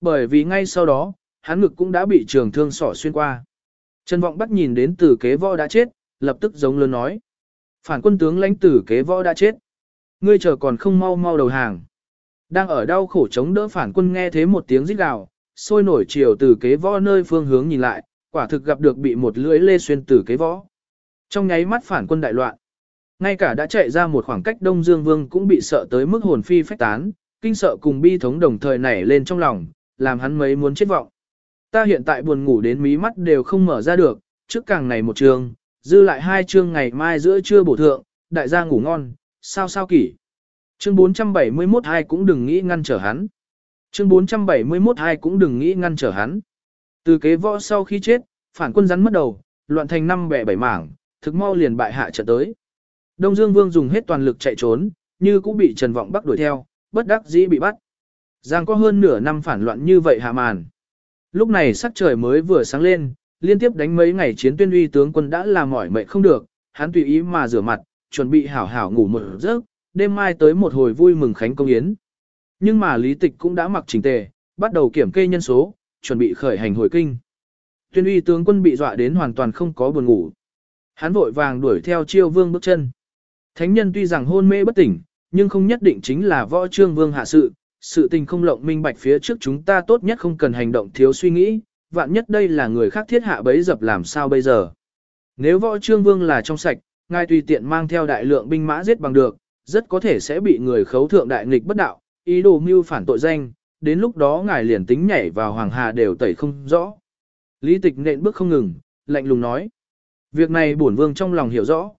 bởi vì ngay sau đó, hắn ngực cũng đã bị trường thương sỏ xuyên qua. Trần Vọng Bắc nhìn đến tử kế võ đã chết, lập tức giống lớn nói. Phản quân tướng lãnh tử kế võ đã chết. Ngươi chờ còn không mau mau đầu hàng. Đang ở đau khổ chống đỡ phản quân nghe thế một tiếng rít gào, sôi nổi chiều từ kế võ nơi phương hướng nhìn lại, quả thực gặp được bị một lưỡi lê xuyên tử kế võ. Trong nháy mắt phản quân đại loạn. Ngay cả đã chạy ra một khoảng cách Đông Dương Vương cũng bị sợ tới mức hồn phi phách tán, kinh sợ cùng bi thống đồng thời nảy lên trong lòng, làm hắn mấy muốn chết vọng. Ta hiện tại buồn ngủ đến mí mắt đều không mở ra được, trước càng này một trường, dư lại hai chương ngày mai giữa trưa bổ thượng, đại gia ngủ ngon, sao sao kỷ. Chương 471 hai cũng đừng nghĩ ngăn trở hắn. Chương 471 hai cũng đừng nghĩ ngăn trở hắn. Từ kế võ sau khi chết, phản quân rắn mất đầu, loạn thành năm bẻ bảy mảng, thực mau liền bại hạ trận tới. Đông Dương Vương dùng hết toàn lực chạy trốn, như cũng bị Trần Vọng Bắc đuổi theo, bất đắc dĩ bị bắt. Giang có hơn nửa năm phản loạn như vậy hạ màn. Lúc này sắc trời mới vừa sáng lên, liên tiếp đánh mấy ngày chiến tuyên uy tướng quân đã làm mỏi mệt không được, hắn tùy ý mà rửa mặt, chuẩn bị hảo hảo ngủ một giấc, đêm mai tới một hồi vui mừng khánh công yến. Nhưng mà lý tịch cũng đã mặc chỉnh tề, bắt đầu kiểm kê nhân số, chuẩn bị khởi hành hồi kinh. Tuyên uy tướng quân bị dọa đến hoàn toàn không có buồn ngủ. Hắn vội vàng đuổi theo chiêu vương bước chân. Thánh nhân tuy rằng hôn mê bất tỉnh, nhưng không nhất định chính là võ trương vương hạ sự, sự tình không lộng minh bạch phía trước chúng ta tốt nhất không cần hành động thiếu suy nghĩ, vạn nhất đây là người khác thiết hạ bấy dập làm sao bây giờ. Nếu võ trương vương là trong sạch, ngài tùy tiện mang theo đại lượng binh mã giết bằng được, rất có thể sẽ bị người khấu thượng đại nghịch bất đạo, ý đồ mưu phản tội danh, đến lúc đó ngài liền tính nhảy vào hoàng hà đều tẩy không rõ. Lý tịch nện bước không ngừng, lạnh lùng nói. Việc này bổn vương trong lòng hiểu rõ.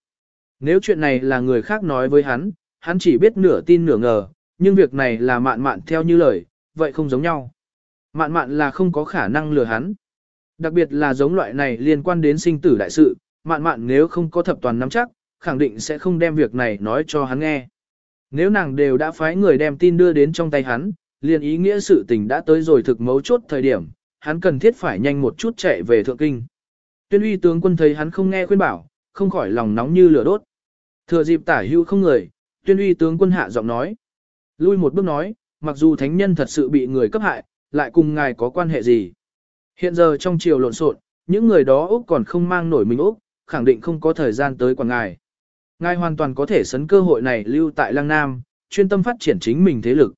Nếu chuyện này là người khác nói với hắn, hắn chỉ biết nửa tin nửa ngờ, nhưng việc này là mạn mạn theo như lời, vậy không giống nhau. Mạn mạn là không có khả năng lừa hắn. Đặc biệt là giống loại này liên quan đến sinh tử đại sự, mạn mạn nếu không có thập toàn nắm chắc, khẳng định sẽ không đem việc này nói cho hắn nghe. Nếu nàng đều đã phái người đem tin đưa đến trong tay hắn, liền ý nghĩa sự tình đã tới rồi thực mấu chốt thời điểm, hắn cần thiết phải nhanh một chút chạy về thượng kinh. Tuyên uy tướng quân thấy hắn không nghe khuyên bảo, không khỏi lòng nóng như lửa đốt. Thừa dịp tả hưu không người, tuyên uy tướng quân hạ giọng nói. Lui một bước nói, mặc dù thánh nhân thật sự bị người cấp hại, lại cùng ngài có quan hệ gì. Hiện giờ trong triều lộn xộn, những người đó Úc còn không mang nổi mình Úc, khẳng định không có thời gian tới quản ngài. Ngài hoàn toàn có thể sấn cơ hội này lưu tại Lăng Nam, chuyên tâm phát triển chính mình thế lực.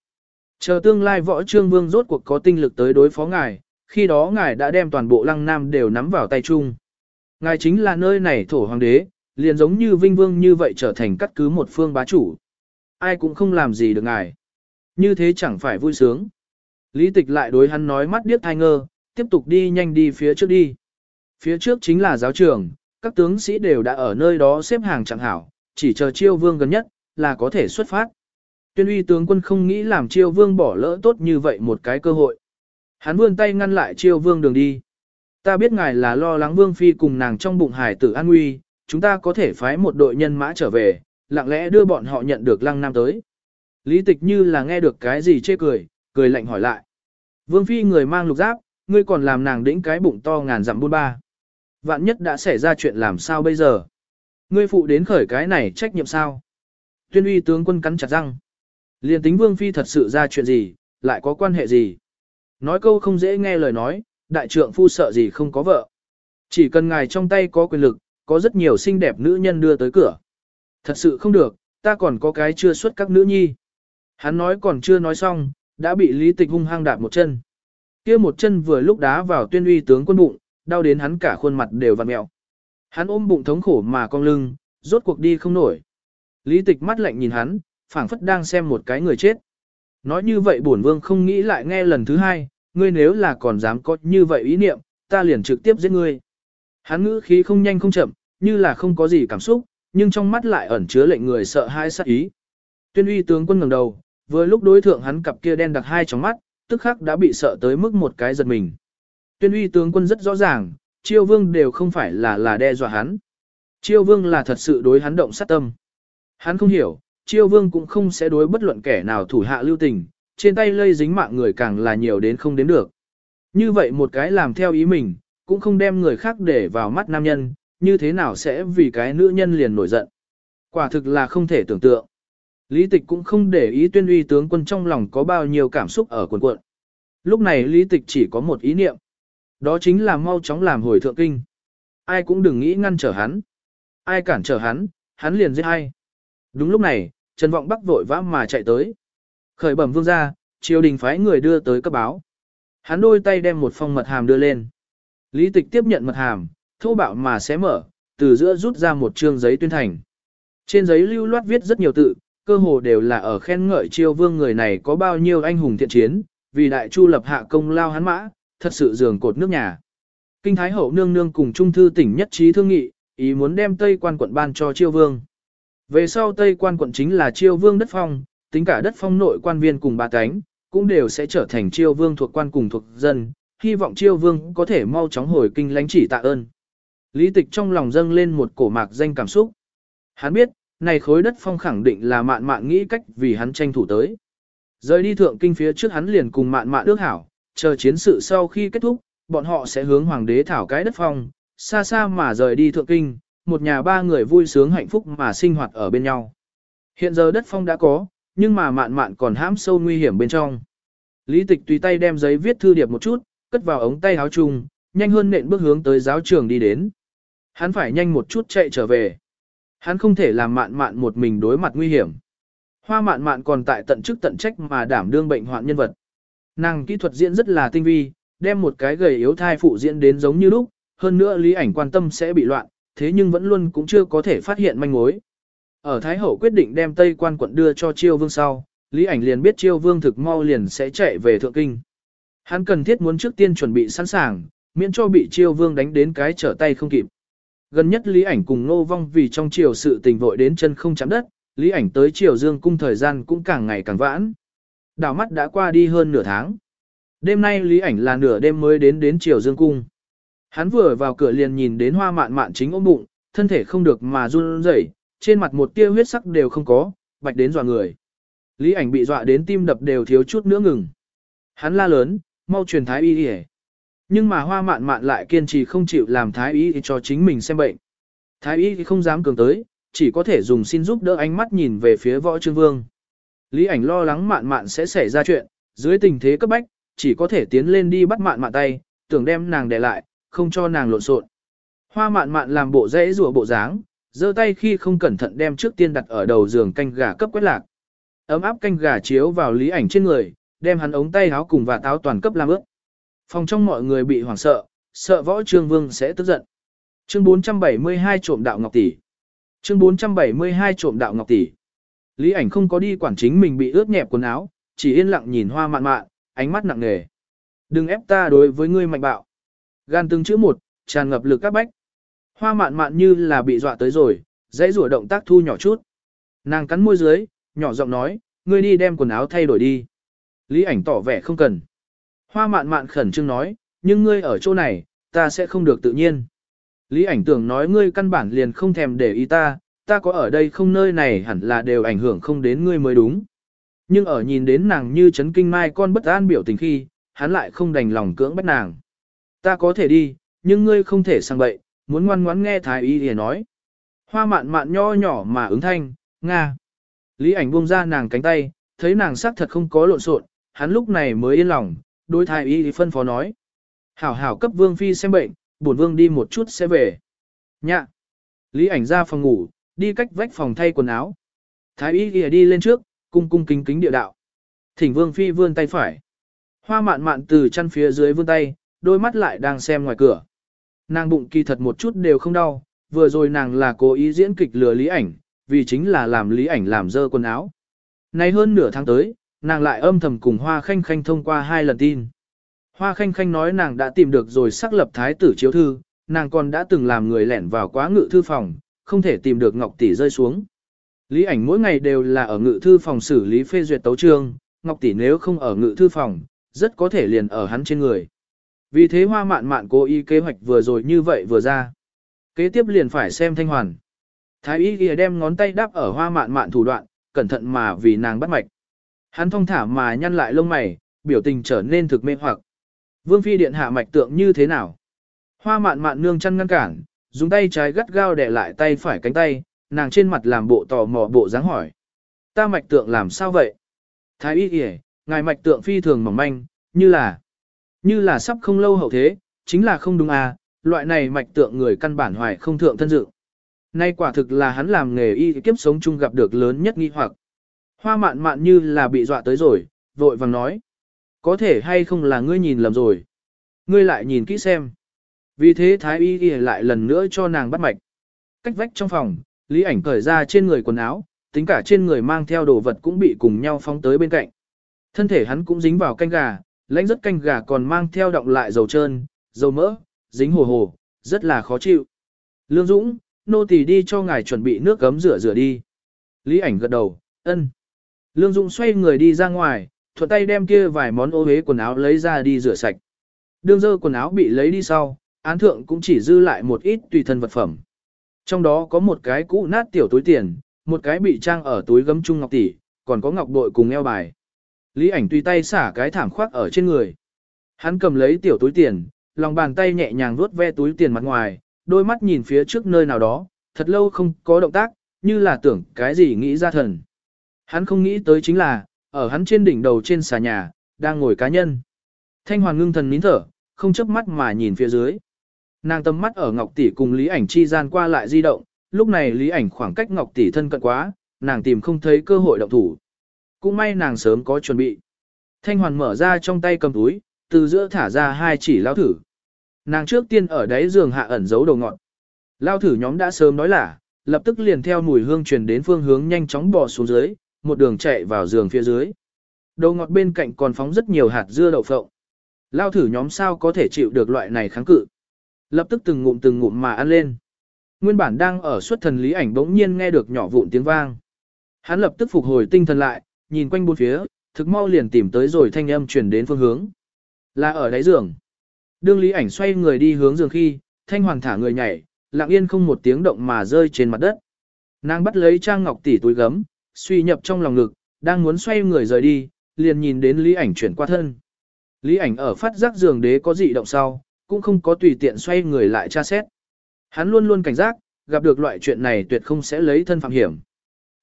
Chờ tương lai võ trương vương rốt cuộc có tinh lực tới đối phó ngài, khi đó ngài đã đem toàn bộ Lăng Nam đều nắm vào tay chung. Ngài chính là nơi này thổ hoàng đế, liền giống như vinh vương như vậy trở thành cắt cứ một phương bá chủ. Ai cũng không làm gì được ngài. Như thế chẳng phải vui sướng. Lý tịch lại đối hắn nói mắt điếc thai ngơ, tiếp tục đi nhanh đi phía trước đi. Phía trước chính là giáo trường, các tướng sĩ đều đã ở nơi đó xếp hàng chẳng hảo, chỉ chờ chiêu vương gần nhất, là có thể xuất phát. Tuyên uy tướng quân không nghĩ làm chiêu vương bỏ lỡ tốt như vậy một cái cơ hội. Hắn vươn tay ngăn lại chiêu vương đường đi. Ta biết ngài là lo lắng vương phi cùng nàng trong bụng hải tử an nguy, chúng ta có thể phái một đội nhân mã trở về, lặng lẽ đưa bọn họ nhận được lăng nam tới. Lý tịch như là nghe được cái gì chê cười, cười lạnh hỏi lại. Vương phi người mang lục giáp, ngươi còn làm nàng đĩnh cái bụng to ngàn dặm buôn ba. Vạn nhất đã xảy ra chuyện làm sao bây giờ? Ngươi phụ đến khởi cái này trách nhiệm sao? Tuyên uy tướng quân cắn chặt răng. Liên tính vương phi thật sự ra chuyện gì, lại có quan hệ gì? Nói câu không dễ nghe lời nói, đại trượng phu sợ gì không có vợ. Chỉ cần ngài trong tay có quyền lực, có rất nhiều xinh đẹp nữ nhân đưa tới cửa. Thật sự không được, ta còn có cái chưa xuất các nữ nhi. Hắn nói còn chưa nói xong, đã bị lý tịch hung hăng đạp một chân. kia một chân vừa lúc đá vào tuyên uy tướng quân bụng, đau đến hắn cả khuôn mặt đều vặn mẹo. Hắn ôm bụng thống khổ mà cong lưng, rốt cuộc đi không nổi. Lý tịch mắt lạnh nhìn hắn, phảng phất đang xem một cái người chết. Nói như vậy bổn vương không nghĩ lại nghe lần thứ hai, ngươi nếu là còn dám có như vậy ý niệm, ta liền trực tiếp giết ngươi. Hắn ngữ khí không nhanh không chậm, như là không có gì cảm xúc, nhưng trong mắt lại ẩn chứa lệnh người sợ hãi sát ý. Tuyên uy tướng quân ngẩng đầu, vừa lúc đối thượng hắn cặp kia đen đặc hai trong mắt, tức khắc đã bị sợ tới mức một cái giật mình. Tuyên uy tướng quân rất rõ ràng, chiêu vương đều không phải là là đe dọa hắn. Chiêu vương là thật sự đối hắn động sát tâm. Hắn không hiểu, chiêu vương cũng không sẽ đối bất luận kẻ nào thủ hạ lưu tình, trên tay lây dính mạng người càng là nhiều đến không đến được. Như vậy một cái làm theo ý mình, cũng không đem người khác để vào mắt nam nhân, như thế nào sẽ vì cái nữ nhân liền nổi giận. Quả thực là không thể tưởng tượng. Lý tịch cũng không để ý tuyên uy tướng quân trong lòng có bao nhiêu cảm xúc ở quần cuộn. Lúc này lý tịch chỉ có một ý niệm. Đó chính là mau chóng làm hồi thượng kinh. Ai cũng đừng nghĩ ngăn trở hắn. Ai cản trở hắn, hắn liền giết ai. Đúng lúc này, Trần Vọng Bắc vội vã mà chạy tới. Khởi bẩm vương ra, triều đình phái người đưa tới cấp báo. Hắn đôi tay đem một phong mật hàm đưa lên. Lý tịch tiếp nhận mật hàm, thô bạo mà xé mở, từ giữa rút ra một trương giấy tuyên thành. Trên giấy lưu loát viết rất nhiều tự, cơ hồ đều là ở khen ngợi chiêu vương người này có bao nhiêu anh hùng thiện chiến, vì đại chu lập hạ công lao hắn mã, thật sự dường cột nước nhà. Kinh Thái Hậu nương nương cùng Trung thư tỉnh nhất trí thương nghị, ý muốn đem Tây quan quận ban cho chiêu vương. Về sau Tây quan quận chính là chiêu vương đất phong, tính cả đất phong nội quan viên cùng ba cánh, cũng đều sẽ trở thành chiêu vương thuộc quan cùng thuộc dân, hy vọng chiêu vương có thể mau chóng hồi kinh lãnh chỉ tạ ơn. Lý tịch trong lòng dâng lên một cổ mạc danh cảm xúc. Hắn biết, này khối đất phong khẳng định là mạn mạn nghĩ cách vì hắn tranh thủ tới. Rời đi thượng kinh phía trước hắn liền cùng mạn mạn ước hảo, chờ chiến sự sau khi kết thúc, bọn họ sẽ hướng hoàng đế thảo cái đất phong, xa xa mà rời đi thượng kinh, một nhà ba người vui sướng hạnh phúc mà sinh hoạt ở bên nhau. Hiện giờ đất phong đã có, nhưng mà mạn mạn còn hãm sâu nguy hiểm bên trong. Lý tịch tùy tay đem giấy viết thư điệp một chút, cất vào ống tay áo chung, nhanh hơn nện bước hướng tới giáo trường đi đến. Hắn phải nhanh một chút chạy trở về. Hắn không thể làm mạn mạn một mình đối mặt nguy hiểm. Hoa mạn mạn còn tại tận chức tận trách mà đảm đương bệnh hoạn nhân vật. Nàng kỹ thuật diễn rất là tinh vi, đem một cái gầy yếu thai phụ diễn đến giống như lúc, hơn nữa lý ảnh quan tâm sẽ bị loạn, thế nhưng vẫn luôn cũng chưa có thể phát hiện manh mối. Ở Thái Hậu quyết định đem Tây quan quận đưa cho Chiêu Vương sau, Lý ảnh liền biết Chiêu Vương thực mau liền sẽ chạy về Thượng Kinh. Hắn cần thiết muốn trước tiên chuẩn bị sẵn sàng, miễn cho bị Chiêu Vương đánh đến cái trở tay không kịp. Gần nhất Lý ảnh cùng Nô Vong vì trong triều sự tình vội đến chân không chạm đất, Lý ảnh tới triều Dương cung thời gian cũng càng ngày càng vãn. Đảo mắt đã qua đi hơn nửa tháng. Đêm nay Lý ảnh là nửa đêm mới đến đến triều Dương cung. Hắn vừa vào cửa liền nhìn đến hoa mạn mạn chính ôm bụng, thân thể không được mà run rẩy, trên mặt một tia huyết sắc đều không có, bạch đến dọa người. Lý ảnh bị dọa đến tim đập đều thiếu chút nữa ngừng. Hắn la lớn, mau truyền thái y đi nhưng mà hoa mạn mạn lại kiên trì không chịu làm thái y cho chính mình xem bệnh. Thái y không dám cường tới, chỉ có thể dùng xin giúp đỡ ánh mắt nhìn về phía võ trương vương. Lý ảnh lo lắng mạn mạn sẽ xảy ra chuyện, dưới tình thế cấp bách, chỉ có thể tiến lên đi bắt mạn mạn tay, tưởng đem nàng để lại, không cho nàng lộn xộn. Hoa mạn mạn làm bộ dễ rùa bộ dáng, giơ tay khi không cẩn thận đem trước tiên đặt ở đầu giường canh gà cấp quét lạc. Ấm áp canh gà chiếu vào lý ảnh trên người, đem hắn ống tay áo cùng và táo toàn cấp làm ướt. Phòng trong mọi người bị hoảng sợ, sợ võ trương vương sẽ tức giận. Chương 472 trộm đạo ngọc tỷ. Chương 472 trộm đạo ngọc tỷ. Lý ảnh không có đi quản chính mình bị ướt nhẹp quần áo, chỉ yên lặng nhìn hoa mạn mạn, ánh mắt nặng nề. Đừng ép ta đối với ngươi mạnh bạo. Gan từng chữ một, tràn ngập lực các bách. Hoa mạn mạn như là bị dọa tới rồi, dãy rủa động tác thu nhỏ chút. Nàng cắn môi dưới, nhỏ giọng nói, ngươi đi đem quần áo thay đổi đi. Lý ảnh tỏ vẻ không cần. Hoa mạn mạn khẩn trương nói, nhưng ngươi ở chỗ này, ta sẽ không được tự nhiên. Lý ảnh tưởng nói ngươi căn bản liền không thèm để ý ta, ta có ở đây không nơi này hẳn là đều ảnh hưởng không đến ngươi mới đúng. Nhưng ở nhìn đến nàng như chấn kinh mai con bất an biểu tình khi, hắn lại không đành lòng cưỡng bắt nàng. Ta có thể đi, nhưng ngươi không thể sang bậy, muốn ngoan ngoãn nghe thái y thì nói. Hoa mạn mạn nho nhỏ mà ứng thanh, Nga. Lý ảnh buông ra nàng cánh tay, thấy nàng sắc thật không có lộn xộn, hắn lúc này mới yên lòng, đối thái y phân phó nói. Hảo hảo cấp vương phi xem bệnh, bổn vương đi một chút sẽ về. Nhạ. Lý ảnh ra phòng ngủ, đi cách vách phòng thay quần áo. Thái y kìa đi lên trước, cung cung kính kính địa đạo. Thỉnh vương phi vươn tay phải. Hoa mạn mạn từ chân phía dưới vươn tay, đôi mắt lại đang xem ngoài cửa. Nàng bụng kỳ thật một chút đều không đau, vừa rồi nàng là cố ý diễn kịch lừa lý ảnh, vì chính là làm lý ảnh làm dơ quần áo. Nay hơn nửa tháng tới, nàng lại âm thầm cùng Hoa Khanh Khanh thông qua hai lần tin. Hoa Khanh Khanh nói nàng đã tìm được rồi xác lập thái tử chiếu thư, nàng còn đã từng làm người lẻn vào quá ngự thư phòng, không thể tìm được Ngọc Tỷ rơi xuống. Lý ảnh mỗi ngày đều là ở ngự thư phòng xử lý phê duyệt tấu trương, Ngọc Tỷ nếu không ở ngự thư phòng, rất có thể liền ở hắn trên người. Vì thế hoa mạn mạn cố ý kế hoạch vừa rồi như vậy vừa ra. Kế tiếp liền phải xem thanh hoàn. Thái y ghi đem ngón tay đáp ở hoa mạn mạn thủ đoạn, cẩn thận mà vì nàng bắt mạch. Hắn thong thả mà nhăn lại lông mày, biểu tình trở nên thực mê hoặc. Vương phi điện hạ mạch tượng như thế nào? Hoa mạn mạn nương chăn ngăn cản, dùng tay trái gắt gao để lại tay phải cánh tay, nàng trên mặt làm bộ tò mò bộ dáng hỏi. Ta mạch tượng làm sao vậy? Thái y kìa, ngài mạch tượng phi thường mỏng manh, như là, như là sắp không lâu hậu thế, chính là không đúng à, loại này mạch tượng người căn bản hoài không thượng thân dự. Nay quả thực là hắn làm nghề y kiếp sống chung gặp được lớn nhất nghi hoặc. Hoa mạn mạn như là bị dọa tới rồi, vội vàng nói. Có thể hay không là ngươi nhìn lầm rồi. Ngươi lại nhìn kỹ xem. Vì thế thái y ghi lại lần nữa cho nàng bắt mạch. Cách vách trong phòng, lý ảnh cởi ra trên người quần áo, tính cả trên người mang theo đồ vật cũng bị cùng nhau phóng tới bên cạnh. Thân thể hắn cũng dính vào canh gà, lãnh rất canh gà còn mang theo động lại dầu trơn, dầu mỡ, dính hồ hồ, rất là khó chịu. Lương Dũng, nô tỳ đi cho ngài chuẩn bị nước gấm rửa rửa đi. Lý ảnh gật đầu, ân. Lương Dung xoay người đi ra ngoài, thuận tay đem kia vài món ô hế quần áo lấy ra đi rửa sạch. Đương dơ quần áo bị lấy đi sau, án thượng cũng chỉ dư lại một ít tùy thân vật phẩm. Trong đó có một cái cũ nát tiểu túi tiền, một cái bị trang ở túi gấm Chung ngọc tỷ, còn có ngọc bội cùng eo bài. Lý ảnh tùy tay xả cái thảm khoác ở trên người. Hắn cầm lấy tiểu túi tiền, lòng bàn tay nhẹ nhàng vuốt ve túi tiền mặt ngoài, đôi mắt nhìn phía trước nơi nào đó, thật lâu không có động tác, như là tưởng cái gì nghĩ ra thần. Hắn không nghĩ tới chính là, ở hắn trên đỉnh đầu trên xà nhà, đang ngồi cá nhân. Thanh Hoàn ngưng thần nín thở, không chớp mắt mà nhìn phía dưới. Nàng tâm mắt ở Ngọc Tỷ cùng Lý ảnh chi gian qua lại di động, lúc này Lý ảnh khoảng cách Ngọc Tỷ thân cận quá, nàng tìm không thấy cơ hội động thủ. Cũng may nàng sớm có chuẩn bị. Thanh Hoàn mở ra trong tay cầm túi, từ giữa thả ra hai chỉ lao thử. Nàng trước tiên ở đáy giường hạ ẩn giấu đầu ngọn. Lao thử nhóm đã sớm nói là, lập tức liền theo mùi hương truyền đến phương hướng nhanh chóng bò xuống dưới, một đường chạy vào giường phía dưới. Đầu ngọt bên cạnh còn phóng rất nhiều hạt dưa đậu phộng. Lao thử nhóm sao có thể chịu được loại này kháng cự. Lập tức từng ngụm từng ngụm mà ăn lên. Nguyên bản đang ở suốt thần lý ảnh bỗng nhiên nghe được nhỏ vụn tiếng vang. Hắn lập tức phục hồi tinh thần lại, nhìn quanh bốn phía, thực mau liền tìm tới rồi thanh âm truyền đến phương hướng. Là ở đáy giường. Đương lý ảnh xoay người đi hướng giường khi, thanh hoàng thả người nhảy, lặng yên không một tiếng động mà rơi trên mặt đất. Nàng bắt lấy trang ngọc tỷ túi gấm, suy nhập trong lòng ngực, đang muốn xoay người rời đi, liền nhìn đến lý ảnh chuyển qua thân. Lý ảnh ở phát giác giường đế có dị động sau, cũng không có tùy tiện xoay người lại tra xét. Hắn luôn luôn cảnh giác, gặp được loại chuyện này tuyệt không sẽ lấy thân phạm hiểm.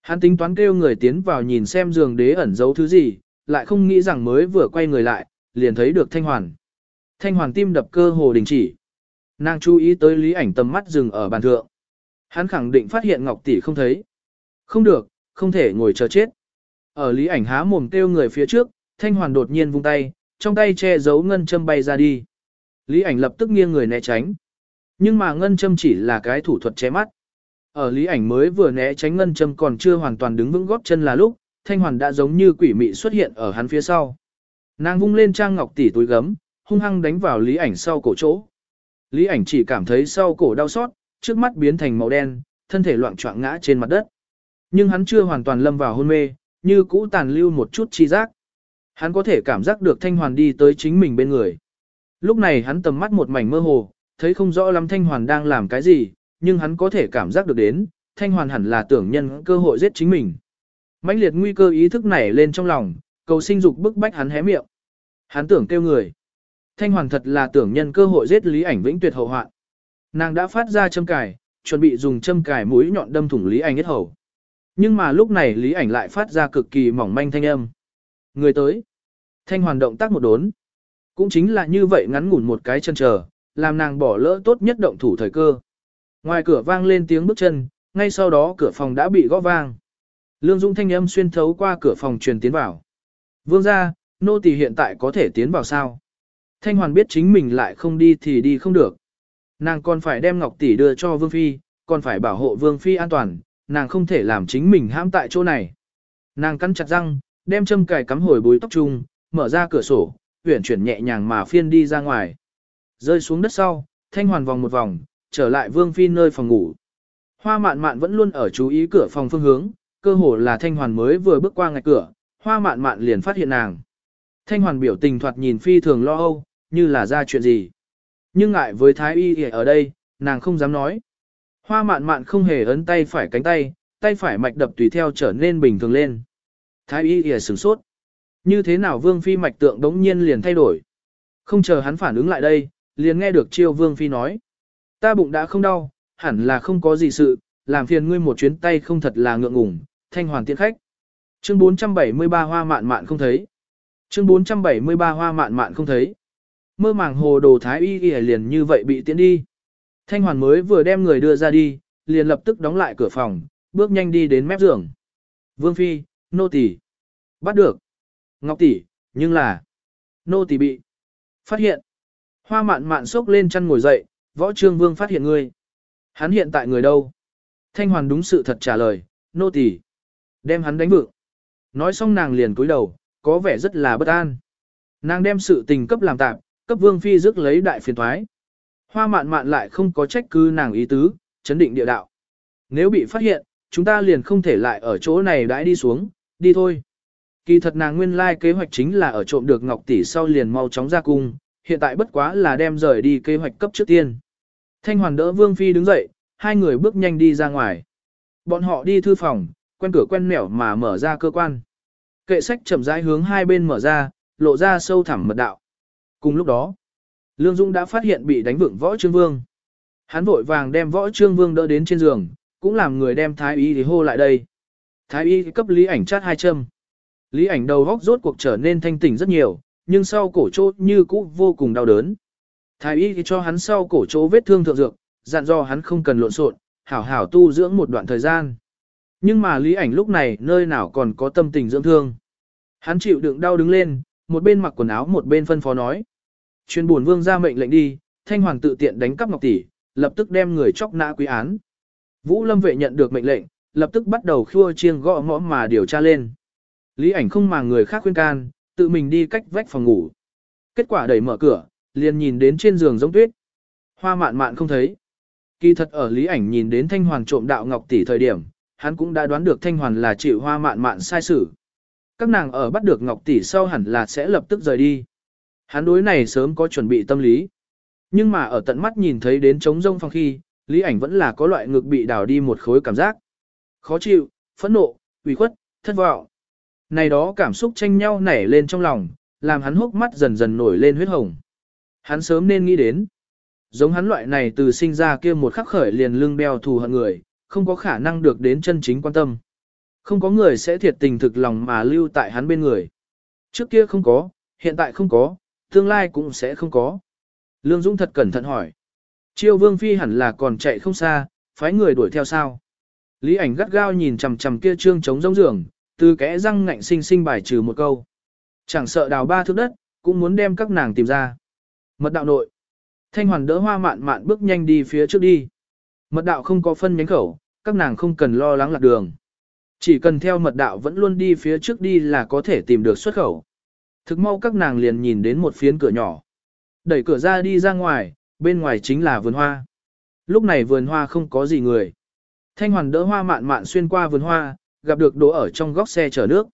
Hắn tính toán kêu người tiến vào nhìn xem giường đế ẩn giấu thứ gì, lại không nghĩ rằng mới vừa quay người lại, liền thấy được thanh hoàn. Thanh hoàn tim đập cơ hồ đình chỉ. Nàng chú ý tới lý ảnh tầm mắt dừng ở bàn thượng. Hắn khẳng định phát hiện Ngọc Tỷ không thấy. Không được, không thể ngồi chờ chết. Ở lý ảnh há mồm kêu người phía trước, thanh hoàn đột nhiên vung tay, trong tay che giấu ngân châm bay ra đi. Lý ảnh lập tức nghiêng người né tránh. Nhưng mà ngân châm chỉ là cái thủ thuật che mắt. Ở lý ảnh mới vừa né tránh ngân châm còn chưa hoàn toàn đứng vững góp chân là lúc, thanh hoàn đã giống như quỷ mị xuất hiện ở hắn phía sau. Nàng vung lên trang ngọc tỷ túi gấm, hung hăng đánh vào lý ảnh sau cổ chỗ. Lý ảnh chỉ cảm thấy sau cổ đau xót, trước mắt biến thành màu đen, thân thể loạn choạng ngã trên mặt đất. Nhưng hắn chưa hoàn toàn lâm vào hôn mê, như cũ tàn lưu một chút chi giác. Hắn có thể cảm giác được Thanh Hoàn đi tới chính mình bên người. Lúc này hắn tầm mắt một mảnh mơ hồ, thấy không rõ lắm Thanh Hoàn đang làm cái gì, nhưng hắn có thể cảm giác được đến, Thanh Hoàn hẳn là tưởng nhân cơ hội giết chính mình. mãnh liệt nguy cơ ý thức nảy lên trong lòng, cầu sinh dục bức bách hắn hé miệng. Hắn tưởng kêu người. Thanh Hoàn thật là tưởng nhân cơ hội giết Lý Ảnh vĩnh tuyệt hậu hoạn. Nàng đã phát ra châm cài, chuẩn bị dùng châm cài mũi nhọn đâm thủng Lý Ảnh hết hầu. Nhưng mà lúc này Lý Ảnh lại phát ra cực kỳ mỏng manh thanh âm. Người tới. Thanh Hoàn động tác một đốn. Cũng chính là như vậy ngắn ngủn một cái chân chờ, làm nàng bỏ lỡ tốt nhất động thủ thời cơ. Ngoài cửa vang lên tiếng bước chân, ngay sau đó cửa phòng đã bị gõ vang. Lương Dung thanh âm xuyên thấu qua cửa phòng truyền tiến vào. Vương gia, nô tỳ hiện tại có thể tiến vào sao? Thanh Hoàn biết chính mình lại không đi thì đi không được. Nàng còn phải đem Ngọc tỷ đưa cho Vương Phi, còn phải bảo hộ Vương Phi an toàn, nàng không thể làm chính mình hãm tại chỗ này. Nàng cắn chặt răng, đem châm cài cắm hồi bùi tóc trung, mở ra cửa sổ, huyển chuyển nhẹ nhàng mà phiên đi ra ngoài. Rơi xuống đất sau, Thanh Hoàn vòng một vòng, trở lại Vương Phi nơi phòng ngủ. Hoa mạn mạn vẫn luôn ở chú ý cửa phòng phương hướng, cơ hồ là Thanh Hoàn mới vừa bước qua ngạch cửa, hoa mạn mạn liền phát hiện nàng. Thanh Hoàn biểu tình thoạt nhìn phi thường lo âu, như là ra chuyện gì. Nhưng ngại với Thái Y ở đây, nàng không dám nói. Hoa mạn mạn không hề ấn tay phải cánh tay, tay phải mạch đập tùy theo trở nên bình thường lên. Thái Y ỉa sửng sốt. Như thế nào Vương Phi mạch tượng đống nhiên liền thay đổi. Không chờ hắn phản ứng lại đây, liền nghe được chiêu Vương Phi nói. Ta bụng đã không đau, hẳn là không có gì sự, làm phiền ngươi một chuyến tay không thật là ngượng ngùng, thanh hoàn tiện khách. Chương 473 hoa mạn mạn không thấy. Chương 473 hoa mạn mạn không thấy. Mơ màng hồ đồ thái y y liền như vậy bị tiến đi. Thanh hoàn mới vừa đem người đưa ra đi, liền lập tức đóng lại cửa phòng, bước nhanh đi đến mép giường. Vương Phi, nô tỳ Bắt được. Ngọc tỷ, nhưng là. Nô tỳ bị. Phát hiện. Hoa mạn mạn sốc lên chăn ngồi dậy, võ trương vương phát hiện ngươi. Hắn hiện tại người đâu? Thanh hoàn đúng sự thật trả lời, nô tỳ Đem hắn đánh vượng. Nói xong nàng liền cúi đầu, có vẻ rất là bất an. Nàng đem sự tình cấp làm tạm, cấp vương phi rước lấy đại phiền thoái. Hoa mạn mạn lại không có trách cứ nàng ý tứ, chấn định địa đạo. Nếu bị phát hiện, chúng ta liền không thể lại ở chỗ này đãi đi xuống, đi thôi. Kỳ thật nàng nguyên lai kế hoạch chính là ở trộm được ngọc tỷ sau liền mau chóng ra cung, hiện tại bất quá là đem rời đi kế hoạch cấp trước tiên. Thanh hoàn đỡ Vương Phi đứng dậy, hai người bước nhanh đi ra ngoài. Bọn họ đi thư phòng, quen cửa quen nẻo mà mở ra cơ quan. Kệ sách chậm rãi hướng hai bên mở ra, lộ ra sâu thẳm mật đạo. Cùng lúc đó, Lương Dung đã phát hiện bị đánh vượng võ trương vương. Hắn vội vàng đem võ trương vương đỡ đến trên giường, cũng làm người đem thái y thì hô lại đây. Thái y cấp lý ảnh chát hai châm. Lý ảnh đầu góc rốt cuộc trở nên thanh tỉnh rất nhiều, nhưng sau cổ chỗ như cũ vô cùng đau đớn. Thái y thì cho hắn sau cổ chỗ vết thương thượng dược, dặn do hắn không cần lộn xộn, hảo hảo tu dưỡng một đoạn thời gian. Nhưng mà lý ảnh lúc này nơi nào còn có tâm tình dưỡng thương. Hắn chịu đựng đau đứng lên, một bên mặc quần áo một bên phân phó nói. Chuyên buồn vương ra mệnh lệnh đi, thanh hoàng tự tiện đánh cắp ngọc tỷ, lập tức đem người chóc nã quý án. Vũ lâm vệ nhận được mệnh lệnh, lập tức bắt đầu khua chiêng gõ ngõ mà điều tra lên. Lý ảnh không màng người khác khuyên can, tự mình đi cách vách phòng ngủ. Kết quả đẩy mở cửa, liền nhìn đến trên giường giống tuyết. Hoa mạn mạn không thấy. Kỳ thật ở Lý ảnh nhìn đến Thanh Hoàn trộm đạo ngọc tỷ thời điểm, hắn cũng đã đoán được Thanh Hoàn là chịu hoa mạn mạn sai xử. Các nàng ở bắt được ngọc tỷ sau hẳn là sẽ lập tức rời đi. Hắn đối này sớm có chuẩn bị tâm lý. Nhưng mà ở tận mắt nhìn thấy đến trống rông phòng khi, Lý ảnh vẫn là có loại ngực bị đào đi một khối cảm giác. Khó chịu, phẫn nộ, ủy khuất, thất vọng. Này đó cảm xúc tranh nhau nảy lên trong lòng, làm hắn hốc mắt dần dần nổi lên huyết hồng. Hắn sớm nên nghĩ đến. Giống hắn loại này từ sinh ra kia một khắc khởi liền lưng đeo thù hận người, không có khả năng được đến chân chính quan tâm. Không có người sẽ thiệt tình thực lòng mà lưu tại hắn bên người. Trước kia không có, hiện tại không có, tương lai cũng sẽ không có. Lương Dũng thật cẩn thận hỏi. Chiêu vương phi hẳn là còn chạy không xa, phái người đuổi theo sao. Lý ảnh gắt gao nhìn chằm chằm kia trương trống rông giường, từ kẽ răng ngạnh sinh sinh bài trừ một câu. Chẳng sợ đào ba thước đất, cũng muốn đem các nàng tìm ra. Mật đạo nội. Thanh hoàn đỡ hoa mạn mạn bước nhanh đi phía trước đi. Mật đạo không có phân nhánh khẩu, các nàng không cần lo lắng lạc đường. Chỉ cần theo mật đạo vẫn luôn đi phía trước đi là có thể tìm được xuất khẩu. Thực mau các nàng liền nhìn đến một phiến cửa nhỏ. Đẩy cửa ra đi ra ngoài, bên ngoài chính là vườn hoa. Lúc này vườn hoa không có gì người. Thanh hoàn đỡ hoa mạn mạn xuyên qua vườn hoa, gặp được đỗ ở trong góc xe chở nước.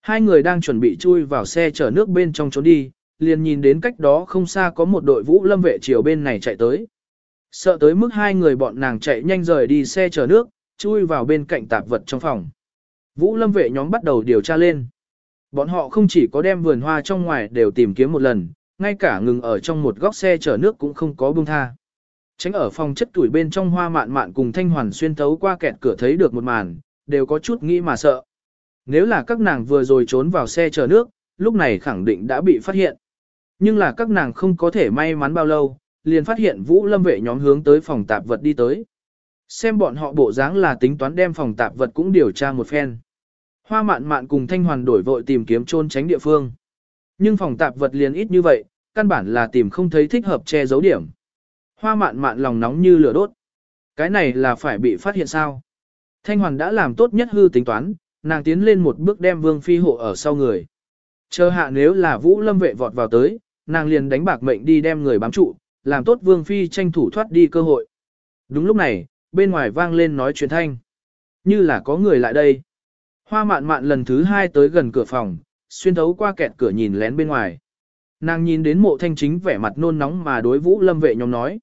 Hai người đang chuẩn bị chui vào xe chở nước bên trong trốn đi, liền nhìn đến cách đó không xa có một đội vũ lâm vệ chiều bên này chạy tới. Sợ tới mức hai người bọn nàng chạy nhanh rời đi xe chở nước, chui vào bên cạnh tạp vật trong phòng. Vũ lâm vệ nhóm bắt đầu điều tra lên. Bọn họ không chỉ có đem vườn hoa trong ngoài đều tìm kiếm một lần, ngay cả ngừng ở trong một góc xe chở nước cũng không có buông tha. Tránh ở phòng chất tuổi bên trong hoa mạn mạn cùng thanh hoàn xuyên thấu qua kẹt cửa thấy được một màn, đều có chút nghĩ mà sợ. Nếu là các nàng vừa rồi trốn vào xe chở nước, lúc này khẳng định đã bị phát hiện. Nhưng là các nàng không có thể may mắn bao lâu, liền phát hiện Vũ Lâm vệ nhóm hướng tới phòng tạp vật đi tới. Xem bọn họ bộ dáng là tính toán đem phòng tạp vật cũng điều tra một phen. Hoa mạn mạn cùng Thanh Hoàn đổi vội tìm kiếm trôn tránh địa phương. Nhưng phòng tạp vật liền ít như vậy, căn bản là tìm không thấy thích hợp che giấu điểm. Hoa mạn mạn lòng nóng như lửa đốt. Cái này là phải bị phát hiện sao? Thanh Hoàn đã làm tốt nhất hư tính toán, nàng tiến lên một bước đem Vương Phi hộ ở sau người. Chờ hạ nếu là Vũ Lâm vệ vọt vào tới, nàng liền đánh bạc mệnh đi đem người bám trụ, làm tốt Vương Phi tranh thủ thoát đi cơ hội. Đúng lúc này, bên ngoài vang lên nói chuyện thanh. Như là có người lại đây. Hoa mạn mạn lần thứ hai tới gần cửa phòng, xuyên thấu qua kẹt cửa nhìn lén bên ngoài. Nàng nhìn đến mộ thanh chính vẻ mặt nôn nóng mà đối vũ lâm vệ nhóm nói.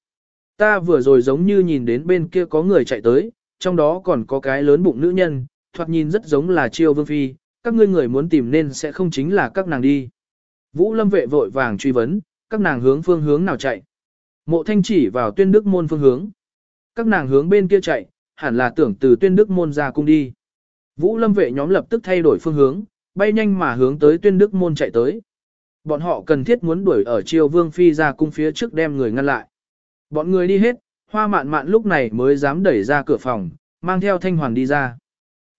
Ta vừa rồi giống như nhìn đến bên kia có người chạy tới, trong đó còn có cái lớn bụng nữ nhân, thoạt nhìn rất giống là chiêu vương phi, các ngươi người muốn tìm nên sẽ không chính là các nàng đi. Vũ lâm vệ vội vàng truy vấn, các nàng hướng phương hướng nào chạy. Mộ thanh chỉ vào tuyên đức môn phương hướng. Các nàng hướng bên kia chạy, hẳn là tưởng từ tuyên đức môn ra cung đi. Vũ lâm vệ nhóm lập tức thay đổi phương hướng, bay nhanh mà hướng tới tuyên đức môn chạy tới. Bọn họ cần thiết muốn đuổi ở triều vương phi ra cung phía trước đem người ngăn lại. Bọn người đi hết, hoa mạn mạn lúc này mới dám đẩy ra cửa phòng, mang theo thanh hoàn đi ra.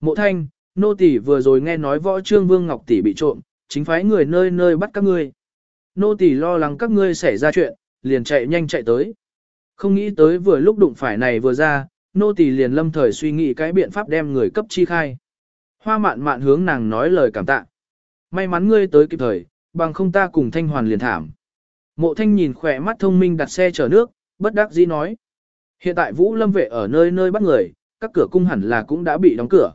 Mộ thanh, nô tỷ vừa rồi nghe nói võ trương vương ngọc tỷ bị trộm, chính phái người nơi nơi bắt các ngươi. Nô tỷ lo lắng các ngươi xảy ra chuyện, liền chạy nhanh chạy tới. Không nghĩ tới vừa lúc đụng phải này vừa ra, nô tỷ liền lâm thời suy nghĩ cái biện pháp đem người cấp chi khai. Hoa mạn mạn hướng nàng nói lời cảm tạ. May mắn ngươi tới kịp thời, bằng không ta cùng thanh hoàn liền thảm. Mộ thanh nhìn khỏe mắt thông minh đặt xe chở nước, bất đắc dĩ nói. Hiện tại vũ lâm vệ ở nơi nơi bắt người, các cửa cung hẳn là cũng đã bị đóng cửa.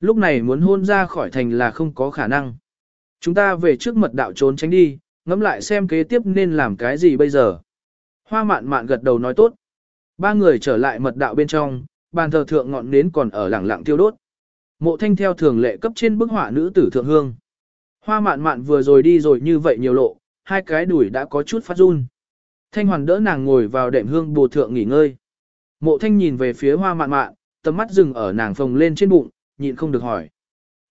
Lúc này muốn hôn ra khỏi thành là không có khả năng. Chúng ta về trước mật đạo trốn tránh đi, ngẫm lại xem kế tiếp nên làm cái gì bây giờ. Hoa mạn mạn gật đầu nói tốt. Ba người trở lại mật đạo bên trong, bàn thờ thượng ngọn nến còn ở lẳng lặng tiêu đốt. Mộ thanh theo thường lệ cấp trên bức họa nữ tử thượng hương. Hoa mạn mạn vừa rồi đi rồi như vậy nhiều lộ, hai cái đùi đã có chút phát run. Thanh hoàn đỡ nàng ngồi vào đệm hương bồ thượng nghỉ ngơi. Mộ thanh nhìn về phía hoa mạn mạn, tầm mắt dừng ở nàng phồng lên trên bụng, nhịn không được hỏi.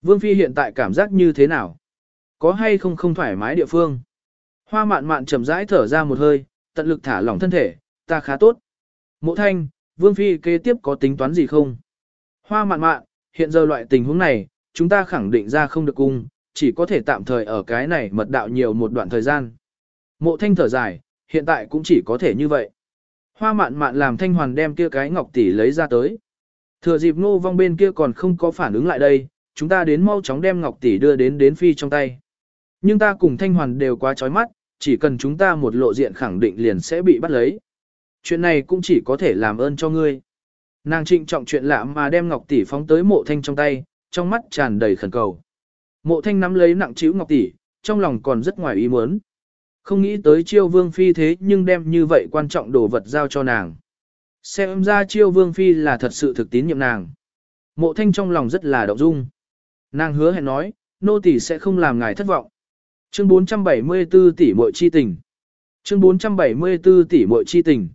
Vương Phi hiện tại cảm giác như thế nào? Có hay không không thoải mái địa phương? Hoa mạn mạn chậm rãi thở ra một hơi, tận lực thả lỏng thân thể, ta khá tốt. Mộ thanh, Vương Phi kế tiếp có tính toán gì không? Hoa mạn mạn, hiện giờ loại tình huống này, chúng ta khẳng định ra không được cung, chỉ có thể tạm thời ở cái này mật đạo nhiều một đoạn thời gian. Mộ thanh thở dài, hiện tại cũng chỉ có thể như vậy. Hoa mạn mạn làm thanh hoàn đem kia cái ngọc tỷ lấy ra tới. Thừa dịp ngô vong bên kia còn không có phản ứng lại đây, chúng ta đến mau chóng đem ngọc tỷ đưa đến đến phi trong tay. Nhưng ta cùng thanh hoàn đều quá chói mắt, chỉ cần chúng ta một lộ diện khẳng định liền sẽ bị bắt lấy. Chuyện này cũng chỉ có thể làm ơn cho ngươi. Nàng trịnh trọng chuyện lạ mà đem ngọc tỷ phóng tới mộ thanh trong tay, trong mắt tràn đầy khẩn cầu. Mộ thanh nắm lấy nặng chịu ngọc tỷ, trong lòng còn rất ngoài ý muốn. Không nghĩ tới chiêu vương phi thế nhưng đem như vậy quan trọng đồ vật giao cho nàng. Xem ra chiêu vương phi là thật sự thực tín nhiệm nàng. Mộ thanh trong lòng rất là động dung. Nàng hứa hẹn nói, nô tỷ sẽ không làm ngài thất vọng. Chương 474 tỷ muội chi tình. Chương 474 tỷ muội chi tình.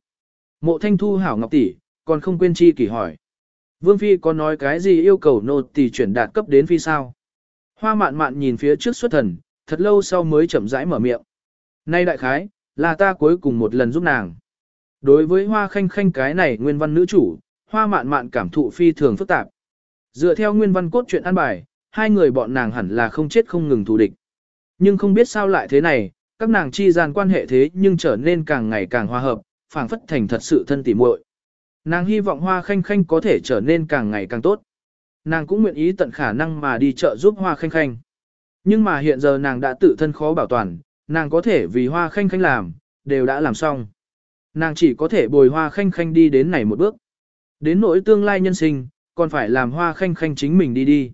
Mộ thanh thu hảo ngọc tỷ, còn không quên chi kỷ hỏi. Vương Phi có nói cái gì yêu cầu nô tỳ chuyển đạt cấp đến Phi sao? Hoa mạn mạn nhìn phía trước xuất thần, thật lâu sau mới chậm rãi mở miệng. Nay đại khái, là ta cuối cùng một lần giúp nàng. Đối với hoa khanh khanh cái này nguyên văn nữ chủ, hoa mạn mạn cảm thụ phi thường phức tạp. Dựa theo nguyên văn cốt truyện an bài, hai người bọn nàng hẳn là không chết không ngừng thù địch. Nhưng không biết sao lại thế này, các nàng chi gian quan hệ thế nhưng trở nên càng ngày càng hòa hợp, phảng phất thành thật sự thân tỉ muội. Nàng hy vọng hoa khanh khanh có thể trở nên càng ngày càng tốt. Nàng cũng nguyện ý tận khả năng mà đi chợ giúp hoa khanh khanh. Nhưng mà hiện giờ nàng đã tự thân khó bảo toàn, nàng có thể vì hoa khanh khanh làm, đều đã làm xong. Nàng chỉ có thể bồi hoa khanh khanh đi đến này một bước. Đến nỗi tương lai nhân sinh, còn phải làm hoa khanh khanh chính mình đi đi.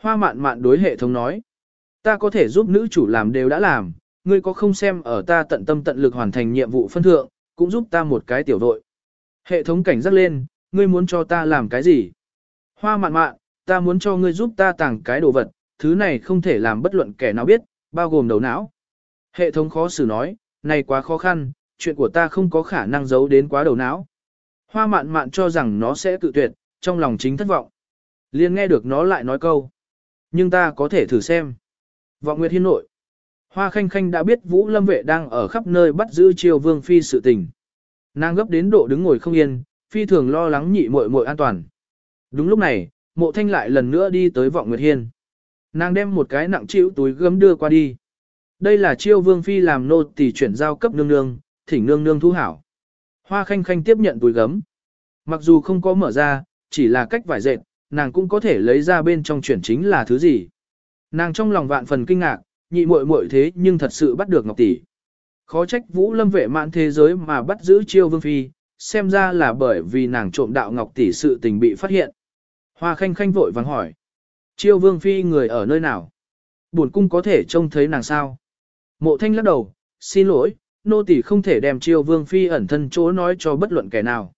Hoa mạn mạn đối hệ thống nói. Ta có thể giúp nữ chủ làm đều đã làm, ngươi có không xem ở ta tận tâm tận lực hoàn thành nhiệm vụ phân thượng, cũng giúp ta một cái tiểu đội. Hệ thống cảnh giác lên, ngươi muốn cho ta làm cái gì? Hoa mạn mạn, ta muốn cho ngươi giúp ta tàng cái đồ vật, thứ này không thể làm bất luận kẻ nào biết, bao gồm đầu não. Hệ thống khó xử nói, này quá khó khăn, chuyện của ta không có khả năng giấu đến quá đầu não. Hoa mạn mạn cho rằng nó sẽ tự tuyệt, trong lòng chính thất vọng. Liên nghe được nó lại nói câu. Nhưng ta có thể thử xem. Vọng Nguyệt Hiên nội. Hoa khanh khanh đã biết Vũ Lâm Vệ đang ở khắp nơi bắt giữ triều vương phi sự tình. Nàng gấp đến độ đứng ngồi không yên, phi thường lo lắng nhị muội muội an toàn. Đúng lúc này, mộ thanh lại lần nữa đi tới Vọng Nguyệt Hiên. Nàng đem một cái nặng chịu túi gấm đưa qua đi. Đây là chiêu vương phi làm nô tỳ chuyển giao cấp nương nương, thỉnh nương nương thu hảo. Hoa khanh khanh tiếp nhận túi gấm. Mặc dù không có mở ra, chỉ là cách vải dệt, nàng cũng có thể lấy ra bên trong chuyển chính là thứ gì. Nàng trong lòng vạn phần kinh ngạc, nhị muội muội thế nhưng thật sự bắt được Ngọc tỷ. Khó trách Vũ Lâm vệ mạn thế giới mà bắt giữ Chiêu Vương phi, xem ra là bởi vì nàng trộm đạo Ngọc tỷ sự tình bị phát hiện. Hoa Khanh Khanh vội vàng hỏi: "Chiêu Vương phi người ở nơi nào? Buồn cung có thể trông thấy nàng sao?" Mộ Thanh lắc đầu: "Xin lỗi, nô tỷ không thể đem Chiêu Vương phi ẩn thân chỗ nói cho bất luận kẻ nào."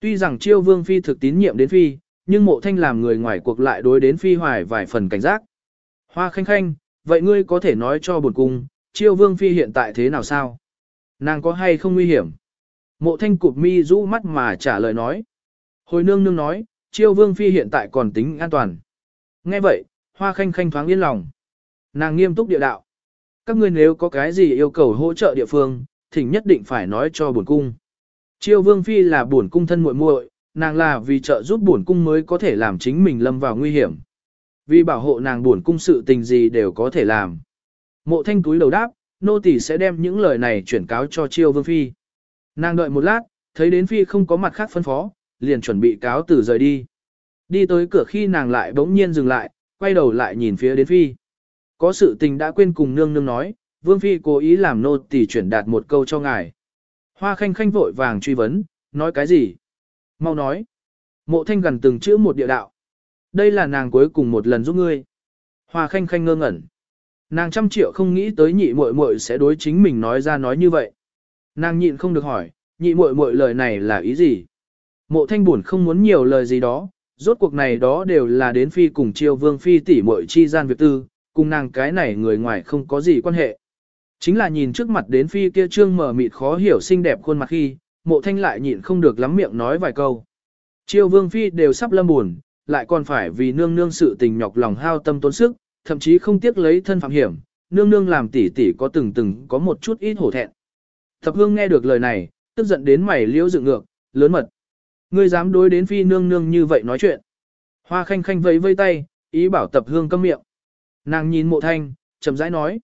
Tuy rằng Chiêu Vương phi thực tín nhiệm đến phi, nhưng Mộ Thanh làm người ngoài cuộc lại đối đến phi hoài vài phần cảnh giác. Hoa khanh khanh, vậy ngươi có thể nói cho buồn cung, chiêu vương phi hiện tại thế nào sao? Nàng có hay không nguy hiểm? Mộ thanh cụp mi rũ mắt mà trả lời nói. Hồi nương nương nói, chiêu vương phi hiện tại còn tính an toàn. Nghe vậy, hoa khanh khanh thoáng yên lòng. Nàng nghiêm túc địa đạo. các ngươi nếu có cái gì yêu cầu hỗ trợ địa phương, thỉnh nhất định phải nói cho bổn cung. Chiêu Vương Phi là bổn cung thân muội muội, nàng là vì trợ giúp bổn cung mới có thể làm chính mình lâm vào nguy hiểm. Vì bảo hộ nàng bổn cung sự tình gì đều có thể làm. Mộ thanh túi đầu đáp, nô tỳ sẽ đem những lời này chuyển cáo cho Chiêu Vương Phi. Nàng đợi một lát, thấy đến Phi không có mặt khác phân phó, liền chuẩn bị cáo từ rời đi. Đi tới cửa khi nàng lại bỗng nhiên dừng lại, quay đầu lại nhìn phía đến Phi. Có sự tình đã quên cùng nương nương nói, Vương Phi cố ý làm nô tỳ chuyển đạt một câu cho ngài. Hoa khanh khanh vội vàng truy vấn, nói cái gì? Mau nói. Mộ thanh gần từng chữ một địa đạo. Đây là nàng cuối cùng một lần giúp ngươi. Hoa khanh khanh ngơ ngẩn. Nàng trăm triệu không nghĩ tới nhị muội muội sẽ đối chính mình nói ra nói như vậy. Nàng nhịn không được hỏi, nhị muội muội lời này là ý gì? Mộ thanh buồn không muốn nhiều lời gì đó, rốt cuộc này đó đều là đến phi cùng chiêu vương phi tỷ muội chi gian việc tư, cùng nàng cái này người ngoài không có gì quan hệ. Chính là nhìn trước mặt đến phi kia trương mở mịt khó hiểu xinh đẹp khuôn mặt khi, mộ thanh lại nhịn không được lắm miệng nói vài câu. Chiêu vương phi đều sắp lâm buồn, lại còn phải vì nương nương sự tình nhọc lòng hao tâm tốn sức, thậm chí không tiếc lấy thân phạm hiểm, nương nương làm tỉ tỉ có từng từng có một chút ít hổ thẹn. Thập hương nghe được lời này, tức giận đến mày liễu dựng ngược, lớn mật. Ngươi dám đối đến phi nương nương như vậy nói chuyện. Hoa khanh khanh vẫy vây tay, ý bảo tập hương câm miệng. Nàng nhìn mộ thanh, chậm rãi nói.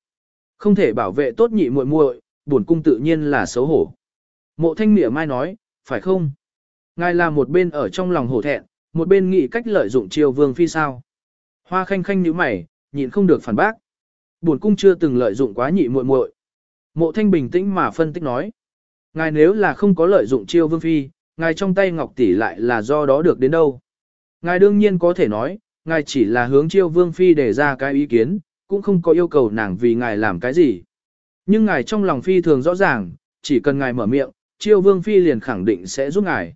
Không thể bảo vệ tốt nhị muội muội, bổn cung tự nhiên là xấu hổ. Mộ thanh mỉa mai nói, phải không? Ngài là một bên ở trong lòng hổ thẹn, một bên nghĩ cách lợi dụng triều vương phi sao. Hoa khanh khanh như mày, nhịn không được phản bác. Bổn cung chưa từng lợi dụng quá nhị muội muội. Mộ thanh bình tĩnh mà phân tích nói. Ngài nếu là không có lợi dụng chiêu vương phi, ngài trong tay ngọc tỷ lại là do đó được đến đâu. Ngài đương nhiên có thể nói, ngài chỉ là hướng chiêu vương phi để ra cái ý kiến, cũng không có yêu cầu nàng vì ngài làm cái gì. Nhưng ngài trong lòng phi thường rõ ràng, chỉ cần ngài mở miệng, chiêu vương phi liền khẳng định sẽ giúp ngài.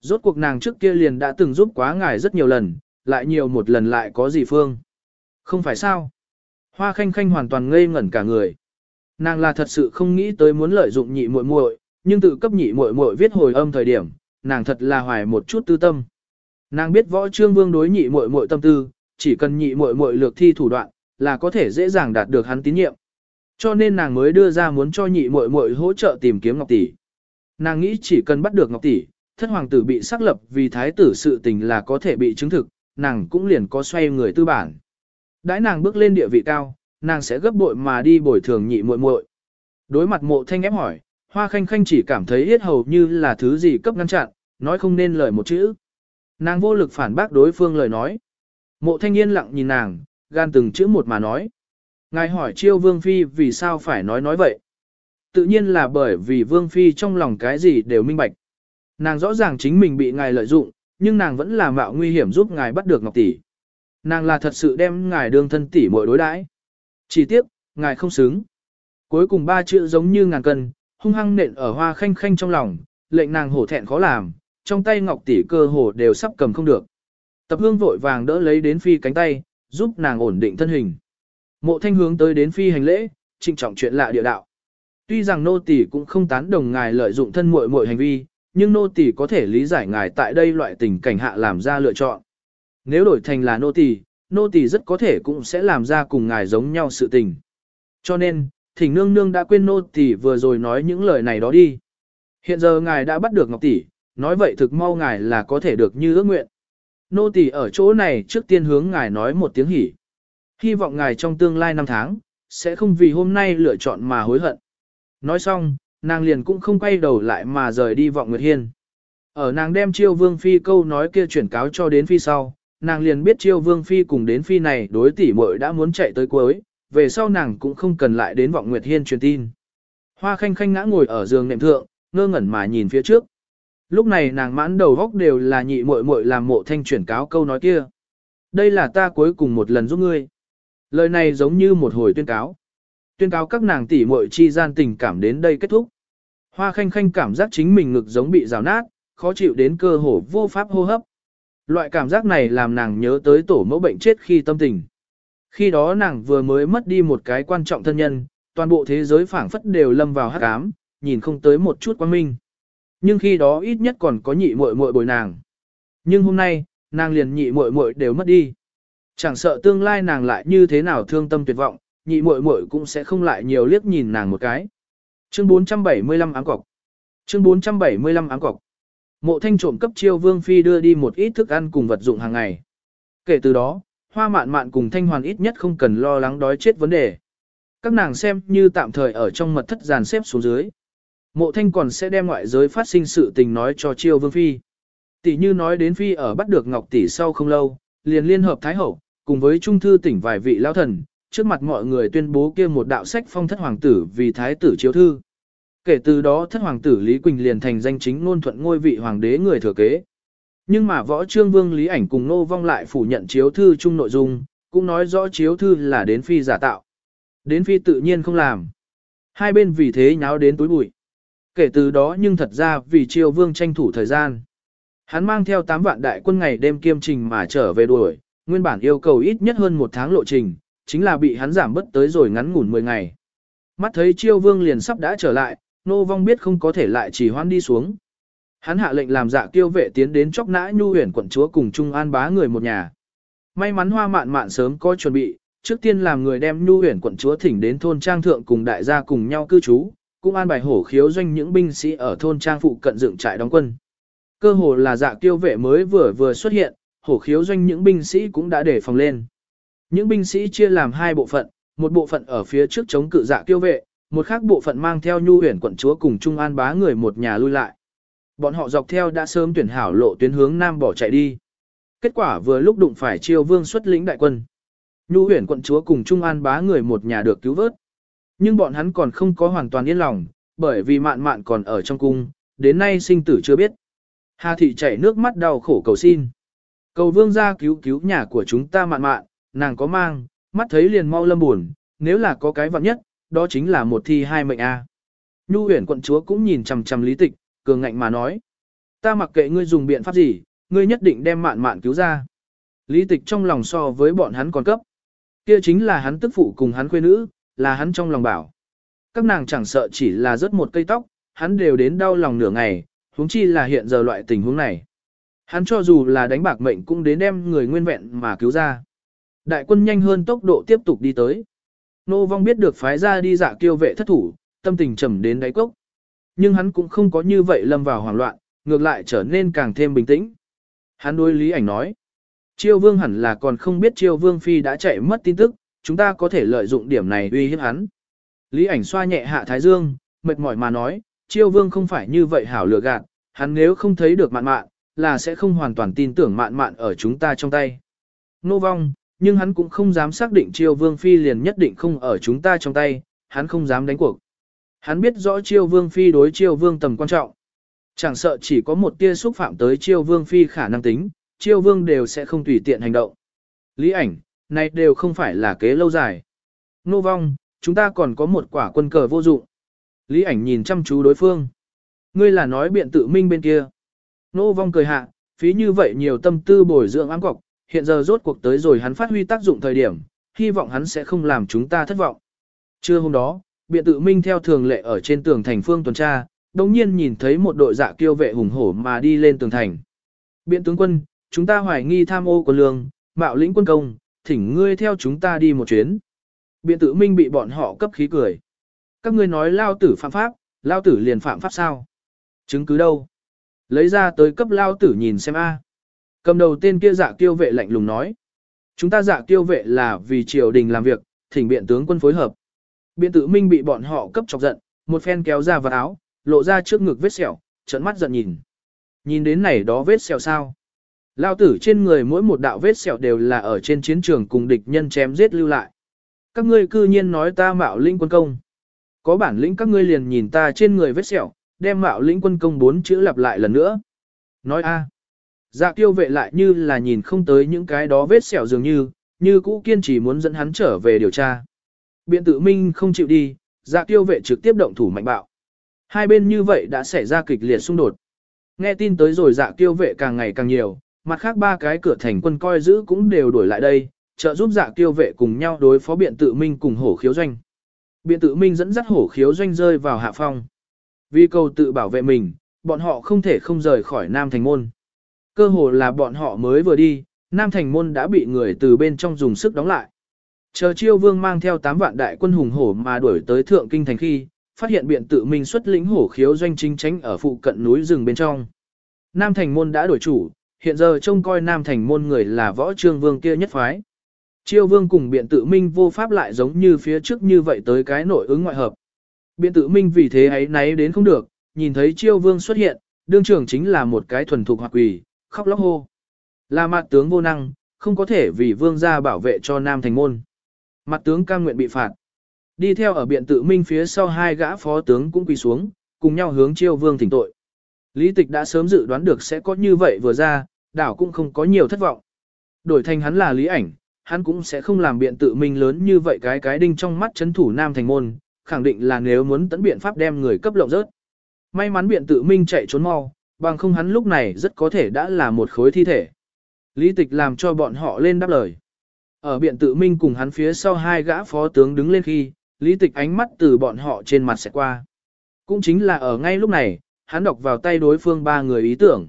Rốt cuộc nàng trước kia liền đã từng giúp quá ngài rất nhiều lần, lại nhiều một lần lại có gì phương. Không phải sao? Hoa khanh khanh hoàn toàn ngây ngẩn cả người. Nàng là thật sự không nghĩ tới muốn lợi dụng nhị muội muội, nhưng tự cấp nhị muội muội viết hồi âm thời điểm, nàng thật là hoài một chút tư tâm. Nàng biết võ trương vương đối nhị muội muội tâm tư, chỉ cần nhị muội muội lược thi thủ đoạn, là có thể dễ dàng đạt được hắn tín nhiệm. Cho nên nàng mới đưa ra muốn cho nhị muội muội hỗ trợ tìm kiếm Ngọc tỷ. Nàng nghĩ chỉ cần bắt được Ngọc tỷ, thất hoàng tử bị xác lập vì thái tử sự tình là có thể bị chứng thực, nàng cũng liền có xoay người tư bản. Đãi nàng bước lên địa vị cao, nàng sẽ gấp bội mà đi bồi thường nhị muội muội. Đối mặt mộ thanh ép hỏi, hoa khanh khanh chỉ cảm thấy hết hầu như là thứ gì cấp ngăn chặn, nói không nên lời một chữ. Nàng vô lực phản bác đối phương lời nói. Mộ thanh yên lặng nhìn nàng, gan từng chữ một mà nói. Ngài hỏi chiêu vương phi vì sao phải nói nói vậy. Tự nhiên là bởi vì vương phi trong lòng cái gì đều minh bạch. Nàng rõ ràng chính mình bị ngài lợi dụng, nhưng nàng vẫn là mạo nguy hiểm giúp ngài bắt được ngọc tỷ. Nàng là thật sự đem ngài đương thân tỷ muội đối đãi. Chỉ tiếc, ngài không xứng. Cuối cùng ba chữ giống như ngàn cân, hung hăng nện ở hoa khanh khanh trong lòng, lệnh nàng hổ thẹn khó làm, trong tay ngọc tỷ cơ hồ đều sắp cầm không được. Tập hương vội vàng đỡ lấy đến phi cánh tay, giúp nàng ổn định thân hình. Mộ thanh hướng tới đến phi hành lễ, trịnh trọng chuyện lạ địa đạo. Tuy rằng nô tỷ cũng không tán đồng ngài lợi dụng thân muội muội hành vi, nhưng nô tỷ có thể lý giải ngài tại đây loại tình cảnh hạ làm ra lựa chọn. Nếu đổi thành là nô tỳ, nô tỳ rất có thể cũng sẽ làm ra cùng ngài giống nhau sự tình. Cho nên, thỉnh nương nương đã quên nô tỳ vừa rồi nói những lời này đó đi. Hiện giờ ngài đã bắt được ngọc tỷ, nói vậy thực mau ngài là có thể được như ước nguyện. Nô tỳ ở chỗ này trước tiên hướng ngài nói một tiếng hỉ. Hy vọng ngài trong tương lai năm tháng, sẽ không vì hôm nay lựa chọn mà hối hận. Nói xong, nàng liền cũng không quay đầu lại mà rời đi vọng Nguyệt Hiên. Ở nàng đem chiêu vương phi câu nói kia chuyển cáo cho đến phi sau, nàng liền biết chiêu vương phi cùng đến phi này đối tỷ muội đã muốn chạy tới cuối, về sau nàng cũng không cần lại đến vọng Nguyệt Hiên truyền tin. Hoa khanh khanh ngã ngồi ở giường nệm thượng, ngơ ngẩn mà nhìn phía trước. Lúc này nàng mãn đầu góc đều là nhị muội muội làm mộ thanh chuyển cáo câu nói kia. Đây là ta cuối cùng một lần giúp ngươi. Lời này giống như một hồi tuyên cáo. Tuyên cáo các nàng tỷ muội chi gian tình cảm đến đây kết thúc. Hoa khanh khanh cảm giác chính mình ngực giống bị rào nát, khó chịu đến cơ hồ vô pháp hô hấp. Loại cảm giác này làm nàng nhớ tới tổ mẫu bệnh chết khi tâm tình. Khi đó nàng vừa mới mất đi một cái quan trọng thân nhân, toàn bộ thế giới phảng phất đều lâm vào hắc ám, nhìn không tới một chút quang minh. Nhưng khi đó ít nhất còn có nhị muội muội bồi nàng. Nhưng hôm nay, nàng liền nhị muội muội đều mất đi. Chẳng sợ tương lai nàng lại như thế nào thương tâm tuyệt vọng, nhị muội muội cũng sẽ không lại nhiều liếc nhìn nàng một cái. Chương 475 Ám cọc. Chương 475 Ám cọc. Mộ thanh trộm cấp chiêu vương phi đưa đi một ít thức ăn cùng vật dụng hàng ngày. Kể từ đó, hoa mạn mạn cùng thanh hoàn ít nhất không cần lo lắng đói chết vấn đề. Các nàng xem như tạm thời ở trong mật thất giàn xếp xuống dưới. Mộ thanh còn sẽ đem ngoại giới phát sinh sự tình nói cho chiêu vương phi. Tỷ như nói đến phi ở bắt được ngọc tỷ sau không lâu, liền liên hợp thái hậu, cùng với trung thư tỉnh vài vị lão thần, trước mặt mọi người tuyên bố kia một đạo sách phong thất hoàng tử vì thái tử chiếu thư. Kể từ đó thất hoàng tử Lý Quỳnh liền thành danh chính ngôn thuận ngôi vị hoàng đế người thừa kế. Nhưng mà võ trương vương Lý ảnh cùng nô vong lại phủ nhận chiếu thư chung nội dung, cũng nói rõ chiếu thư là đến phi giả tạo. Đến phi tự nhiên không làm. Hai bên vì thế nháo đến túi bụi. Kể từ đó nhưng thật ra vì triều vương tranh thủ thời gian. Hắn mang theo 8 vạn đại quân ngày đêm kiêm trình mà trở về đuổi, nguyên bản yêu cầu ít nhất hơn một tháng lộ trình, chính là bị hắn giảm bất tới rồi ngắn ngủn 10 ngày. Mắt thấy triều vương liền sắp đã trở lại, nô vong biết không có thể lại chỉ hoan đi xuống. Hắn hạ lệnh làm dạ tiêu vệ tiến đến chóc nã nhu huyền quận chúa cùng Trung An bá người một nhà. May mắn hoa mạn mạn sớm có chuẩn bị, trước tiên làm người đem nhu huyền quận chúa thỉnh đến thôn trang thượng cùng đại gia cùng nhau cư trú, cũng an bài hổ khiếu doanh những binh sĩ ở thôn trang phụ cận dựng trại đóng quân. Cơ hồ là dạ tiêu vệ mới vừa vừa xuất hiện, hổ khiếu doanh những binh sĩ cũng đã để phòng lên. Những binh sĩ chia làm hai bộ phận, một bộ phận ở phía trước chống cự dạ tiêu vệ, một khác bộ phận mang theo nhu huyền quận chúa cùng Trung An bá người một nhà lui lại. Bọn họ dọc theo đã sớm tuyển hảo lộ tuyến hướng nam bỏ chạy đi. Kết quả vừa lúc đụng phải chiêu vương xuất lĩnh đại quân. Nhu huyền quận chúa cùng Trung An bá người một nhà được cứu vớt. Nhưng bọn hắn còn không có hoàn toàn yên lòng, bởi vì mạn mạn còn ở trong cung, đến nay sinh tử chưa biết. Hà thị chảy nước mắt đau khổ cầu xin. Cầu vương ra cứu cứu nhà của chúng ta mạn mạn, nàng có mang, mắt thấy liền mau lâm buồn, nếu là có cái vặn nhất, đó chính là một thi hai mệnh A. Nhu huyền quận chúa cũng nhìn chằm chằm lý tịch, cường ngạnh mà nói. Ta mặc kệ ngươi dùng biện pháp gì, ngươi nhất định đem mạn mạn cứu ra. Lý tịch trong lòng so với bọn hắn còn cấp. Kia chính là hắn tức phụ cùng hắn quê nữ, là hắn trong lòng bảo. Các nàng chẳng sợ chỉ là rớt một cây tóc, hắn đều đến đau lòng nửa ngày, huống chi là hiện giờ loại tình huống này. Hắn cho dù là đánh bạc mệnh cũng đến đem người nguyên vẹn mà cứu ra. Đại quân nhanh hơn tốc độ tiếp tục đi tới. Nô vong biết được phái ra đi dạ kiêu vệ thất thủ, tâm tình trầm đến đáy cốc. Nhưng hắn cũng không có như vậy lâm vào hoảng loạn, ngược lại trở nên càng thêm bình tĩnh. Hắn đối Lý ảnh nói. Chiêu vương hẳn là còn không biết chiêu vương phi đã chạy mất tin tức, chúng ta có thể lợi dụng điểm này uy hiếp hắn. Lý ảnh xoa nhẹ hạ thái dương, mệt mỏi mà nói, chiêu vương không phải như vậy hảo lừa gạt, hắn nếu không thấy được mạn mạn, là sẽ không hoàn toàn tin tưởng mạn mạn ở chúng ta trong tay. Nô vong, nhưng hắn cũng không dám xác định chiêu vương phi liền nhất định không ở chúng ta trong tay, hắn không dám đánh cuộc. Hắn biết rõ chiêu vương phi đối chiêu vương tầm quan trọng. Chẳng sợ chỉ có một tia xúc phạm tới chiêu vương phi khả năng tính, chiêu vương đều sẽ không tùy tiện hành động. Lý ảnh, này đều không phải là kế lâu dài. Nô vong, chúng ta còn có một quả quân cờ vô dụng. Lý ảnh nhìn chăm chú đối phương. Ngươi là nói biện tự minh bên kia. Nô vong cười hạ, phí như vậy nhiều tâm tư bồi dưỡng ám cọc, hiện giờ rốt cuộc tới rồi hắn phát huy tác dụng thời điểm, hy vọng hắn sẽ không làm chúng ta thất vọng. Trưa hôm đó, biện tự minh theo thường lệ ở trên tường thành phương tuần tra, đồng nhiên nhìn thấy một đội dạ kiêu vệ hùng hổ mà đi lên tường thành. Biện tướng quân, chúng ta hoài nghi tham ô của lương, mạo lĩnh quân công, thỉnh ngươi theo chúng ta đi một chuyến. Biện tự minh bị bọn họ cấp khí cười. Các ngươi nói lao tử phạm pháp, lao tử liền phạm pháp sao? Chứng cứ đâu? Lấy ra tới cấp lao tử nhìn xem a. Cầm đầu tên kia dạ tiêu vệ lạnh lùng nói. Chúng ta dạ tiêu vệ là vì triều đình làm việc, thỉnh biện tướng quân phối hợp. Biện tự minh bị bọn họ cấp chọc giận, một phen kéo ra vào áo, lộ ra trước ngực vết sẹo, trợn mắt giận nhìn. Nhìn đến này đó vết sẹo sao? Lao tử trên người mỗi một đạo vết sẹo đều là ở trên chiến trường cùng địch nhân chém giết lưu lại. Các ngươi cư nhiên nói ta mạo linh quân công. Có bản lĩnh các ngươi liền nhìn ta trên người vết sẹo, đem mạo lĩnh quân công bốn chữ lặp lại lần nữa. Nói a, Dạ tiêu vệ lại như là nhìn không tới những cái đó vết sẹo dường như, như cũ kiên trì muốn dẫn hắn trở về điều tra. Biện tự minh không chịu đi, dạ tiêu vệ trực tiếp động thủ mạnh bạo. Hai bên như vậy đã xảy ra kịch liệt xung đột. Nghe tin tới rồi dạ tiêu vệ càng ngày càng nhiều, mặt khác ba cái cửa thành quân coi giữ cũng đều đuổi lại đây, trợ giúp dạ tiêu vệ cùng nhau đối phó biện tự minh cùng hổ khiếu doanh. Biện tự minh dẫn dắt hổ khiếu doanh rơi vào hạ phong. Vì cầu tự bảo vệ mình, bọn họ không thể không rời khỏi Nam Thành Môn. Cơ hồ là bọn họ mới vừa đi, Nam Thành Môn đã bị người từ bên trong dùng sức đóng lại. Chờ chiêu vương mang theo 8 vạn đại quân hùng hổ mà đuổi tới thượng kinh thành khi, phát hiện biện tự minh xuất lĩnh hổ khiếu doanh chính tránh ở phụ cận núi rừng bên trong. Nam thành môn đã đổi chủ, hiện giờ trông coi Nam thành môn người là võ trương vương kia nhất phái. Chiêu vương cùng biện tự minh vô pháp lại giống như phía trước như vậy tới cái nội ứng ngoại hợp. Biện tự minh vì thế ấy náy đến không được, nhìn thấy chiêu vương xuất hiện, đương trưởng chính là một cái thuần thục hoặc quỷ, khóc lóc hô. Là mặt tướng vô năng, không có thể vì vương gia bảo vệ cho Nam thành môn. Mặt tướng cam nguyện bị phạt. Đi theo ở biện tự minh phía sau hai gã phó tướng cũng quỳ xuống, cùng nhau hướng chiêu vương thỉnh tội. Lý tịch đã sớm dự đoán được sẽ có như vậy vừa ra, đảo cũng không có nhiều thất vọng. Đổi thành hắn là lý ảnh, hắn cũng sẽ không làm biện tự minh lớn như vậy cái cái đinh trong mắt chấn thủ nam thành môn, khẳng định là nếu muốn tấn biện pháp đem người cấp lộng rớt. May mắn biện tự minh chạy trốn mau, bằng không hắn lúc này rất có thể đã là một khối thi thể. Lý tịch làm cho bọn họ lên đáp lời. Ở biện tự minh cùng hắn phía sau hai gã phó tướng đứng lên khi, lý tịch ánh mắt từ bọn họ trên mặt sẽ qua. Cũng chính là ở ngay lúc này, hắn đọc vào tay đối phương ba người ý tưởng.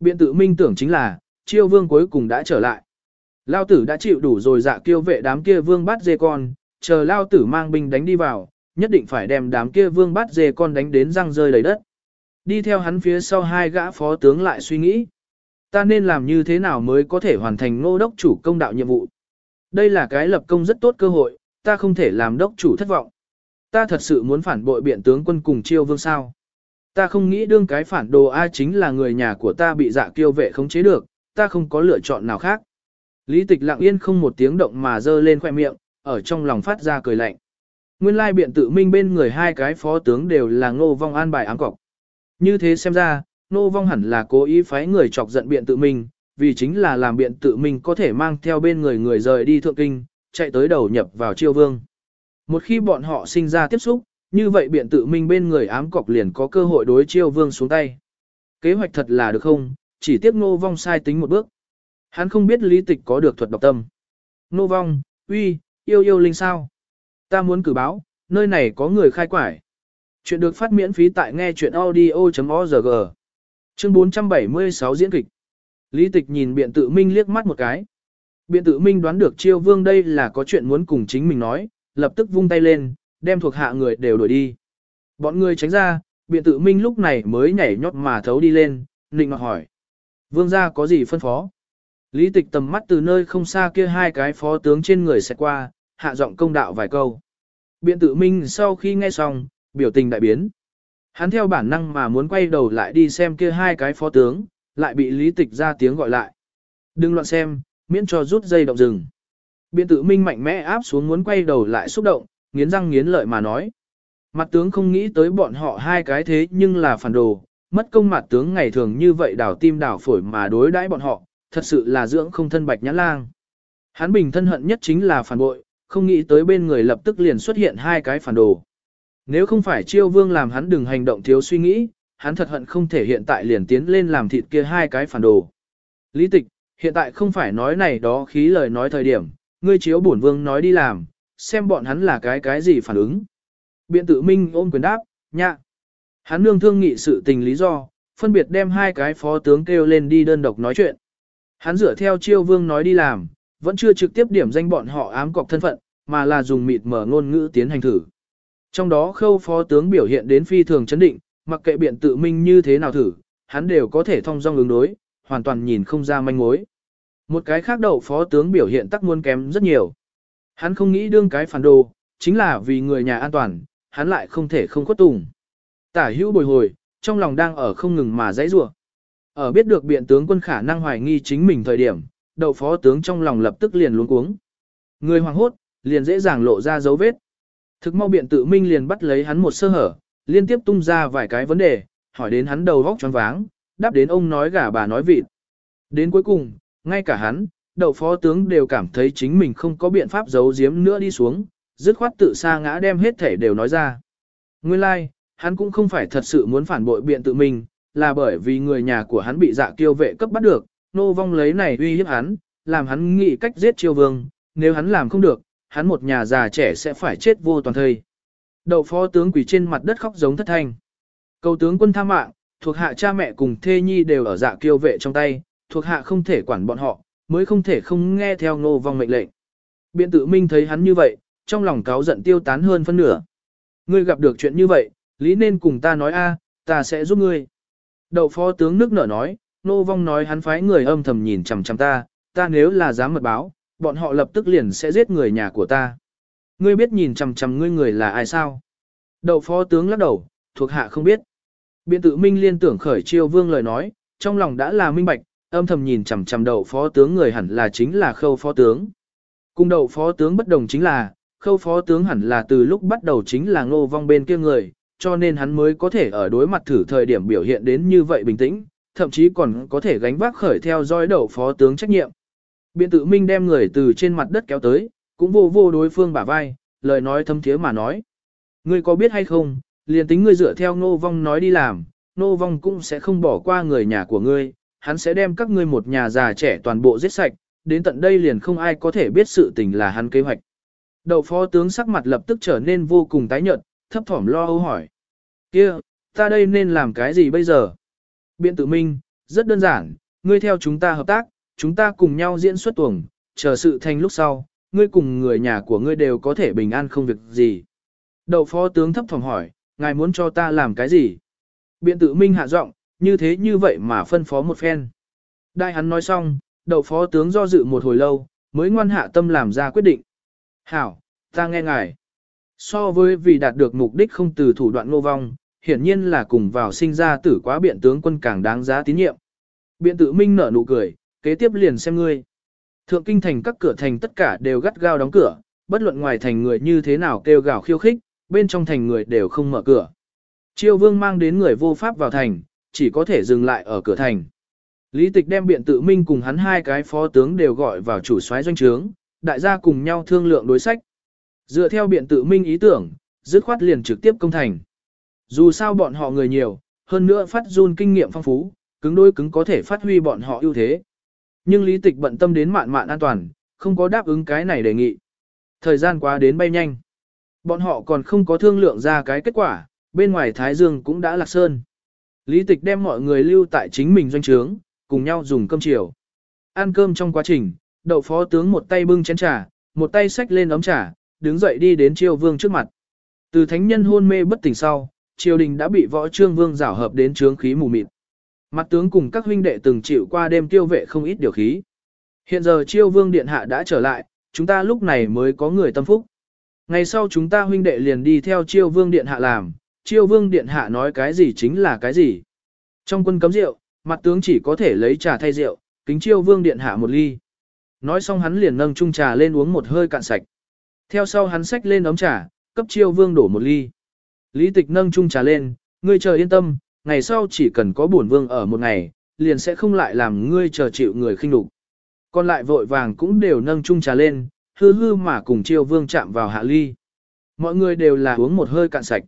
Biện tự minh tưởng chính là, chiêu vương cuối cùng đã trở lại. Lao tử đã chịu đủ rồi dạ kiêu vệ đám kia vương bắt dê con, chờ lao tử mang binh đánh đi vào, nhất định phải đem đám kia vương bắt dê con đánh đến răng rơi đầy đất. Đi theo hắn phía sau hai gã phó tướng lại suy nghĩ. Ta nên làm như thế nào mới có thể hoàn thành ngô đốc chủ công đạo nhiệm vụ. Đây là cái lập công rất tốt cơ hội, ta không thể làm đốc chủ thất vọng. Ta thật sự muốn phản bội biện tướng quân cùng chiêu vương sao. Ta không nghĩ đương cái phản đồ ai chính là người nhà của ta bị dạ kiêu vệ khống chế được, ta không có lựa chọn nào khác. Lý tịch lặng yên không một tiếng động mà dơ lên khoe miệng, ở trong lòng phát ra cười lạnh. Nguyên lai biện tự minh bên người hai cái phó tướng đều là ngô vong an bài ám cọc. Như thế xem ra, Nô vong hẳn là cố ý phái người chọc giận biện tự minh, vì chính là làm biện tự minh có thể mang theo bên người người rời đi thượng kinh, chạy tới đầu nhập vào chiêu vương. Một khi bọn họ sinh ra tiếp xúc, như vậy biện tự minh bên người ám cọc liền có cơ hội đối chiêu vương xuống tay. Kế hoạch thật là được không, chỉ tiếc Nô vong sai tính một bước. Hắn không biết lý tịch có được thuật độc tâm. Nô vong, uy, yêu yêu linh sao. Ta muốn cử báo, nơi này có người khai quải. Chuyện được phát miễn phí tại nghe chuyện audio.org. Chương 476 diễn kịch. Lý tịch nhìn biện tự minh liếc mắt một cái. Biện tự minh đoán được chiêu vương đây là có chuyện muốn cùng chính mình nói, lập tức vung tay lên, đem thuộc hạ người đều đuổi đi. Bọn người tránh ra, biện tự minh lúc này mới nhảy nhót mà thấu đi lên, nịnh ngọt hỏi. Vương gia có gì phân phó? Lý tịch tầm mắt từ nơi không xa kia hai cái phó tướng trên người sẽ qua, hạ giọng công đạo vài câu. Biện tự minh sau khi nghe xong, biểu tình đại biến. Hắn theo bản năng mà muốn quay đầu lại đi xem kia hai cái phó tướng, lại bị lý tịch ra tiếng gọi lại. Đừng loạn xem, miễn cho rút dây động rừng. Biện tự minh mạnh mẽ áp xuống muốn quay đầu lại xúc động, nghiến răng nghiến lợi mà nói. Mặt tướng không nghĩ tới bọn họ hai cái thế nhưng là phản đồ, mất công mặt tướng ngày thường như vậy đảo tim đảo phổi mà đối đãi bọn họ, thật sự là dưỡng không thân bạch nhãn lang. Hắn bình thân hận nhất chính là phản bội, không nghĩ tới bên người lập tức liền xuất hiện hai cái phản đồ. Nếu không phải chiêu vương làm hắn đừng hành động thiếu suy nghĩ, hắn thật hận không thể hiện tại liền tiến lên làm thịt kia hai cái phản đồ. Lý tịch, hiện tại không phải nói này đó khí lời nói thời điểm, ngươi chiếu bổn vương nói đi làm, xem bọn hắn là cái cái gì phản ứng. Biện tự minh ôm quyền đáp, nhạ. Hắn nương thương nghị sự tình lý do, phân biệt đem hai cái phó tướng kêu lên đi đơn độc nói chuyện. Hắn dựa theo chiêu vương nói đi làm, vẫn chưa trực tiếp điểm danh bọn họ ám cọc thân phận, mà là dùng mịt mở ngôn ngữ tiến hành thử. Trong đó khâu phó tướng biểu hiện đến phi thường chấn định, mặc kệ biện tự minh như thế nào thử, hắn đều có thể thông dong ứng đối, hoàn toàn nhìn không ra manh mối. Một cái khác đậu phó tướng biểu hiện tắc muôn kém rất nhiều. Hắn không nghĩ đương cái phản đồ, chính là vì người nhà an toàn, hắn lại không thể không khuất tùng. Tả hữu bồi hồi, trong lòng đang ở không ngừng mà dãy rủa. Ở biết được biện tướng quân khả năng hoài nghi chính mình thời điểm, đậu phó tướng trong lòng lập tức liền luống cuống. Người hoàng hốt, liền dễ dàng lộ ra dấu vết. Thực mau biện tự minh liền bắt lấy hắn một sơ hở, liên tiếp tung ra vài cái vấn đề, hỏi đến hắn đầu vóc choáng váng, đáp đến ông nói gà bà nói vịt. Đến cuối cùng, ngay cả hắn, đậu phó tướng đều cảm thấy chính mình không có biện pháp giấu giếm nữa đi xuống, dứt khoát tự sa ngã đem hết thể đều nói ra. Nguyên lai, like, hắn cũng không phải thật sự muốn phản bội biện tự mình, là bởi vì người nhà của hắn bị dạ kiêu vệ cấp bắt được, nô vong lấy này uy hiếp hắn, làm hắn nghĩ cách giết triều vương, nếu hắn làm không được, hắn một nhà già trẻ sẽ phải chết vô toàn thây. Đậu phó tướng quỳ trên mặt đất khóc giống thất thanh. Cầu tướng quân tha mạng, thuộc hạ cha mẹ cùng thê nhi đều ở dạ kiêu vệ trong tay, thuộc hạ không thể quản bọn họ, mới không thể không nghe theo nô vong mệnh lệnh. Biện tự minh thấy hắn như vậy, trong lòng cáo giận tiêu tán hơn phân nửa. Ngươi gặp được chuyện như vậy, lý nên cùng ta nói a, ta sẽ giúp ngươi. Đậu phó tướng nước nở nói, nô vong nói hắn phái người âm thầm nhìn chằm chằm ta, ta nếu là dám mật báo, bọn họ lập tức liền sẽ giết người nhà của ta. Ngươi biết nhìn chằm chằm ngươi người là ai sao? Đậu phó tướng lắc đầu, thuộc hạ không biết. Biện tự minh liên tưởng khởi chiêu vương lời nói, trong lòng đã là minh bạch, âm thầm nhìn chằm chằm đậu phó tướng người hẳn là chính là khâu phó tướng. Cùng đậu phó tướng bất đồng chính là, khâu phó tướng hẳn là từ lúc bắt đầu chính là ngô vong bên kia người, cho nên hắn mới có thể ở đối mặt thử thời điểm biểu hiện đến như vậy bình tĩnh, thậm chí còn có thể gánh vác khởi theo dõi đậu phó tướng trách nhiệm. Biện tự minh đem người từ trên mặt đất kéo tới, cũng vô vô đối phương bả vai, lời nói thâm thiế mà nói. Ngươi có biết hay không, liền tính ngươi dựa theo ngô vong nói đi làm, ngô vong cũng sẽ không bỏ qua người nhà của ngươi, hắn sẽ đem các ngươi một nhà già trẻ toàn bộ giết sạch, đến tận đây liền không ai có thể biết sự tình là hắn kế hoạch. Đậu phó tướng sắc mặt lập tức trở nên vô cùng tái nhợt, thấp thỏm lo âu hỏi. kia, ta đây nên làm cái gì bây giờ? Biện tự minh, rất đơn giản, ngươi theo chúng ta hợp tác, chúng ta cùng nhau diễn xuất tuồng, chờ sự thành lúc sau, ngươi cùng người nhà của ngươi đều có thể bình an không việc gì. đầu phó tướng thấp thỏm hỏi, ngài muốn cho ta làm cái gì? Biện tự minh hạ giọng, như thế như vậy mà phân phó một phen. Đại hắn nói xong, đầu phó tướng do dự một hồi lâu, mới ngoan hạ tâm làm ra quyết định. Hảo, ta nghe ngài. So với vì đạt được mục đích không từ thủ đoạn ngô vong, hiển nhiên là cùng vào sinh ra tử quá biện tướng quân càng đáng giá tín nhiệm. Biện tự minh nở nụ cười, kế tiếp liền xem ngươi. Thượng kinh thành các cửa thành tất cả đều gắt gao đóng cửa, bất luận ngoài thành người như thế nào kêu gào khiêu khích, bên trong thành người đều không mở cửa. Chiêu vương mang đến người vô pháp vào thành, chỉ có thể dừng lại ở cửa thành. Lý tịch đem biện tự minh cùng hắn hai cái phó tướng đều gọi vào chủ soái doanh trướng, đại gia cùng nhau thương lượng đối sách. Dựa theo biện tự minh ý tưởng, dứt khoát liền trực tiếp công thành. Dù sao bọn họ người nhiều, hơn nữa phát run kinh nghiệm phong phú, cứng đôi cứng có thể phát huy bọn họ ưu thế. Nhưng lý tịch bận tâm đến mạn mạn an toàn, không có đáp ứng cái này đề nghị. Thời gian quá đến bay nhanh. Bọn họ còn không có thương lượng ra cái kết quả, bên ngoài Thái Dương cũng đã lạc sơn. Lý tịch đem mọi người lưu tại chính mình doanh trướng, cùng nhau dùng cơm chiều. Ăn cơm trong quá trình, đậu phó tướng một tay bưng chén trà, một tay xách lên ấm trà, đứng dậy đi đến triều vương trước mặt. Từ thánh nhân hôn mê bất tỉnh sau, triều đình đã bị võ trương vương giảo hợp đến trướng khí mù mịt. Mặt tướng cùng các huynh đệ từng chịu qua đêm tiêu vệ không ít điều khí. Hiện giờ chiêu vương điện hạ đã trở lại, chúng ta lúc này mới có người tâm phúc. Ngày sau chúng ta huynh đệ liền đi theo chiêu vương điện hạ làm, chiêu vương điện hạ nói cái gì chính là cái gì. Trong quân cấm rượu, mặt tướng chỉ có thể lấy trà thay rượu, kính chiêu vương điện hạ một ly. Nói xong hắn liền nâng chung trà lên uống một hơi cạn sạch. Theo sau hắn xách lên ống trà, cấp chiêu vương đổ một ly. Lý tịch nâng chung trà lên, ngươi chờ yên tâm, ngày sau chỉ cần có bổn vương ở một ngày, liền sẽ không lại làm ngươi chờ chịu người khinh đục. Còn lại vội vàng cũng đều nâng chung trà lên, hư hư mà cùng triều vương chạm vào hạ ly. Mọi người đều là uống một hơi cạn sạch.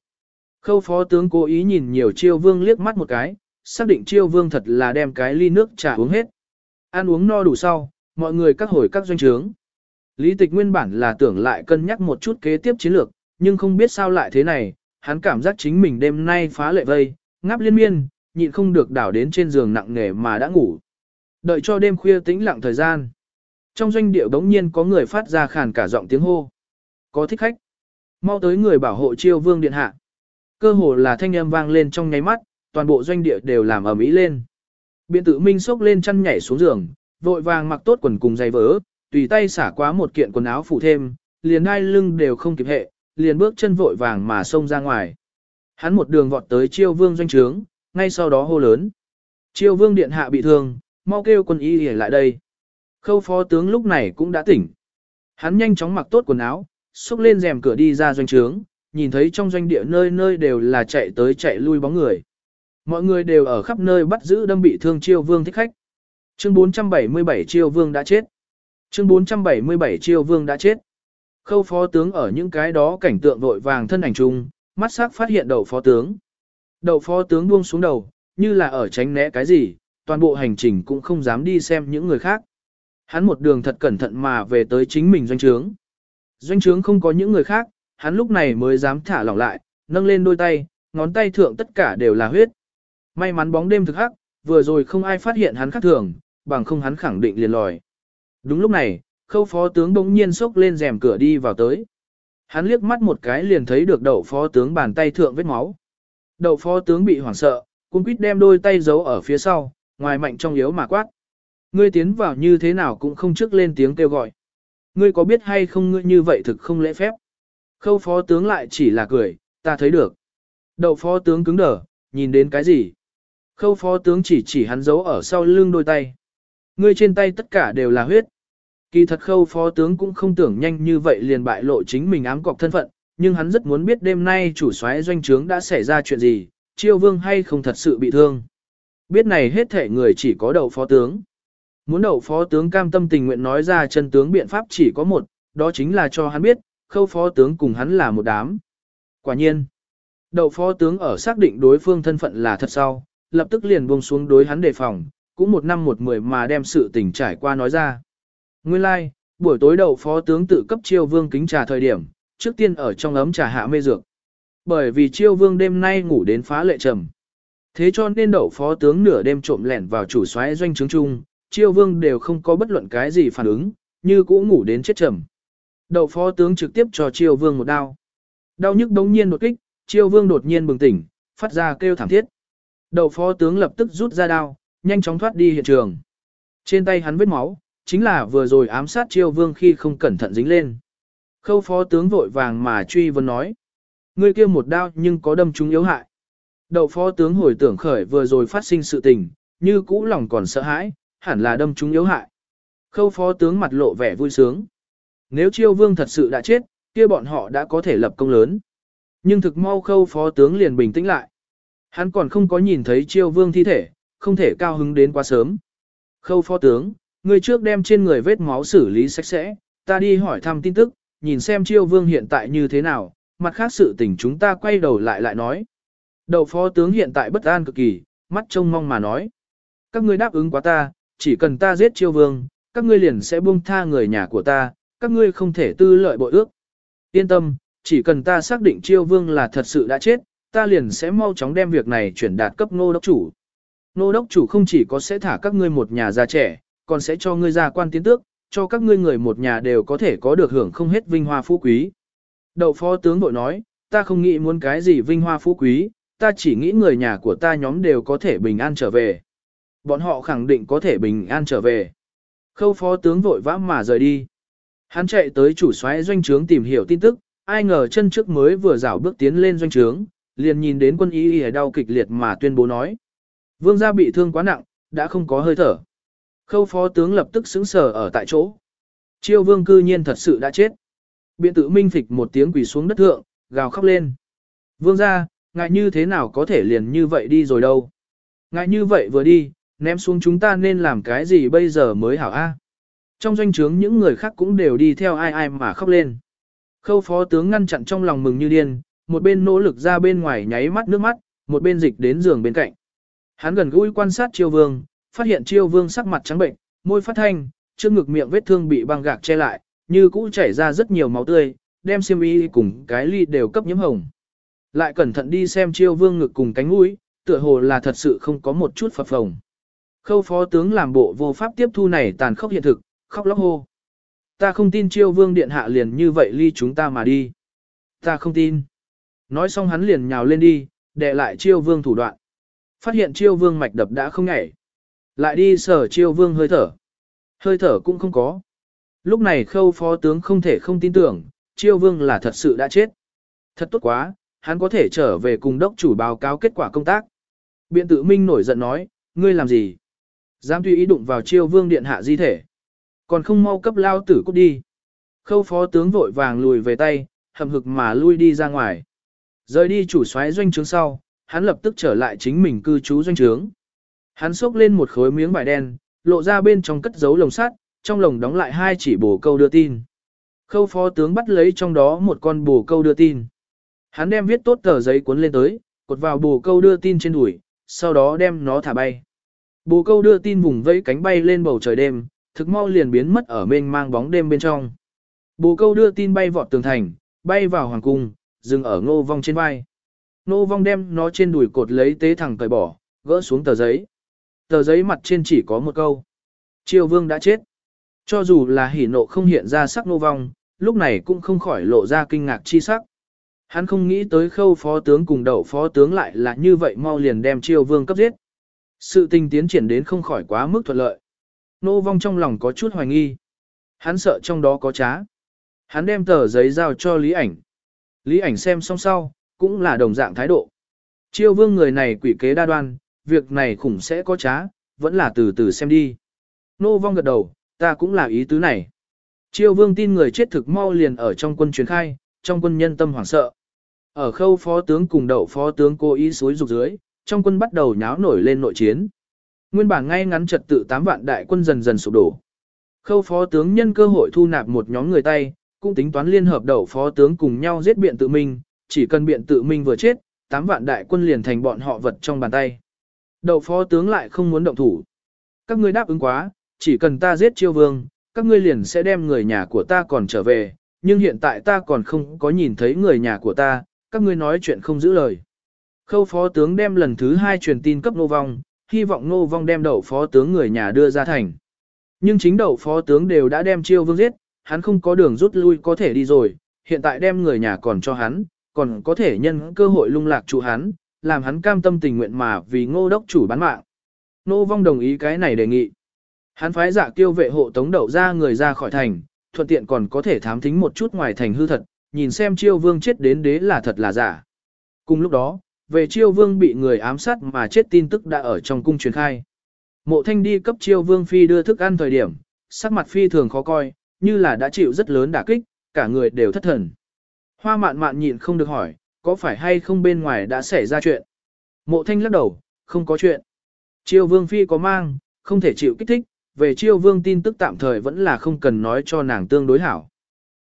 Khâu phó tướng cố ý nhìn nhiều triều vương liếc mắt một cái, xác định triều vương thật là đem cái ly nước trà uống hết. Ăn uống no đủ sau, mọi người các hồi các doanh trướng. Lý tịch nguyên bản là tưởng lại cân nhắc một chút kế tiếp chiến lược, nhưng không biết sao lại thế này, hắn cảm giác chính mình đêm nay phá lệ vây, ngáp liên miên, nhịn không được đảo đến trên giường nặng nề mà đã ngủ. Đợi cho đêm khuya tĩnh lặng thời gian. Trong doanh địa đống nhiên có người phát ra khàn cả giọng tiếng hô. Có thích khách. Mau tới người bảo hộ chiêu vương điện hạ. Cơ hồ là thanh âm vang lên trong nháy mắt, toàn bộ doanh địa đều làm ầm ĩ lên. Biện tự minh sốc lên chăn nhảy xuống giường, vội vàng mặc tốt quần cùng giày vỡ, tùy tay xả quá một kiện quần áo phụ thêm, liền hai lưng đều không kịp hệ, liền bước chân vội vàng mà xông ra ngoài. Hắn một đường vọt tới chiêu vương doanh trướng, ngay sau đó hô lớn. Chiêu vương điện hạ bị thương, mau kêu quân y để lại đây. Khâu phó tướng lúc này cũng đã tỉnh. Hắn nhanh chóng mặc tốt quần áo, xúc lên rèm cửa đi ra doanh trướng, nhìn thấy trong doanh địa nơi nơi đều là chạy tới chạy lui bóng người. Mọi người đều ở khắp nơi bắt giữ đâm bị thương chiêu vương thích khách. Chương 477 chiêu vương đã chết. Chương 477 chiêu vương đã chết. Khâu phó tướng ở những cái đó cảnh tượng vội vàng thân ảnh chung, mắt sắc phát hiện đầu phó tướng. Đầu phó tướng buông xuống đầu, như là ở tránh né cái gì, toàn bộ hành trình cũng không dám đi xem những người khác. Hắn một đường thật cẩn thận mà về tới chính mình doanh trướng. Doanh trướng không có những người khác, hắn lúc này mới dám thả lỏng lại, nâng lên đôi tay, ngón tay thượng tất cả đều là huyết. May mắn bóng đêm thực hắc, vừa rồi không ai phát hiện hắn khác thường, bằng không hắn khẳng định liền lòi. Đúng lúc này, khâu phó tướng bỗng nhiên sốc lên rèm cửa đi vào tới. Hắn liếc mắt một cái liền thấy được đậu phó tướng bàn tay thượng vết máu. Đậu phó tướng bị hoảng sợ, cung quýt đem đôi tay giấu ở phía sau, ngoài mạnh trong yếu mà quát. Ngươi tiến vào như thế nào cũng không trước lên tiếng kêu gọi. Ngươi có biết hay không ngươi như vậy thực không lễ phép. Khâu phó tướng lại chỉ là cười, ta thấy được. Đậu phó tướng cứng đờ, nhìn đến cái gì? Khâu phó tướng chỉ chỉ hắn giấu ở sau lưng đôi tay. Ngươi trên tay tất cả đều là huyết. Kỳ thật khâu phó tướng cũng không tưởng nhanh như vậy liền bại lộ chính mình ám cọc thân phận, nhưng hắn rất muốn biết đêm nay chủ soái doanh trướng đã xảy ra chuyện gì, chiêu vương hay không thật sự bị thương. Biết này hết thể người chỉ có đầu phó tướng. Muốn đầu phó tướng cam tâm tình nguyện nói ra chân tướng biện pháp chỉ có một, đó chính là cho hắn biết, khâu phó tướng cùng hắn là một đám. Quả nhiên, đậu phó tướng ở xác định đối phương thân phận là thật sau, lập tức liền buông xuống đối hắn đề phòng, cũng một năm một mười mà đem sự tình trải qua nói ra. Nguyên lai, like, buổi tối đầu phó tướng tự cấp chiêu vương kính trà thời điểm, trước tiên ở trong ấm trà hạ mê dược. Bởi vì chiêu vương đêm nay ngủ đến phá lệ trầm. Thế cho nên đậu phó tướng nửa đêm trộm lẻn vào chủ soái doanh trướng chung, chiêu vương đều không có bất luận cái gì phản ứng, như cũ ngủ đến chết trầm. Đậu phó tướng trực tiếp cho chiêu vương một đao. Đau nhức đống nhiên đột kích, chiêu vương đột nhiên bừng tỉnh, phát ra kêu thảm thiết. Đậu phó tướng lập tức rút ra đao, nhanh chóng thoát đi hiện trường. Trên tay hắn vết máu, chính là vừa rồi ám sát chiêu vương khi không cẩn thận dính lên. Khâu phó tướng vội vàng mà truy vấn nói. Người kia một đao nhưng có đâm chúng yếu hại. Đậu phó tướng hồi tưởng khởi vừa rồi phát sinh sự tình, như cũ lòng còn sợ hãi, hẳn là đâm chúng yếu hại. Khâu phó tướng mặt lộ vẻ vui sướng. Nếu chiêu vương thật sự đã chết, kia bọn họ đã có thể lập công lớn. Nhưng thực mau khâu phó tướng liền bình tĩnh lại. Hắn còn không có nhìn thấy chiêu vương thi thể, không thể cao hứng đến quá sớm. Khâu phó tướng, người trước đem trên người vết máu xử lý sạch sẽ, ta đi hỏi thăm tin tức, nhìn xem chiêu vương hiện tại như thế nào, mặt khác sự tình chúng ta quay đầu lại lại nói. Đầu phó tướng hiện tại bất an cực kỳ, mắt trông mong mà nói. Các ngươi đáp ứng quá ta, chỉ cần ta giết chiêu vương, các ngươi liền sẽ buông tha người nhà của ta, các ngươi không thể tư lợi bội ước. Yên tâm, chỉ cần ta xác định chiêu vương là thật sự đã chết, ta liền sẽ mau chóng đem việc này chuyển đạt cấp ngô đốc chủ. Ngô đốc chủ không chỉ có sẽ thả các ngươi một nhà già trẻ, còn sẽ cho ngươi ra quan tiến tước, cho các ngươi người một nhà đều có thể có được hưởng không hết vinh hoa phú quý. Đậu phó tướng bội nói, ta không nghĩ muốn cái gì vinh hoa phú quý, ta chỉ nghĩ người nhà của ta nhóm đều có thể bình an trở về. Bọn họ khẳng định có thể bình an trở về. Khâu phó tướng vội vã mà rời đi. Hắn chạy tới chủ soái doanh trướng tìm hiểu tin tức, ai ngờ chân trước mới vừa rảo bước tiến lên doanh trướng, liền nhìn đến quân y y đau kịch liệt mà tuyên bố nói. Vương gia bị thương quá nặng, đã không có hơi thở. Khâu phó tướng lập tức xứng sở ở tại chỗ. Chiêu vương cư nhiên thật sự đã chết. Biện tự minh phịch một tiếng quỳ xuống đất thượng, gào khóc lên. Vương gia, ngại như thế nào có thể liền như vậy đi rồi đâu. Ngại như vậy vừa đi, ném xuống chúng ta nên làm cái gì bây giờ mới hảo a? Trong doanh trướng những người khác cũng đều đi theo ai ai mà khóc lên. Khâu phó tướng ngăn chặn trong lòng mừng như điên, một bên nỗ lực ra bên ngoài nháy mắt nước mắt, một bên dịch đến giường bên cạnh. Hắn gần gũi quan sát triều vương, phát hiện chiêu vương sắc mặt trắng bệnh, môi phát thanh, trước ngực miệng vết thương bị băng gạc che lại, như cũ chảy ra rất nhiều máu tươi, đem xiêm y cùng cái ly đều cấp nhiễm hồng. Lại cẩn thận đi xem chiêu vương ngực cùng cánh mũi, tựa hồ là thật sự không có một chút phập phồng. Khâu phó tướng làm bộ vô pháp tiếp thu này tàn khốc hiện thực, khóc lóc hô. Ta không tin chiêu vương điện hạ liền như vậy ly chúng ta mà đi. Ta không tin. Nói xong hắn liền nhào lên đi, đè lại chiêu vương thủ đoạn. Phát hiện chiêu vương mạch đập đã không nhảy. Lại đi sở chiêu vương hơi thở. Hơi thở cũng không có. Lúc này khâu phó tướng không thể không tin tưởng, chiêu vương là thật sự đã chết. Thật tốt quá, hắn có thể trở về cùng đốc chủ báo cáo kết quả công tác. Biện tự minh nổi giận nói, ngươi làm gì? Dám tùy ý đụng vào chiêu vương điện hạ di thể. Còn không mau cấp lao tử cút đi. Khâu phó tướng vội vàng lùi về tay, hầm hực mà lui đi ra ngoài. Rời đi chủ soái doanh trướng sau, hắn lập tức trở lại chính mình cư trú doanh trướng. Hắn xốc lên một khối miếng vải đen, lộ ra bên trong cất giấu lồng sắt, trong lồng đóng lại hai chỉ bồ câu đưa tin. Khâu phó tướng bắt lấy trong đó một con bồ câu đưa tin. Hắn đem viết tốt tờ giấy cuốn lên tới, cột vào bồ câu đưa tin trên đùi, sau đó đem nó thả bay. Bồ câu đưa tin vùng vẫy cánh bay lên bầu trời đêm, thực mau liền biến mất ở mênh mang bóng đêm bên trong. Bồ câu đưa tin bay vọt tường thành, bay vào hoàng cung, dừng ở ngô vong trên vai. Ngô vong đem nó trên đùi cột lấy tế thẳng cởi bỏ, gỡ xuống tờ giấy. Tờ giấy mặt trên chỉ có một câu. Triều vương đã chết. Cho dù là hỉ nộ không hiện ra sắc nô vong, lúc này cũng không khỏi lộ ra kinh ngạc chi sắc. Hắn không nghĩ tới khâu phó tướng cùng đậu phó tướng lại là như vậy mau liền đem triều vương cấp giết. Sự tình tiến triển đến không khỏi quá mức thuận lợi. Nô vong trong lòng có chút hoài nghi. Hắn sợ trong đó có trá. Hắn đem tờ giấy giao cho Lý ảnh. Lý ảnh xem xong sau, cũng là đồng dạng thái độ. triều vương người này quỷ kế đa đoan, việc này khủng sẽ có trá, vẫn là từ từ xem đi. Nô vong gật đầu, ta cũng là ý tứ này. Chiêu vương tin người chết thực mau liền ở trong quân truyền khai, trong quân nhân tâm hoảng sợ. Ở khâu phó tướng cùng đậu phó tướng cố ý suối rục dưới, trong quân bắt đầu nháo nổi lên nội chiến. Nguyên bản ngay ngắn trật tự 8 vạn đại quân dần dần sụp đổ. Khâu phó tướng nhân cơ hội thu nạp một nhóm người tay, cũng tính toán liên hợp đậu phó tướng cùng nhau giết biện tự minh, chỉ cần biện tự minh vừa chết, 8 vạn đại quân liền thành bọn họ vật trong bàn tay. Đậu phó tướng lại không muốn động thủ. Các ngươi đáp ứng quá, chỉ cần ta giết chiêu vương, các ngươi liền sẽ đem người nhà của ta còn trở về, nhưng hiện tại ta còn không có nhìn thấy người nhà của ta, các ngươi nói chuyện không giữ lời. Khâu phó tướng đem lần thứ hai truyền tin cấp nô vong, hy vọng nô vong đem đậu phó tướng người nhà đưa ra thành. Nhưng chính đậu phó tướng đều đã đem chiêu vương giết, hắn không có đường rút lui có thể đi rồi, hiện tại đem người nhà còn cho hắn, còn có thể nhân cơ hội lung lạc chủ hắn, làm hắn cam tâm tình nguyện mà vì ngô đốc chủ bán mạng. Nô vong đồng ý cái này đề nghị. Hắn phái giả kiêu tiêu vệ hộ tống đậu ra người ra khỏi thành, thuận tiện còn có thể thám thính một chút ngoài thành hư thật, nhìn xem chiêu vương chết đến đế là thật là giả. Cùng lúc đó, về chiêu vương bị người ám sát mà chết tin tức đã ở trong cung truyền khai. Mộ thanh đi cấp chiêu vương phi đưa thức ăn thời điểm, sắc mặt phi thường khó coi, như là đã chịu rất lớn đả kích, cả người đều thất thần. Hoa mạn mạn nhịn không được hỏi, có phải hay không bên ngoài đã xảy ra chuyện? Mộ thanh lắc đầu, không có chuyện. Chiêu vương phi có mang, không thể chịu kích thích, về chiêu vương tin tức tạm thời vẫn là không cần nói cho nàng tương đối hảo.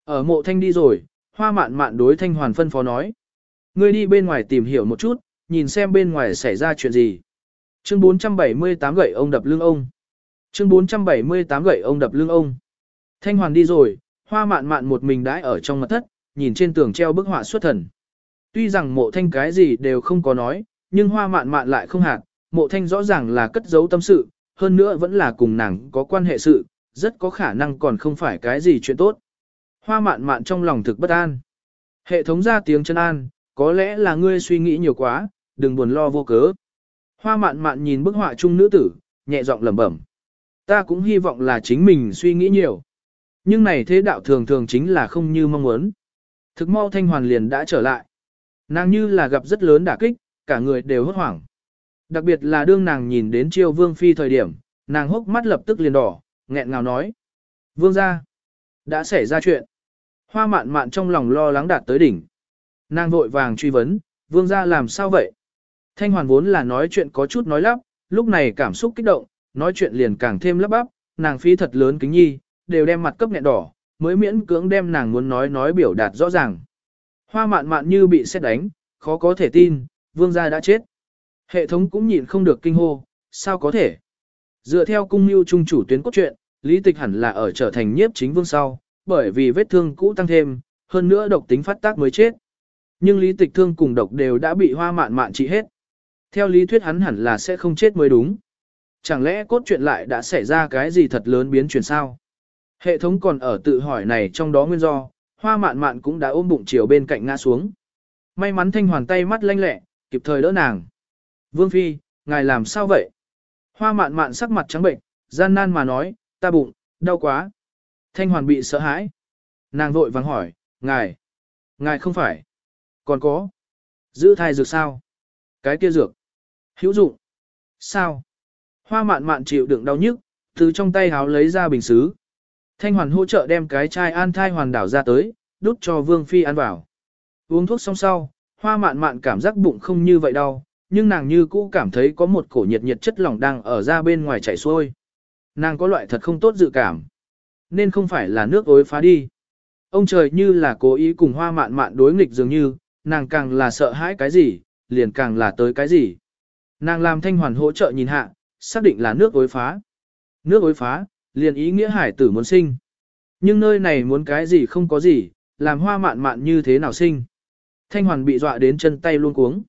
Ở mộ thanh đi rồi, hoa mạn mạn đối thanh hoàn phân phó nói. Ngươi đi bên ngoài tìm hiểu một chút, nhìn xem bên ngoài xảy ra chuyện gì. Chương 478 gậy ông đập lưng ông. Chương 478 gậy ông đập lưng ông. Thanh hoàn đi rồi, hoa mạn mạn một mình đãi ở trong mật thất, nhìn trên tường treo bức họa xuất thần. Tuy rằng mộ thanh cái gì đều không có nói, nhưng hoa mạn mạn lại không hạt, mộ thanh rõ ràng là cất giấu tâm sự, hơn nữa vẫn là cùng nàng có quan hệ sự, rất có khả năng còn không phải cái gì chuyện tốt. Hoa mạn mạn trong lòng thực bất an. Hệ thống ra tiếng chân an, có lẽ là ngươi suy nghĩ nhiều quá, đừng buồn lo vô cớ. Hoa mạn mạn nhìn bức họa chung nữ tử, nhẹ giọng lẩm bẩm. Ta cũng hy vọng là chính mình suy nghĩ nhiều. Nhưng này thế đạo thường thường chính là không như mong muốn. Thực mau thanh hoàn liền đã trở lại. Nàng như là gặp rất lớn đả kích, cả người đều hốt hoảng. Đặc biệt là đương nàng nhìn đến chiêu vương phi thời điểm, nàng hốc mắt lập tức liền đỏ, nghẹn ngào nói. Vương ra, đã xảy ra chuyện. Hoa mạn mạn trong lòng lo lắng đạt tới đỉnh. Nàng vội vàng truy vấn, vương ra làm sao vậy? Thanh hoàn vốn là nói chuyện có chút nói lắp, lúc này cảm xúc kích động, nói chuyện liền càng thêm lắp bắp, nàng phi thật lớn kính nhi, đều đem mặt cấp nghẹn đỏ, mới miễn cưỡng đem nàng muốn nói nói biểu đạt rõ ràng. Hoa mạn mạn như bị xét đánh, khó có thể tin, vương gia đã chết. Hệ thống cũng nhịn không được kinh hô, sao có thể? Dựa theo cung mưu trung chủ tuyến cốt truyện, lý tịch hẳn là ở trở thành nhiếp chính vương sau, bởi vì vết thương cũ tăng thêm, hơn nữa độc tính phát tác mới chết. Nhưng lý tịch thương cùng độc đều đã bị hoa mạn mạn trị hết. Theo lý thuyết hắn hẳn là sẽ không chết mới đúng. Chẳng lẽ cốt truyện lại đã xảy ra cái gì thật lớn biến chuyển sao? Hệ thống còn ở tự hỏi này trong đó nguyên do, hoa mạn mạn cũng đã ôm bụng chiều bên cạnh ngã xuống. May mắn thanh hoàn tay mắt lanh lẹ, kịp thời đỡ nàng. Vương Phi, ngài làm sao vậy? Hoa mạn mạn sắc mặt trắng bệnh, gian nan mà nói, ta bụng, đau quá. Thanh hoàn bị sợ hãi. Nàng vội vàng hỏi, ngài, ngài không phải. Còn có. Giữ thai dược sao? Cái kia dược. Hữu dụng. Sao? Hoa mạn mạn chịu đựng đau nhức, từ trong tay háo lấy ra bình xứ. Thanh hoàn hỗ trợ đem cái chai an thai hoàn đảo ra tới, đút cho Vương Phi ăn vào. Uống thuốc xong sau, hoa mạn mạn cảm giác bụng không như vậy đau, nhưng nàng như cũ cảm thấy có một cổ nhiệt nhiệt chất lỏng đang ở ra bên ngoài chảy xuôi. Nàng có loại thật không tốt dự cảm. Nên không phải là nước ối phá đi. Ông trời như là cố ý cùng hoa mạn mạn đối nghịch dường như, nàng càng là sợ hãi cái gì, liền càng là tới cái gì. Nàng làm thanh hoàn hỗ trợ nhìn hạ, xác định là nước ối phá. Nước ối phá, liền ý nghĩa hải tử muốn sinh. Nhưng nơi này muốn cái gì không có gì, làm hoa mạn mạn như thế nào sinh. Thanh hoàn bị dọa đến chân tay luôn cuống.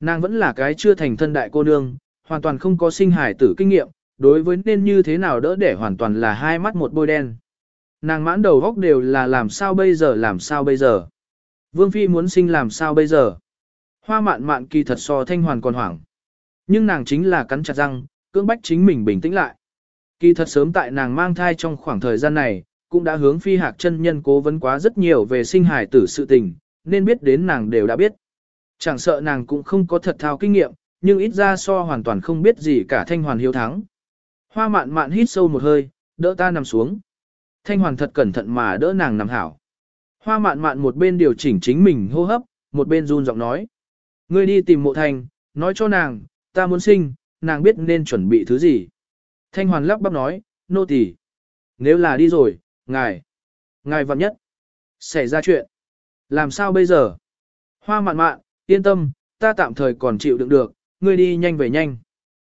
Nàng vẫn là cái chưa thành thân đại cô nương, hoàn toàn không có sinh hải tử kinh nghiệm, đối với nên như thế nào đỡ để hoàn toàn là hai mắt một bôi đen. Nàng mãn đầu góc đều là làm sao bây giờ làm sao bây giờ. Vương Phi muốn sinh làm sao bây giờ. Hoa mạn mạn kỳ thật so thanh hoàn còn hoảng. Nhưng nàng chính là cắn chặt răng, cưỡng bách chính mình bình tĩnh lại. Kỳ thật sớm tại nàng mang thai trong khoảng thời gian này, cũng đã hướng phi hạc chân nhân cố vấn quá rất nhiều về sinh hài tử sự tình, nên biết đến nàng đều đã biết. Chẳng sợ nàng cũng không có thật thao kinh nghiệm, nhưng ít ra so hoàn toàn không biết gì cả thanh hoàn hiếu thắng. Hoa mạn mạn hít sâu một hơi, đỡ ta nằm xuống. Thanh hoàn thật cẩn thận mà đỡ nàng nằm hảo. Hoa mạn mạn một bên điều chỉnh chính mình hô hấp, một bên run giọng nói. Ngươi đi tìm mộ thành, nói cho nàng, ta muốn sinh, nàng biết nên chuẩn bị thứ gì. Thanh hoàn lắp bắp nói, nô tỳ, Nếu là đi rồi, ngài, ngài vặn nhất. Xảy ra chuyện. Làm sao bây giờ? Hoa mạn mạn, yên tâm, ta tạm thời còn chịu đựng được, ngươi đi nhanh về nhanh.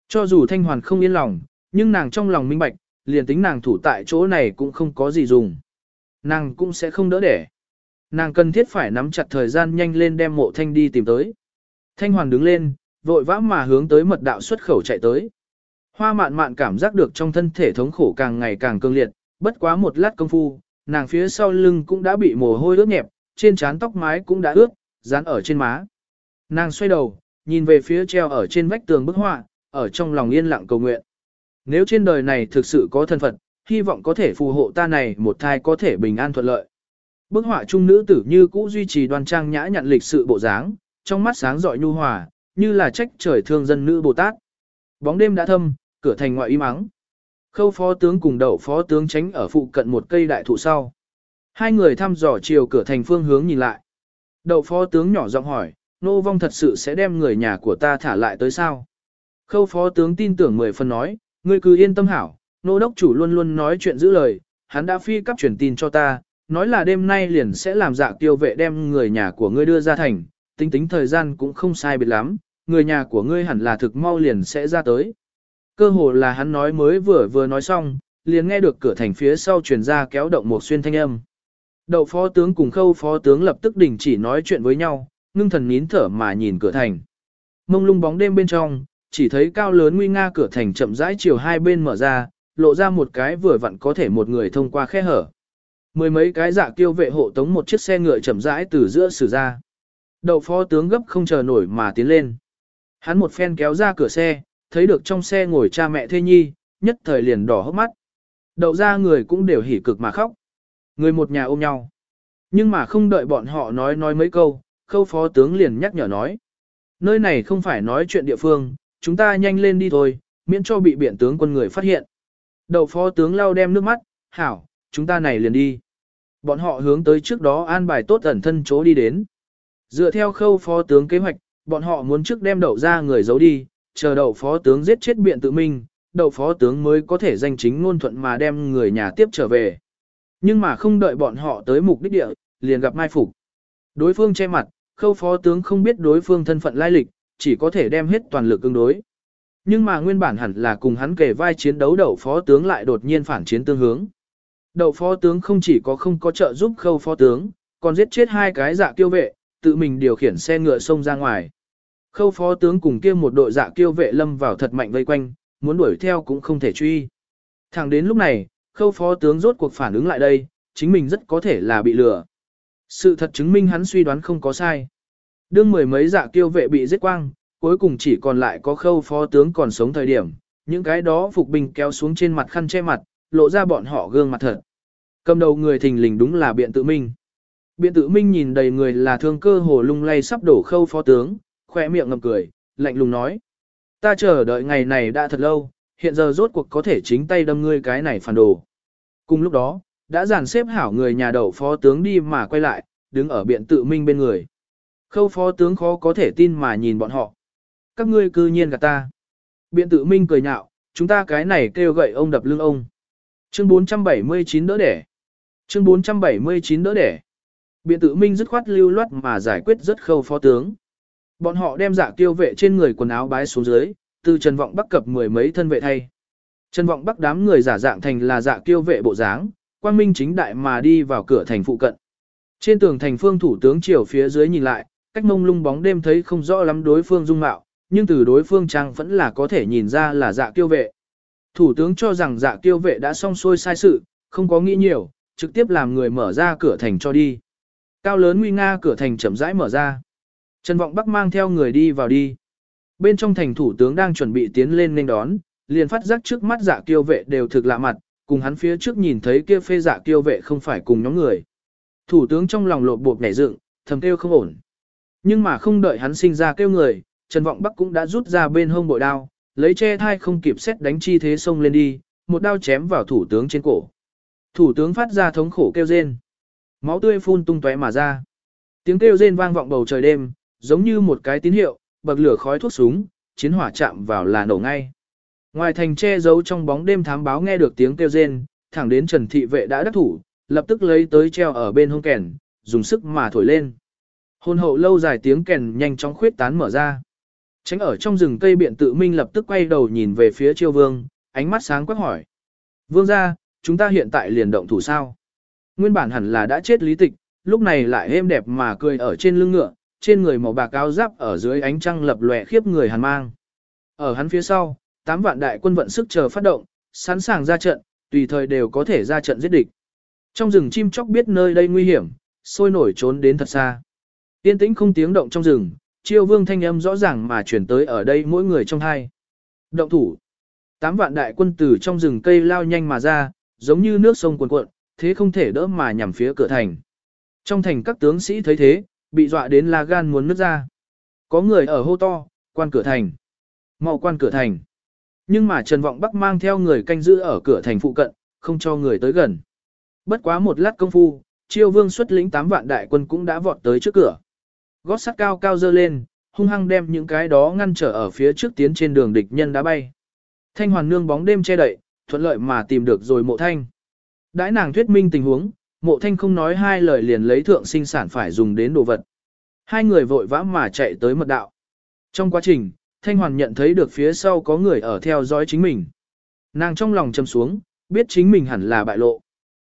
Cho dù thanh hoàn không yên lòng, nhưng nàng trong lòng minh bạch, liền tính nàng thủ tại chỗ này cũng không có gì dùng. Nàng cũng sẽ không đỡ để. Nàng cần thiết phải nắm chặt thời gian nhanh lên đem mộ thanh đi tìm tới. Thanh hoàn đứng lên, vội vã mà hướng tới mật đạo xuất khẩu chạy tới. Hoa mạn mạn cảm giác được trong thân thể thống khổ càng ngày càng cương liệt, bất quá một lát công phu, nàng phía sau lưng cũng đã bị mồ hôi ướt nhẹp, trên trán tóc mái cũng đã ướt, dán ở trên má. Nàng xoay đầu, nhìn về phía treo ở trên vách tường bức họa, ở trong lòng yên lặng cầu nguyện. Nếu trên đời này thực sự có thân Phật, hy vọng có thể phù hộ ta này một thai có thể bình an thuận lợi. Bức họa trung nữ tử như cũ duy trì đoan trang nhã nhặn lịch sự bộ dáng, trong mắt sáng rọi nhu hòa, như là trách trời thương dân nữ Bồ Tát. Bóng đêm đã thâm, cửa thành ngoại y mắng. Khâu phó tướng cùng đậu phó tướng tránh ở phụ cận một cây đại thụ sau. Hai người thăm dò chiều cửa thành phương hướng nhìn lại. Đậu phó tướng nhỏ giọng hỏi, nô vong thật sự sẽ đem người nhà của ta thả lại tới sao? Khâu phó tướng tin tưởng mười phần nói, ngươi cứ yên tâm hảo, nô đốc chủ luôn luôn nói chuyện giữ lời, hắn đã phi cấp truyền tin cho ta, nói là đêm nay liền sẽ làm dạ tiêu vệ đem người nhà của ngươi đưa ra thành, tính tính thời gian cũng không sai biệt lắm, người nhà của ngươi hẳn là thực mau liền sẽ ra tới. Cơ hồ là hắn nói mới vừa vừa nói xong, liền nghe được cửa thành phía sau truyền ra kéo động một xuyên thanh âm. Đậu phó tướng cùng khâu phó tướng lập tức đình chỉ nói chuyện với nhau, ngưng thần nín thở mà nhìn cửa thành. Mông lung bóng đêm bên trong, chỉ thấy cao lớn nguy nga cửa thành chậm rãi chiều hai bên mở ra, lộ ra một cái vừa vặn có thể một người thông qua khe hở. Mười mấy cái dạ kiêu vệ hộ tống một chiếc xe ngựa chậm rãi từ giữa xử ra. Đậu phó tướng gấp không chờ nổi mà tiến lên. Hắn một phen kéo ra cửa xe, thấy được trong xe ngồi cha mẹ thê nhi, nhất thời liền đỏ hốc mắt. Đậu ra người cũng đều hỉ cực mà khóc. Người một nhà ôm nhau. Nhưng mà không đợi bọn họ nói nói mấy câu, khâu phó tướng liền nhắc nhở nói. Nơi này không phải nói chuyện địa phương, chúng ta nhanh lên đi thôi, miễn cho bị biện tướng quân người phát hiện. Đậu phó tướng lau đem nước mắt, hảo, chúng ta này liền đi. Bọn họ hướng tới trước đó an bài tốt ẩn thân chỗ đi đến. Dựa theo khâu phó tướng kế hoạch, bọn họ muốn trước đem đậu ra người giấu đi, chờ đậu phó tướng giết chết biện tự minh, đậu phó tướng mới có thể danh chính ngôn thuận mà đem người nhà tiếp trở về. Nhưng mà không đợi bọn họ tới mục đích địa, liền gặp mai phục. Đối phương che mặt, khâu phó tướng không biết đối phương thân phận lai lịch, chỉ có thể đem hết toàn lực ứng đối. Nhưng mà nguyên bản hẳn là cùng hắn kề vai chiến đấu đậu phó tướng lại đột nhiên phản chiến tương hướng. Đậu phó tướng không chỉ có không có trợ giúp khâu phó tướng, còn giết chết hai cái dạ tiêu vệ, tự mình điều khiển xe ngựa xông ra ngoài. Khâu phó tướng cùng kia một đội dạ kiêu vệ lâm vào thật mạnh vây quanh, muốn đuổi theo cũng không thể truy. Thẳng đến lúc này, khâu phó tướng rốt cuộc phản ứng lại đây, chính mình rất có thể là bị lừa. Sự thật chứng minh hắn suy đoán không có sai. Đương mười mấy dạ kiêu vệ bị giết quang, cuối cùng chỉ còn lại có khâu phó tướng còn sống thời điểm, những cái đó phục binh kéo xuống trên mặt khăn che mặt, lộ ra bọn họ gương mặt thật. Cầm đầu người thình lình đúng là biện tự minh. Biện tự minh nhìn đầy người là thương cơ hồ lung lay sắp đổ khâu phó tướng, khoe miệng ngầm cười, lạnh lùng nói. Ta chờ đợi ngày này đã thật lâu, hiện giờ rốt cuộc có thể chính tay đâm ngươi cái này phản đồ. Cùng lúc đó, đã dàn xếp hảo người nhà đầu phó tướng đi mà quay lại, đứng ở biện tự minh bên người. Khâu phó tướng khó có thể tin mà nhìn bọn họ. Các ngươi cư nhiên gạt ta. Biện tự minh cười nhạo, chúng ta cái này kêu gậy ông đập lưng ông. Chương 479 đỡ đẻ. Chương 479 đỡ đẻ. Biện tự minh dứt khoát lưu loát mà giải quyết rất khâu phó tướng. Bọn họ đem giả dạ tiêu vệ trên người quần áo bái xuống dưới, từ Trần Vọng Bắc cập mười mấy thân vệ thay. Trần Vọng Bắc đám người giả dạng thành là giả dạ tiêu vệ bộ dáng, quang minh chính đại mà đi vào cửa thành phụ cận. Trên tường thành phương thủ tướng chiều phía dưới nhìn lại, cách mông lung bóng đêm thấy không rõ lắm đối phương dung mạo, nhưng từ đối phương trang vẫn là có thể nhìn ra là dạ tiêu vệ. Thủ tướng cho rằng dạ kiêu vệ đã xong xuôi sai sự, không có nghĩ nhiều, trực tiếp làm người mở ra cửa thành cho đi. Cao lớn nguy nga cửa thành chậm rãi mở ra. Trần Vọng Bắc mang theo người đi vào đi. Bên trong thành thủ tướng đang chuẩn bị tiến lên nên đón, liền phát giác trước mắt dạ kiêu vệ đều thực lạ mặt, cùng hắn phía trước nhìn thấy kia phê dạ kiêu vệ không phải cùng nhóm người. Thủ tướng trong lòng lột bột nhảy dựng, thầm kêu không ổn. Nhưng mà không đợi hắn sinh ra kêu người, Trần Vọng Bắc cũng đã rút ra bên hông bội đao, lấy che thai không kịp xét đánh chi thế xông lên đi, một đao chém vào thủ tướng trên cổ. Thủ tướng phát ra thống khổ kêu rên. Máu tươi phun tung tóe mà ra. Tiếng kêu rên vang vọng bầu trời đêm, giống như một cái tín hiệu, bậc lửa khói thuốc súng, chiến hỏa chạm vào là nổ ngay. Ngoài thành che giấu trong bóng đêm thám báo nghe được tiếng kêu rên, thẳng đến Trần Thị Vệ đã đắc thủ, lập tức lấy tới treo ở bên hông kèn, dùng sức mà thổi lên. Hôn hậu lâu dài tiếng kèn nhanh chóng khuyết tán mở ra. Tránh ở trong rừng cây biện tự minh lập tức quay đầu nhìn về phía Triêu vương, ánh mắt sáng quắc hỏi. Vương ra, chúng ta hiện tại liền động thủ sao? Nguyên bản hẳn là đã chết lý tịch, lúc này lại êm đẹp mà cười ở trên lưng ngựa, trên người màu bạc áo giáp ở dưới ánh trăng lập lòe khiếp người hàn mang. Ở hắn phía sau, tám vạn đại quân vận sức chờ phát động, sẵn sàng ra trận, tùy thời đều có thể ra trận giết địch. Trong rừng chim chóc biết nơi đây nguy hiểm, sôi nổi trốn đến thật xa. Yên tĩnh không tiếng động trong rừng, chiêu vương thanh âm rõ ràng mà chuyển tới ở đây mỗi người trong hai. Động thủ. Tám vạn đại quân từ trong rừng cây lao nhanh mà ra, giống như nước sông cuồn cuộn, thế không thể đỡ mà nhằm phía cửa thành. Trong thành các tướng sĩ thấy thế, bị dọa đến là gan muốn nứt ra. Có người ở hô to, quan cửa thành. mau quan cửa thành. Nhưng mà Trần Vọng Bắc mang theo người canh giữ ở cửa thành phụ cận, không cho người tới gần. Bất quá một lát công phu, triều Vương xuất lĩnh 8 vạn đại quân cũng đã vọt tới trước cửa. Gót sắt cao cao dơ lên, hung hăng đem những cái đó ngăn trở ở phía trước tiến trên đường địch nhân đã bay. Thanh hoàn nương bóng đêm che đậy, thuận lợi mà tìm được rồi mộ thanh. Đãi nàng thuyết minh tình huống, mộ thanh không nói hai lời liền lấy thượng sinh sản phải dùng đến đồ vật. Hai người vội vã mà chạy tới mật đạo. Trong quá trình, Thanh Hoàn nhận thấy được phía sau có người ở theo dõi chính mình. Nàng trong lòng châm xuống, biết chính mình hẳn là bại lộ.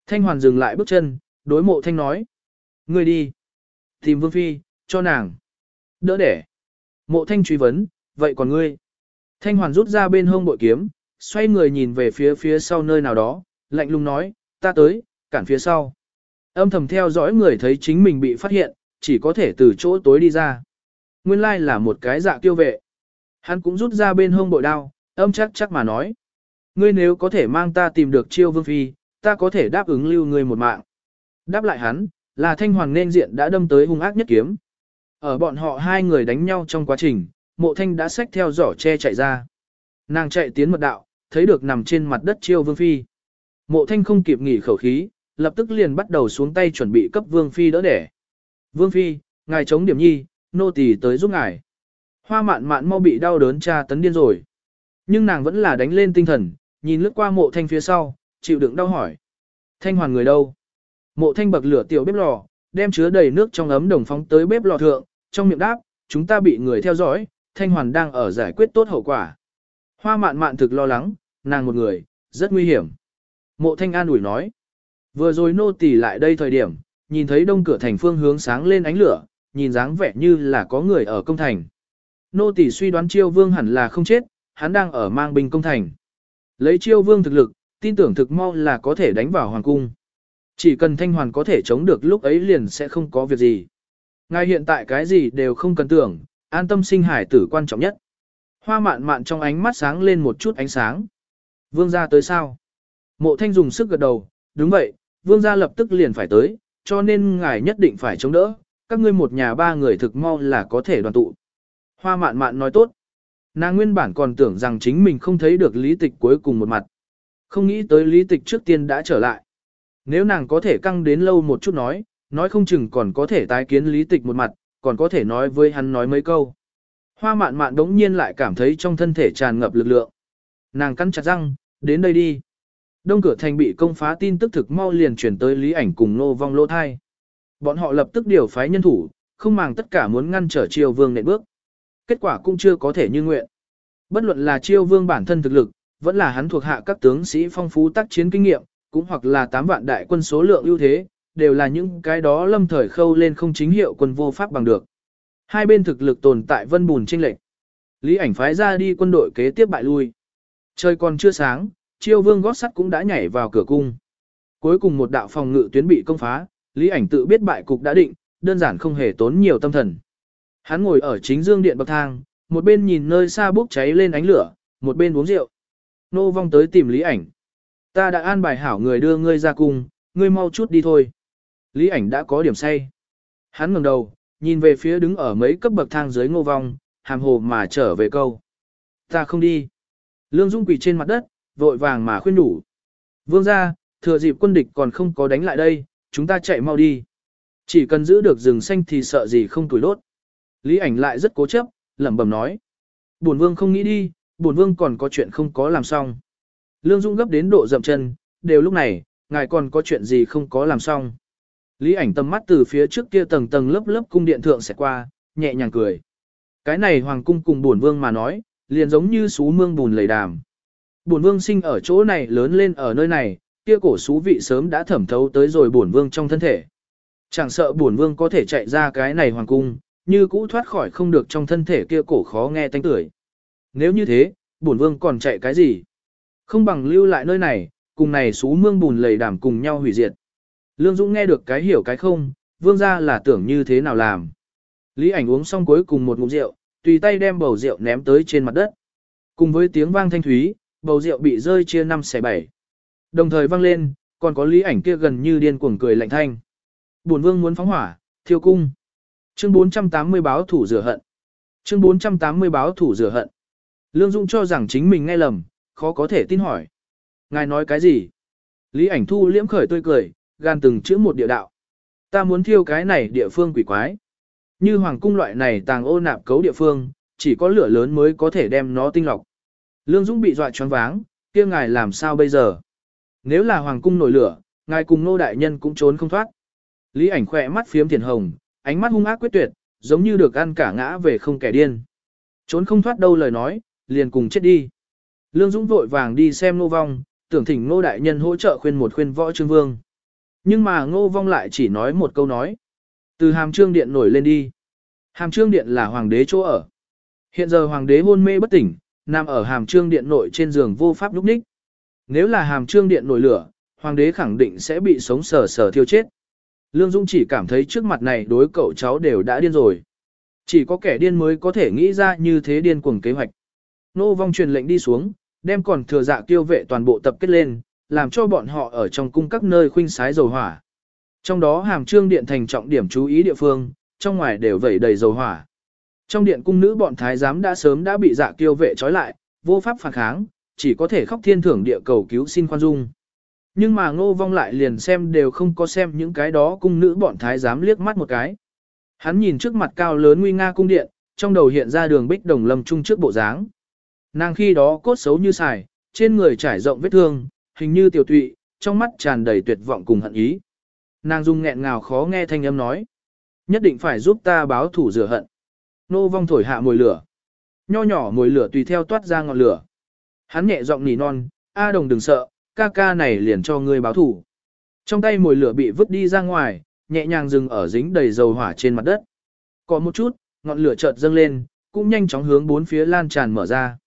Thanh Hoàn dừng lại bước chân, đối mộ Thanh nói. Người đi. Tìm Vương Phi, cho nàng. Đỡ đẻ. Mộ Thanh truy vấn, vậy còn ngươi? Thanh Hoàn rút ra bên hông bội kiếm, xoay người nhìn về phía phía sau nơi nào đó, lạnh lùng nói, ta tới, cản phía sau. Âm thầm theo dõi người thấy chính mình bị phát hiện, chỉ có thể từ chỗ tối đi ra. Nguyên lai là một cái dạ tiêu vệ. Hắn cũng rút ra bên hông bội đao, âm chắc chắc mà nói. Ngươi nếu có thể mang ta tìm được chiêu vương phi, ta có thể đáp ứng lưu ngươi một mạng. Đáp lại hắn, là thanh hoàng nên diện đã đâm tới hung ác nhất kiếm. Ở bọn họ hai người đánh nhau trong quá trình, mộ thanh đã xách theo giỏ che chạy ra. Nàng chạy tiến mật đạo, thấy được nằm trên mặt đất chiêu vương phi. Mộ thanh không kịp nghỉ khẩu khí, lập tức liền bắt đầu xuống tay chuẩn bị cấp vương phi đỡ đẻ. Vương phi, ngài chống điểm nhi, nô tỳ tới giúp ngài. Hoa mạn mạn mau bị đau đớn tra tấn điên rồi. Nhưng nàng vẫn là đánh lên tinh thần, nhìn lướt qua mộ thanh phía sau, chịu đựng đau hỏi. Thanh hoàn người đâu? Mộ thanh bậc lửa tiểu bếp lò, đem chứa đầy nước trong ấm đồng phóng tới bếp lò thượng, trong miệng đáp, chúng ta bị người theo dõi, thanh hoàn đang ở giải quyết tốt hậu quả. Hoa mạn mạn thực lo lắng, nàng một người, rất nguy hiểm. Mộ thanh an ủi nói. Vừa rồi nô tỳ lại đây thời điểm, nhìn thấy đông cửa thành phương hướng sáng lên ánh lửa, nhìn dáng vẻ như là có người ở công thành. Nô tỳ suy đoán chiêu vương hẳn là không chết, hắn đang ở mang binh công thành. Lấy chiêu vương thực lực, tin tưởng thực mau là có thể đánh vào hoàng cung. Chỉ cần thanh hoàn có thể chống được lúc ấy liền sẽ không có việc gì. Ngài hiện tại cái gì đều không cần tưởng, an tâm sinh hải tử quan trọng nhất. Hoa mạn mạn trong ánh mắt sáng lên một chút ánh sáng. Vương gia tới sao? Mộ thanh dùng sức gật đầu, đúng vậy, vương gia lập tức liền phải tới, cho nên ngài nhất định phải chống đỡ, các ngươi một nhà ba người thực mau là có thể đoàn tụ. Hoa mạn mạn nói tốt. Nàng nguyên bản còn tưởng rằng chính mình không thấy được lý tịch cuối cùng một mặt. Không nghĩ tới lý tịch trước tiên đã trở lại. Nếu nàng có thể căng đến lâu một chút nói, nói không chừng còn có thể tái kiến lý tịch một mặt, còn có thể nói với hắn nói mấy câu. Hoa mạn mạn đống nhiên lại cảm thấy trong thân thể tràn ngập lực lượng. Nàng cắn chặt răng, đến đây đi. Đông cửa thành bị công phá tin tức thực mau liền chuyển tới lý ảnh cùng nô vong lô thai. Bọn họ lập tức điều phái nhân thủ, không màng tất cả muốn ngăn trở triều vương nệ bước. Kết quả cũng chưa có thể như nguyện. Bất luận là triều vương bản thân thực lực, vẫn là hắn thuộc hạ các tướng sĩ phong phú tác chiến kinh nghiệm, cũng hoặc là 8 vạn đại quân số lượng ưu thế, đều là những cái đó lâm thời khâu lên không chính hiệu quân vô pháp bằng được. Hai bên thực lực tồn tại vân bùn chênh lệch. Lý ảnh phái ra đi quân đội kế tiếp bại lui. Trời còn chưa sáng, chiêu vương gót sắt cũng đã nhảy vào cửa cung. Cuối cùng một đạo phòng ngự tuyến bị công phá, Lý ảnh tự biết bại cục đã định, đơn giản không hề tốn nhiều tâm thần. Hắn ngồi ở chính dương điện bậc thang, một bên nhìn nơi xa bốc cháy lên ánh lửa, một bên uống rượu. Nô vong tới tìm Lý ảnh. Ta đã an bài hảo người đưa ngươi ra cung, ngươi mau chút đi thôi. Lý ảnh đã có điểm say. Hắn ngẩng đầu, nhìn về phía đứng ở mấy cấp bậc thang dưới ngô vong, hàm hồ mà trở về câu. Ta không đi. Lương Dung quỳ trên mặt đất, vội vàng mà khuyên đủ. Vương ra, thừa dịp quân địch còn không có đánh lại đây, chúng ta chạy mau đi. Chỉ cần giữ được rừng xanh thì sợ gì không tuổi đốt. Lý ảnh lại rất cố chấp, lẩm bẩm nói. Bổn vương không nghĩ đi, bổn vương còn có chuyện không có làm xong. Lương Dung gấp đến độ dậm chân, đều lúc này, ngài còn có chuyện gì không có làm xong. Lý ảnh tầm mắt từ phía trước kia tầng tầng lớp lớp cung điện thượng sẽ qua, nhẹ nhàng cười. Cái này hoàng cung cùng bổn vương mà nói, liền giống như sú mương bùn lầy đàm. Bổn vương sinh ở chỗ này lớn lên ở nơi này, kia cổ xú vị sớm đã thẩm thấu tới rồi bổn vương trong thân thể. Chẳng sợ bổn vương có thể chạy ra cái này hoàng cung, như cũ thoát khỏi không được trong thân thể kia cổ khó nghe tanh tưởi. Nếu như thế, bổn vương còn chạy cái gì? Không bằng lưu lại nơi này, cùng này xú mương bùn lầy đàm cùng nhau hủy diệt. Lương Dũng nghe được cái hiểu cái không, vương ra là tưởng như thế nào làm. Lý ảnh uống xong cuối cùng một ngụm rượu, tùy tay đem bầu rượu ném tới trên mặt đất. Cùng với tiếng vang thanh thúy, bầu rượu bị rơi chia năm xẻ bảy. Đồng thời vang lên, còn có lý ảnh kia gần như điên cuồng cười lạnh thanh. Bổn vương muốn phóng hỏa, thiêu cung. Chương 480 báo thủ rửa hận. Chương 480 báo thủ rửa hận. Lương Dung cho rằng chính mình nghe lầm, khó có thể tin hỏi. Ngài nói cái gì? Lý ảnh thu liễm khởi tươi cười, gan từng chữ một địa đạo. Ta muốn thiêu cái này địa phương quỷ quái. Như hoàng cung loại này tàng ô nạp cấu địa phương, chỉ có lửa lớn mới có thể đem nó tinh lọc. Lương Dũng bị dọa choáng váng, kia ngài làm sao bây giờ? Nếu là hoàng cung nổi lửa, ngài cùng nô đại nhân cũng trốn không thoát. Lý ảnh khỏe mắt phiếm thiền hồng, ánh mắt hung ác quyết tuyệt, giống như được ăn cả ngã về không kẻ điên. Trốn không thoát đâu lời nói, liền cùng chết đi. Lương Dũng vội vàng đi xem nô vong, tưởng thỉnh nô đại nhân hỗ trợ khuyên một khuyên võ trương vương. Nhưng mà ngô vong lại chỉ nói một câu nói. Từ hàm trương điện nổi lên đi. Hàm trương điện là hoàng đế chỗ ở. Hiện giờ hoàng đế hôn mê bất tỉnh, nằm ở hàm trương điện nội trên giường vô pháp lúc ních. Nếu là hàm trương điện nổi lửa, hoàng đế khẳng định sẽ bị sống sờ sờ thiêu chết. Lương Dung chỉ cảm thấy trước mặt này đối cậu cháu đều đã điên rồi. Chỉ có kẻ điên mới có thể nghĩ ra như thế điên cuồng kế hoạch. Nô vong truyền lệnh đi xuống, đem còn thừa dạ tiêu vệ toàn bộ tập kết lên, làm cho bọn họ ở trong cung các nơi khuynh sái dầu hỏa. Trong đó hàm trương điện thành trọng điểm chú ý địa phương, trong ngoài đều vẩy đầy dầu hỏa. Trong điện cung nữ bọn thái giám đã sớm đã bị dạ kiêu vệ trói lại, vô pháp phản kháng, chỉ có thể khóc thiên thưởng địa cầu cứu xin khoan dung. Nhưng mà ngô vong lại liền xem đều không có xem những cái đó cung nữ bọn thái giám liếc mắt một cái. Hắn nhìn trước mặt cao lớn nguy nga cung điện, trong đầu hiện ra đường bích đồng lâm trung trước bộ dáng. Nàng khi đó cốt xấu như xài, trên người trải rộng vết thương, hình như tiểu tụy, trong mắt tràn đầy tuyệt vọng cùng hận ý. Nàng dung nghẹn ngào khó nghe thanh âm nói. Nhất định phải giúp ta báo thủ rửa hận. Nô vong thổi hạ mùi lửa. Nho nhỏ mồi lửa tùy theo toát ra ngọn lửa. Hắn nhẹ giọng nỉ non, A đồng đừng sợ, ca ca này liền cho ngươi báo thủ. Trong tay mùi lửa bị vứt đi ra ngoài, nhẹ nhàng dừng ở dính đầy dầu hỏa trên mặt đất. Có một chút, ngọn lửa chợt dâng lên, cũng nhanh chóng hướng bốn phía lan tràn mở ra.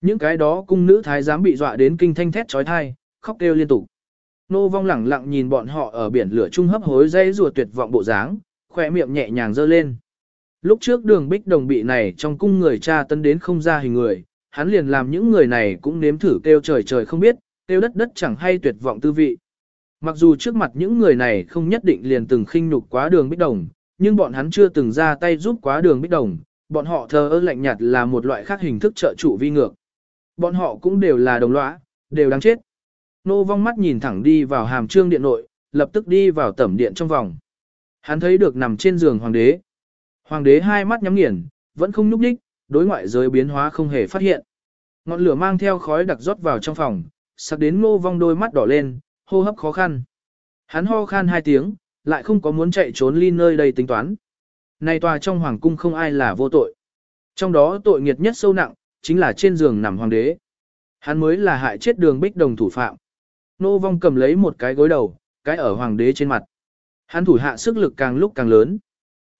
Những cái đó cung nữ thái giám bị dọa đến kinh thanh thét trói thai, khóc kêu liên tục. Nô vong lẳng lặng nhìn bọn họ ở biển lửa trung hấp hối dây rùa tuyệt vọng bộ dáng, khỏe miệng nhẹ nhàng dơ lên. Lúc trước đường bích đồng bị này trong cung người cha tấn đến không ra hình người, hắn liền làm những người này cũng nếm thử kêu trời trời không biết, kêu đất đất chẳng hay tuyệt vọng tư vị. Mặc dù trước mặt những người này không nhất định liền từng khinh nhục quá đường bích đồng, nhưng bọn hắn chưa từng ra tay giúp quá đường bích đồng, bọn họ thờ ơ lạnh nhạt là một loại khác hình thức trợ trụ vi ngược. Bọn họ cũng đều là đồng lõa, đều đáng chết. Nô vong mắt nhìn thẳng đi vào hàm trương điện nội, lập tức đi vào tẩm điện trong vòng. Hắn thấy được nằm trên giường hoàng đế. Hoàng đế hai mắt nhắm nghiền, vẫn không nhúc nhích, đối ngoại giới biến hóa không hề phát hiện. Ngọn lửa mang theo khói đặc rót vào trong phòng, sắc đến ngô vong đôi mắt đỏ lên, hô hấp khó khăn. Hắn ho khan hai tiếng, lại không có muốn chạy trốn ly nơi đây tính toán. Này tòa trong hoàng cung không ai là vô tội. Trong đó tội nghiệt nhất sâu nặng, chính là trên giường nằm hoàng đế. Hắn mới là hại chết đường bích đồng thủ phạm. Nô vong cầm lấy một cái gối đầu, cái ở hoàng đế trên mặt. Hắn thủ hạ sức lực càng lúc càng lớn.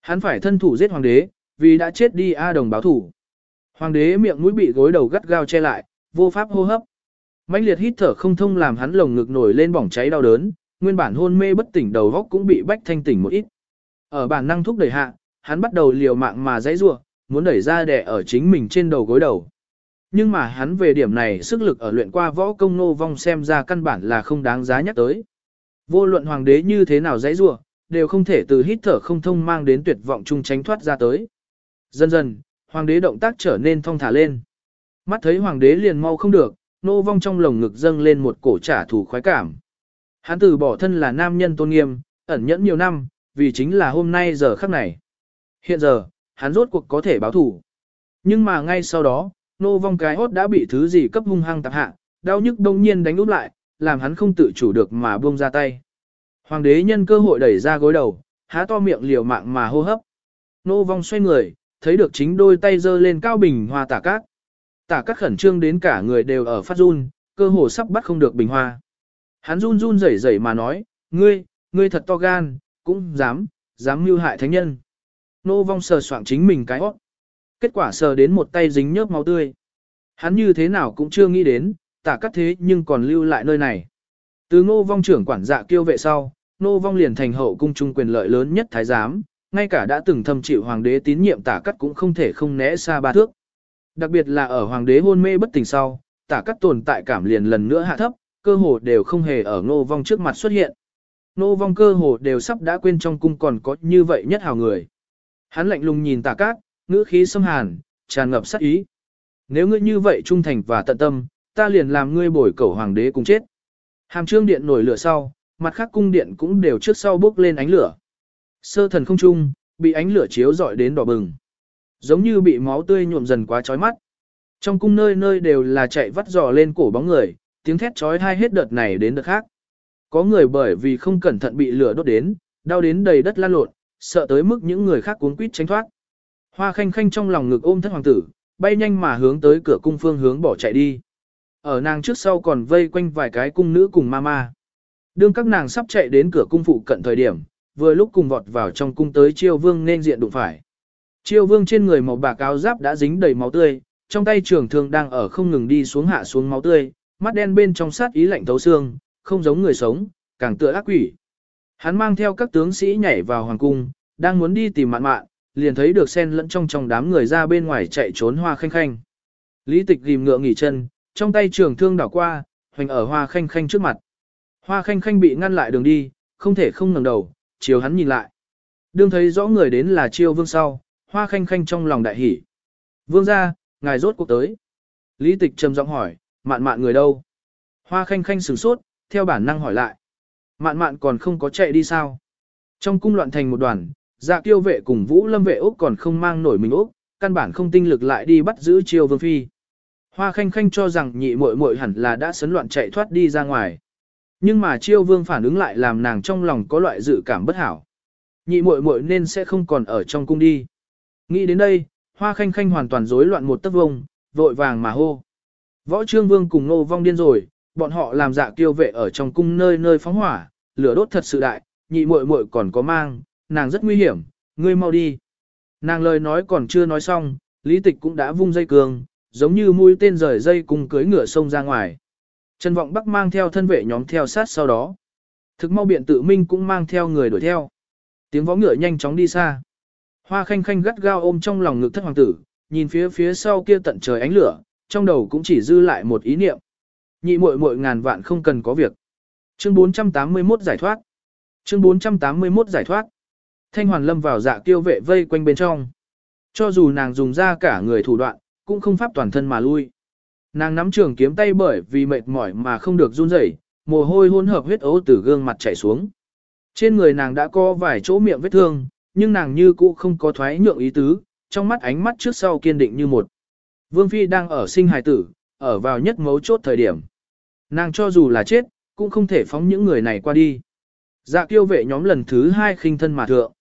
Hắn phải thân thủ giết hoàng đế, vì đã chết đi A đồng báo thủ. Hoàng đế miệng mũi bị gối đầu gắt gao che lại, vô pháp hô hấp. mãnh liệt hít thở không thông làm hắn lồng ngực nổi lên bỏng cháy đau đớn, nguyên bản hôn mê bất tỉnh đầu góc cũng bị bách thanh tỉnh một ít. Ở bản năng thúc đẩy hạ, hắn bắt đầu liều mạng mà dãy rủa, muốn đẩy ra đè ở chính mình trên đầu gối đầu. Nhưng mà hắn về điểm này sức lực ở luyện qua võ công nô vong xem ra căn bản là không đáng giá nhắc tới. Vô luận hoàng đế như thế nào dãy rủa, đều không thể từ hít thở không thông mang đến tuyệt vọng chung tránh thoát ra tới. Dần dần, hoàng đế động tác trở nên thong thả lên. Mắt thấy hoàng đế liền mau không được, nô vong trong lồng ngực dâng lên một cổ trả thù khoái cảm. Hắn từ bỏ thân là nam nhân tôn nghiêm, ẩn nhẫn nhiều năm, vì chính là hôm nay giờ khắc này. Hiện giờ, hắn rốt cuộc có thể báo thủ. Nhưng mà ngay sau đó, nô vong cái hốt đã bị thứ gì cấp hung hăng tạp hạ, đau nhức đông nhiên đánh úp lại, làm hắn không tự chủ được mà buông ra tay. Hoàng đế nhân cơ hội đẩy ra gối đầu, há to miệng liều mạng mà hô hấp. Nô vong xoay người, thấy được chính đôi tay giơ lên cao bình hoa tả cát. Tả cát khẩn trương đến cả người đều ở phát run, cơ hồ sắp bắt không được bình hoa. Hắn run run rẩy rẩy mà nói, ngươi, ngươi thật to gan, cũng dám, dám mưu hại thánh nhân. Nô vong sờ soạng chính mình cái hót. Kết quả sờ đến một tay dính nhớp máu tươi. Hắn như thế nào cũng chưa nghĩ đến, tả cắt thế nhưng còn lưu lại nơi này. Từ ngô vong trưởng quản dạ kiêu vệ sau, ngô vong liền thành hậu cung trung quyền lợi lớn nhất thái giám, ngay cả đã từng thâm chịu hoàng đế tín nhiệm tả cắt cũng không thể không né xa ba thước. Đặc biệt là ở hoàng đế hôn mê bất tỉnh sau, tả cắt tồn tại cảm liền lần nữa hạ thấp, cơ hồ đều không hề ở ngô vong trước mặt xuất hiện. Ngô vong cơ hồ đều sắp đã quên trong cung còn có như vậy nhất hào người. Hắn lạnh lùng nhìn tả cát, ngữ khí xâm hàn, tràn ngập sát ý. Nếu ngươi như vậy trung thành và tận tâm, ta liền làm ngươi bồi cẩu hoàng đế cùng chết. Hàm trương điện nổi lửa sau, mặt khác cung điện cũng đều trước sau bốc lên ánh lửa. Sơ thần không trung, bị ánh lửa chiếu rọi đến đỏ bừng. Giống như bị máu tươi nhuộm dần quá chói mắt. Trong cung nơi nơi đều là chạy vắt dò lên cổ bóng người, tiếng thét chói tai hết đợt này đến đợt khác. Có người bởi vì không cẩn thận bị lửa đốt đến, đau đến đầy đất lan lộn, sợ tới mức những người khác cuốn quýt tránh thoát. Hoa khanh khanh trong lòng ngực ôm thất hoàng tử, bay nhanh mà hướng tới cửa cung phương hướng bỏ chạy đi. Ở nàng trước sau còn vây quanh vài cái cung nữ cùng mama. Đương các nàng sắp chạy đến cửa cung phụ cận thời điểm, vừa lúc cùng vọt vào trong cung tới chiêu vương nên diện đụng phải. Chiêu vương trên người màu bạc áo giáp đã dính đầy máu tươi, trong tay trường thương đang ở không ngừng đi xuống hạ xuống máu tươi, mắt đen bên trong sát ý lạnh thấu xương, không giống người sống, càng tựa ác quỷ. Hắn mang theo các tướng sĩ nhảy vào hoàng cung, đang muốn đi tìm mạn mạn, liền thấy được sen lẫn trong trong đám người ra bên ngoài chạy trốn hoa khanh khanh. Lý tịch ghim ngựa nghỉ chân, trong tay trường thương đảo qua, hoành ở hoa khanh khanh trước mặt. Hoa khanh khanh bị ngăn lại đường đi, không thể không ngẩng đầu, chiều hắn nhìn lại. Đương thấy rõ người đến là chiêu vương sau, hoa khanh khanh trong lòng đại hỉ. Vương ra, ngài rốt cuộc tới. Lý tịch trầm giọng hỏi, mạn mạn người đâu? Hoa khanh khanh sửng sốt, theo bản năng hỏi lại. Mạn mạn còn không có chạy đi sao? Trong cung loạn thành một đoàn, dạ kiêu vệ cùng vũ lâm vệ Úc còn không mang nổi mình Úc, căn bản không tinh lực lại đi bắt giữ chiêu vương phi. Hoa khanh khanh cho rằng nhị muội muội hẳn là đã sấn loạn chạy thoát đi ra ngoài. Nhưng mà chiêu vương phản ứng lại làm nàng trong lòng có loại dự cảm bất hảo. Nhị muội muội nên sẽ không còn ở trong cung đi. Nghĩ đến đây, hoa khanh khanh hoàn toàn rối loạn một tấc vông, vội vàng mà hô. Võ trương vương cùng nô vong điên rồi, bọn họ làm dạ kiêu vệ ở trong cung nơi nơi phóng hỏa, lửa đốt thật sự đại, nhị muội muội còn có mang, nàng rất nguy hiểm, ngươi mau đi. Nàng lời nói còn chưa nói xong, lý tịch cũng đã vung dây cường, giống như mũi tên rời dây cùng cưới ngựa sông ra ngoài. Trần Vọng Bắc mang theo thân vệ nhóm theo sát sau đó. Thực mau biện tự minh cũng mang theo người đuổi theo. Tiếng vó ngựa nhanh chóng đi xa. Hoa khanh khanh gắt gao ôm trong lòng ngực thất hoàng tử, nhìn phía phía sau kia tận trời ánh lửa, trong đầu cũng chỉ dư lại một ý niệm. Nhị muội muội ngàn vạn không cần có việc. Chương 481 giải thoát. Chương 481 giải thoát. Thanh hoàn lâm vào dạ tiêu vệ vây quanh bên trong. Cho dù nàng dùng ra cả người thủ đoạn, cũng không pháp toàn thân mà lui. Nàng nắm trường kiếm tay bởi vì mệt mỏi mà không được run rẩy, mồ hôi hỗn hợp huyết ấu từ gương mặt chảy xuống. Trên người nàng đã có vài chỗ miệng vết thương, nhưng nàng như cũ không có thoái nhượng ý tứ, trong mắt ánh mắt trước sau kiên định như một. Vương Phi đang ở sinh hài tử, ở vào nhất mấu chốt thời điểm. Nàng cho dù là chết, cũng không thể phóng những người này qua đi. Dạ kiêu vệ nhóm lần thứ hai khinh thân mà thượng.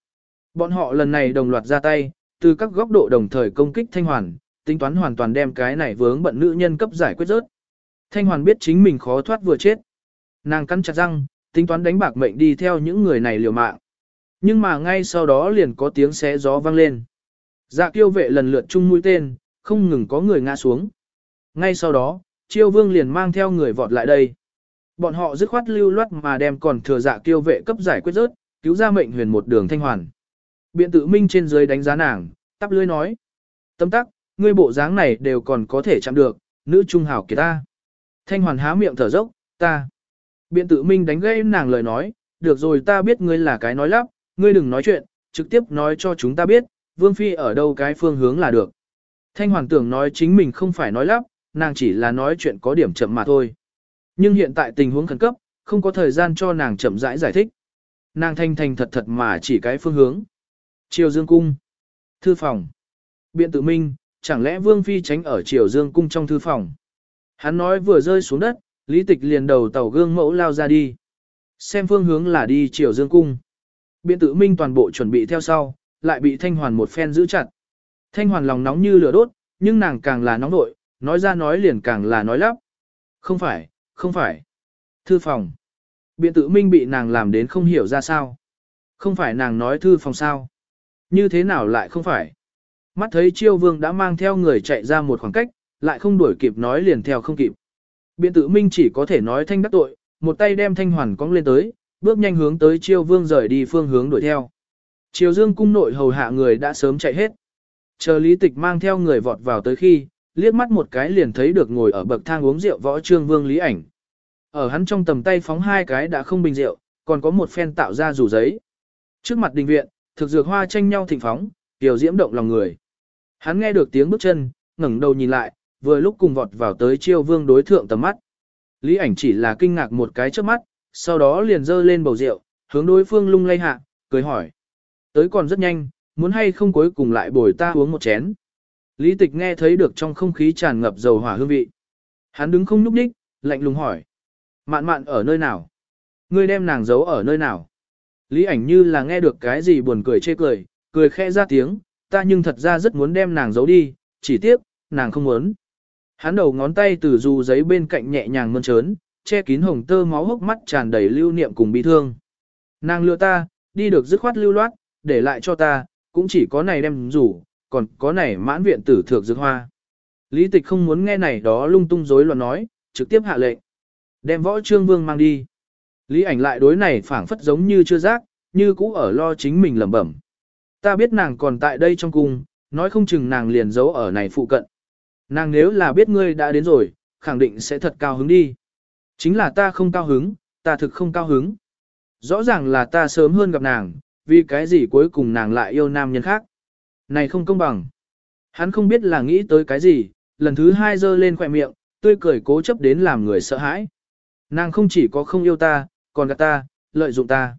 Bọn họ lần này đồng loạt ra tay, từ các góc độ đồng thời công kích Thanh Hoàn, tính toán hoàn toàn đem cái này vướng bận nữ nhân cấp giải quyết rớt. Thanh Hoàn biết chính mình khó thoát vừa chết. Nàng cắn chặt răng, tính toán đánh bạc mệnh đi theo những người này liều mạng. Nhưng mà ngay sau đó liền có tiếng xé gió vang lên. Dạ kiêu vệ lần lượt chung mũi tên, không ngừng có người ngã xuống. Ngay sau đó, chiêu vương liền mang theo người vọt lại đây. Bọn họ dứt khoát lưu loát mà đem còn thừa dạ kiêu vệ cấp giải quyết rớt, cứu ra mệnh huyền một đường thanh hoàn. Biện tự minh trên dưới đánh giá nàng, tắp lưới nói. Tâm tắc, ngươi bộ dáng này đều còn có thể chạm được, nữ trung hảo kiệt ta. Thanh hoàn há miệng thở dốc, ta. Biện tự minh đánh gây nàng lời nói, được rồi ta biết ngươi là cái nói lắp, ngươi đừng nói chuyện, trực tiếp nói cho chúng ta biết, vương phi ở đâu cái phương hướng là được. Thanh hoàn tưởng nói chính mình không phải nói lắp, nàng chỉ là nói chuyện có điểm chậm mà thôi. Nhưng hiện tại tình huống khẩn cấp, không có thời gian cho nàng chậm rãi giải, giải thích. Nàng thanh thanh thật thật mà chỉ cái phương hướng. Triều Dương Cung. Thư phòng. Biện tự minh, chẳng lẽ Vương Phi tránh ở Triều Dương Cung trong thư phòng. Hắn nói vừa rơi xuống đất, Lý Tịch liền đầu tàu gương mẫu lao ra đi. Xem phương hướng là đi Triều Dương Cung. Biện tự minh toàn bộ chuẩn bị theo sau, lại bị Thanh Hoàn một phen giữ chặt. Thanh Hoàn lòng nóng như lửa đốt, nhưng nàng càng là nóng nội, nói ra nói liền càng là nói lắp. Không phải, không phải. Thư phòng. Biện tự minh bị nàng làm đến không hiểu ra sao. Không phải nàng nói thư phòng sao. Như thế nào lại không phải. Mắt thấy chiêu vương đã mang theo người chạy ra một khoảng cách, lại không đuổi kịp nói liền theo không kịp. Biện tự minh chỉ có thể nói thanh đắc tội, một tay đem thanh hoàn cong lên tới, bước nhanh hướng tới chiêu vương rời đi phương hướng đuổi theo. chiêu dương cung nội hầu hạ người đã sớm chạy hết. Chờ lý tịch mang theo người vọt vào tới khi, liếc mắt một cái liền thấy được ngồi ở bậc thang uống rượu võ trương vương lý ảnh. Ở hắn trong tầm tay phóng hai cái đã không bình rượu, còn có một phen tạo ra rủ giấy. Trước mặt đình viện, thực dược hoa tranh nhau thịnh phóng, tiểu diễm động lòng người. Hắn nghe được tiếng bước chân, ngẩng đầu nhìn lại, vừa lúc cùng vọt vào tới chiêu vương đối thượng tầm mắt. Lý ảnh chỉ là kinh ngạc một cái trước mắt, sau đó liền dơ lên bầu rượu, hướng đối phương lung lay hạ, cười hỏi. Tới còn rất nhanh, muốn hay không cuối cùng lại bồi ta uống một chén. Lý tịch nghe thấy được trong không khí tràn ngập dầu hỏa hương vị. Hắn đứng không nhúc nhích, lạnh lùng hỏi. Mạn mạn ở nơi nào? Ngươi đem nàng giấu ở nơi nào? Lý ảnh như là nghe được cái gì buồn cười chê cười, cười khẽ ra tiếng, ta nhưng thật ra rất muốn đem nàng giấu đi, chỉ tiếc, nàng không muốn. Hắn đầu ngón tay từ dù giấy bên cạnh nhẹ nhàng mơn trớn, che kín hồng tơ máu hốc mắt tràn đầy lưu niệm cùng bi thương. Nàng lừa ta, đi được dứt khoát lưu loát, để lại cho ta, cũng chỉ có này đem rủ, còn có này mãn viện tử thược dược hoa. Lý tịch không muốn nghe này đó lung tung rối loạn nói, trực tiếp hạ lệnh. Đem võ trương vương mang đi. Lý ảnh lại đối này phảng phất giống như chưa giác, như cũ ở lo chính mình lẩm bẩm. Ta biết nàng còn tại đây trong cung, nói không chừng nàng liền giấu ở này phụ cận. Nàng nếu là biết ngươi đã đến rồi, khẳng định sẽ thật cao hứng đi. Chính là ta không cao hứng, ta thực không cao hứng. Rõ ràng là ta sớm hơn gặp nàng, vì cái gì cuối cùng nàng lại yêu nam nhân khác. Này không công bằng. Hắn không biết là nghĩ tới cái gì, lần thứ hai giơ lên khỏe miệng, tươi cười cố chấp đến làm người sợ hãi. Nàng không chỉ có không yêu ta, còn gạt ta, lợi dụng ta.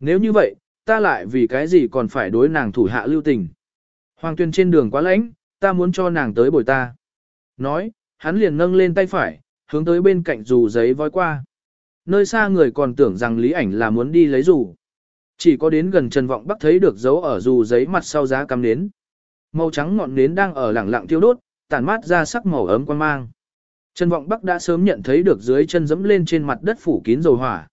Nếu như vậy, ta lại vì cái gì còn phải đối nàng thủ hạ lưu tình. Hoàng tuyên trên đường quá lãnh, ta muốn cho nàng tới bồi ta. Nói, hắn liền nâng lên tay phải, hướng tới bên cạnh dù giấy voi qua. Nơi xa người còn tưởng rằng lý ảnh là muốn đi lấy dù. Chỉ có đến gần Trần Vọng Bắc thấy được dấu ở dù giấy mặt sau giá cắm nến. Màu trắng ngọn nến đang ở lẳng lặng thiêu đốt, tản mát ra sắc màu ấm quan mang. Trần Vọng Bắc đã sớm nhận thấy được dưới chân dẫm lên trên mặt đất phủ kín dầu hỏa.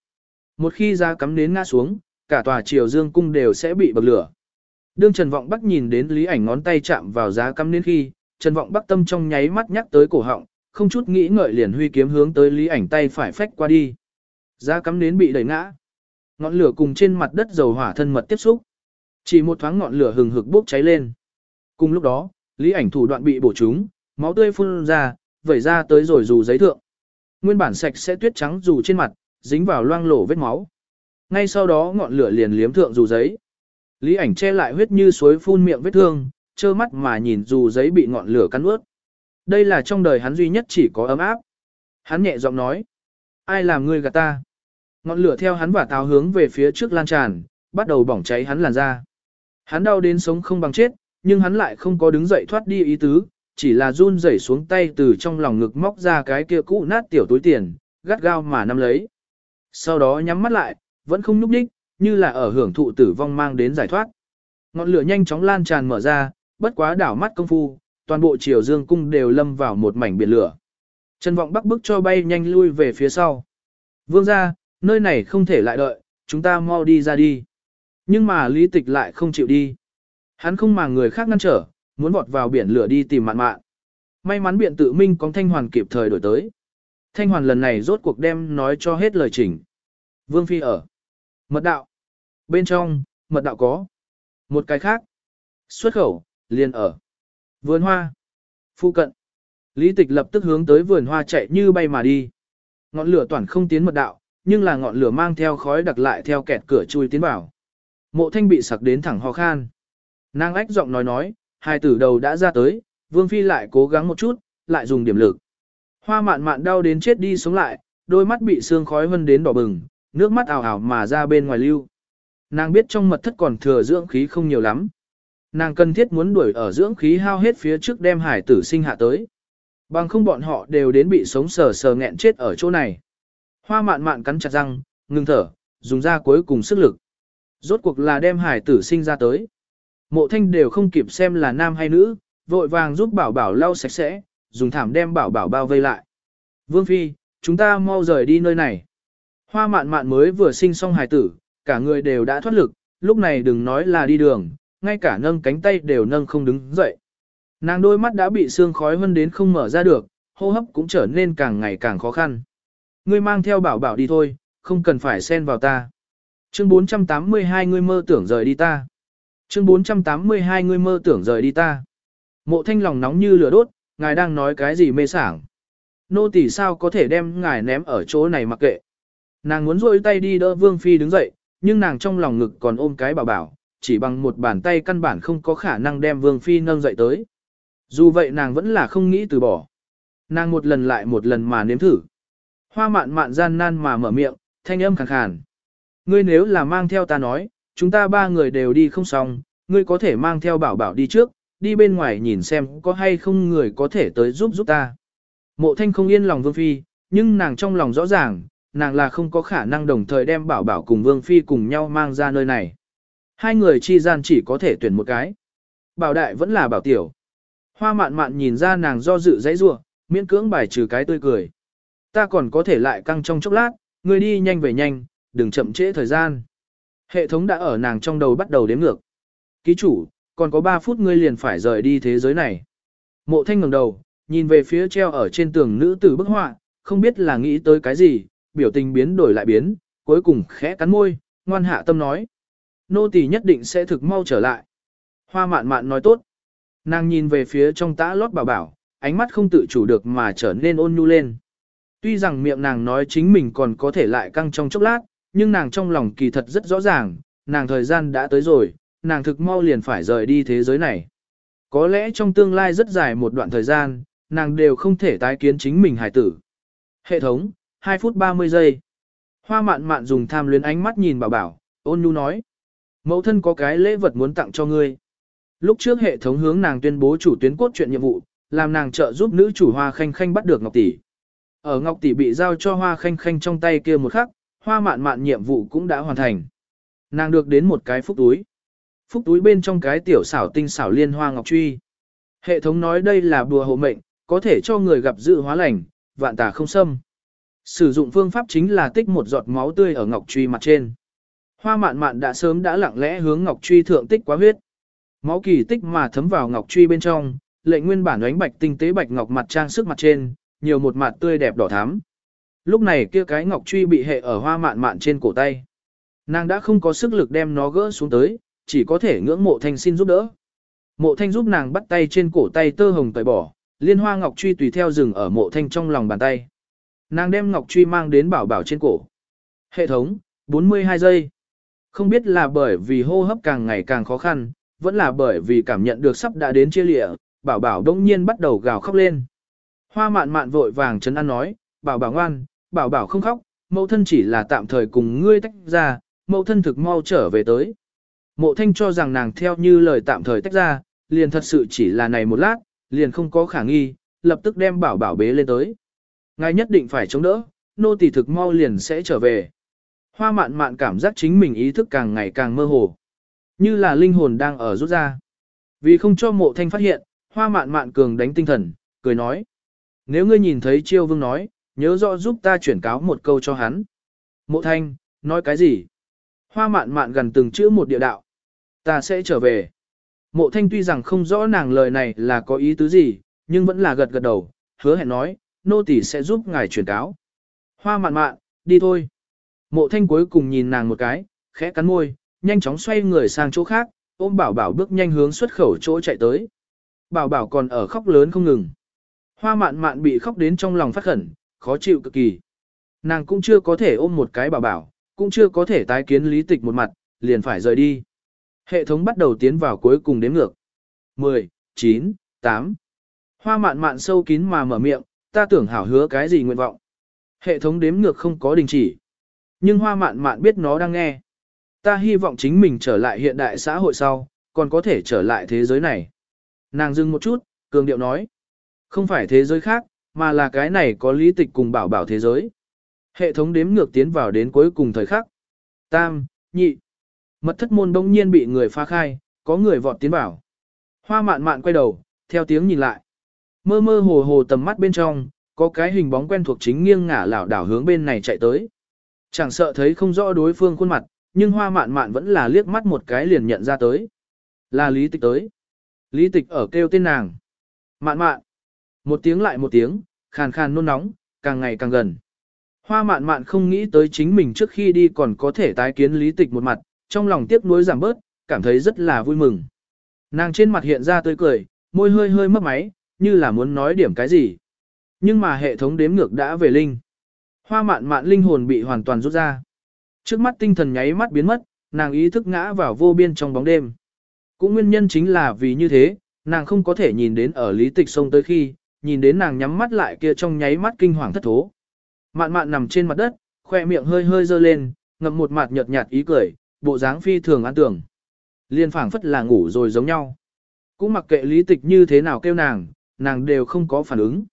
Một khi giá cắm nến ngã xuống, cả tòa triều dương cung đều sẽ bị bậc lửa. Đương Trần Vọng Bắc nhìn đến Lý Ảnh ngón tay chạm vào giá cắm nến khi, Trần Vọng Bắc tâm trong nháy mắt nhắc tới cổ họng, không chút nghĩ ngợi liền huy kiếm hướng tới Lý Ảnh tay phải phách qua đi. Giá cắm nến bị đẩy ngã. Ngọn lửa cùng trên mặt đất dầu hỏa thân mật tiếp xúc. Chỉ một thoáng ngọn lửa hừng hực bốc cháy lên. Cùng lúc đó, Lý Ảnh thủ đoạn bị bổ trúng, máu tươi phun ra, vẩy ra tới rồi dù giấy thượng. Nguyên bản sạch sẽ tuyết trắng dù trên mặt, dính vào loang lổ vết máu. Ngay sau đó ngọn lửa liền liếm thượng dù giấy. Lý ảnh che lại huyết như suối phun miệng vết thương, trơ mắt mà nhìn dù giấy bị ngọn lửa cắn ướt. Đây là trong đời hắn duy nhất chỉ có ấm áp. Hắn nhẹ giọng nói. Ai làm ngươi gạt ta? Ngọn lửa theo hắn và táo hướng về phía trước lan tràn, bắt đầu bỏng cháy hắn làn da. Hắn đau đến sống không bằng chết, nhưng hắn lại không có đứng dậy thoát đi ý tứ, chỉ là run rẩy xuống tay từ trong lòng ngực móc ra cái kia cũ nát tiểu túi tiền, gắt gao mà nắm lấy. Sau đó nhắm mắt lại, vẫn không nhúc đích, như là ở hưởng thụ tử vong mang đến giải thoát. Ngọn lửa nhanh chóng lan tràn mở ra, bất quá đảo mắt công phu, toàn bộ triều dương cung đều lâm vào một mảnh biển lửa. Trần vọng bắc bức cho bay nhanh lui về phía sau. Vương ra, nơi này không thể lại đợi, chúng ta mau đi ra đi. Nhưng mà lý tịch lại không chịu đi. Hắn không mà người khác ngăn trở, muốn vọt vào biển lửa đi tìm mạn mạn. May mắn biện tự minh có thanh hoàn kịp thời đổi tới. Thanh hoàn lần này rốt cuộc đem nói cho hết lời chỉnh. Vương Phi ở. Mật đạo. Bên trong, mật đạo có. Một cái khác. Xuất khẩu, liền ở. Vườn hoa. Phu cận. Lý tịch lập tức hướng tới vườn hoa chạy như bay mà đi. Ngọn lửa toàn không tiến mật đạo, nhưng là ngọn lửa mang theo khói đặc lại theo kẹt cửa chui tiến vào. Mộ thanh bị sặc đến thẳng ho khan. Nàng ách giọng nói nói, hai tử đầu đã ra tới, vương phi lại cố gắng một chút, lại dùng điểm lực. Hoa mạn mạn đau đến chết đi sống lại, đôi mắt bị sương khói vân đến đỏ bừng, nước mắt ảo ảo mà ra bên ngoài lưu. Nàng biết trong mật thất còn thừa dưỡng khí không nhiều lắm. Nàng cần thiết muốn đuổi ở dưỡng khí hao hết phía trước đem hải tử sinh hạ tới. Bằng không bọn họ đều đến bị sống sờ sờ nghẹn chết ở chỗ này. Hoa mạn mạn cắn chặt răng, ngừng thở, dùng ra cuối cùng sức lực. Rốt cuộc là đem hải tử sinh ra tới. Mộ thanh đều không kịp xem là nam hay nữ, vội vàng giúp bảo bảo lau sạch sẽ, dùng thảm đem bảo bảo bao vây lại. Vương Phi, chúng ta mau rời đi nơi này. Hoa mạn mạn mới vừa sinh xong hài tử, cả người đều đã thoát lực, lúc này đừng nói là đi đường, ngay cả nâng cánh tay đều nâng không đứng dậy. Nàng đôi mắt đã bị sương khói vân đến không mở ra được, hô hấp cũng trở nên càng ngày càng khó khăn. Ngươi mang theo bảo bảo đi thôi, không cần phải xen vào ta. Chương 482 ngươi mơ tưởng rời đi ta. Chương 482 ngươi mơ tưởng rời đi ta. Mộ thanh lòng nóng như lửa đốt, ngài đang nói cái gì mê sảng. Nô tỳ sao có thể đem ngài ném ở chỗ này mặc kệ. Nàng muốn rôi tay đi đỡ Vương Phi đứng dậy, nhưng nàng trong lòng ngực còn ôm cái bảo bảo, chỉ bằng một bàn tay căn bản không có khả năng đem Vương Phi nâng dậy tới. Dù vậy nàng vẫn là không nghĩ từ bỏ. Nàng một lần lại một lần mà nếm thử. Hoa mạn mạn gian nan mà mở miệng, thanh âm khàn khàn. Ngươi nếu là mang theo ta nói, chúng ta ba người đều đi không xong, ngươi có thể mang theo bảo bảo đi trước, đi bên ngoài nhìn xem có hay không người có thể tới giúp giúp ta. Mộ thanh không yên lòng Vương Phi, nhưng nàng trong lòng rõ ràng, nàng là không có khả năng đồng thời đem bảo bảo cùng Vương Phi cùng nhau mang ra nơi này. Hai người chi gian chỉ có thể tuyển một cái. Bảo đại vẫn là bảo tiểu. Hoa mạn mạn nhìn ra nàng do dự dãy rua, miễn cưỡng bài trừ cái tươi cười. Ta còn có thể lại căng trong chốc lát, ngươi đi nhanh về nhanh, đừng chậm trễ thời gian. Hệ thống đã ở nàng trong đầu bắt đầu đếm ngược. Ký chủ, còn có 3 phút ngươi liền phải rời đi thế giới này. Mộ thanh ngẩng đầu, nhìn về phía treo ở trên tường nữ tử bức họa, không biết là nghĩ tới cái gì, biểu tình biến đổi lại biến, cuối cùng khẽ cắn môi, ngoan hạ tâm nói. Nô tỳ nhất định sẽ thực mau trở lại. Hoa mạn mạn nói tốt. Nàng nhìn về phía trong tã lót bảo bảo, ánh mắt không tự chủ được mà trở nên ôn nhu lên. Tuy rằng miệng nàng nói chính mình còn có thể lại căng trong chốc lát, nhưng nàng trong lòng kỳ thật rất rõ ràng, nàng thời gian đã tới rồi, nàng thực mau liền phải rời đi thế giới này. Có lẽ trong tương lai rất dài một đoạn thời gian, nàng đều không thể tái kiến chính mình hải tử. Hệ thống, 2 phút 30 giây. Hoa mạn mạn dùng tham luyến ánh mắt nhìn bảo bảo, ôn nhu nói. Mẫu thân có cái lễ vật muốn tặng cho ngươi. Lúc trước hệ thống hướng nàng tuyên bố chủ tuyến cốt chuyện nhiệm vụ, làm nàng trợ giúp nữ chủ hoa khanh khanh bắt được Ngọc Tỷ. Ở Ngọc Tỷ bị giao cho hoa khanh khanh trong tay kia một khắc, hoa mạn mạn nhiệm vụ cũng đã hoàn thành. Nàng được đến một cái phúc túi. Phúc túi bên trong cái tiểu xảo tinh xảo liên hoa ngọc truy. Hệ thống nói đây là bùa hộ mệnh, có thể cho người gặp dự hóa lành, vạn tà không xâm. Sử dụng phương pháp chính là tích một giọt máu tươi ở ngọc truy mặt trên. Hoa mạn mạn đã sớm đã lặng lẽ hướng ngọc truy thượng tích quá huyết. Máu kỳ tích mà thấm vào ngọc truy bên trong, lệnh nguyên bản ánh bạch tinh tế bạch ngọc mặt trang sức mặt trên, nhiều một mặt tươi đẹp đỏ thắm. Lúc này kia cái ngọc truy bị hệ ở hoa mạn mạn trên cổ tay. Nàng đã không có sức lực đem nó gỡ xuống tới, chỉ có thể ngưỡng mộ thanh xin giúp đỡ. Mộ thanh giúp nàng bắt tay trên cổ tay tơ hồng tẩy bỏ, liên hoa ngọc truy tùy theo rừng ở mộ thanh trong lòng bàn tay. Nàng đem ngọc truy mang đến bảo bảo trên cổ. Hệ thống, 42 giây. Không biết là bởi vì hô hấp càng ngày càng khó khăn, vẫn là bởi vì cảm nhận được sắp đã đến chia lịa, bảo bảo đông nhiên bắt đầu gào khóc lên. Hoa mạn mạn vội vàng chấn an nói, bảo bảo ngoan, bảo bảo không khóc, mẫu thân chỉ là tạm thời cùng ngươi tách ra, mẫu thân thực mau trở về tới. Mộ thanh cho rằng nàng theo như lời tạm thời tách ra, liền thật sự chỉ là này một lát, liền không có khả nghi, lập tức đem bảo bảo bế lên tới. Ngài nhất định phải chống đỡ, nô tỳ thực mau liền sẽ trở về. Hoa mạn mạn cảm giác chính mình ý thức càng ngày càng mơ hồ. Như là linh hồn đang ở rút ra. Vì không cho mộ thanh phát hiện, hoa mạn mạn cường đánh tinh thần, cười nói. Nếu ngươi nhìn thấy chiêu vương nói, nhớ rõ giúp ta chuyển cáo một câu cho hắn. Mộ thanh, nói cái gì? Hoa mạn mạn gần từng chữ một địa đạo. Ta sẽ trở về. Mộ thanh tuy rằng không rõ nàng lời này là có ý tứ gì, nhưng vẫn là gật gật đầu, hứa hẹn nói, nô tỳ sẽ giúp ngài truyền cáo. Hoa mạn mạn, đi thôi. Mộ thanh cuối cùng nhìn nàng một cái, khẽ cắn môi, nhanh chóng xoay người sang chỗ khác, ôm bảo bảo bước nhanh hướng xuất khẩu chỗ chạy tới. Bảo bảo còn ở khóc lớn không ngừng. Hoa mạn mạn bị khóc đến trong lòng phát khẩn, khó chịu cực kỳ. Nàng cũng chưa có thể ôm một cái bảo bảo, cũng chưa có thể tái kiến lý tịch một mặt, liền phải rời đi. Hệ thống bắt đầu tiến vào cuối cùng đếm ngược. 10, 9, 8. Hoa mạn mạn sâu kín mà mở miệng, ta tưởng hảo hứa cái gì nguyện vọng. Hệ thống đếm ngược không có đình chỉ. Nhưng hoa mạn mạn biết nó đang nghe. Ta hy vọng chính mình trở lại hiện đại xã hội sau, còn có thể trở lại thế giới này. Nàng dừng một chút, cường điệu nói. Không phải thế giới khác, mà là cái này có lý tịch cùng bảo bảo thế giới. Hệ thống đếm ngược tiến vào đến cuối cùng thời khắc. Tam, nhị. Mật thất môn đông nhiên bị người phá khai, có người vọt tiến vào. Hoa mạn mạn quay đầu, theo tiếng nhìn lại. Mơ mơ hồ hồ tầm mắt bên trong, có cái hình bóng quen thuộc chính nghiêng ngả lảo đảo hướng bên này chạy tới. Chẳng sợ thấy không rõ đối phương khuôn mặt, nhưng hoa mạn mạn vẫn là liếc mắt một cái liền nhận ra tới. Là lý tịch tới. Lý tịch ở kêu tên nàng. Mạn mạn. Một tiếng lại một tiếng, khàn khàn nôn nóng, càng ngày càng gần. Hoa mạn mạn không nghĩ tới chính mình trước khi đi còn có thể tái kiến lý tịch một mặt, trong lòng tiếc nuối giảm bớt, cảm thấy rất là vui mừng. Nàng trên mặt hiện ra tươi cười, môi hơi hơi mấp máy, như là muốn nói điểm cái gì. Nhưng mà hệ thống đếm ngược đã về linh. Hoa mạn mạn linh hồn bị hoàn toàn rút ra. Trước mắt tinh thần nháy mắt biến mất, nàng ý thức ngã vào vô biên trong bóng đêm. Cũng nguyên nhân chính là vì như thế, nàng không có thể nhìn đến ở lý tịch sông tới khi, nhìn đến nàng nhắm mắt lại kia trong nháy mắt kinh hoàng thất thố. Mạn mạn nằm trên mặt đất, khoe miệng hơi hơi dơ lên, ngậm một mặt nhợt nhạt ý cười, bộ dáng phi thường an tưởng. Liên phảng phất là ngủ rồi giống nhau. Cũng mặc kệ lý tịch như thế nào kêu nàng, nàng đều không có phản ứng.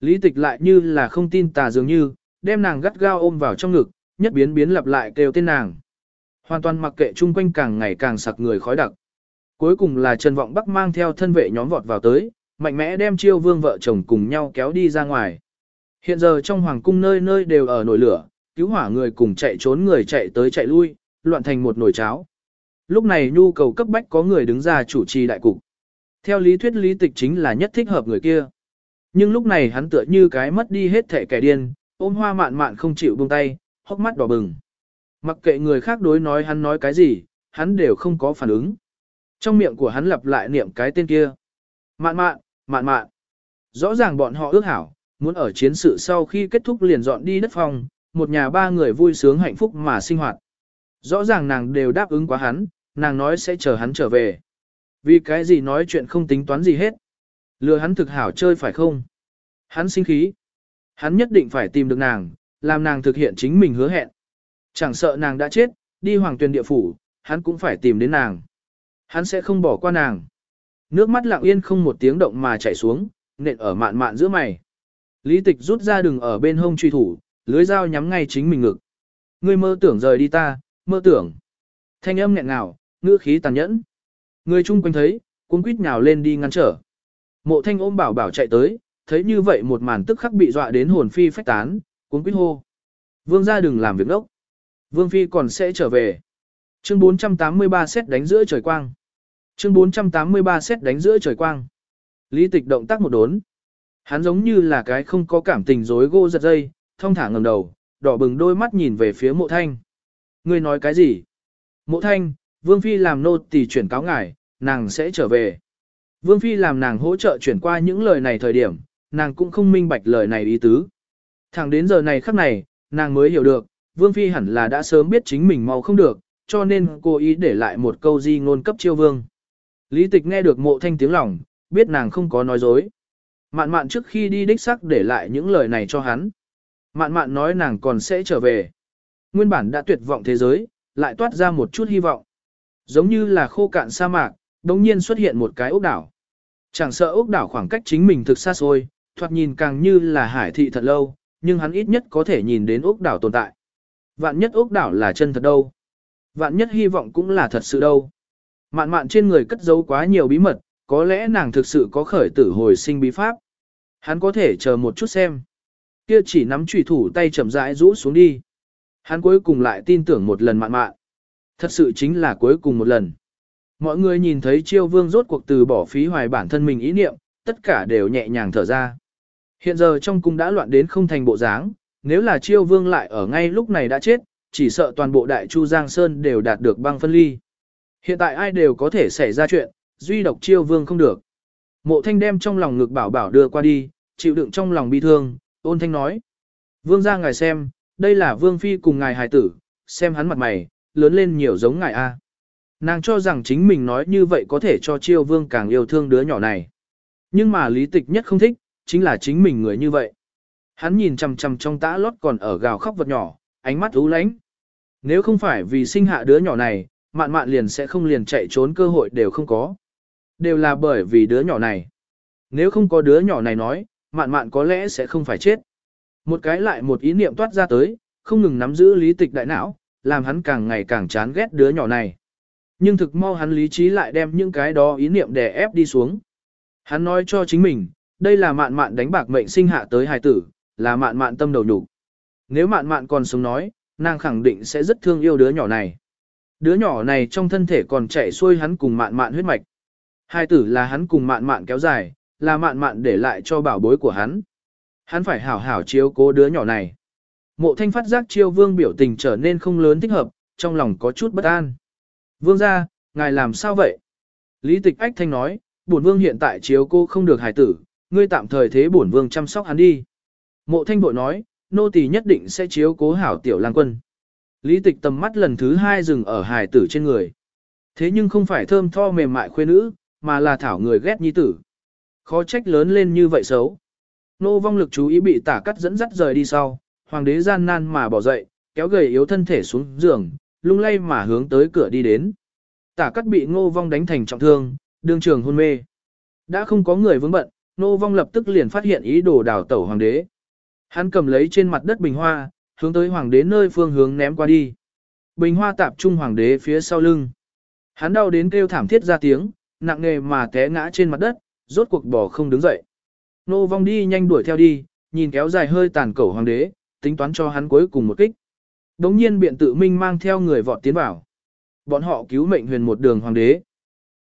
Lý tịch lại như là không tin tà dường như, đem nàng gắt gao ôm vào trong ngực, nhất biến biến lặp lại kêu tên nàng. Hoàn toàn mặc kệ chung quanh càng ngày càng sặc người khói đặc. Cuối cùng là Trần Vọng Bắc mang theo thân vệ nhóm vọt vào tới, mạnh mẽ đem chiêu vương vợ chồng cùng nhau kéo đi ra ngoài. Hiện giờ trong hoàng cung nơi nơi đều ở nổi lửa, cứu hỏa người cùng chạy trốn người chạy tới chạy lui, loạn thành một nồi cháo. Lúc này nhu cầu cấp bách có người đứng ra chủ trì đại cục. Theo lý thuyết lý tịch chính là nhất thích hợp người kia. Nhưng lúc này hắn tựa như cái mất đi hết thể kẻ điên, ôm hoa mạn mạn không chịu buông tay, hốc mắt đỏ bừng. Mặc kệ người khác đối nói hắn nói cái gì, hắn đều không có phản ứng. Trong miệng của hắn lặp lại niệm cái tên kia. Mạn mạn, mạn mạn. Rõ ràng bọn họ ước hảo, muốn ở chiến sự sau khi kết thúc liền dọn đi đất phòng, một nhà ba người vui sướng hạnh phúc mà sinh hoạt. Rõ ràng nàng đều đáp ứng quá hắn, nàng nói sẽ chờ hắn trở về. Vì cái gì nói chuyện không tính toán gì hết. Lừa hắn thực hảo chơi phải không? Hắn sinh khí. Hắn nhất định phải tìm được nàng, làm nàng thực hiện chính mình hứa hẹn. Chẳng sợ nàng đã chết, đi hoàng tuyên địa phủ, hắn cũng phải tìm đến nàng. Hắn sẽ không bỏ qua nàng. Nước mắt lặng yên không một tiếng động mà chảy xuống, nện ở mạn mạn giữa mày. Lý tịch rút ra đừng ở bên hông truy thủ, lưới dao nhắm ngay chính mình ngực. Ngươi mơ tưởng rời đi ta, mơ tưởng. Thanh âm nghẹn ngào, ngữ khí tàn nhẫn. Người chung quanh thấy, cuốn quýt nhào lên đi ngăn trở. Mộ thanh ôm bảo bảo chạy tới, thấy như vậy một màn tức khắc bị dọa đến hồn phi phách tán, cuốn quýt hô. Vương ra đừng làm việc đốc. Vương phi còn sẽ trở về. Chương 483 xét đánh giữa trời quang. Chương 483 xét đánh giữa trời quang. Lý tịch động tác một đốn. Hắn giống như là cái không có cảm tình rối gô giật dây, thông thả ngầm đầu, đỏ bừng đôi mắt nhìn về phía mộ thanh. Ngươi nói cái gì? Mộ thanh, Vương Phi làm nô tỳ chuyển cáo ngài, nàng sẽ trở về. Vương Phi làm nàng hỗ trợ chuyển qua những lời này thời điểm, nàng cũng không minh bạch lời này ý tứ. Thẳng đến giờ này khắc này, nàng mới hiểu được, Vương Phi hẳn là đã sớm biết chính mình mau không được, cho nên cô ý để lại một câu di ngôn cấp chiêu vương. Lý tịch nghe được mộ thanh tiếng lòng, biết nàng không có nói dối. Mạn mạn trước khi đi đích sắc để lại những lời này cho hắn. Mạn mạn nói nàng còn sẽ trở về. Nguyên bản đã tuyệt vọng thế giới, lại toát ra một chút hy vọng. Giống như là khô cạn sa mạc, đồng nhiên xuất hiện một cái ốc đảo. Chẳng sợ ốc đảo khoảng cách chính mình thực xa xôi, thoạt nhìn càng như là hải thị thật lâu, nhưng hắn ít nhất có thể nhìn đến ốc đảo tồn tại. Vạn nhất ốc đảo là chân thật đâu. Vạn nhất hy vọng cũng là thật sự đâu. Mạn mạn trên người cất giấu quá nhiều bí mật, có lẽ nàng thực sự có khởi tử hồi sinh bí pháp. Hắn có thể chờ một chút xem. Kia chỉ nắm chủy thủ tay chậm rãi rũ xuống đi. Hắn cuối cùng lại tin tưởng một lần mạn mạn. Thật sự chính là cuối cùng một lần. Mọi người nhìn thấy chiêu vương rốt cuộc từ bỏ phí hoài bản thân mình ý niệm, tất cả đều nhẹ nhàng thở ra. Hiện giờ trong cung đã loạn đến không thành bộ dáng, nếu là chiêu vương lại ở ngay lúc này đã chết, chỉ sợ toàn bộ đại chu Giang Sơn đều đạt được băng phân ly. Hiện tại ai đều có thể xảy ra chuyện, duy độc chiêu vương không được. Mộ thanh đem trong lòng ngực bảo bảo đưa qua đi, chịu đựng trong lòng bi thương, ôn thanh nói. Vương ra ngài xem, đây là vương phi cùng ngài hài tử, xem hắn mặt mày, lớn lên nhiều giống ngài A. Nàng cho rằng chính mình nói như vậy có thể cho chiêu vương càng yêu thương đứa nhỏ này. Nhưng mà lý tịch nhất không thích, chính là chính mình người như vậy. Hắn nhìn chằm chằm trong tã lót còn ở gào khóc vật nhỏ, ánh mắt ú lánh. Nếu không phải vì sinh hạ đứa nhỏ này, mạn mạn liền sẽ không liền chạy trốn cơ hội đều không có. Đều là bởi vì đứa nhỏ này. Nếu không có đứa nhỏ này nói, mạn mạn có lẽ sẽ không phải chết. Một cái lại một ý niệm toát ra tới, không ngừng nắm giữ lý tịch đại não, làm hắn càng ngày càng chán ghét đứa nhỏ này. Nhưng thực mau hắn lý trí lại đem những cái đó ý niệm đè ép đi xuống. Hắn nói cho chính mình, đây là mạn mạn đánh bạc mệnh sinh hạ tới hài tử, là mạn mạn tâm đầu nhục. Nếu mạn mạn còn sống nói, nàng khẳng định sẽ rất thương yêu đứa nhỏ này. Đứa nhỏ này trong thân thể còn chạy xuôi hắn cùng mạn mạn huyết mạch. Hai tử là hắn cùng mạn mạn kéo dài, là mạn mạn để lại cho bảo bối của hắn. Hắn phải hảo hảo chiếu cố đứa nhỏ này. Mộ thanh phát giác chiêu vương biểu tình trở nên không lớn thích hợp, trong lòng có chút bất an. Vương ra, ngài làm sao vậy? Lý tịch ách thanh nói, bổn vương hiện tại chiếu cô không được hài tử, ngươi tạm thời thế bổn vương chăm sóc hắn đi. Mộ thanh bội nói, nô tỳ nhất định sẽ chiếu cố hảo tiểu lang quân. Lý tịch tầm mắt lần thứ hai dừng ở hài tử trên người. Thế nhưng không phải thơm tho mềm mại khuê nữ, mà là thảo người ghét nhi tử. Khó trách lớn lên như vậy xấu. Nô vong lực chú ý bị tả cắt dẫn dắt rời đi sau, hoàng đế gian nan mà bỏ dậy, kéo gầy yếu thân thể xuống giường, lung lay mà hướng tới cửa đi đến. Tả cắt bị ngô vong đánh thành trọng thương, đương trường hôn mê. Đã không có người vướng bận, ngô vong lập tức liền phát hiện ý đồ đào tẩu hoàng đế. Hắn cầm lấy trên mặt đất bình hoa, hướng tới hoàng đế nơi phương hướng ném qua đi. Bình hoa tạp trung hoàng đế phía sau lưng. Hắn đau đến kêu thảm thiết ra tiếng, nặng nề mà té ngã trên mặt đất, rốt cuộc bỏ không đứng dậy. Nô vong đi nhanh đuổi theo đi, nhìn kéo dài hơi tàn cẩu hoàng đế, tính toán cho hắn cuối cùng một kích. Đống nhiên biện tự minh mang theo người vọt tiến vào. Bọn họ cứu mệnh huyền một đường hoàng đế.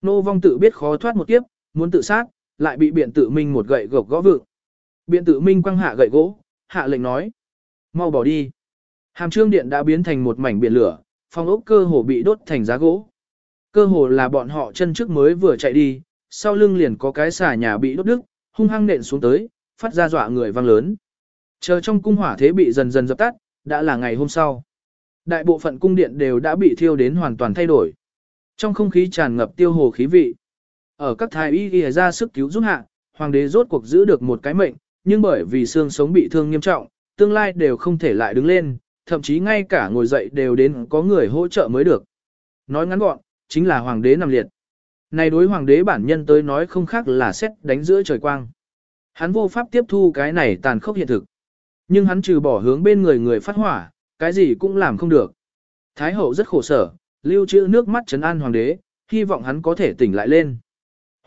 Nô vong tự biết khó thoát một kiếp, muốn tự sát, lại bị biện tự minh một gậy gộc gõ vựng. Biện tự minh quăng hạ gậy gỗ, hạ lệnh nói. Mau bỏ đi. Hàm trương điện đã biến thành một mảnh biển lửa, phong ốc cơ hồ bị đốt thành giá gỗ. Cơ hồ là bọn họ chân trước mới vừa chạy đi, sau lưng liền có cái xà nhà bị đốt đứt, hung hăng nện xuống tới, phát ra dọa người vang lớn. Chờ trong cung hỏa thế bị dần dần dập tắt, đã là ngày hôm sau. Đại bộ phận cung điện đều đã bị thiêu đến hoàn toàn thay đổi. Trong không khí tràn ngập tiêu hồ khí vị. Ở các thái y y ra sức cứu giúp hạ, hoàng đế rốt cuộc giữ được một cái mệnh, nhưng bởi vì xương sống bị thương nghiêm trọng, tương lai đều không thể lại đứng lên, thậm chí ngay cả ngồi dậy đều đến có người hỗ trợ mới được. Nói ngắn gọn, chính là hoàng đế nằm liệt. Này đối hoàng đế bản nhân tới nói không khác là xét đánh giữa trời quang. Hắn vô pháp tiếp thu cái này tàn khốc hiện thực. Nhưng hắn trừ bỏ hướng bên người người phát hỏa, cái gì cũng làm không được. Thái hậu rất khổ sở, lưu trữ nước mắt trấn an hoàng đế, hy vọng hắn có thể tỉnh lại lên.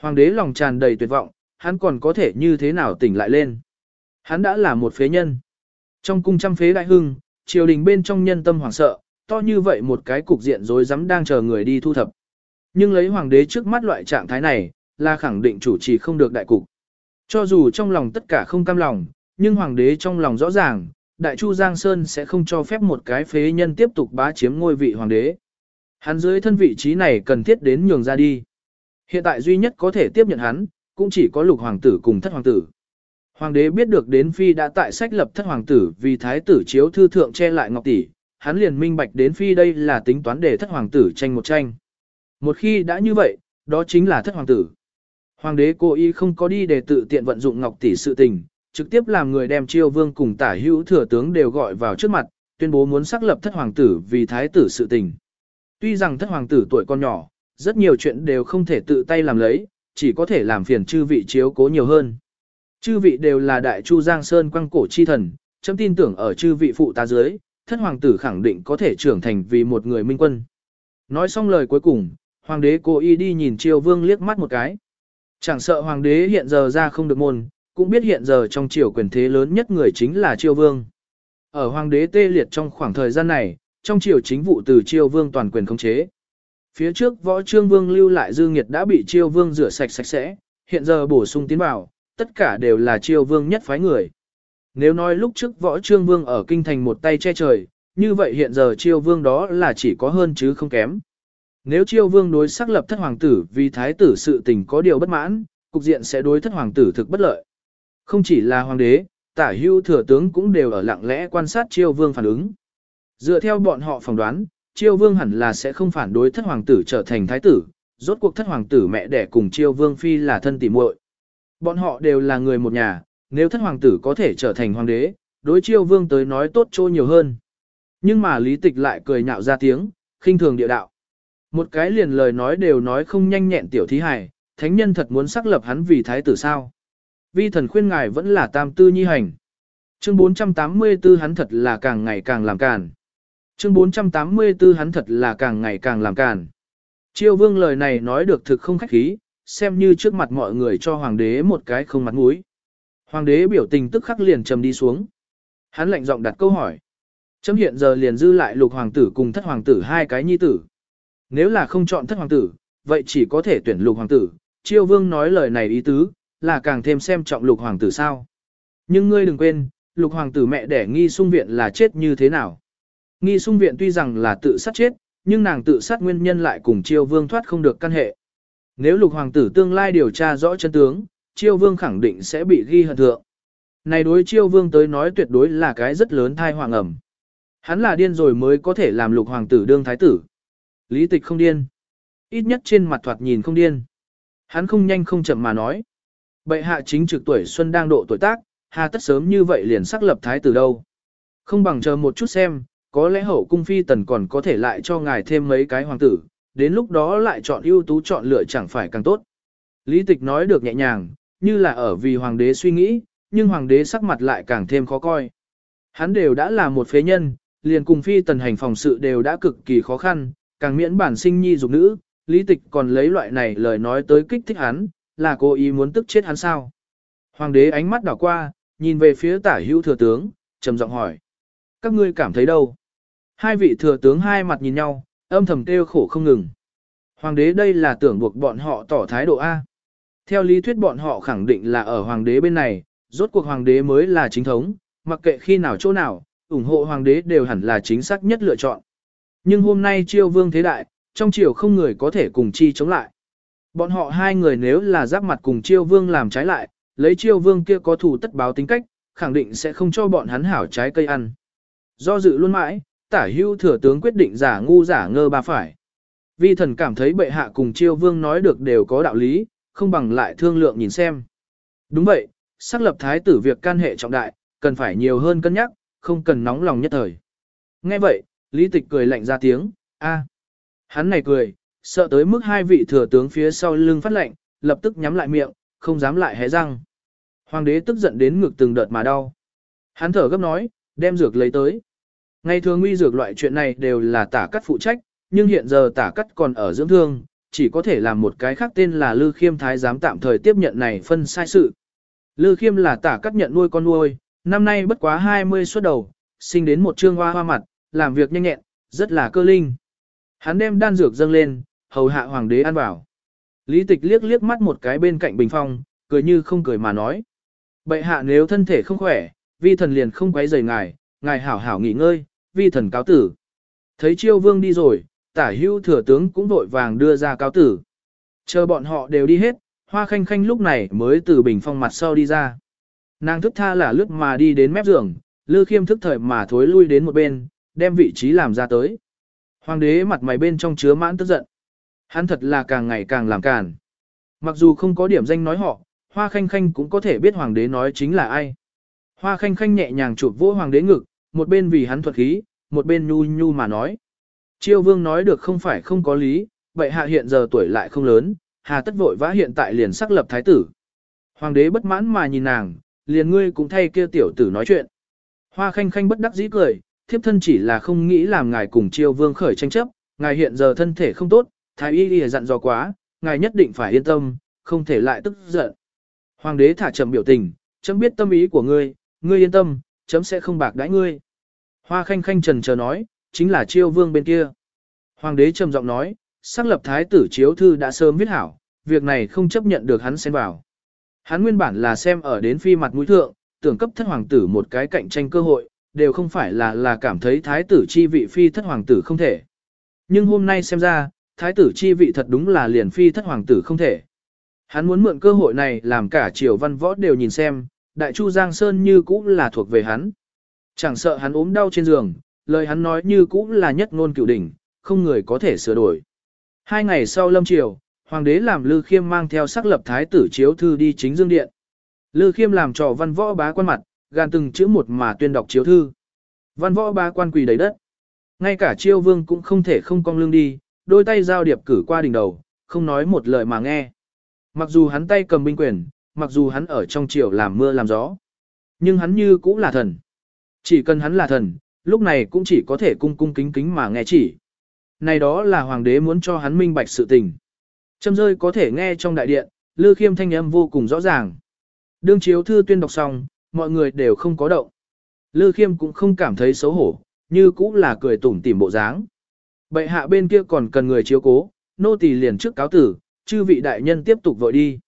Hoàng đế lòng tràn đầy tuyệt vọng, hắn còn có thể như thế nào tỉnh lại lên. Hắn đã là một phế nhân. Trong cung trăm phế đại hưng, triều đình bên trong nhân tâm hoảng sợ, to như vậy một cái cục diện rối rắm đang chờ người đi thu thập. Nhưng lấy hoàng đế trước mắt loại trạng thái này, là khẳng định chủ trì không được đại cục. Cho dù trong lòng tất cả không cam lòng, nhưng hoàng đế trong lòng rõ ràng, đại chu Giang Sơn sẽ không cho phép một cái phế nhân tiếp tục bá chiếm ngôi vị hoàng đế. Hắn dưới thân vị trí này cần thiết đến nhường ra đi. Hiện tại duy nhất có thể tiếp nhận hắn, cũng chỉ có lục hoàng tử cùng thất hoàng tử. Hoàng đế biết được đến phi đã tại sách lập thất hoàng tử vì thái tử chiếu thư thượng che lại ngọc tỷ, hắn liền minh bạch đến phi đây là tính toán để thất hoàng tử tranh một tranh. Một khi đã như vậy, đó chính là thất hoàng tử. Hoàng đế cố ý không có đi để tự tiện vận dụng ngọc tỷ sự tình, trực tiếp làm người đem chiêu vương cùng tả hữu thừa tướng đều gọi vào trước mặt, tuyên bố muốn xác lập thất hoàng tử vì thái tử sự tình. Tuy rằng thất hoàng tử tuổi còn nhỏ, rất nhiều chuyện đều không thể tự tay làm lấy, chỉ có thể làm phiền chư vị chiếu cố nhiều hơn. Chư vị đều là đại chu giang sơn quang cổ chi thần, chấm tin tưởng ở chư vị phụ ta dưới, thất hoàng tử khẳng định có thể trưởng thành vì một người minh quân. Nói xong lời cuối cùng, hoàng đế cố ý đi nhìn triều vương liếc mắt một cái. Chẳng sợ hoàng đế hiện giờ ra không được môn, cũng biết hiện giờ trong triều quyền thế lớn nhất người chính là triều vương. Ở hoàng đế tê liệt trong khoảng thời gian này, trong triều chính vụ từ triều vương toàn quyền khống chế. Phía trước võ trương vương lưu lại dư nghiệt đã bị triều vương rửa sạch sạch sẽ, hiện giờ bổ sung tiến vào, tất cả đều là triều vương nhất phái người. Nếu nói lúc trước võ trương vương ở kinh thành một tay che trời, như vậy hiện giờ triều vương đó là chỉ có hơn chứ không kém. Nếu triều vương đối xác lập thất hoàng tử vì thái tử sự tình có điều bất mãn, cục diện sẽ đối thất hoàng tử thực bất lợi. Không chỉ là hoàng đế, tả hưu thừa tướng cũng đều ở lặng lẽ quan sát chiêu vương phản ứng. Dựa theo bọn họ phỏng đoán, chiêu vương hẳn là sẽ không phản đối thất hoàng tử trở thành thái tử, rốt cuộc thất hoàng tử mẹ đẻ cùng chiêu vương phi là thân tỉ muội. Bọn họ đều là người một nhà, nếu thất hoàng tử có thể trở thành hoàng đế, đối chiêu vương tới nói tốt chỗ nhiều hơn. Nhưng mà lý tịch lại cười nhạo ra tiếng, khinh thường địa đạo. Một cái liền lời nói đều nói không nhanh nhẹn tiểu thí hài, thánh nhân thật muốn xác lập hắn vì thái tử sao. Vi thần khuyên ngài vẫn là tam tư nhi hành. Chương 484 hắn thật là càng ngày càng làm càn. Chương 484 hắn thật là càng ngày càng làm càn. Chiêu vương lời này nói được thực không khách khí, xem như trước mặt mọi người cho hoàng đế một cái không mặt mũi. Hoàng đế biểu tình tức khắc liền trầm đi xuống. Hắn lạnh giọng đặt câu hỏi. Chấm hiện giờ liền dư lại lục hoàng tử cùng thất hoàng tử hai cái nhi tử. Nếu là không chọn thất hoàng tử, vậy chỉ có thể tuyển lục hoàng tử. Chiêu vương nói lời này ý tứ, là càng thêm xem trọng lục hoàng tử sao. Nhưng ngươi đừng quên, lục hoàng tử mẹ đẻ nghi sung viện là chết như thế nào. Nghi sung viện tuy rằng là tự sát chết, nhưng nàng tự sát nguyên nhân lại cùng chiêu vương thoát không được căn hệ. Nếu lục hoàng tử tương lai điều tra rõ chân tướng, chiêu vương khẳng định sẽ bị ghi hận thượng. Này đối chiêu vương tới nói tuyệt đối là cái rất lớn thai hoàng ẩm. Hắn là điên rồi mới có thể làm lục hoàng tử đương thái tử. Lý tịch không điên. Ít nhất trên mặt thoạt nhìn không điên. Hắn không nhanh không chậm mà nói. Bệ hạ chính trực tuổi xuân đang độ tuổi tác, hà tất sớm như vậy liền xác lập thái tử đâu. Không bằng chờ một chút xem, có lẽ hậu cung phi tần còn có thể lại cho ngài thêm mấy cái hoàng tử, đến lúc đó lại chọn ưu tú chọn lựa chẳng phải càng tốt. Lý tịch nói được nhẹ nhàng, như là ở vì hoàng đế suy nghĩ, nhưng hoàng đế sắc mặt lại càng thêm khó coi. Hắn đều đã là một phế nhân, liền cùng phi tần hành phòng sự đều đã cực kỳ khó khăn, càng miễn bản sinh nhi dục nữ, lý tịch còn lấy loại này lời nói tới kích thích hắn, là cô ý muốn tức chết hắn sao. Hoàng đế ánh mắt đảo qua, nhìn về phía tả hữu thừa tướng, trầm giọng hỏi. Các ngươi cảm thấy đâu? Hai vị thừa tướng hai mặt nhìn nhau, âm thầm kêu khổ không ngừng. Hoàng đế đây là tưởng buộc bọn họ tỏ thái độ A. Theo lý thuyết bọn họ khẳng định là ở hoàng đế bên này, rốt cuộc hoàng đế mới là chính thống, mặc kệ khi nào chỗ nào, ủng hộ hoàng đế đều hẳn là chính xác nhất lựa chọn. Nhưng hôm nay triều vương thế đại, trong triều không người có thể cùng chi chống lại. Bọn họ hai người nếu là giáp mặt cùng chiêu vương làm trái lại, lấy chiêu vương kia có thủ tất báo tính cách, khẳng định sẽ không cho bọn hắn hảo trái cây ăn. Do dự luôn mãi, tả hưu thừa tướng quyết định giả ngu giả ngơ ba phải. Vi thần cảm thấy bệ hạ cùng chiêu vương nói được đều có đạo lý, không bằng lại thương lượng nhìn xem. Đúng vậy, xác lập thái tử việc can hệ trọng đại, cần phải nhiều hơn cân nhắc, không cần nóng lòng nhất thời. Nghe vậy, lý tịch cười lạnh ra tiếng, a, Hắn này cười, sợ tới mức hai vị thừa tướng phía sau lưng phát lệnh, lập tức nhắm lại miệng, không dám lại hé răng. Hoàng đế tức giận đến ngực từng đợt mà đau. Hắn thở gấp nói, đem dược lấy tới. Ngày thường nguy dược loại chuyện này đều là tả cắt phụ trách, nhưng hiện giờ tả cắt còn ở dưỡng thương, chỉ có thể làm một cái khác tên là Lư Khiêm Thái giám tạm thời tiếp nhận này phân sai sự. Lư Khiêm là tả cắt nhận nuôi con nuôi, năm nay bất quá 20 xuất đầu, sinh đến một trương hoa hoa mặt, làm việc nhanh nhẹn, rất là cơ linh. Hắn đem đan dược dâng lên, hầu hạ hoàng đế ăn vào. Lý tịch liếc liếc mắt một cái bên cạnh bình phong, cười như không cười mà nói. Bệ hạ nếu thân thể không khỏe, vi thần liền không quấy rầy ngài, ngài hảo hảo nghỉ ngơi, vi thần cáo tử. Thấy chiêu vương đi rồi, tả hưu thừa tướng cũng vội vàng đưa ra cáo tử. Chờ bọn họ đều đi hết, hoa khanh khanh lúc này mới từ bình phong mặt sau đi ra. Nàng thức tha là lướt mà đi đến mép giường, lư khiêm thức thời mà thối lui đến một bên, đem vị trí làm ra tới. Hoàng đế mặt mày bên trong chứa mãn tức giận. Hắn thật là càng ngày càng làm càn. Mặc dù không có điểm danh nói họ, hoa khanh khanh cũng có thể biết hoàng đế nói chính là ai. Hoa khanh khanh nhẹ nhàng chụp vỗ hoàng đế ngực, một bên vì hắn thuật khí, một bên nhu nhu mà nói. Chiêu vương nói được không phải không có lý, vậy hạ hiện giờ tuổi lại không lớn, hà tất vội vã hiện tại liền sắc lập thái tử. Hoàng đế bất mãn mà nhìn nàng, liền ngươi cũng thay kia tiểu tử nói chuyện. Hoa khanh khanh bất đắc dĩ cười, thiếp thân chỉ là không nghĩ làm ngài cùng chiêu vương khởi tranh chấp, ngài hiện giờ thân thể không tốt, thái y lìa dặn dò quá, ngài nhất định phải yên tâm, không thể lại tức giận. Hoàng đế thả trầm biểu tình, chấm biết tâm ý của ngươi, ngươi yên tâm, chấm sẽ không bạc đãi ngươi. Hoa khanh khanh trần chờ nói, chính là chiêu vương bên kia. Hoàng đế trầm giọng nói, xác lập thái tử chiếu thư đã sớm viết hảo, việc này không chấp nhận được hắn xen vào. Hắn nguyên bản là xem ở đến phi mặt mũi thượng, tưởng cấp thất hoàng tử một cái cạnh tranh cơ hội, đều không phải là là cảm thấy thái tử chi vị phi thất hoàng tử không thể. Nhưng hôm nay xem ra, thái tử chi vị thật đúng là liền phi thất hoàng tử không thể. Hắn muốn mượn cơ hội này làm cả triều văn võ đều nhìn xem, đại chu Giang Sơn như cũ là thuộc về hắn. Chẳng sợ hắn ốm đau trên giường, lời hắn nói như cũ là nhất ngôn cựu đỉnh, không người có thể sửa đổi. Hai ngày sau lâm triều, hoàng đế làm Lư Khiêm mang theo sắc lập thái tử chiếu thư đi chính dương điện. Lư Khiêm làm trò văn võ bá quan mặt, gàn từng chữ một mà tuyên đọc chiếu thư. Văn võ bá quan quỳ đầy đất. Ngay cả chiêu vương cũng không thể không cong lưng đi, đôi tay giao điệp cử qua đỉnh đầu, không nói một lời mà nghe. Mặc dù hắn tay cầm binh quyền, mặc dù hắn ở trong triều làm mưa làm gió, nhưng hắn như cũng là thần. Chỉ cần hắn là thần, lúc này cũng chỉ có thể cung cung kính kính mà nghe chỉ. Này đó là hoàng đế muốn cho hắn minh bạch sự tình. Châm rơi có thể nghe trong đại điện, lư khiêm thanh âm vô cùng rõ ràng. Đương chiếu thư tuyên đọc xong, mọi người đều không có động. Lư khiêm cũng không cảm thấy xấu hổ, như cũng là cười tủm tỉm bộ dáng. Bệ hạ bên kia còn cần người chiếu cố, nô tỳ liền trước cáo tử, chư vị đại nhân tiếp tục vội đi.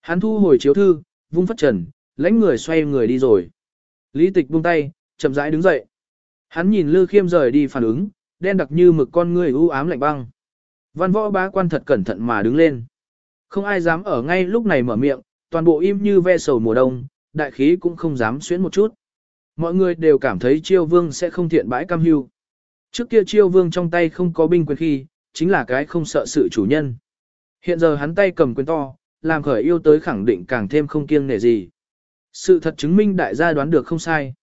Hắn thu hồi chiếu thư, vung phất trần, lãnh người xoay người đi rồi. Lý tịch buông tay, chậm rãi đứng dậy. Hắn nhìn Lư Khiêm rời đi phản ứng, đen đặc như mực con người u ám lạnh băng. Văn võ bá quan thật cẩn thận mà đứng lên. Không ai dám ở ngay lúc này mở miệng, toàn bộ im như ve sầu mùa đông, đại khí cũng không dám xuyến một chút. Mọi người đều cảm thấy chiêu vương sẽ không thiện bãi cam hưu. Trước kia chiêu vương trong tay không có binh quyền khi, chính là cái không sợ sự chủ nhân. Hiện giờ hắn tay cầm quyền to, làm khởi yêu tới khẳng định càng thêm không kiêng nể gì. Sự thật chứng minh đại gia đoán được không sai.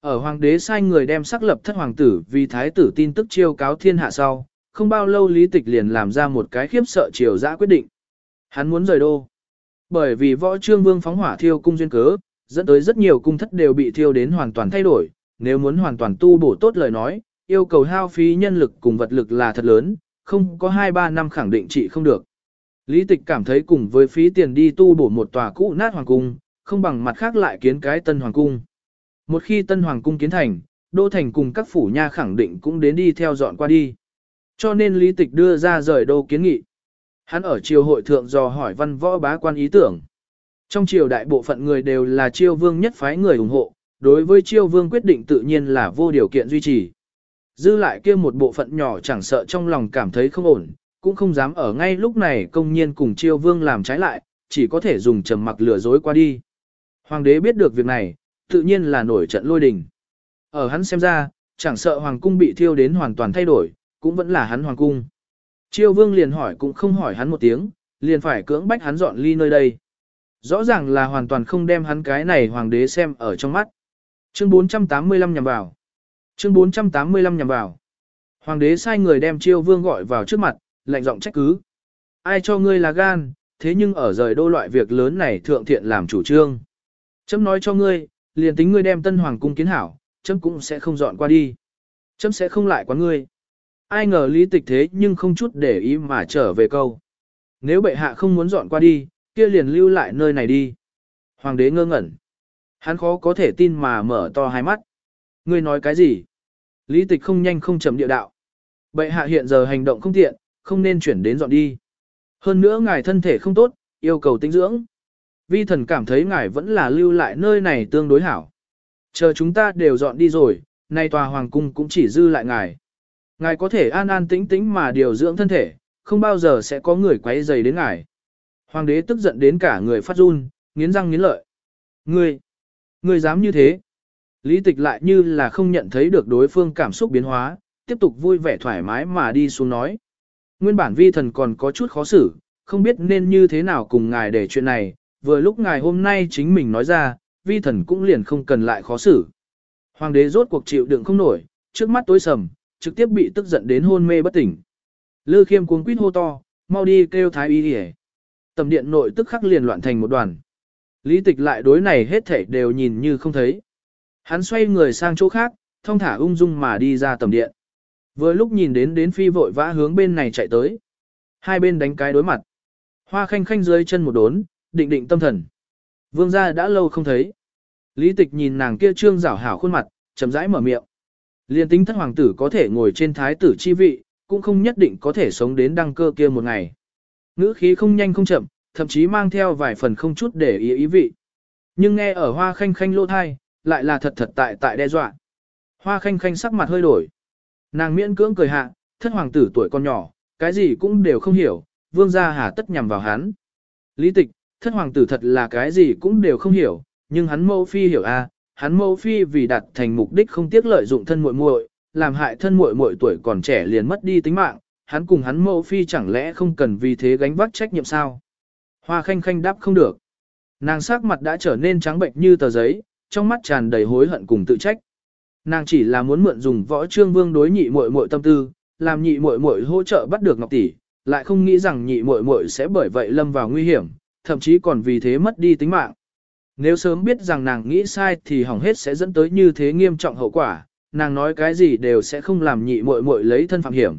Ở hoàng đế sai người đem sắc lập thất hoàng tử vì thái tử tin tức chiêu cáo thiên hạ sau, không bao lâu lý tịch liền làm ra một cái khiếp sợ triều dã quyết định. Hắn muốn rời đô. Bởi vì võ trương vương phóng hỏa thiêu cung duyên cớ, dẫn tới rất nhiều cung thất đều bị thiêu đến hoàn toàn thay đổi, nếu muốn hoàn toàn tu bổ tốt lời nói, yêu cầu hao phí nhân lực cùng vật lực là thật lớn, không có 2-3 năm khẳng định trị không được. Lý tịch cảm thấy cùng với phí tiền đi tu bổ một tòa cũ nát hoàng cung, không bằng mặt khác lại kiến cái tân hoàng cung. Một khi tân hoàng cung kiến thành, đô thành cùng các phủ nha khẳng định cũng đến đi theo dọn qua đi. Cho nên lý tịch đưa ra rời đô kiến nghị. Hắn ở triều hội thượng dò hỏi văn võ bá quan ý tưởng. Trong triều đại bộ phận người đều là triều vương nhất phái người ủng hộ, đối với triều vương quyết định tự nhiên là vô điều kiện duy trì. Dư lại kia một bộ phận nhỏ chẳng sợ trong lòng cảm thấy không ổn, cũng không dám ở ngay lúc này công nhiên cùng chiêu vương làm trái lại, chỉ có thể dùng trầm mặc lừa dối qua đi. Hoàng đế biết được việc này, tự nhiên là nổi trận lôi đình. Ở hắn xem ra, chẳng sợ hoàng cung bị thiêu đến hoàn toàn thay đổi, cũng vẫn là hắn hoàng cung. Chiêu vương liền hỏi cũng không hỏi hắn một tiếng, liền phải cưỡng bách hắn dọn ly nơi đây. Rõ ràng là hoàn toàn không đem hắn cái này hoàng đế xem ở trong mắt. Chương 485 nhằm vào. Chương 485 nhằm vào. Hoàng đế sai người đem chiêu vương gọi vào trước mặt, lạnh giọng trách cứ. Ai cho ngươi là gan, thế nhưng ở rời đô loại việc lớn này thượng thiện làm chủ trương. Chấm nói cho ngươi, liền tính ngươi đem tân hoàng cung kiến hảo, chấm cũng sẽ không dọn qua đi. Chấm sẽ không lại quán ngươi. Ai ngờ lý tịch thế nhưng không chút để ý mà trở về câu. Nếu bệ hạ không muốn dọn qua đi, kia liền lưu lại nơi này đi. Hoàng đế ngơ ngẩn. Hắn khó có thể tin mà mở to hai mắt. Ngươi nói cái gì? Lý tịch không nhanh không chậm địa đạo. Bệ hạ hiện giờ hành động không tiện, không nên chuyển đến dọn đi. Hơn nữa ngài thân thể không tốt, yêu cầu tinh dưỡng. Vi thần cảm thấy ngài vẫn là lưu lại nơi này tương đối hảo. Chờ chúng ta đều dọn đi rồi, nay tòa hoàng cung cũng chỉ dư lại ngài. Ngài có thể an an tĩnh tĩnh mà điều dưỡng thân thể, không bao giờ sẽ có người quấy rầy đến ngài. Hoàng đế tức giận đến cả người phát run, nghiến răng nghiến lợi. Ngươi, ngươi dám như thế? Lý tịch lại như là không nhận thấy được đối phương cảm xúc biến hóa, tiếp tục vui vẻ thoải mái mà đi xuống nói. Nguyên bản vi thần còn có chút khó xử, không biết nên như thế nào cùng ngài để chuyện này, vừa lúc ngài hôm nay chính mình nói ra, vi thần cũng liền không cần lại khó xử. Hoàng đế rốt cuộc chịu đựng không nổi, trước mắt tối sầm, trực tiếp bị tức giận đến hôn mê bất tỉnh. Lư khiêm cuống quýt hô to, mau đi kêu thái y hề. Tầm điện nội tức khắc liền loạn thành một đoàn. Lý tịch lại đối này hết thảy đều nhìn như không thấy. Hắn xoay người sang chỗ khác, thông thả ung dung mà đi ra tầm điện. Vừa lúc nhìn đến đến phi vội vã hướng bên này chạy tới. Hai bên đánh cái đối mặt. Hoa khanh khanh dưới chân một đốn, định định tâm thần. Vương gia đã lâu không thấy. Lý tịch nhìn nàng kia trương rảo hảo khuôn mặt, chậm rãi mở miệng. Liên tính thất hoàng tử có thể ngồi trên thái tử chi vị, cũng không nhất định có thể sống đến đăng cơ kia một ngày. Ngữ khí không nhanh không chậm, thậm chí mang theo vài phần không chút để ý ý vị. Nhưng nghe ở hoa khanh khanh lô thai, lại là thật thật tại tại đe dọa. Hoa khanh khanh sắc mặt hơi đổi. Nàng miễn cưỡng cười hạ, thất hoàng tử tuổi con nhỏ, cái gì cũng đều không hiểu, vương gia hà tất nhằm vào hắn. Lý tịch, thất hoàng tử thật là cái gì cũng đều không hiểu, nhưng hắn mẫu phi hiểu a, hắn mẫu phi vì đạt thành mục đích không tiếc lợi dụng thân muội muội, làm hại thân muội muội tuổi còn trẻ liền mất đi tính mạng, hắn cùng hắn mẫu phi chẳng lẽ không cần vì thế gánh vác trách nhiệm sao? Hoa khanh khanh đáp không được. Nàng sắc mặt đã trở nên trắng bệnh như tờ giấy, trong mắt tràn đầy hối hận cùng tự trách. Nàng chỉ là muốn mượn dùng võ trương vương đối nhị muội muội tâm tư, làm nhị muội muội hỗ trợ bắt được Ngọc tỷ, lại không nghĩ rằng nhị muội muội sẽ bởi vậy lâm vào nguy hiểm, thậm chí còn vì thế mất đi tính mạng. Nếu sớm biết rằng nàng nghĩ sai thì hỏng hết sẽ dẫn tới như thế nghiêm trọng hậu quả, nàng nói cái gì đều sẽ không làm nhị muội muội lấy thân phạm hiểm.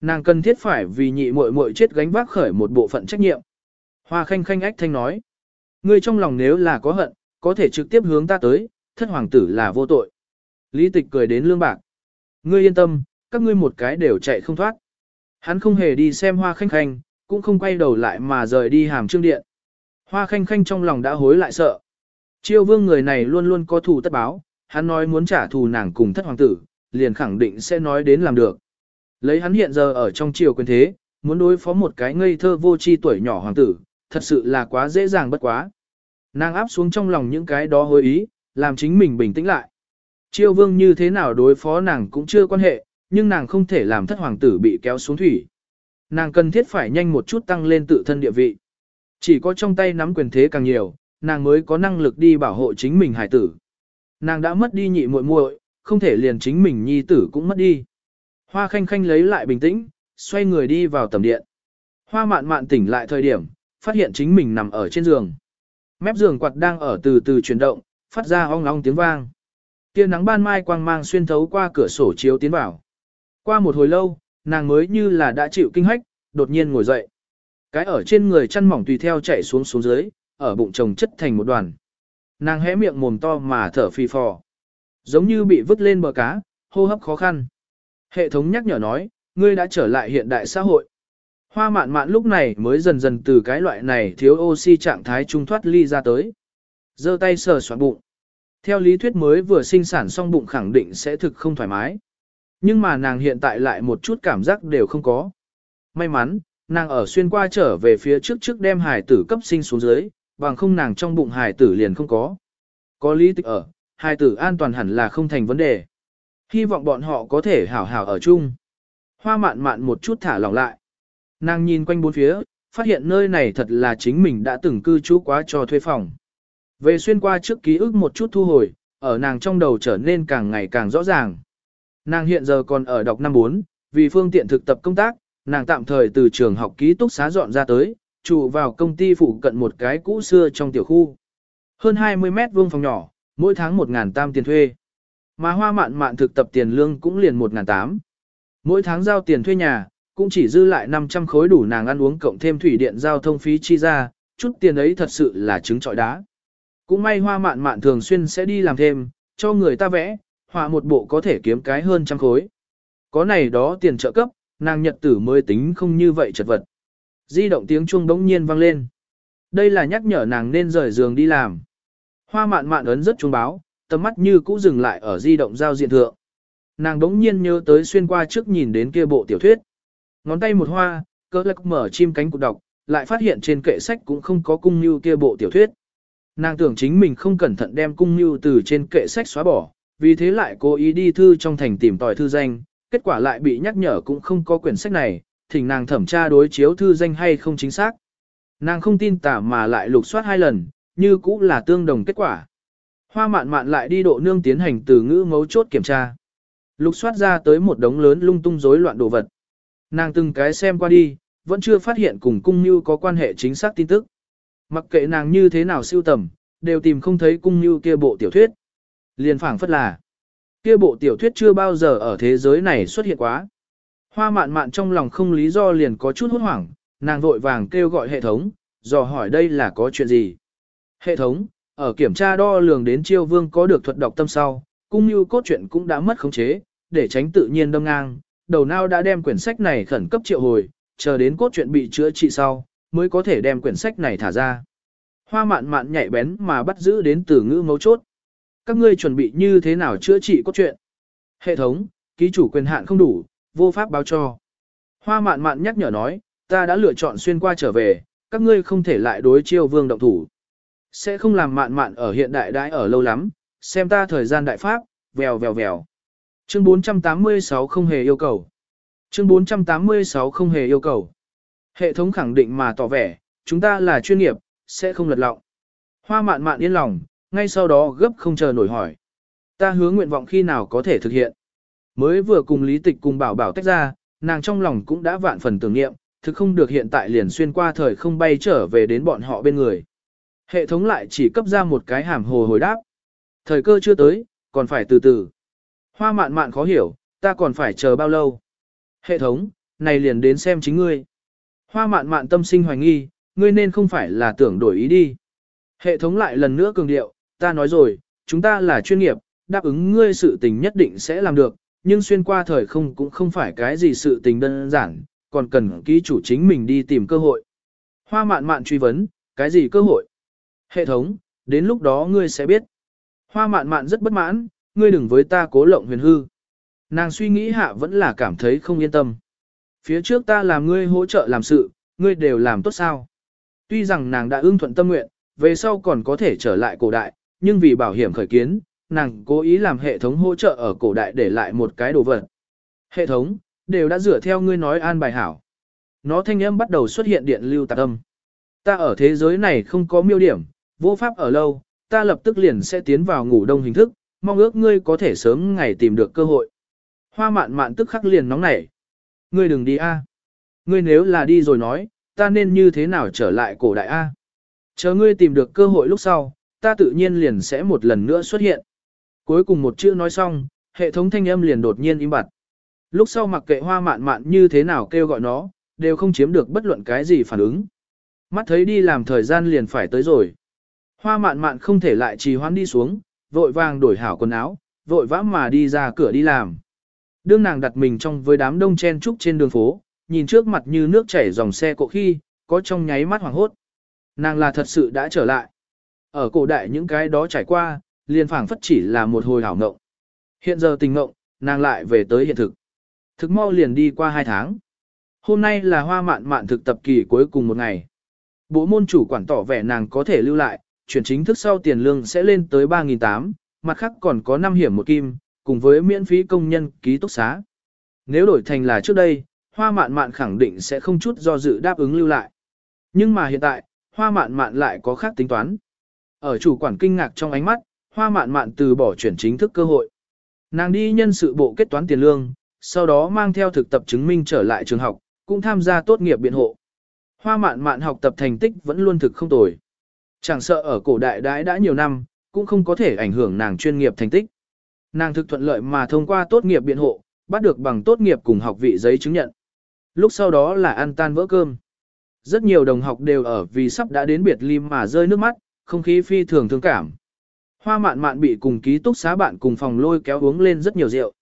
Nàng cần thiết phải vì nhị muội muội chết gánh vác khởi một bộ phận trách nhiệm. Hoa khanh khanh ách thanh nói. Ngươi trong lòng nếu là có hận, có thể trực tiếp hướng ta tới, thất hoàng tử là vô tội. Lý tịch cười đến lương bạc. Ngươi yên tâm, các ngươi một cái đều chạy không thoát. Hắn không hề đi xem hoa khanh khanh, cũng không quay đầu lại mà rời đi hàm trương điện. Hoa khanh khanh trong lòng đã hối lại sợ. Chiêu vương người này luôn luôn có thù tất báo, hắn nói muốn trả thù nàng cùng thất hoàng tử, liền khẳng định sẽ nói đến làm được. Lấy hắn hiện giờ ở trong triều quyền thế, muốn đối phó một cái ngây thơ vô tri tuổi nhỏ hoàng tử, thật sự là quá dễ dàng bất quá. Nàng áp xuống trong lòng những cái đó hối ý, làm chính mình bình tĩnh lại. Chiêu vương như thế nào đối phó nàng cũng chưa quan hệ, nhưng nàng không thể làm thất hoàng tử bị kéo xuống thủy. Nàng cần thiết phải nhanh một chút tăng lên tự thân địa vị. Chỉ có trong tay nắm quyền thế càng nhiều, nàng mới có năng lực đi bảo hộ chính mình hải tử. Nàng đã mất đi nhị muội muội, không thể liền chính mình nhi tử cũng mất đi. Hoa khanh khanh lấy lại bình tĩnh, xoay người đi vào tầm điện. Hoa mạn mạn tỉnh lại thời điểm, phát hiện chính mình nằm ở trên giường. Mép giường quạt đang ở từ từ chuyển động, phát ra ong ong tiếng vang. Tia nắng ban mai quang mang xuyên thấu qua cửa sổ chiếu tiến vào. Qua một hồi lâu, nàng mới như là đã chịu kinh hách, đột nhiên ngồi dậy. Cái ở trên người chăn mỏng tùy theo chạy xuống xuống dưới, ở bụng chồng chất thành một đoàn. Nàng hé miệng mồm to mà thở phì phò. Giống như bị vứt lên bờ cá, hô hấp khó khăn. Hệ thống nhắc nhở nói, ngươi đã trở lại hiện đại xã hội. Hoa mạn mạn lúc này mới dần dần từ cái loại này thiếu oxy trạng thái trung thoát ly ra tới. giơ tay sờ soạn bụng. Theo lý thuyết mới vừa sinh sản xong bụng khẳng định sẽ thực không thoải mái. Nhưng mà nàng hiện tại lại một chút cảm giác đều không có. May mắn, nàng ở xuyên qua trở về phía trước trước đem hải tử cấp sinh xuống dưới, bằng không nàng trong bụng hải tử liền không có. Có lý tịch ở, hải tử an toàn hẳn là không thành vấn đề. Hy vọng bọn họ có thể hảo hảo ở chung. Hoa mạn mạn một chút thả lỏng lại. Nàng nhìn quanh bốn phía, phát hiện nơi này thật là chính mình đã từng cư trú quá cho thuê phòng. Về xuyên qua trước ký ức một chút thu hồi, ở nàng trong đầu trở nên càng ngày càng rõ ràng. Nàng hiện giờ còn ở đọc năm 4, vì phương tiện thực tập công tác, nàng tạm thời từ trường học ký túc xá dọn ra tới, trụ vào công ty phụ cận một cái cũ xưa trong tiểu khu. Hơn 20 mét vuông phòng nhỏ, mỗi tháng 1.000 tam tiền thuê. Mà hoa mạn mạn thực tập tiền lương cũng liền 1.008. Mỗi tháng giao tiền thuê nhà, cũng chỉ dư lại 500 khối đủ nàng ăn uống cộng thêm thủy điện giao thông phí chi ra, chút tiền ấy thật sự là trứng trọi đá. Cũng may hoa mạn mạn thường xuyên sẽ đi làm thêm, cho người ta vẽ, họa một bộ có thể kiếm cái hơn trăm khối. Có này đó tiền trợ cấp, nàng nhật tử mới tính không như vậy chật vật. Di động tiếng chuông bỗng nhiên vang lên. Đây là nhắc nhở nàng nên rời giường đi làm. Hoa mạn mạn ấn rất chuông báo, tầm mắt như cũ dừng lại ở di động giao diện thượng. Nàng đống nhiên nhớ tới xuyên qua trước nhìn đến kia bộ tiểu thuyết. Ngón tay một hoa, cỡ lạc mở chim cánh cụt đọc, lại phát hiện trên kệ sách cũng không có cung như kia bộ tiểu thuyết. Nàng tưởng chính mình không cẩn thận đem cung như từ trên kệ sách xóa bỏ, vì thế lại cố ý đi thư trong thành tìm tòi thư danh, kết quả lại bị nhắc nhở cũng không có quyển sách này, thỉnh nàng thẩm tra đối chiếu thư danh hay không chính xác. Nàng không tin tả mà lại lục soát hai lần, như cũng là tương đồng kết quả. Hoa mạn mạn lại đi độ nương tiến hành từ ngữ mấu chốt kiểm tra. Lục soát ra tới một đống lớn lung tung rối loạn đồ vật. Nàng từng cái xem qua đi, vẫn chưa phát hiện cùng cung như có quan hệ chính xác tin tức. Mặc kệ nàng như thế nào siêu tầm, đều tìm không thấy cung như kia bộ tiểu thuyết. Liền phảng phất là, kia bộ tiểu thuyết chưa bao giờ ở thế giới này xuất hiện quá. Hoa mạn mạn trong lòng không lý do liền có chút hốt hoảng, nàng vội vàng kêu gọi hệ thống, dò hỏi đây là có chuyện gì. Hệ thống, ở kiểm tra đo lường đến chiêu vương có được thuật đọc tâm sau, cung như cốt truyện cũng đã mất khống chế, để tránh tự nhiên đâm ngang, đầu nào đã đem quyển sách này khẩn cấp triệu hồi, chờ đến cốt truyện bị chữa trị sau, mới có thể đem quyển sách này thả ra. Hoa mạn mạn nhạy bén mà bắt giữ đến từ ngữ mấu chốt. Các ngươi chuẩn bị như thế nào chữa trị cốt truyện? Hệ thống, ký chủ quyền hạn không đủ, vô pháp báo cho. Hoa mạn mạn nhắc nhở nói, ta đã lựa chọn xuyên qua trở về, các ngươi không thể lại đối chiêu vương động thủ. Sẽ không làm mạn mạn ở hiện đại đãi ở lâu lắm, xem ta thời gian đại pháp, vèo vèo vèo. Chương 486 không hề yêu cầu. Chương 486 không hề yêu cầu. Hệ thống khẳng định mà tỏ vẻ, chúng ta là chuyên nghiệp, sẽ không lật lọng. Hoa mạn mạn yên lòng, ngay sau đó gấp không chờ nổi hỏi. Ta hứa nguyện vọng khi nào có thể thực hiện. Mới vừa cùng lý tịch cùng bảo bảo tách ra, nàng trong lòng cũng đã vạn phần tưởng niệm, thực không được hiện tại liền xuyên qua thời không bay trở về đến bọn họ bên người. Hệ thống lại chỉ cấp ra một cái hàm hồ hồi đáp. Thời cơ chưa tới, còn phải từ từ. Hoa mạn mạn khó hiểu, ta còn phải chờ bao lâu. Hệ thống, này liền đến xem chính ngươi. Hoa mạn mạn tâm sinh hoài nghi, ngươi nên không phải là tưởng đổi ý đi. Hệ thống lại lần nữa cường điệu, ta nói rồi, chúng ta là chuyên nghiệp, đáp ứng ngươi sự tình nhất định sẽ làm được, nhưng xuyên qua thời không cũng không phải cái gì sự tình đơn giản, còn cần ký chủ chính mình đi tìm cơ hội. Hoa mạn mạn truy vấn, cái gì cơ hội? Hệ thống, đến lúc đó ngươi sẽ biết. Hoa mạn mạn rất bất mãn, ngươi đừng với ta cố lộng huyền hư. Nàng suy nghĩ hạ vẫn là cảm thấy không yên tâm. Phía trước ta làm ngươi hỗ trợ làm sự, ngươi đều làm tốt sao. Tuy rằng nàng đã ưng thuận tâm nguyện, về sau còn có thể trở lại cổ đại, nhưng vì bảo hiểm khởi kiến, nàng cố ý làm hệ thống hỗ trợ ở cổ đại để lại một cái đồ vật. Hệ thống, đều đã dựa theo ngươi nói an bài hảo. Nó thanh âm bắt đầu xuất hiện điện lưu tạc âm. Ta ở thế giới này không có miêu điểm, vô pháp ở lâu, ta lập tức liền sẽ tiến vào ngủ đông hình thức, mong ước ngươi có thể sớm ngày tìm được cơ hội. Hoa mạn mạn tức khắc liền nóng nảy. Ngươi đừng đi a. Ngươi nếu là đi rồi nói, ta nên như thế nào trở lại cổ đại a? Chờ ngươi tìm được cơ hội lúc sau, ta tự nhiên liền sẽ một lần nữa xuất hiện. Cuối cùng một chữ nói xong, hệ thống thanh âm liền đột nhiên im bặt. Lúc sau mặc kệ hoa mạn mạn như thế nào kêu gọi nó, đều không chiếm được bất luận cái gì phản ứng. Mắt thấy đi làm thời gian liền phải tới rồi. Hoa mạn mạn không thể lại trì hoãn đi xuống, vội vàng đổi hảo quần áo, vội vã mà đi ra cửa đi làm. Đương nàng đặt mình trong với đám đông chen trúc trên đường phố, nhìn trước mặt như nước chảy dòng xe cộ khi, có trong nháy mắt hoảng hốt. Nàng là thật sự đã trở lại. Ở cổ đại những cái đó trải qua, liền phảng phất chỉ là một hồi hảo ngộng. Hiện giờ tình ngộng, nàng lại về tới hiện thực. Thực mau liền đi qua hai tháng. Hôm nay là hoa mạn mạn thực tập kỳ cuối cùng một ngày. Bộ môn chủ quản tỏ vẻ nàng có thể lưu lại, chuyển chính thức sau tiền lương sẽ lên tới 3.800, mặt khác còn có 5 hiểm một kim, cùng với miễn phí công nhân ký túc xá. Nếu đổi thành là trước đây, hoa mạn mạn khẳng định sẽ không chút do dự đáp ứng lưu lại. Nhưng mà hiện tại, hoa mạn mạn lại có khác tính toán. Ở chủ quản kinh ngạc trong ánh mắt, hoa mạn mạn từ bỏ chuyển chính thức cơ hội. Nàng đi nhân sự bộ kết toán tiền lương, sau đó mang theo thực tập chứng minh trở lại trường học, cũng tham gia tốt nghiệp biện hộ. Hoa mạn mạn học tập thành tích vẫn luôn thực không tồi. Chẳng sợ ở cổ đại đãi đã nhiều năm, cũng không có thể ảnh hưởng nàng chuyên nghiệp thành tích. Nàng thực thuận lợi mà thông qua tốt nghiệp biện hộ, bắt được bằng tốt nghiệp cùng học vị giấy chứng nhận. Lúc sau đó là ăn tan vỡ cơm. Rất nhiều đồng học đều ở vì sắp đã đến biệt ly mà rơi nước mắt, không khí phi thường thương cảm. Hoa mạn mạn bị cùng ký túc xá bạn cùng phòng lôi kéo uống lên rất nhiều rượu.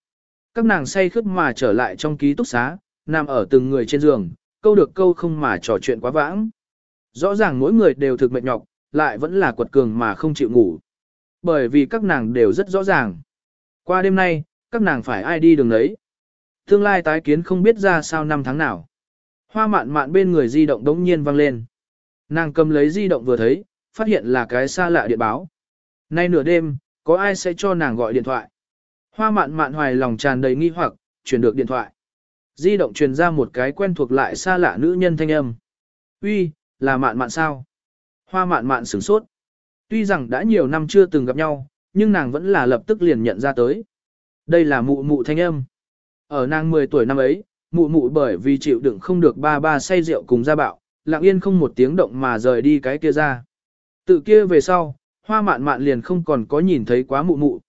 Các nàng say khướt mà trở lại trong ký túc xá, nằm ở từng người trên giường, câu được câu không mà trò chuyện quá vãng. Rõ ràng mỗi người đều thực mệt nhọc, lại vẫn là quật cường mà không chịu ngủ. Bởi vì các nàng đều rất rõ ràng. Qua đêm nay, các nàng phải ai đi đường đấy. Tương lai tái kiến không biết ra sao năm tháng nào. Hoa mạn mạn bên người di động đống nhiên vang lên. Nàng cầm lấy di động vừa thấy, phát hiện là cái xa lạ điện báo. Nay nửa đêm, có ai sẽ cho nàng gọi điện thoại? Hoa mạn mạn hoài lòng tràn đầy nghi hoặc, chuyển được điện thoại. Di động truyền ra một cái quen thuộc lại xa lạ nữ nhân thanh âm. Uy, là mạn mạn sao? Hoa mạn mạn sửng sốt. Tuy rằng đã nhiều năm chưa từng gặp nhau, nhưng nàng vẫn là lập tức liền nhận ra tới. Đây là mụ mụ thanh âm. Ở nàng 10 tuổi năm ấy, mụ mụ bởi vì chịu đựng không được ba ba say rượu cùng gia bạo, lặng yên không một tiếng động mà rời đi cái kia ra. Tự kia về sau, hoa mạn mạn liền không còn có nhìn thấy quá mụ mụ.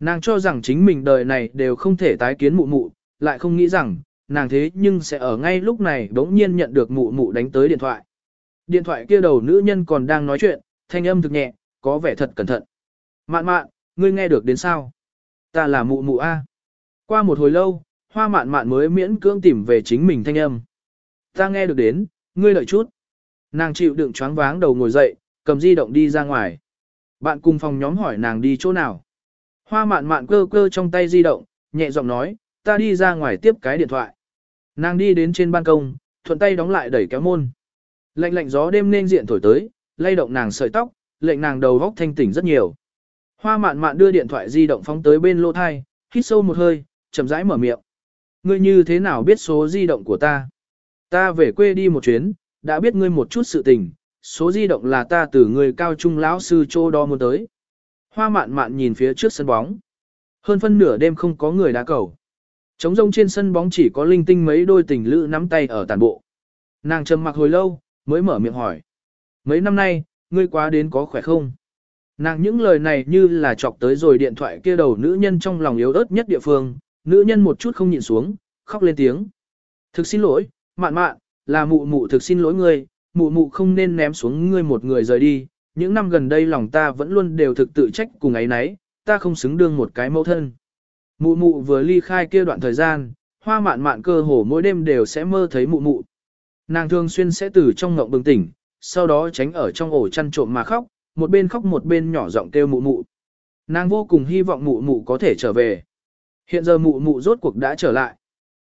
Nàng cho rằng chính mình đời này đều không thể tái kiến mụ mụ, lại không nghĩ rằng, nàng thế nhưng sẽ ở ngay lúc này đống nhiên nhận được mụ mụ đánh tới điện thoại. Điện thoại kia đầu nữ nhân còn đang nói chuyện, thanh âm thực nhẹ, có vẻ thật cẩn thận. Mạn mạn, ngươi nghe được đến sao? Ta là mụ mụ A. Qua một hồi lâu, hoa mạn mạn mới miễn cưỡng tìm về chính mình thanh âm. Ta nghe được đến, ngươi lợi chút. Nàng chịu đựng choáng váng đầu ngồi dậy, cầm di động đi ra ngoài. Bạn cùng phòng nhóm hỏi nàng đi chỗ nào. Hoa mạn mạn cơ cơ trong tay di động, nhẹ giọng nói, ta đi ra ngoài tiếp cái điện thoại. Nàng đi đến trên ban công, thuận tay đóng lại đẩy kéo môn. Lạnh lạnh gió đêm nên diện thổi tới, lay động nàng sợi tóc, lệnh nàng đầu góc thanh tỉnh rất nhiều. Hoa mạn mạn đưa điện thoại di động phóng tới bên lô thai, hít sâu một hơi, chậm rãi mở miệng. Ngươi như thế nào biết số di động của ta? Ta về quê đi một chuyến, đã biết ngươi một chút sự tình, số di động là ta từ người cao trung lão sư chô đo muốn tới. Hoa mạn mạn nhìn phía trước sân bóng. Hơn phân nửa đêm không có người đá cầu. Trống rông trên sân bóng chỉ có linh tinh mấy đôi tình lữ nắm tay ở tàn bộ. Nàng trầm mặc hồi lâu, mới mở miệng hỏi. Mấy năm nay, ngươi quá đến có khỏe không? Nàng những lời này như là chọc tới rồi điện thoại kia đầu nữ nhân trong lòng yếu ớt nhất địa phương, nữ nhân một chút không nhịn xuống, khóc lên tiếng. Thực xin lỗi, mạn mạn, là mụ mụ thực xin lỗi ngươi, mụ mụ không nên ném xuống ngươi một người rời đi, những năm gần đây lòng ta vẫn luôn đều thực tự trách cùng ấy nấy, ta không xứng đương một cái mẫu thân. Mụ mụ vừa ly khai kia đoạn thời gian, hoa mạn mạn cơ hồ mỗi đêm đều sẽ mơ thấy mụ mụ. Nàng thường xuyên sẽ từ trong ngộng bừng tỉnh, sau đó tránh ở trong ổ chăn trộm mà khóc, một bên khóc một bên nhỏ giọng kêu mụ mụ. Nàng vô cùng hy vọng mụ mụ có thể trở về. Hiện giờ mụ mụ rốt cuộc đã trở lại.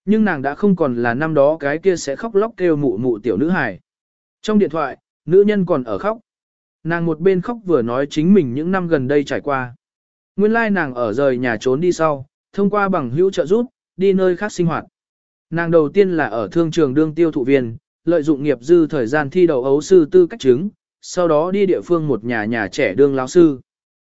Nhưng nàng đã không còn là năm đó cái kia sẽ khóc lóc kêu mụ mụ tiểu nữ hài. Trong điện thoại, nữ nhân còn ở khóc. Nàng một bên khóc vừa nói chính mình những năm gần đây trải qua. Nguyên lai nàng ở rời nhà trốn đi sau, thông qua bằng hữu trợ giúp, đi nơi khác sinh hoạt. Nàng đầu tiên là ở thương trường đương tiêu thụ viên, lợi dụng nghiệp dư thời gian thi đầu ấu sư tư cách chứng, sau đó đi địa phương một nhà nhà trẻ đương lão sư.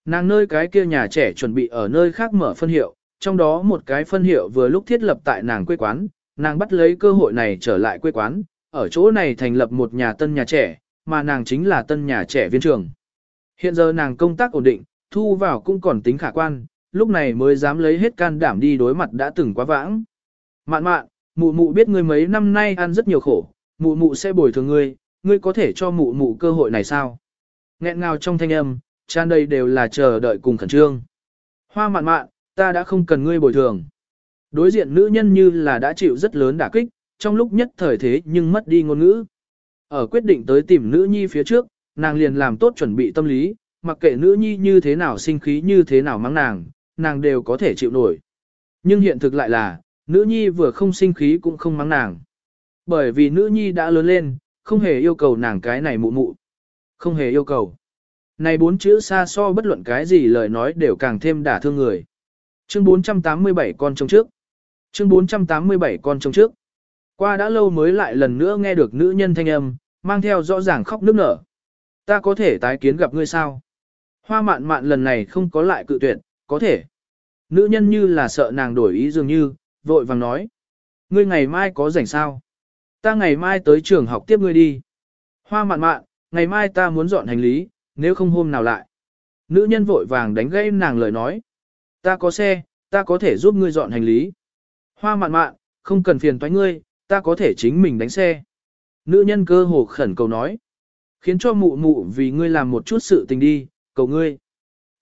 Nàng nơi cái kia nhà trẻ chuẩn bị ở nơi khác mở phân hiệu, trong đó một cái phân hiệu vừa lúc thiết lập tại nàng quê quán, nàng bắt lấy cơ hội này trở lại quê quán, ở chỗ này thành lập một nhà tân nhà trẻ, mà nàng chính là tân nhà trẻ viên trường. Hiện giờ nàng công tác ổn định, thu vào cũng còn tính khả quan, lúc này mới dám lấy hết can đảm đi đối mặt đã từng quá vãng. Mạn mạn, mụ mụ biết ngươi mấy năm nay ăn rất nhiều khổ, mụ mụ sẽ bồi thường ngươi, ngươi có thể cho mụ mụ cơ hội này sao? Nghẹn ngào trong thanh âm, tràn đầy đều là chờ đợi cùng khẩn trương. Hoa mạn mạn, ta đã không cần ngươi bồi thường. Đối diện nữ nhân như là đã chịu rất lớn đả kích, trong lúc nhất thời thế nhưng mất đi ngôn ngữ. Ở quyết định tới tìm nữ nhi phía trước, nàng liền làm tốt chuẩn bị tâm lý, mặc kệ nữ nhi như thế nào sinh khí như thế nào mắng nàng, nàng đều có thể chịu nổi. Nhưng hiện thực lại là, nữ nhi vừa không sinh khí cũng không mắng nàng. Bởi vì nữ nhi đã lớn lên, không hề yêu cầu nàng cái này mụ mụ. Không hề yêu cầu. Này bốn chữ xa so bất luận cái gì lời nói đều càng thêm đả thương người. Chương 487 con trông trước. Chương 487 con trông trước. Qua đã lâu mới lại lần nữa nghe được nữ nhân thanh âm, mang theo rõ ràng khóc nức nở. Ta có thể tái kiến gặp ngươi sao? Hoa mạn mạn lần này không có lại cự tuyệt, có thể. Nữ nhân như là sợ nàng đổi ý dường như, vội vàng nói. Ngươi ngày mai có rảnh sao? Ta ngày mai tới trường học tiếp ngươi đi. Hoa mạn mạn, ngày mai ta muốn dọn hành lý, nếu không hôm nào lại. Nữ nhân vội vàng đánh gãy nàng lời nói. Ta có xe, ta có thể giúp ngươi dọn hành lý. Hoa mạn mạn, không cần phiền toái ngươi, ta có thể chính mình đánh xe. Nữ nhân cơ hồ khẩn cầu nói. Khiến cho mụ mụ vì ngươi làm một chút sự tình đi, cầu ngươi.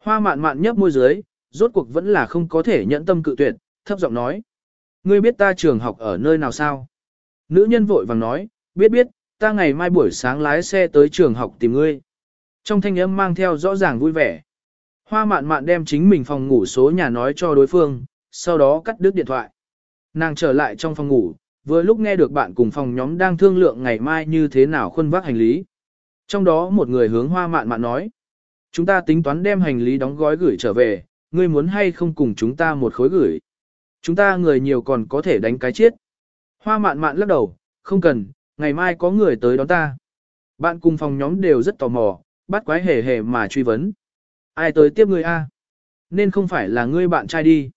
Hoa mạn mạn nhấp môi dưới, rốt cuộc vẫn là không có thể nhẫn tâm cự tuyệt, thấp giọng nói. Ngươi biết ta trường học ở nơi nào sao? Nữ nhân vội vàng nói, biết biết, ta ngày mai buổi sáng lái xe tới trường học tìm ngươi. Trong thanh âm mang theo rõ ràng vui vẻ. Hoa mạn mạn đem chính mình phòng ngủ số nhà nói cho đối phương, sau đó cắt đứt điện thoại. Nàng trở lại trong phòng ngủ, vừa lúc nghe được bạn cùng phòng nhóm đang thương lượng ngày mai như thế nào khuân vác hành lý. Trong đó một người hướng hoa mạn mạn nói. Chúng ta tính toán đem hành lý đóng gói gửi trở về, ngươi muốn hay không cùng chúng ta một khối gửi. Chúng ta người nhiều còn có thể đánh cái chết. Hoa mạn mạn lắc đầu, không cần, ngày mai có người tới đón ta. Bạn cùng phòng nhóm đều rất tò mò, bắt quái hề hề mà truy vấn. Ai tới tiếp ngươi a? Nên không phải là ngươi bạn trai đi.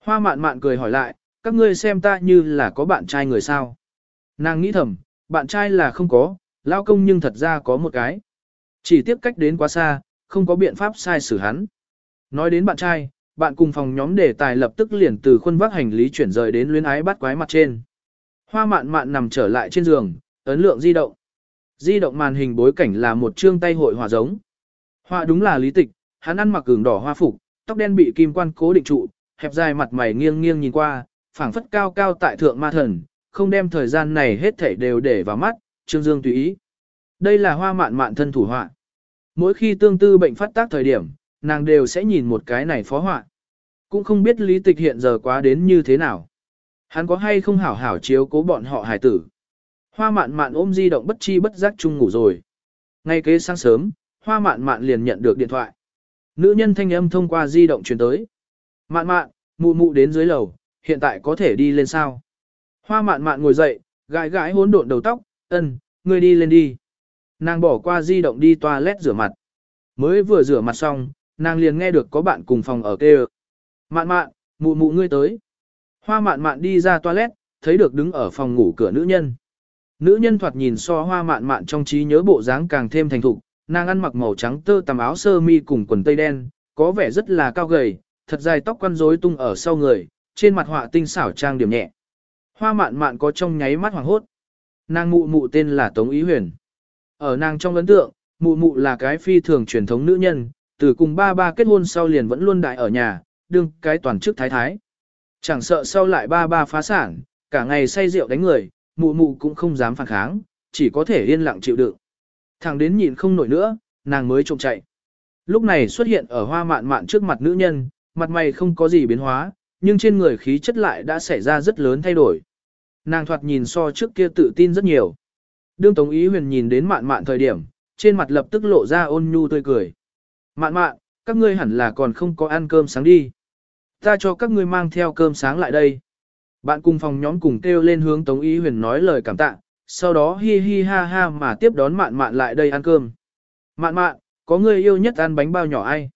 Hoa mạn mạn cười hỏi lại, các ngươi xem ta như là có bạn trai người sao. Nàng nghĩ thầm, bạn trai là không có, lao công nhưng thật ra có một cái. Chỉ tiếp cách đến quá xa, không có biện pháp sai xử hắn. Nói đến bạn trai, bạn cùng phòng nhóm đề tài lập tức liền từ khuôn vác hành lý chuyển rời đến luyến ái bắt quái mặt trên. Hoa mạn mạn nằm trở lại trên giường, ấn lượng di động. Di động màn hình bối cảnh là một chương tay hội hòa giống. Hoa đúng là lý tịch, hắn ăn mặc cường đỏ hoa phục, tóc đen bị kim quan cố định trụ, hẹp dài mặt mày nghiêng nghiêng nhìn qua, phảng phất cao cao tại thượng ma thần, không đem thời gian này hết thảy đều để vào mắt, Trương Dương tùy ý. Đây là hoa mạn mạn thân thủ họa. Mỗi khi tương tư bệnh phát tác thời điểm, nàng đều sẽ nhìn một cái này phó họa. Cũng không biết lý tịch hiện giờ quá đến như thế nào. Hắn có hay không hảo hảo chiếu cố bọn họ hài tử. Hoa mạn mạn ôm di động bất chi bất giác chung ngủ rồi. Ngay kế sáng sớm, hoa mạn mạn liền nhận được điện thoại. Nữ nhân thanh âm thông qua di động truyền tới. Mạn mạn, mụ mụ đến dưới lầu, hiện tại có thể đi lên sao? Hoa mạn mạn ngồi dậy, gãi gãi hỗn độn đầu tóc, ân, ngươi đi lên đi. Nàng bỏ qua di động đi toilet rửa mặt. Mới vừa rửa mặt xong, nàng liền nghe được có bạn cùng phòng ở kêu. Mạn mạn, mụ mụ ngươi tới. Hoa mạn mạn đi ra toilet, thấy được đứng ở phòng ngủ cửa nữ nhân. Nữ nhân thoạt nhìn so hoa mạn mạn trong trí nhớ bộ dáng càng thêm thành thục, nàng ăn mặc màu trắng tơ tằm áo sơ mi cùng quần tây đen, có vẻ rất là cao gầy, thật dài tóc quăn rối tung ở sau người, trên mặt họa tinh xảo trang điểm nhẹ. Hoa mạn mạn có trong nháy mắt hoàng hốt. Nàng mụ mụ tên là Tống Ý Huyền. Ở nàng trong ấn tượng, mụ mụ là cái phi thường truyền thống nữ nhân, từ cùng ba ba kết hôn sau liền vẫn luôn đại ở nhà, đương cái toàn chức thái thái. Chẳng sợ sau lại ba ba phá sản, cả ngày say rượu đánh người, mụ mụ cũng không dám phản kháng, chỉ có thể yên lặng chịu đựng. Thằng đến nhìn không nổi nữa, nàng mới trộm chạy. Lúc này xuất hiện ở hoa mạn mạn trước mặt nữ nhân, mặt mày không có gì biến hóa, nhưng trên người khí chất lại đã xảy ra rất lớn thay đổi. Nàng thoạt nhìn so trước kia tự tin rất nhiều. Đương Tống Ý Huyền nhìn đến mạn mạn thời điểm, trên mặt lập tức lộ ra ôn nhu tươi cười. Mạn mạn, các ngươi hẳn là còn không có ăn cơm sáng đi. Ta cho các ngươi mang theo cơm sáng lại đây. Bạn cùng phòng nhóm cùng kêu lên hướng Tống Ý Huyền nói lời cảm tạ, sau đó hi hi ha ha mà tiếp đón mạn mạn lại đây ăn cơm. Mạn mạn, có người yêu nhất ăn bánh bao nhỏ ai?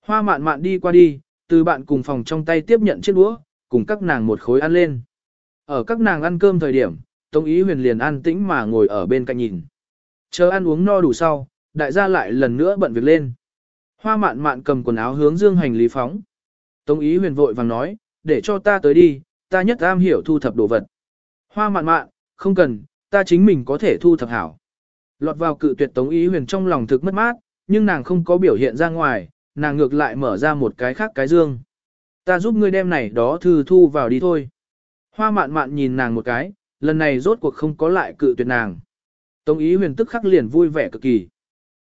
Hoa mạn mạn đi qua đi, từ bạn cùng phòng trong tay tiếp nhận chiếc đũa, cùng các nàng một khối ăn lên. Ở các nàng ăn cơm thời điểm, Tống Ý Huyền liền ăn tĩnh mà ngồi ở bên cạnh nhìn. Chờ ăn uống no đủ sau, đại gia lại lần nữa bận việc lên. Hoa mạn mạn cầm quần áo hướng dương hành lý phóng. Tống Ý Huyền vội vàng nói, để cho ta tới đi, ta nhất am hiểu thu thập đồ vật. Hoa mạn mạn, không cần, ta chính mình có thể thu thập hảo. Lọt vào cự tuyệt Tống Ý Huyền trong lòng thực mất mát, nhưng nàng không có biểu hiện ra ngoài, nàng ngược lại mở ra một cái khác cái dương. Ta giúp ngươi đem này đó thư thu vào đi thôi. Hoa mạn mạn nhìn nàng một cái, lần này rốt cuộc không có lại cự tuyệt nàng. Tống ý huyền tức khắc liền vui vẻ cực kỳ.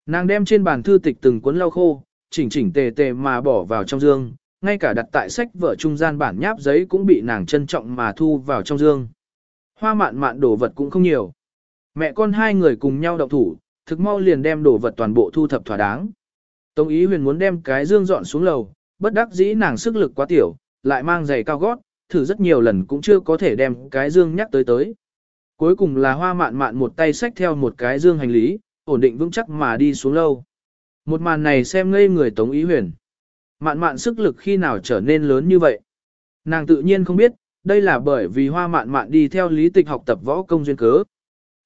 Nàng đem trên bàn thư tịch từng cuốn lau khô, chỉnh chỉnh tề tề mà bỏ vào trong dương, ngay cả đặt tại sách vở trung gian bản nháp giấy cũng bị nàng trân trọng mà thu vào trong dương. Hoa mạn mạn đồ vật cũng không nhiều. Mẹ con hai người cùng nhau động thủ, thực mau liền đem đồ vật toàn bộ thu thập thỏa đáng. Tống ý huyền muốn đem cái dương dọn xuống lầu, bất đắc dĩ nàng sức lực quá tiểu, lại mang giày cao gót, thử rất nhiều lần cũng chưa có thể đem cái dương nhắc tới tới. Cuối cùng là hoa mạn mạn một tay xách theo một cái dương hành lý, ổn định vững chắc mà đi xuống lâu. Một màn này xem ngây người Tống Ý Huyền. Mạn mạn sức lực khi nào trở nên lớn như vậy. Nàng tự nhiên không biết, đây là bởi vì hoa mạn mạn đi theo lý tịch học tập võ công duyên cớ.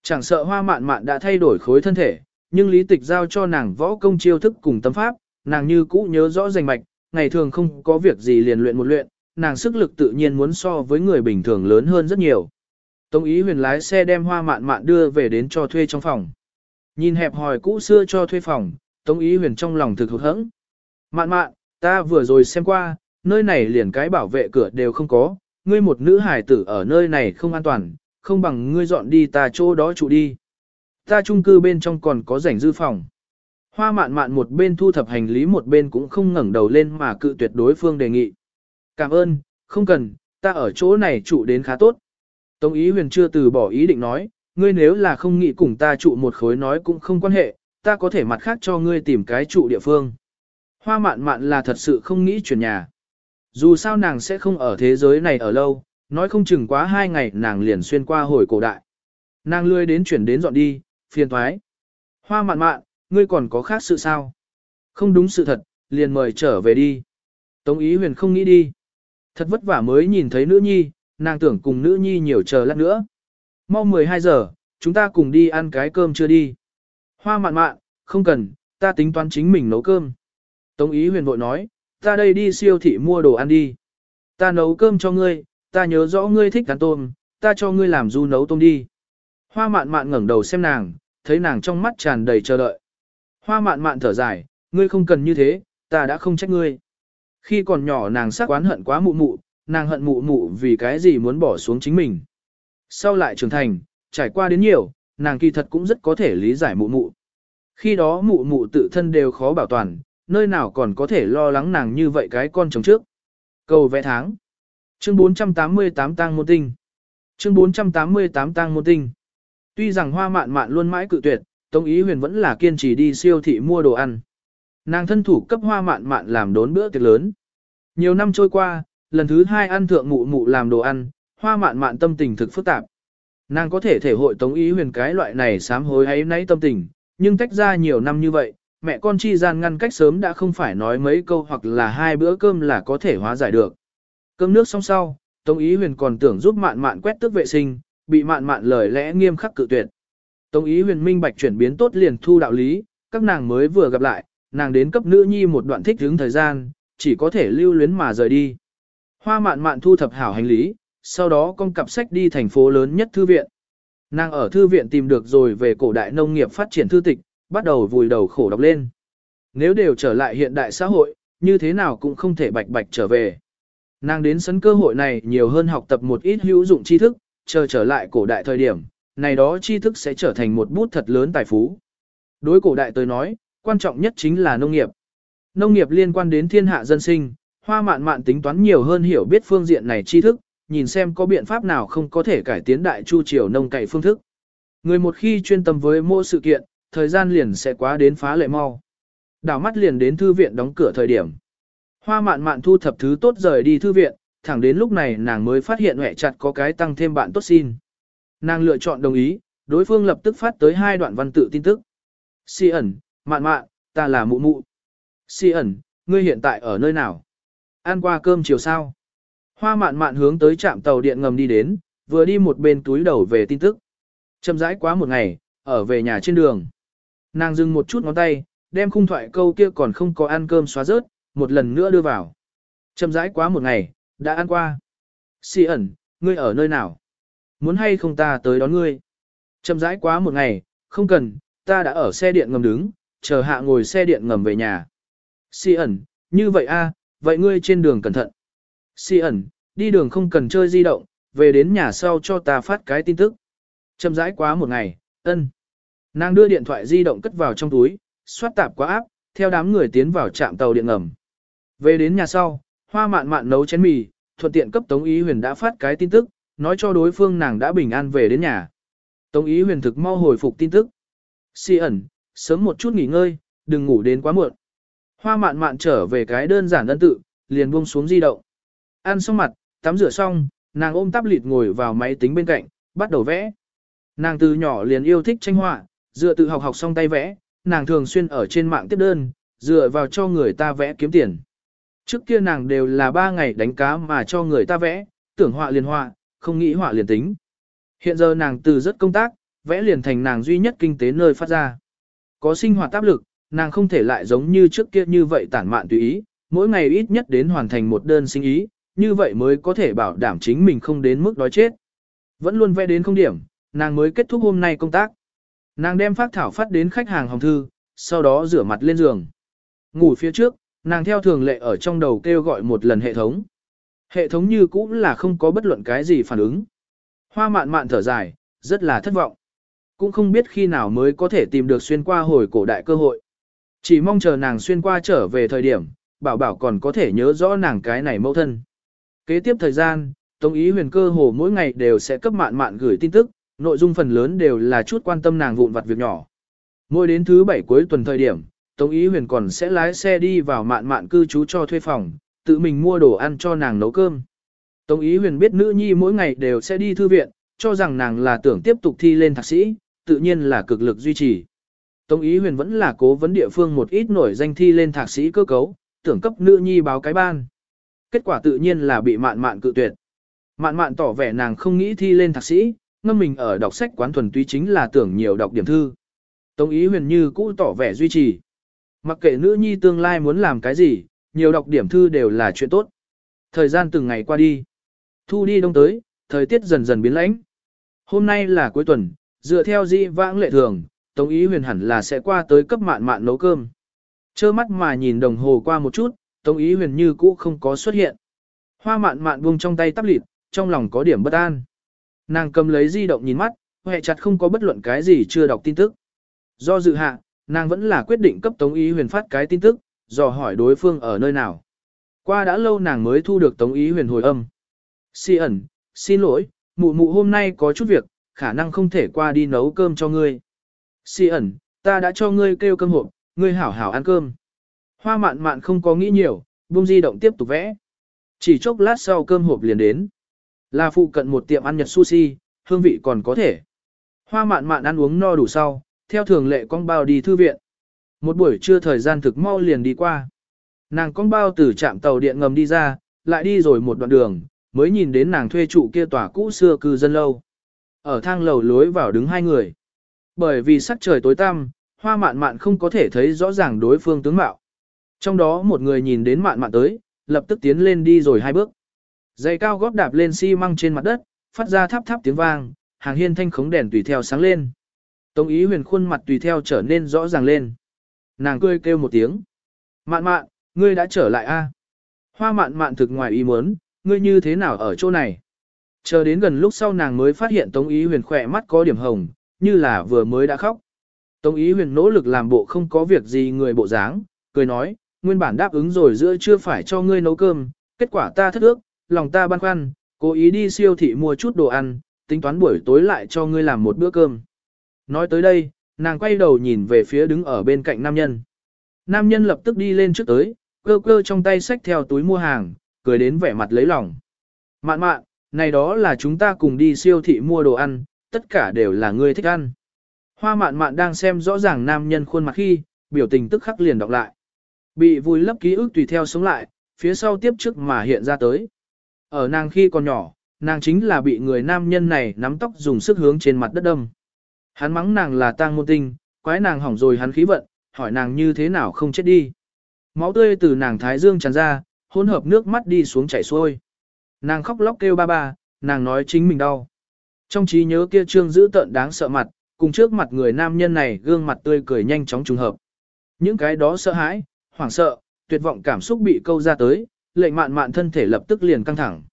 Chẳng sợ hoa mạn mạn đã thay đổi khối thân thể, nhưng lý tịch giao cho nàng võ công chiêu thức cùng tâm pháp, nàng như cũ nhớ rõ rành mạch, ngày thường không có việc gì liền luyện một luyện, nàng sức lực tự nhiên muốn so với người bình thường lớn hơn rất nhiều. Tống ý huyền lái xe đem hoa mạn mạn đưa về đến cho thuê trong phòng. Nhìn hẹp hòi cũ xưa cho thuê phòng, Tống ý huyền trong lòng thực hụt hẫng. Mạn mạn, ta vừa rồi xem qua, nơi này liền cái bảo vệ cửa đều không có, ngươi một nữ hải tử ở nơi này không an toàn, không bằng ngươi dọn đi ta chỗ đó trụ đi. Ta chung cư bên trong còn có rảnh dư phòng. Hoa mạn mạn một bên thu thập hành lý một bên cũng không ngẩng đầu lên mà cự tuyệt đối phương đề nghị. Cảm ơn, không cần, ta ở chỗ này trụ đến khá tốt. Tống ý huyền chưa từ bỏ ý định nói, ngươi nếu là không nghĩ cùng ta trụ một khối nói cũng không quan hệ, ta có thể mặt khác cho ngươi tìm cái trụ địa phương. Hoa mạn mạn là thật sự không nghĩ chuyển nhà. Dù sao nàng sẽ không ở thế giới này ở lâu, nói không chừng quá hai ngày nàng liền xuyên qua hồi cổ đại. Nàng lươi đến chuyển đến dọn đi, phiền thoái. Hoa mạn mạn, ngươi còn có khác sự sao? Không đúng sự thật, liền mời trở về đi. Tống ý huyền không nghĩ đi. Thật vất vả mới nhìn thấy nữ nhi, nàng tưởng cùng nữ nhi nhiều chờ lát nữa. Mau 12 giờ, chúng ta cùng đi ăn cái cơm chưa đi. Hoa mạn mạn, không cần, ta tính toán chính mình nấu cơm. Tống ý huyền vội nói, ta đây đi siêu thị mua đồ ăn đi. Ta nấu cơm cho ngươi, ta nhớ rõ ngươi thích ăn tôm, ta cho ngươi làm du nấu tôm đi. Hoa mạn mạn ngẩng đầu xem nàng, thấy nàng trong mắt tràn đầy chờ đợi. Hoa mạn mạn thở dài, ngươi không cần như thế, ta đã không trách ngươi. Khi còn nhỏ nàng sắc oán hận quá mụ mụ, nàng hận mụ mụ vì cái gì muốn bỏ xuống chính mình. Sau lại trưởng thành, trải qua đến nhiều, nàng kỳ thật cũng rất có thể lý giải mụ mụ. Khi đó mụ mụ tự thân đều khó bảo toàn, nơi nào còn có thể lo lắng nàng như vậy cái con chồng trước. Cầu vẽ tháng. Chương 488 tang môn tinh. Chương 488 tang môn tinh. Tuy rằng hoa mạn mạn luôn mãi cự tuyệt, Tống Ý Huyền vẫn là kiên trì đi siêu thị mua đồ ăn. Nàng thân thủ cấp hoa mạn mạn làm đốn bữa tiệc lớn. Nhiều năm trôi qua, lần thứ hai ăn thượng mụ mụ làm đồ ăn, hoa mạn mạn tâm tình thực phức tạp. Nàng có thể thể hội Tống Ý Huyền cái loại này sám hối ấy nấy tâm tình, nhưng tách ra nhiều năm như vậy, mẹ con chi gian ngăn cách sớm đã không phải nói mấy câu hoặc là hai bữa cơm là có thể hóa giải được. Cơm nước xong sau, Tống Ý Huyền còn tưởng giúp mạn mạn quét tước vệ sinh, bị mạn mạn lời lẽ nghiêm khắc cự tuyệt. Tống Ý Huyền minh bạch chuyển biến tốt liền thu đạo lý, các nàng mới vừa gặp lại, nàng đến cấp nữ nhi một đoạn thích hướng thời gian, chỉ có thể lưu luyến mà rời đi. Hoa mạn mạn thu thập hảo hành lý, sau đó con cặp sách đi thành phố lớn nhất thư viện. Nàng ở thư viện tìm được rồi về cổ đại nông nghiệp phát triển thư tịch, bắt đầu vùi đầu khổ đọc lên. Nếu đều trở lại hiện đại xã hội, như thế nào cũng không thể bạch bạch trở về. Nàng đến sân cơ hội này nhiều hơn học tập một ít hữu dụng tri thức, chờ trở lại cổ đại thời điểm, này đó tri thức sẽ trở thành một bút thật lớn tài phú. Đối cổ đại tôi nói, quan trọng nhất chính là nông nghiệp. Nông nghiệp liên quan đến thiên hạ dân sinh, hoa mạn mạn tính toán nhiều hơn hiểu biết phương diện này tri thức, nhìn xem có biện pháp nào không có thể cải tiến đại chu triều nông cày phương thức. Người một khi chuyên tâm với mỗi sự kiện, thời gian liền sẽ quá đến phá lệ mau. Đảo mắt liền đến thư viện đóng cửa thời điểm. Hoa mạn mạn thu thập thứ tốt rời đi thư viện, thẳng đến lúc này nàng mới phát hiện hẹ chặt có cái tăng thêm bạn tốt xin. Nàng lựa chọn đồng ý, đối phương lập tức phát tới hai đoạn văn tự tin tức. Si ẩn, mạn mạn, ta là mụ mụ. Si ẩn, ngươi hiện tại ở nơi nào? Ăn qua cơm chiều sao? Hoa mạn mạn hướng tới trạm tàu điện ngầm đi đến, vừa đi một bên túi đầu về tin tức. Chậm rãi quá một ngày, ở về nhà trên đường. Nàng dừng một chút ngón tay, đem khung thoại câu kia còn không có ăn cơm xóa rớt, một lần nữa đưa vào. Chậm rãi quá một ngày, đã ăn qua. Si ẩn, ngươi ở nơi nào? Muốn hay không ta tới đón ngươi? Chậm rãi quá một ngày, không cần, ta đã ở xe điện ngầm đứng, chờ hạ ngồi xe điện ngầm về nhà. Si ẩn, như vậy a, vậy ngươi trên đường cẩn thận. Si ẩn, đi đường không cần chơi di động, về đến nhà sau cho ta phát cái tin tức. Chậm rãi quá một ngày, ân. Nàng đưa điện thoại di động cất vào trong túi, xoát tạp quá áp, theo đám người tiến vào trạm tàu điện ngầm. Về đến nhà sau, hoa mạn mạn nấu chén mì, thuận tiện cấp Tống Ý Huyền đã phát cái tin tức, nói cho đối phương nàng đã bình an về đến nhà. Tống Ý Huyền thực mau hồi phục tin tức. Si ẩn, sớm một chút nghỉ ngơi, đừng ngủ đến quá muộn. Hoa mạn mạn trở về cái đơn giản đơn tự, liền buông xuống di động. Ăn xong mặt, tắm rửa xong, nàng ôm tắp lịt ngồi vào máy tính bên cạnh, bắt đầu vẽ. Nàng từ nhỏ liền yêu thích tranh họa, dựa tự học học xong tay vẽ, nàng thường xuyên ở trên mạng tiếp đơn, dựa vào cho người ta vẽ kiếm tiền. Trước kia nàng đều là ba ngày đánh cá mà cho người ta vẽ, tưởng họa liền họa, không nghĩ họa liền tính. Hiện giờ nàng từ rất công tác, vẽ liền thành nàng duy nhất kinh tế nơi phát ra. Có sinh hoạt áp lực, nàng không thể lại giống như trước kia như vậy tản mạn tùy ý, mỗi ngày ít nhất đến hoàn thành một đơn sinh ý, như vậy mới có thể bảo đảm chính mình không đến mức đói chết. Vẫn luôn vẽ đến không điểm, nàng mới kết thúc hôm nay công tác. Nàng đem phát thảo phát đến khách hàng hồng thư, sau đó rửa mặt lên giường. Ngủ phía trước, nàng theo thường lệ ở trong đầu kêu gọi một lần hệ thống. Hệ thống như cũ là không có bất luận cái gì phản ứng. Hoa mạn mạn thở dài, rất là thất vọng. Cũng không biết khi nào mới có thể tìm được xuyên qua hồi cổ đại cơ hội. Chỉ mong chờ nàng xuyên qua trở về thời điểm, bảo bảo còn có thể nhớ rõ nàng cái này mẫu thân. Kế tiếp thời gian, Tống ý huyền cơ hồ mỗi ngày đều sẽ cấp mạn mạn gửi tin tức, nội dung phần lớn đều là chút quan tâm nàng vụn vặt việc nhỏ. Mỗi đến thứ bảy cuối tuần thời điểm, Tống ý huyền còn sẽ lái xe đi vào mạn mạn cư trú cho thuê phòng, tự mình mua đồ ăn cho nàng nấu cơm. Tống ý huyền biết nữ nhi mỗi ngày đều sẽ đi thư viện, cho rằng nàng là tưởng tiếp tục thi lên thạc sĩ, tự nhiên là cực lực duy trì. Tống ý huyền vẫn là cố vấn địa phương một ít nổi danh thi lên thạc sĩ cơ cấu, tưởng cấp nữ nhi báo cái ban. Kết quả tự nhiên là bị mạn mạn cự tuyệt. Mạn mạn tỏ vẻ nàng không nghĩ thi lên thạc sĩ, ngâm mình ở đọc sách quán thuần túy chính là tưởng nhiều đọc điểm thư. Tống ý huyền như cũ tỏ vẻ duy trì. Mặc kệ nữ nhi tương lai muốn làm cái gì, nhiều đọc điểm thư đều là chuyện tốt. Thời gian từng ngày qua đi. Thu đi đông tới, thời tiết dần dần biến lãnh. Hôm nay là cuối tuần, dựa theo di vãng lệ thường, Tống ý huyền hẳn là sẽ qua tới cấp mạn mạn nấu cơm. Chơ mắt mà nhìn đồng hồ qua một chút, Tống ý huyền như cũ không có xuất hiện. Hoa mạn mạn buông trong tay tắp lịt, trong lòng có điểm bất an. Nàng cầm lấy di động nhìn mắt, hệ chặt không có bất luận cái gì chưa đọc tin tức. Do dự hạ, nàng vẫn là quyết định cấp Tống Ý Huyền phát cái tin tức, dò hỏi đối phương ở nơi nào. Qua đã lâu nàng mới thu được Tống Ý Huyền hồi âm. Si ẩn, xin lỗi, mụ mụ hôm nay có chút việc, khả năng không thể qua đi nấu cơm cho ngươi. Si ẩn, ta đã cho ngươi kêu cơm hộp, ngươi hảo hảo ăn cơm. Hoa mạn mạn không có nghĩ nhiều, buông di động tiếp tục vẽ. Chỉ chốc lát sau cơm hộp liền đến. Là phụ cận một tiệm ăn nhật sushi, hương vị còn có thể. Hoa mạn mạn ăn uống no đủ sau, theo thường lệ con bao đi thư viện. Một buổi trưa thời gian thực mau liền đi qua. Nàng con bao từ trạm tàu điện ngầm đi ra, lại đi rồi một đoạn đường, mới nhìn đến nàng thuê trụ kia tòa cũ xưa cư dân lâu. Ở thang lầu lối vào đứng hai người. Bởi vì sắc trời tối tăm, hoa mạn mạn không có thể thấy rõ ràng đối phương tướng mạo. Trong đó một người nhìn đến mạn mạn tới, lập tức tiến lên đi rồi hai bước. Giày cao góp đạp lên xi măng trên mặt đất, phát ra tháp tháp tiếng vang, hàng hiên thanh khống đèn tùy theo sáng lên. Tống ý huyền khuôn mặt tùy theo trở nên rõ ràng lên. Nàng cười kêu một tiếng. Mạn mạn, ngươi đã trở lại a? Hoa mạn mạn thực ngoài ý muốn, ngươi như thế nào ở chỗ này? Chờ đến gần lúc sau nàng mới phát hiện Tống ý huyền khỏe mắt có điểm hồng, như là vừa mới đã khóc. Tống ý huyền nỗ lực làm bộ không có việc gì người bộ dáng, cười nói, nguyên bản đáp ứng rồi giữa chưa phải cho ngươi nấu cơm, kết quả ta thất ước, lòng ta băn khoăn, cố ý đi siêu thị mua chút đồ ăn, tính toán buổi tối lại cho ngươi làm một bữa cơm. Nói tới đây, nàng quay đầu nhìn về phía đứng ở bên cạnh nam nhân. Nam nhân lập tức đi lên trước tới, cơ cơ trong tay xách theo túi mua hàng, cười đến vẻ mặt lấy lòng. Mạn mạn, này đó là chúng ta cùng đi siêu thị mua đồ ăn, tất cả đều là ngươi thích ăn. Hoa mạn mạn đang xem rõ ràng nam nhân khuôn mặt khi, biểu tình tức khắc liền đọc lại. Bị vùi lấp ký ức tùy theo sống lại, phía sau tiếp trước mà hiện ra tới. Ở nàng khi còn nhỏ, nàng chính là bị người nam nhân này nắm tóc dùng sức hướng trên mặt đất đâm. Hắn mắng nàng là tang môn tinh, quái nàng hỏng rồi hắn khí vận, hỏi nàng như thế nào không chết đi. Máu tươi từ nàng thái dương tràn ra, hỗn hợp nước mắt đi xuống chảy xuôi. Nàng khóc lóc kêu ba ba, nàng nói chính mình đau. Trong trí nhớ kia trương giữ tợn đáng sợ mặt, cùng trước mặt người nam nhân này gương mặt tươi cười nhanh chóng trùng hợp. Những cái đó sợ hãi, hoảng sợ, tuyệt vọng cảm xúc bị câu ra tới, lệnh mạn mạn thân thể lập tức liền căng thẳng.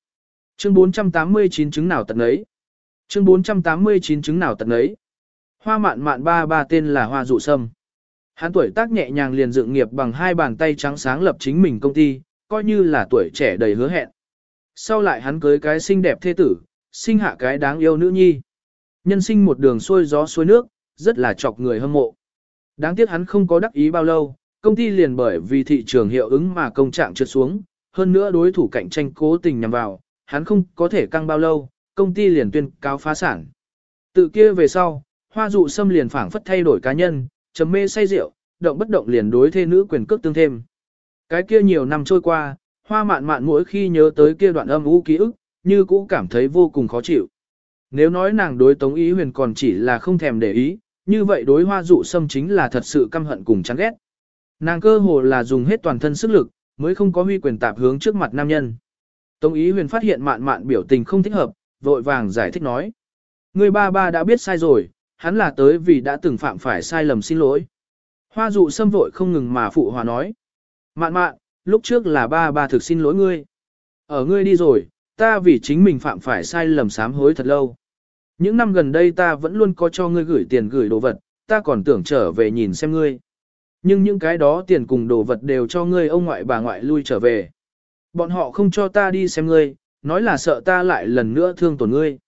Chương 489 chứng nào tận ấy? Chương 489 chứng nào tận ấy? Hoa mạn mạn ba ba tên là Hoa Dụ Sâm. Hắn tuổi tác nhẹ nhàng liền dựng nghiệp bằng hai bàn tay trắng sáng lập chính mình công ty, coi như là tuổi trẻ đầy hứa hẹn. Sau lại hắn cưới cái xinh đẹp thê tử, sinh hạ cái đáng yêu nữ nhi. Nhân sinh một đường xuôi gió xuôi nước, rất là chọc người hâm mộ. Đáng tiếc hắn không có đắc ý bao lâu, công ty liền bởi vì thị trường hiệu ứng mà công trạng trượt xuống, hơn nữa đối thủ cạnh tranh cố tình nhằm vào, hắn không có thể căng bao lâu, công ty liền tuyên cáo phá sản. Tự kia về sau, hoa dụ xâm liền phảng phất thay đổi cá nhân, chấm mê say rượu, động bất động liền đối thê nữ quyền cước tương thêm. Cái kia nhiều năm trôi qua, hoa mạn mạn mỗi khi nhớ tới kia đoạn âm u ký ức, như cũ cảm thấy vô cùng khó chịu. Nếu nói nàng đối Tống Ý Huyền còn chỉ là không thèm để ý, như vậy đối hoa dụ xâm chính là thật sự căm hận cùng chán ghét. Nàng cơ hồ là dùng hết toàn thân sức lực, mới không có huy quyền tạp hướng trước mặt nam nhân. Tống Ý Huyền phát hiện mạn mạn biểu tình không thích hợp, vội vàng giải thích nói. Người ba ba đã biết sai rồi, hắn là tới vì đã từng phạm phải sai lầm xin lỗi. Hoa dụ xâm vội không ngừng mà phụ hòa nói. Mạn mạn, lúc trước là ba ba thực xin lỗi ngươi. Ở ngươi đi rồi, ta vì chính mình phạm phải sai lầm sám hối thật lâu. Những năm gần đây ta vẫn luôn có cho ngươi gửi tiền gửi đồ vật, ta còn tưởng trở về nhìn xem ngươi. Nhưng những cái đó tiền cùng đồ vật đều cho ngươi ông ngoại bà ngoại lui trở về. Bọn họ không cho ta đi xem ngươi, nói là sợ ta lại lần nữa thương tổn ngươi.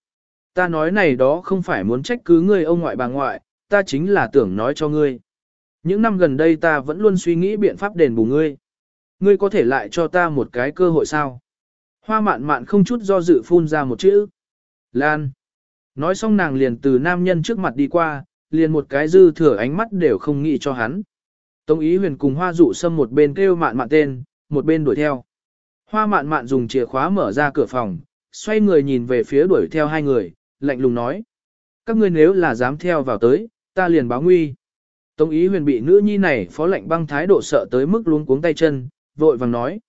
Ta nói này đó không phải muốn trách cứ ngươi ông ngoại bà ngoại, ta chính là tưởng nói cho ngươi. Những năm gần đây ta vẫn luôn suy nghĩ biện pháp đền bù ngươi. Ngươi có thể lại cho ta một cái cơ hội sao? Hoa mạn mạn không chút do dự phun ra một chữ. Lan. Nói xong nàng liền từ nam nhân trước mặt đi qua, liền một cái dư thừa ánh mắt đều không nghĩ cho hắn. Tống ý huyền cùng hoa dụ sâm một bên kêu mạn mạn tên, một bên đuổi theo. Hoa mạn mạn dùng chìa khóa mở ra cửa phòng, xoay người nhìn về phía đuổi theo hai người, lạnh lùng nói. Các ngươi nếu là dám theo vào tới, ta liền báo nguy. Tống ý huyền bị nữ nhi này phó lệnh băng thái độ sợ tới mức luống cuống tay chân, vội vàng nói.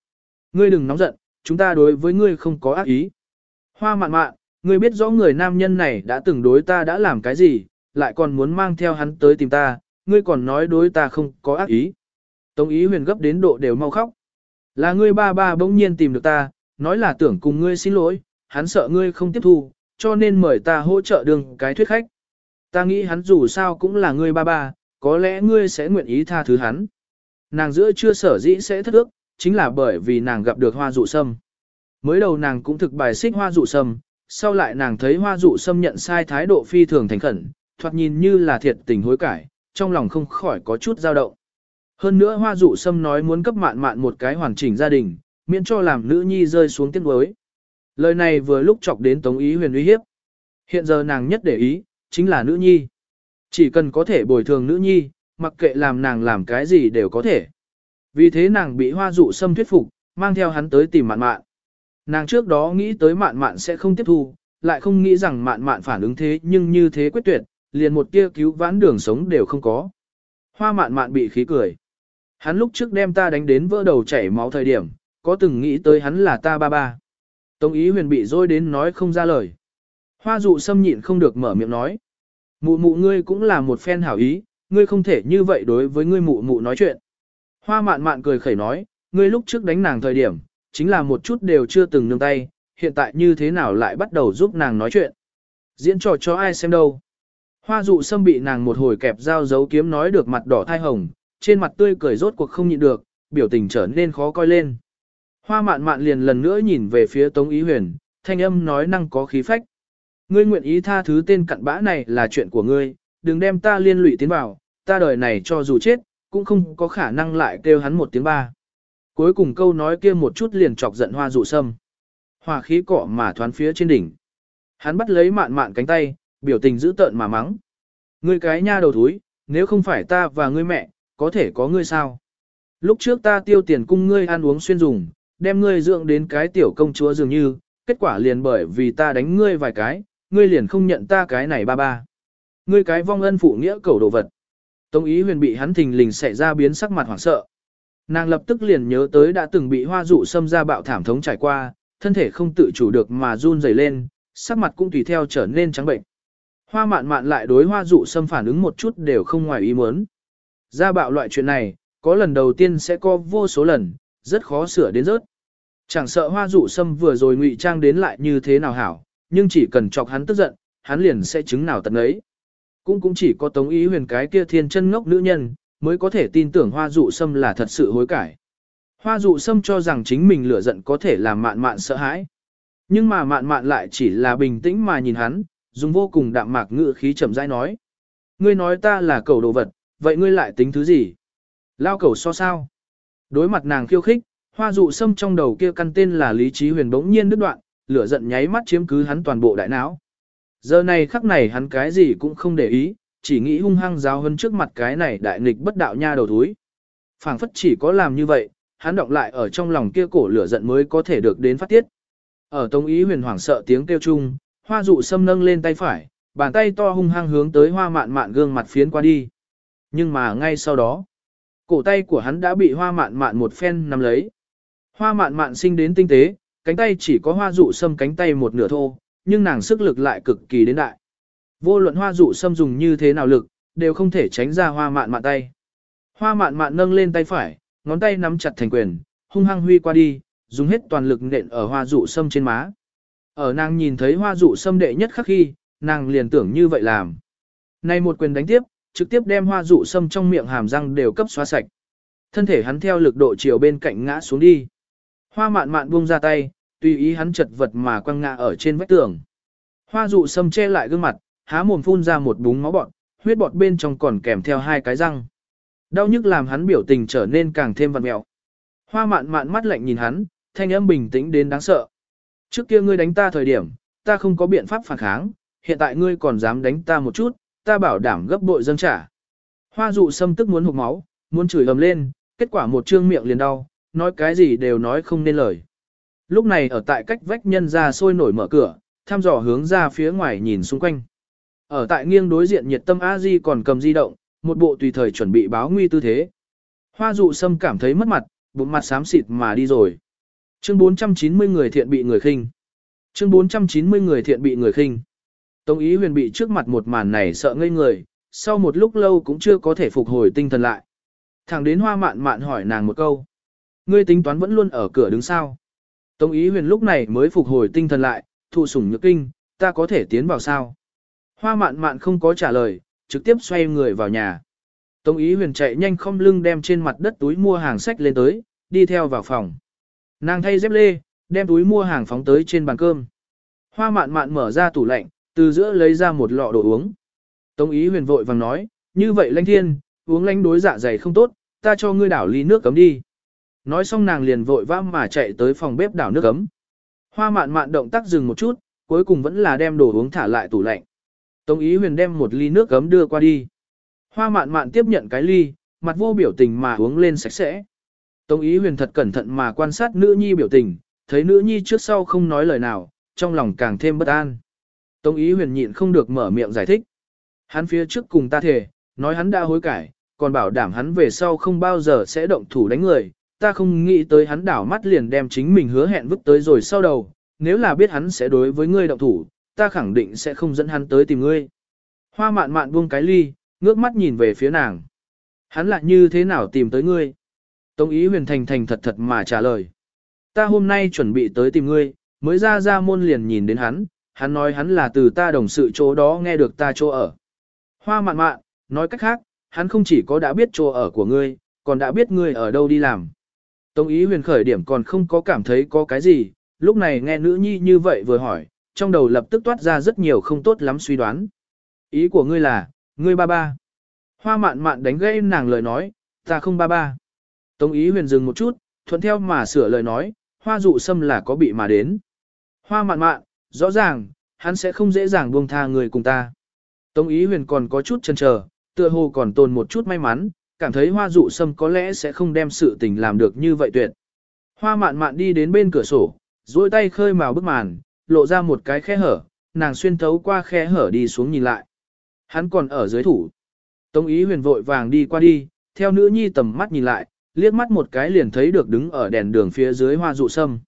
Ngươi đừng nóng giận, chúng ta đối với ngươi không có ác ý. Hoa mạn mạn, ngươi biết rõ người nam nhân này đã từng đối ta đã làm cái gì, lại còn muốn mang theo hắn tới tìm ta, ngươi còn nói đối ta không có ác ý. Tống ý huyền gấp đến độ đều mau khóc. Là ngươi ba ba bỗng nhiên tìm được ta, nói là tưởng cùng ngươi xin lỗi, hắn sợ ngươi không tiếp thu, cho nên mời ta hỗ trợ đường cái thuyết khách. Ta nghĩ hắn dù sao cũng là ngươi ba ba, có lẽ ngươi sẽ nguyện ý tha thứ hắn. Nàng giữa chưa sở dĩ sẽ thất ước, chính là bởi vì nàng gặp được hoa dụ sâm. Mới đầu nàng cũng thực bài xích hoa dụ sâm, sau lại nàng thấy hoa dụ sâm nhận sai thái độ phi thường thành khẩn, thoạt nhìn như là thiệt tình hối cải, trong lòng không khỏi có chút dao động. Hơn nữa hoa dụ sâm nói muốn cấp mạn mạn một cái hoàn chỉnh gia đình, miễn cho làm nữ nhi rơi xuống tiếng đối. Lời này vừa lúc chọc đến Tống Ý huyền uy hiếp. Hiện giờ nàng nhất để ý, chính là nữ nhi. Chỉ cần có thể bồi thường nữ nhi, mặc kệ làm nàng làm cái gì đều có thể. Vì thế nàng bị hoa dụ Sâm thuyết phục, mang theo hắn tới tìm mạn mạn. Nàng trước đó nghĩ tới mạn mạn sẽ không tiếp thu, lại không nghĩ rằng mạn mạn phản ứng thế nhưng như thế quyết tuyệt, liền một tia cứu vãn đường sống đều không có. Hoa mạn mạn bị khí cười. Hắn lúc trước đem ta đánh đến vỡ đầu chảy máu thời điểm, có từng nghĩ tới hắn là ta ba ba. Tống ý huyền bị dôi đến nói không ra lời. Hoa dụ xâm nhịn không được mở miệng nói. Mụ mụ ngươi cũng là một phen hảo ý, ngươi không thể như vậy đối với ngươi mụ mụ nói chuyện. Hoa mạn mạn cười khẩy nói, ngươi lúc trước đánh nàng thời điểm, chính là một chút đều chưa từng nương tay, hiện tại như thế nào lại bắt đầu giúp nàng nói chuyện. Diễn trò cho ai xem đâu. Hoa dụ sâm bị nàng một hồi kẹp dao giấu kiếm nói được mặt đỏ thai hồng, trên mặt tươi cười rốt cuộc không nhịn được, biểu tình trở nên khó coi lên. Hoa mạn mạn liền lần nữa nhìn về phía Tống Ý Huyền, thanh âm nói năng có khí phách. Ngươi nguyện ý tha thứ tên cặn bã này là chuyện của ngươi, đừng đem ta liên lụy tiến vào, ta đời này cho dù chết, cũng không có khả năng lại kêu hắn một tiếng ba. Cuối cùng câu nói kia một chút liền chọc giận hoa dụ sâm. Hòa khí cọ mà thoán phía trên đỉnh. Hắn bắt lấy mạn mạn cánh tay, biểu tình dữ tợn mà mắng. Ngươi cái nha đầu thúi, nếu không phải ta và ngươi mẹ, có thể có ngươi sao? Lúc trước ta tiêu tiền cung ngươi ăn uống xuyên dùng, đem ngươi dưỡng đến cái tiểu công chúa dường như, kết quả liền bởi vì ta đánh ngươi vài cái, ngươi liền không nhận ta cái này ba ba. Ngươi cái vong ân phụ nghĩa cầu đồ vật. Tống ý huyền bị hắn thình lình xảy ra biến sắc mặt hoảng sợ. Nàng lập tức liền nhớ tới đã từng bị hoa dụ xâm ra bạo thảm thống trải qua, thân thể không tự chủ được mà run rẩy lên, sắc mặt cũng tùy theo trở nên trắng bệnh. Hoa mạn mạn lại đối hoa dụ xâm phản ứng một chút đều không ngoài ý muốn. Ra bạo loại chuyện này, có lần đầu tiên sẽ có vô số lần, rất khó sửa đến rớt. Chẳng sợ hoa dụ xâm vừa rồi ngụy trang đến lại như thế nào hảo, nhưng chỉ cần chọc hắn tức giận, hắn liền sẽ chứng nào tận ấy. Cũng cũng chỉ có tống ý huyền cái kia thiên chân ngốc nữ nhân, mới có thể tin tưởng hoa dụ sâm là thật sự hối cải. Hoa dụ sâm cho rằng chính mình lửa giận có thể làm mạn mạn sợ hãi. Nhưng mà mạn mạn lại chỉ là bình tĩnh mà nhìn hắn, dùng vô cùng đạm mạc ngữ khí chậm rãi nói. Ngươi nói ta là cầu đồ vật, vậy ngươi lại tính thứ gì? Lao cầu so sao? Đối mặt nàng khiêu khích, hoa dụ sâm trong đầu kia căn tên là lý trí huyền bỗng nhiên đứt đoạn, lửa giận nháy mắt chiếm cứ hắn toàn bộ đại não. Giờ này khắc này hắn cái gì cũng không để ý, chỉ nghĩ hung hăng giáo hơn trước mặt cái này đại nghịch bất đạo nha đầu thúi. phảng phất chỉ có làm như vậy, hắn động lại ở trong lòng kia cổ lửa giận mới có thể được đến phát tiết. Ở tông ý huyền hoảng sợ tiếng kêu chung, hoa dụ sâm nâng lên tay phải, bàn tay to hung hăng hướng tới hoa mạn mạn gương mặt phiến qua đi. Nhưng mà ngay sau đó, cổ tay của hắn đã bị hoa mạn mạn một phen nắm lấy. Hoa mạn mạn sinh đến tinh tế, cánh tay chỉ có hoa dụ sâm cánh tay một nửa thô, nhưng nàng sức lực lại cực kỳ đến đại. Vô luận hoa dụ sâm dùng như thế nào lực, đều không thể tránh ra hoa mạn mạn tay. Hoa mạn mạn nâng lên tay phải, ngón tay nắm chặt thành quyền, hung hăng huy qua đi, dùng hết toàn lực nện ở hoa dụ sâm trên má. Ở nàng nhìn thấy hoa dụ sâm đệ nhất khắc khi, nàng liền tưởng như vậy làm. nay một quyền đánh tiếp, trực tiếp đem hoa dụ sâm trong miệng hàm răng đều cấp xóa sạch. Thân thể hắn theo lực độ chiều bên cạnh ngã xuống đi. Hoa mạn mạn buông ra tay, tùy ý hắn chật vật mà quăng ngã ở trên vách tường. Hoa dụ sâm che lại gương mặt, há mồm phun ra một búng máu bọt, huyết bọt bên trong còn kèm theo hai cái răng. Đau nhức làm hắn biểu tình trở nên càng thêm vặn mẹo. Hoa mạn mạn mắt lạnh nhìn hắn, thanh âm bình tĩnh đến đáng sợ. Trước kia ngươi đánh ta thời điểm, ta không có biện pháp phản kháng, hiện tại ngươi còn dám đánh ta một chút, ta bảo đảm gấp bội dâng trả. Hoa dụ sâm tức muốn hụt máu, muốn chửi ầm lên, kết quả một trương miệng liền đau, nói cái gì đều nói không nên lời. Lúc này ở tại cách vách nhân ra sôi nổi mở cửa, thăm dò hướng ra phía ngoài nhìn xung quanh. Ở tại nghiêng đối diện nhiệt tâm a di còn cầm di động, một bộ tùy thời chuẩn bị báo nguy tư thế. Hoa dụ sâm cảm thấy mất mặt, bụng mặt xám xịt mà đi rồi. Chương 490 người thiện bị người khinh. Chương 490 người thiện bị người khinh. Tống ý huyền bị trước mặt một màn này sợ ngây người, sau một lúc lâu cũng chưa có thể phục hồi tinh thần lại. Thẳng đến hoa mạn mạn hỏi nàng một câu. Ngươi tính toán vẫn luôn ở cửa đứng sao. Tống ý huyền lúc này mới phục hồi tinh thần lại, thụ sủng nhược kinh, Ta có thể tiến vào sao? Hoa mạn mạn không có trả lời, trực tiếp xoay người vào nhà. Tống ý huyền chạy nhanh không lưng đem trên mặt đất túi mua hàng sách lên tới, đi theo vào phòng. Nàng thay dép lê, đem túi mua hàng phóng tới trên bàn cơm. Hoa mạn mạn mở ra tủ lạnh, từ giữa lấy ra một lọ đồ uống. Tống ý huyền vội vàng nói, như vậy lãnh thiên, uống lãnh đối dạ dày không tốt, ta cho ngươi đảo ly nước cấm đi. Nói xong nàng liền vội vã mà chạy tới phòng bếp đảo nước cấm. Hoa mạn mạn động tác dừng một chút, cuối cùng vẫn là đem đồ uống thả lại tủ lạnh. Tống ý huyền đem một ly nước cấm đưa qua đi. Hoa mạn mạn tiếp nhận cái ly, mặt vô biểu tình mà uống lên sạch sẽ. Tống ý huyền thật cẩn thận mà quan sát nữ nhi biểu tình, thấy nữ nhi trước sau không nói lời nào, trong lòng càng thêm bất an. Tống ý huyền nhịn không được mở miệng giải thích. Hắn phía trước cùng ta thề, nói hắn đã hối cải, còn bảo đảm hắn về sau không bao giờ sẽ động thủ đánh người. Ta không nghĩ tới hắn đảo mắt liền đem chính mình hứa hẹn vứt tới rồi sau đầu, nếu là biết hắn sẽ đối với ngươi động thủ, ta khẳng định sẽ không dẫn hắn tới tìm ngươi. Hoa mạn mạn buông cái ly, ngước mắt nhìn về phía nàng. Hắn lại như thế nào tìm tới ngươi? Tống ý huyền thành thành thật thật mà trả lời. Ta hôm nay chuẩn bị tới tìm ngươi, mới ra ra môn liền nhìn đến hắn, hắn nói hắn là từ ta đồng sự chỗ đó nghe được ta chỗ ở. Hoa mạn mạn, nói cách khác, hắn không chỉ có đã biết chỗ ở của ngươi, còn đã biết ngươi ở đâu đi làm. Tống ý huyền khởi điểm còn không có cảm thấy có cái gì, lúc này nghe nữ nhi như vậy vừa hỏi, trong đầu lập tức toát ra rất nhiều không tốt lắm suy đoán. Ý của ngươi là, ngươi ba ba. Hoa mạn mạn đánh gây nàng lời nói, ta không ba ba. Tống ý huyền dừng một chút, thuận theo mà sửa lời nói, hoa dụ sâm là có bị mà đến. Hoa mạn mạn, rõ ràng, hắn sẽ không dễ dàng buông tha người cùng ta. Tống ý huyền còn có chút chần chờ, tựa hồ còn tồn một chút may mắn, cảm thấy hoa dụ sâm có lẽ sẽ không đem sự tình làm được như vậy tuyệt. Hoa mạn mạn đi đến bên cửa sổ, duỗi tay khơi màu bức màn, lộ ra một cái khe hở, nàng xuyên thấu qua khe hở đi xuống nhìn lại. Hắn còn ở dưới thủ. Tống ý huyền vội vàng đi qua đi, theo nữ nhi tầm mắt nhìn lại, liếc mắt một cái liền thấy được đứng ở đèn đường phía dưới hoa dụ sâm.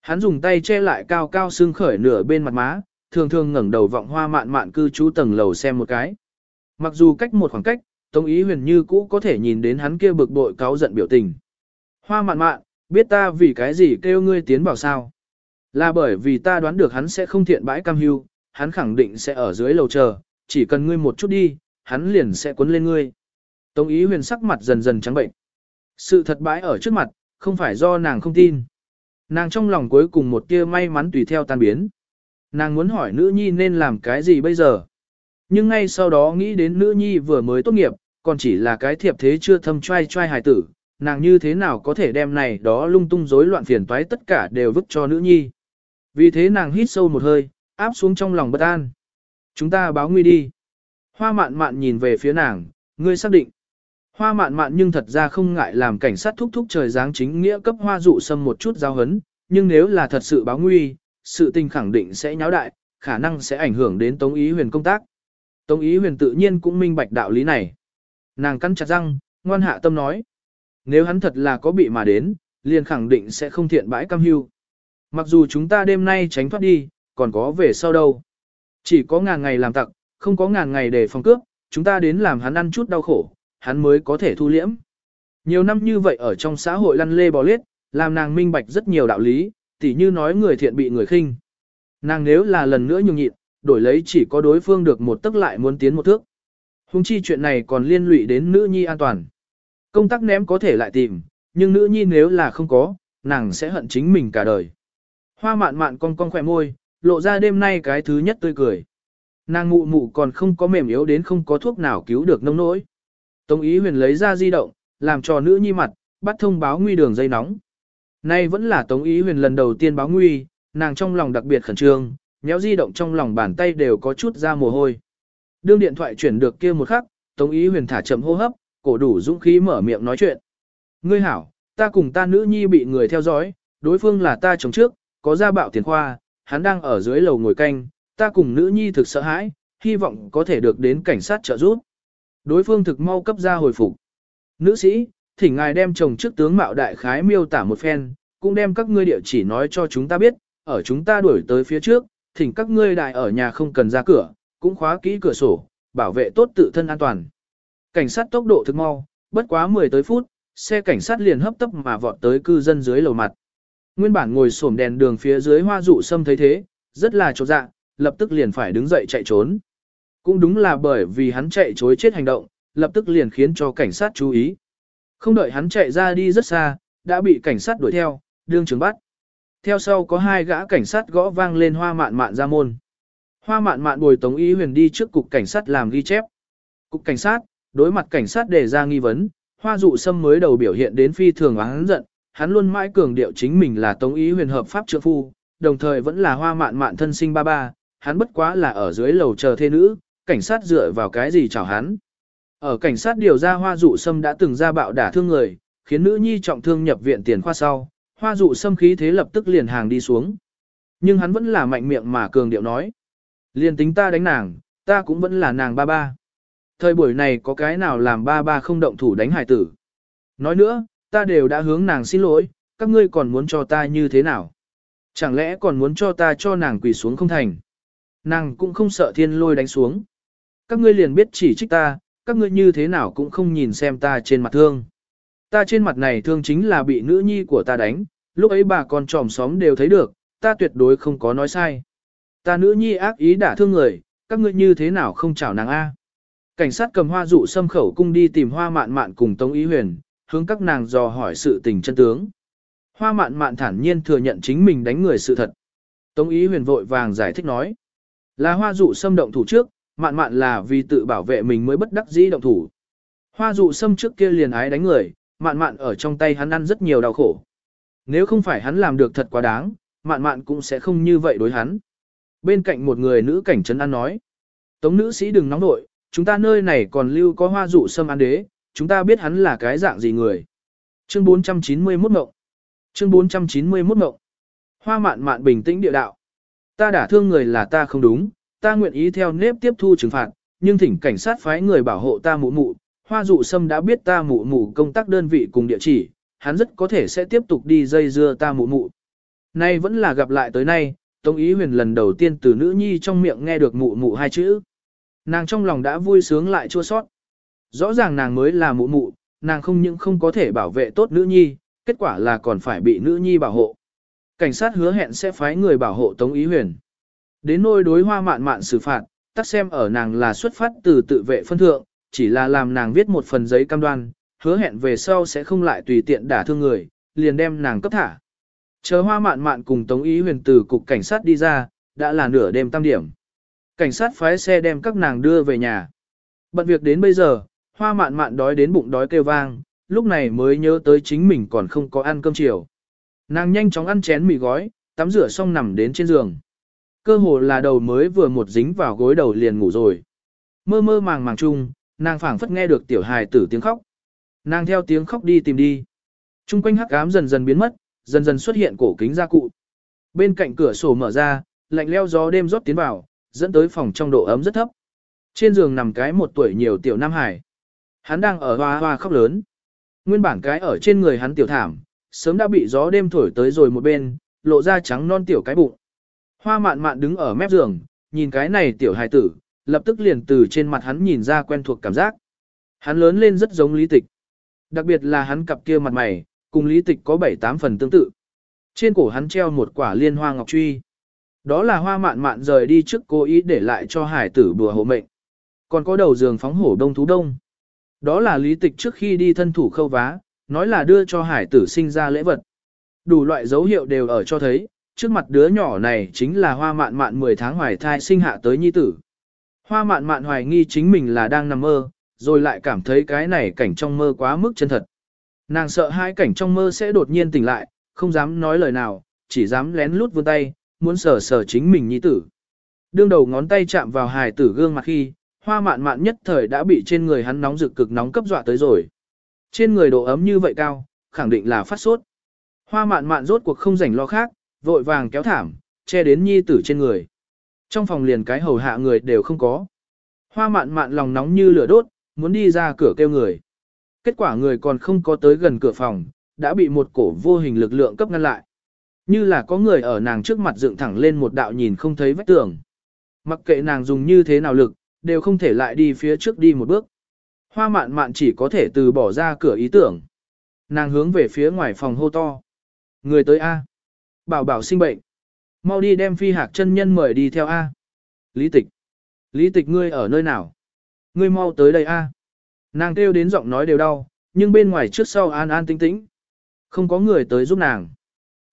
Hắn dùng tay che lại cao cao xương khởi nửa bên mặt má, thường thường ngẩng đầu vọng hoa mạn mạn cư trú tầng lầu xem một cái. Mặc dù cách một khoảng cách, Tống Ý Huyền như cũ có thể nhìn đến hắn kia bực bội cáo giận biểu tình. Hoa mạn mạn, biết ta vì cái gì kêu ngươi tiến vào sao? Là bởi vì ta đoán được hắn sẽ không thiện bãi cam hưu, hắn khẳng định sẽ ở dưới lầu chờ, chỉ cần ngươi một chút đi, hắn liền sẽ cuốn lên ngươi. Tống Ý Huyền sắc mặt dần dần trắng bệnh. Sự thật bãi ở trước mặt, không phải do nàng không tin. Nàng trong lòng cuối cùng một tia may mắn tùy theo tan biến. Nàng muốn hỏi nữ nhi nên làm cái gì bây giờ. Nhưng ngay sau đó nghĩ đến nữ nhi vừa mới tốt nghiệp, còn chỉ là cái thiệp thế chưa thâm trai trai hài tử, nàng như thế nào có thể đem này đó lung tung rối loạn phiền toái tất cả đều vứt cho nữ nhi. Vì thế nàng hít sâu một hơi, áp xuống trong lòng bất an. Chúng ta báo nguy đi. Hoa mạn mạn nhìn về phía nàng, ngươi xác định. Hoa mạn mạn nhưng thật ra không ngại làm cảnh sát thúc thúc trời giáng chính nghĩa cấp hoa dụ sâm một chút giao hấn, nhưng nếu là thật sự báo nguy, sự tình khẳng định sẽ nháo đại, khả năng sẽ ảnh hưởng đến Tống Ý Huyền công tác. Tống Ý Huyền tự nhiên cũng minh bạch đạo lý này. Nàng cắn chặt răng, ngoan hạ tâm nói. Nếu hắn thật là có bị mà đến, liền khẳng định sẽ không thiện bãi cam hưu. Mặc dù chúng ta đêm nay tránh thoát đi, còn có về sau đâu. Chỉ có ngàn ngày làm tặc, không có ngàn ngày để phòng cướp, chúng ta đến làm hắn ăn chút đau khổ, hắn mới có thể thu liễm. Nhiều năm như vậy ở trong xã hội lăn lê bò lết, làm nàng minh bạch rất nhiều đạo lý, tỉ như nói người thiện bị người khinh. Nàng nếu là lần nữa nhường nhịn, đổi lấy chỉ có đối phương được một tức lại muốn tiến một thước. Hùng chi chuyện này còn liên lụy đến nữ nhi an toàn. Công tác ném có thể lại tìm, nhưng nữ nhi nếu là không có, nàng sẽ hận chính mình cả đời. Hoa mạn mạn con con khỏe môi, lộ ra đêm nay cái thứ nhất tươi cười. Nàng mụ mụ còn không có mềm yếu đến không có thuốc nào cứu được nông nỗi. Tống ý huyền lấy ra di động, làm cho nữ nhi mặt, bắt thông báo nguy đường dây nóng. Nay vẫn là Tống ý huyền lần đầu tiên báo nguy, nàng trong lòng đặc biệt khẩn trương, nhéo di động trong lòng bàn tay đều có chút ra mồ hôi. Đương điện thoại chuyển được kia một khắc, Tống ý huyền thả chậm hô hấp, cổ đủ dũng khí mở miệng nói chuyện. Ngươi hảo, ta cùng ta nữ nhi bị người theo dõi, đối phương là ta chồng trước, có gia bạo tiền khoa, hắn đang ở dưới lầu ngồi canh, ta cùng nữ nhi thực sợ hãi, hy vọng có thể được đến cảnh sát trợ giúp. Đối phương thực mau cấp ra hồi phục. Nữ sĩ, thỉnh ngài đem chồng trước tướng mạo đại khái miêu tả một phen, cũng đem các ngươi địa chỉ nói cho chúng ta biết, ở chúng ta đuổi tới phía trước, thỉnh các ngươi đại ở nhà không cần ra cửa, cũng khóa kỹ cửa sổ, bảo vệ tốt tự thân an toàn. Cảnh sát tốc độ thực mau, bất quá 10 tới phút, xe cảnh sát liền hấp tấp mà vọt tới cư dân dưới lầu mặt. Nguyên bản ngồi xổm đèn đường phía dưới hoa dụ sâm thấy thế, rất là chột dạ, lập tức liền phải đứng dậy chạy trốn. Cũng đúng là bởi vì hắn chạy chối chết hành động, lập tức liền khiến cho cảnh sát chú ý. Không đợi hắn chạy ra đi rất xa, đã bị cảnh sát đuổi theo, đương trường bắt. Theo sau có hai gã cảnh sát gõ vang lên hoa mạn mạn ra môn. Hoa mạn mạn bồi Tống Ý Huyền đi trước cục cảnh sát làm ghi chép. Cục cảnh sát, đối mặt cảnh sát đề ra nghi vấn, hoa dụ sâm mới đầu biểu hiện đến phi thường hắn giận, hắn luôn mãi cường điệu chính mình là Tống Ý Huyền hợp pháp trượng phu, đồng thời vẫn là hoa mạn mạn thân sinh ba ba, hắn bất quá là ở dưới lầu chờ thê nữ, cảnh sát dựa vào cái gì chào hắn. Ở cảnh sát điều ra hoa dụ sâm đã từng ra bạo đả thương người, khiến nữ nhi trọng thương nhập viện tiền khoa sau, hoa dụ sâm khí thế lập tức liền hàng đi xuống. Nhưng hắn vẫn là mạnh miệng mà cường điệu nói. Liền tính ta đánh nàng, ta cũng vẫn là nàng ba ba. Thời buổi này có cái nào làm ba ba không động thủ đánh hải tử. Nói nữa, ta đều đã hướng nàng xin lỗi, các ngươi còn muốn cho ta như thế nào? Chẳng lẽ còn muốn cho ta cho nàng quỳ xuống không thành? Nàng cũng không sợ thiên lôi đánh xuống. Các ngươi liền biết chỉ trích ta, các ngươi như thế nào cũng không nhìn xem ta trên mặt thương. Ta trên mặt này thương chính là bị nữ nhi của ta đánh, lúc ấy bà con tròm xóm đều thấy được, ta tuyệt đối không có nói sai. Ta nữ nhi ác ý đả thương người, các ngươi như thế nào không chào nàng A. Cảnh sát cầm hoa dụ xâm khẩu cung đi tìm hoa mạn mạn cùng Tống Ý Huyền, hướng các nàng dò hỏi sự tình chân tướng. Hoa mạn mạn thản nhiên thừa nhận chính mình đánh người sự thật. Tống Ý Huyền vội vàng giải thích nói. Là hoa dụ xâm động thủ trước, mạn mạn là vì tự bảo vệ mình mới bất đắc dĩ động thủ. Hoa dụ xâm trước kia liền ái đánh người, mạn mạn ở trong tay hắn ăn rất nhiều đau khổ. Nếu không phải hắn làm được thật quá đáng, mạn mạn cũng sẽ không như vậy đối hắn. Bên cạnh một người nữ cảnh trấn ăn nói. Tống nữ sĩ đừng nóng nội, chúng ta nơi này còn lưu có hoa dụ sâm ăn đế, chúng ta biết hắn là cái dạng gì người. Chương 491 mộng. Chương 491 mộng. Hoa mạn mạn bình tĩnh địa đạo. Ta đã thương người là ta không đúng, ta nguyện ý theo nếp tiếp thu trừng phạt, nhưng thỉnh cảnh sát phái người bảo hộ ta mụ mụ. Hoa dụ sâm đã biết ta mụ mụ công tác đơn vị cùng địa chỉ, hắn rất có thể sẽ tiếp tục đi dây dưa ta mụ mụ. Nay vẫn là gặp lại tới nay, Tống Ý Huyền lần đầu tiên từ nữ nhi trong miệng nghe được mụ mụ hai chữ. Nàng trong lòng đã vui sướng lại chua sót. Rõ ràng nàng mới là mụ mụ, nàng không những không có thể bảo vệ tốt nữ nhi, kết quả là còn phải bị nữ nhi bảo hộ. Cảnh sát hứa hẹn sẽ phái người bảo hộ Tống Ý Huyền. Đến nôi đối hoa mạn mạn xử phạt, tắc xem ở nàng là xuất phát từ tự vệ phân thượng, chỉ là làm nàng viết một phần giấy cam đoan, hứa hẹn về sau sẽ không lại tùy tiện đả thương người, liền đem nàng cấp thả. Chờ hoa mạn mạn cùng Tống Ý Huyền từ cục cảnh sát đi ra, đã là nửa đêm tam điểm. Cảnh sát phái xe đem các nàng đưa về nhà. Bận việc đến bây giờ, hoa mạn mạn đói đến bụng đói kêu vang, lúc này mới nhớ tới chính mình còn không có ăn cơm chiều. Nàng nhanh chóng ăn chén mì gói, tắm rửa xong nằm đến trên giường. Cơ hồ là đầu mới vừa một dính vào gối đầu liền ngủ rồi. Mơ mơ màng màng chung, nàng phảng phất nghe được tiểu hài tử tiếng khóc. Nàng theo tiếng khóc đi tìm đi. Trung quanh hắc ám dần dần biến mất, dần dần xuất hiện cổ kính gia cụ. Bên cạnh cửa sổ mở ra, lạnh leo gió đêm rót tiến vào, dẫn tới phòng trong độ ấm rất thấp. Trên giường nằm cái một tuổi nhiều tiểu Nam Hải. Hắn đang ở hoa hoa khóc lớn. Nguyên bản cái ở trên người hắn tiểu thảm, sớm đã bị gió đêm thổi tới rồi một bên, lộ ra trắng non tiểu cái bụng. Hoa mạn mạn đứng ở mép giường, nhìn cái này tiểu hài tử, lập tức liền từ trên mặt hắn nhìn ra quen thuộc cảm giác. Hắn lớn lên rất giống lý tịch. Đặc biệt là hắn cặp kia mặt mày, cùng lý tịch có 7-8 phần tương tự. Trên cổ hắn treo một quả liên hoa ngọc truy. Đó là hoa mạn mạn rời đi trước cố ý để lại cho hải tử bùa hộ mệnh. Còn có đầu giường phóng hổ đông thú đông. Đó là lý tịch trước khi đi thân thủ khâu vá, nói là đưa cho hải tử sinh ra lễ vật. Đủ loại dấu hiệu đều ở cho thấy, trước mặt đứa nhỏ này chính là hoa mạn mạn 10 tháng hoài thai sinh hạ tới nhi tử. Hoa mạn mạn hoài nghi chính mình là đang nằm mơ, rồi lại cảm thấy cái này cảnh trong mơ quá mức chân thật. Nàng sợ hai cảnh trong mơ sẽ đột nhiên tỉnh lại, không dám nói lời nào, chỉ dám lén lút vươn tay, muốn sờ sờ chính mình nhi tử. Đương đầu ngón tay chạm vào hài tử gương mặt khi, hoa mạn mạn nhất thời đã bị trên người hắn nóng rực cực nóng cấp dọa tới rồi. Trên người độ ấm như vậy cao, khẳng định là phát sốt. Hoa mạn mạn rốt cuộc không rảnh lo khác, vội vàng kéo thảm, che đến nhi tử trên người. Trong phòng liền cái hầu hạ người đều không có. Hoa mạn mạn lòng nóng như lửa đốt, muốn đi ra cửa kêu người. Kết quả người còn không có tới gần cửa phòng, đã bị một cổ vô hình lực lượng cấp ngăn lại. Như là có người ở nàng trước mặt dựng thẳng lên một đạo nhìn không thấy vách tường. Mặc kệ nàng dùng như thế nào lực, đều không thể lại đi phía trước đi một bước. Hoa mạn mạn chỉ có thể từ bỏ ra cửa ý tưởng. Nàng hướng về phía ngoài phòng hô to. Người tới A. Bảo bảo sinh bệnh. Mau đi đem phi hạc chân nhân mời đi theo A. Lý tịch. Lý tịch ngươi ở nơi nào? Ngươi mau tới đây a. Nàng kêu đến giọng nói đều đau, nhưng bên ngoài trước sau an an tĩnh tĩnh. Không có người tới giúp nàng.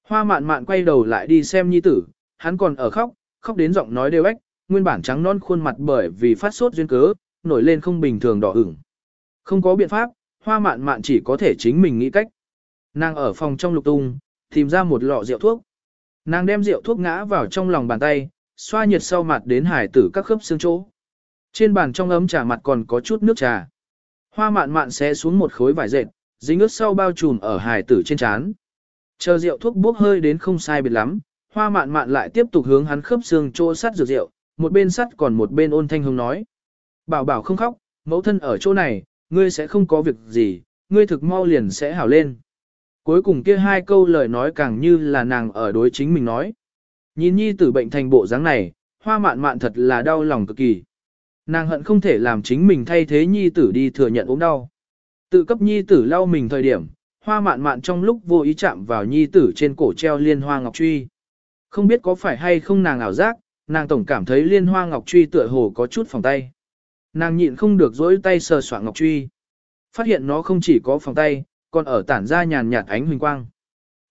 Hoa mạn mạn quay đầu lại đi xem nhi tử, hắn còn ở khóc, khóc đến giọng nói đều ếch, nguyên bản trắng non khuôn mặt bởi vì phát sốt duyên cớ, nổi lên không bình thường đỏ ửng. Không có biện pháp, hoa mạn mạn chỉ có thể chính mình nghĩ cách. Nàng ở phòng trong lục tung, tìm ra một lọ rượu thuốc. Nàng đem rượu thuốc ngã vào trong lòng bàn tay, xoa nhiệt sau mặt đến hải tử các khớp xương chỗ. Trên bàn trong ấm trà mặt còn có chút nước trà. Hoa mạn mạn xé xuống một khối vải dệt, dính ướt sau bao trùm ở hải tử trên trán. Chờ rượu thuốc bốc hơi đến không sai biệt lắm, hoa mạn mạn lại tiếp tục hướng hắn khớp xương chỗ sắt rượu rượu, một bên sắt còn một bên ôn thanh hương nói. Bảo bảo không khóc, mẫu thân ở chỗ này, ngươi sẽ không có việc gì, ngươi thực mau liền sẽ hảo lên. Cuối cùng kia hai câu lời nói càng như là nàng ở đối chính mình nói. Nhìn nhi tử bệnh thành bộ dáng này, hoa mạn mạn thật là đau lòng cực kỳ. Nàng hận không thể làm chính mình thay thế nhi tử đi thừa nhận ốm đau. Tự cấp nhi tử lau mình thời điểm, hoa mạn mạn trong lúc vô ý chạm vào nhi tử trên cổ treo liên hoa ngọc truy. Không biết có phải hay không nàng ảo giác, nàng tổng cảm thấy liên hoa ngọc truy tựa hồ có chút phòng tay. Nàng nhịn không được dỗi tay sờ soạn ngọc truy. Phát hiện nó không chỉ có phòng tay, còn ở tản ra nhàn nhạt ánh huỳnh quang.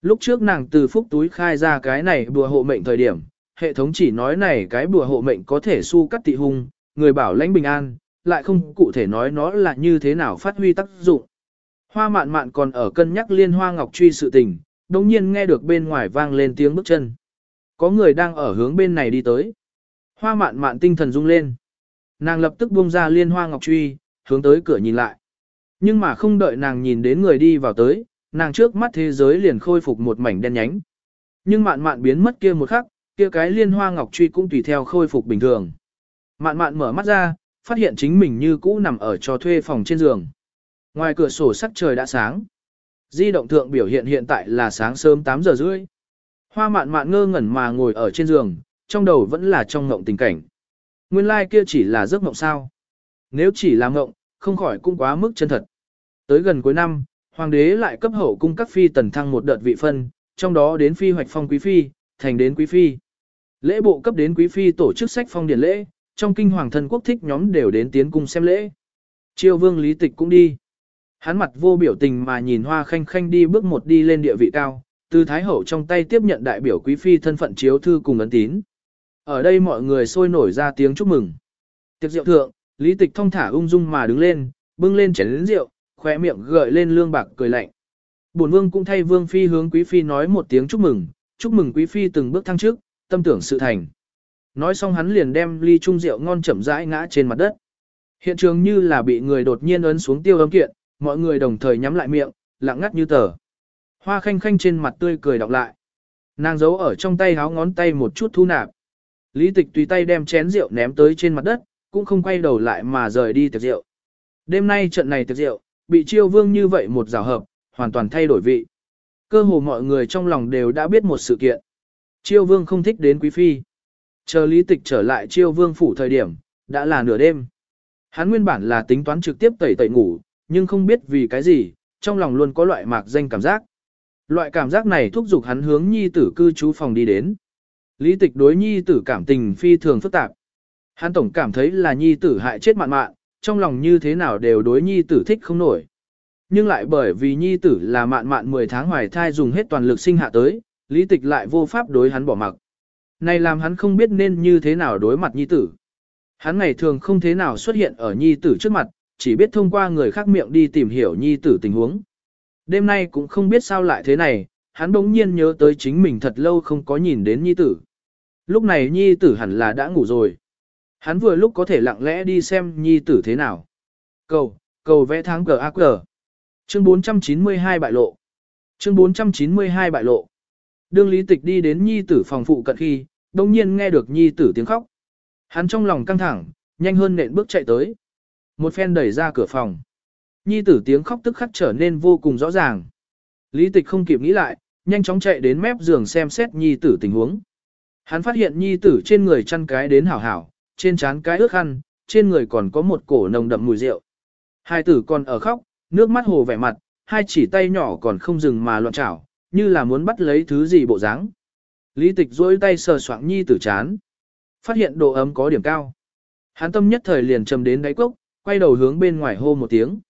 Lúc trước nàng từ phúc túi khai ra cái này bùa hộ mệnh thời điểm, hệ thống chỉ nói này cái bùa hộ mệnh có thể su cắt tị hung, người bảo lãnh bình an, lại không cụ thể nói nó là như thế nào phát huy tác dụng. Hoa mạn mạn còn ở cân nhắc liên hoa ngọc truy sự tình, đồng nhiên nghe được bên ngoài vang lên tiếng bước chân. Có người đang ở hướng bên này đi tới. Hoa mạn mạn tinh thần rung lên. Nàng lập tức buông ra liên hoa ngọc truy, hướng tới cửa nhìn lại. Nhưng mà không đợi nàng nhìn đến người đi vào tới, nàng trước mắt thế giới liền khôi phục một mảnh đen nhánh. Nhưng mạn mạn biến mất kia một khắc, kia cái liên hoa ngọc truy cũng tùy theo khôi phục bình thường. Mạn mạn mở mắt ra, phát hiện chính mình như cũ nằm ở cho thuê phòng trên giường. Ngoài cửa sổ sắc trời đã sáng. Di động thượng biểu hiện hiện tại là sáng sớm 8 giờ rưỡi. Hoa mạn mạn ngơ ngẩn mà ngồi ở trên giường, trong đầu vẫn là trong ngộng tình cảnh. Nguyên lai like kia chỉ là giấc mộng sao. Nếu chỉ là ngộng, không khỏi cũng quá mức chân thật. Tới gần cuối năm, hoàng đế lại cấp hậu cung các phi tần thăng một đợt vị phân, trong đó đến phi hoạch phong quý phi, thành đến quý phi. Lễ bộ cấp đến quý phi tổ chức sách phong điển lễ, trong kinh hoàng thân quốc thích nhóm đều đến tiến cung xem lễ. Triều vương lý tịch cũng đi. Hắn mặt vô biểu tình mà nhìn hoa khanh khanh đi bước một đi lên địa vị cao, từ thái hậu trong tay tiếp nhận đại biểu quý phi thân phận chiếu thư cùng ấn tín. Ở đây mọi người sôi nổi ra tiếng chúc mừng. Tiệc rượu thượng, lý tịch thông thả ung dung mà đứng lên, bưng lên chén lớn rượu, khóe miệng gợi lên lương bạc cười lạnh. Bổn vương cũng thay vương phi hướng quý phi nói một tiếng chúc mừng, chúc mừng quý phi từng bước thăng trước, tâm tưởng sự thành. Nói xong hắn liền đem ly chung rượu ngon chậm rãi ngã trên mặt đất. Hiện trường như là bị người đột nhiên ấn xuống tiêu âm kiện, mọi người đồng thời nhắm lại miệng, lặng ngắt như tờ. Hoa khanh khanh trên mặt tươi cười đọc lại. Nàng giấu ở trong tay háo ngón tay một chút thu nạp. Lý tịch tùy tay đem chén rượu ném tới trên mặt đất, cũng không quay đầu lại mà rời đi tiệc rượu. Đêm nay trận này tiệc rượu, bị chiêu vương như vậy một rào hợp, hoàn toàn thay đổi vị. Cơ hồ mọi người trong lòng đều đã biết một sự kiện. Chiêu vương không thích đến quý phi. Chờ lý tịch trở lại chiêu vương phủ thời điểm, đã là nửa đêm. Hắn nguyên bản là tính toán trực tiếp tẩy tẩy ngủ, nhưng không biết vì cái gì, trong lòng luôn có loại mạc danh cảm giác. Loại cảm giác này thúc giục hắn hướng nhi tử cư trú phòng đi đến. Lý tịch đối nhi tử cảm tình phi thường phức tạp. Hắn tổng cảm thấy là nhi tử hại chết mạn mạn, trong lòng như thế nào đều đối nhi tử thích không nổi. Nhưng lại bởi vì nhi tử là mạn mạn 10 tháng hoài thai dùng hết toàn lực sinh hạ tới, lý tịch lại vô pháp đối hắn bỏ mặc. Này làm hắn không biết nên như thế nào đối mặt nhi tử. Hắn ngày thường không thế nào xuất hiện ở nhi tử trước mặt, chỉ biết thông qua người khác miệng đi tìm hiểu nhi tử tình huống. Đêm nay cũng không biết sao lại thế này, hắn bỗng nhiên nhớ tới chính mình thật lâu không có nhìn đến nhi tử. Lúc này nhi tử hẳn là đã ngủ rồi. Hắn vừa lúc có thể lặng lẽ đi xem nhi tử thế nào. Cầu, cầu vẽ tháng cờ ác cờ. Chương 492 bại lộ. Chương 492 bại lộ. Đương lý tịch đi đến nhi tử phòng phụ cận khi, đồng nhiên nghe được nhi tử tiếng khóc. Hắn trong lòng căng thẳng, nhanh hơn nện bước chạy tới. Một phen đẩy ra cửa phòng. Nhi tử tiếng khóc tức khắc trở nên vô cùng rõ ràng. Lý tịch không kịp nghĩ lại, nhanh chóng chạy đến mép giường xem xét nhi tử tình huống. Hắn phát hiện nhi tử trên người chăn cái đến hảo hảo, trên trán cái ướt khăn, trên người còn có một cổ nồng đậm mùi rượu. Hai tử còn ở khóc, nước mắt hồ vẻ mặt, hai chỉ tay nhỏ còn không dừng mà loạn trảo như là muốn bắt lấy thứ gì bộ dáng. Lý tịch duỗi tay sờ soạng nhi tử chán. Phát hiện độ ấm có điểm cao. hán tâm nhất thời liền trầm đến đáy cốc, quay đầu hướng bên ngoài hô một tiếng.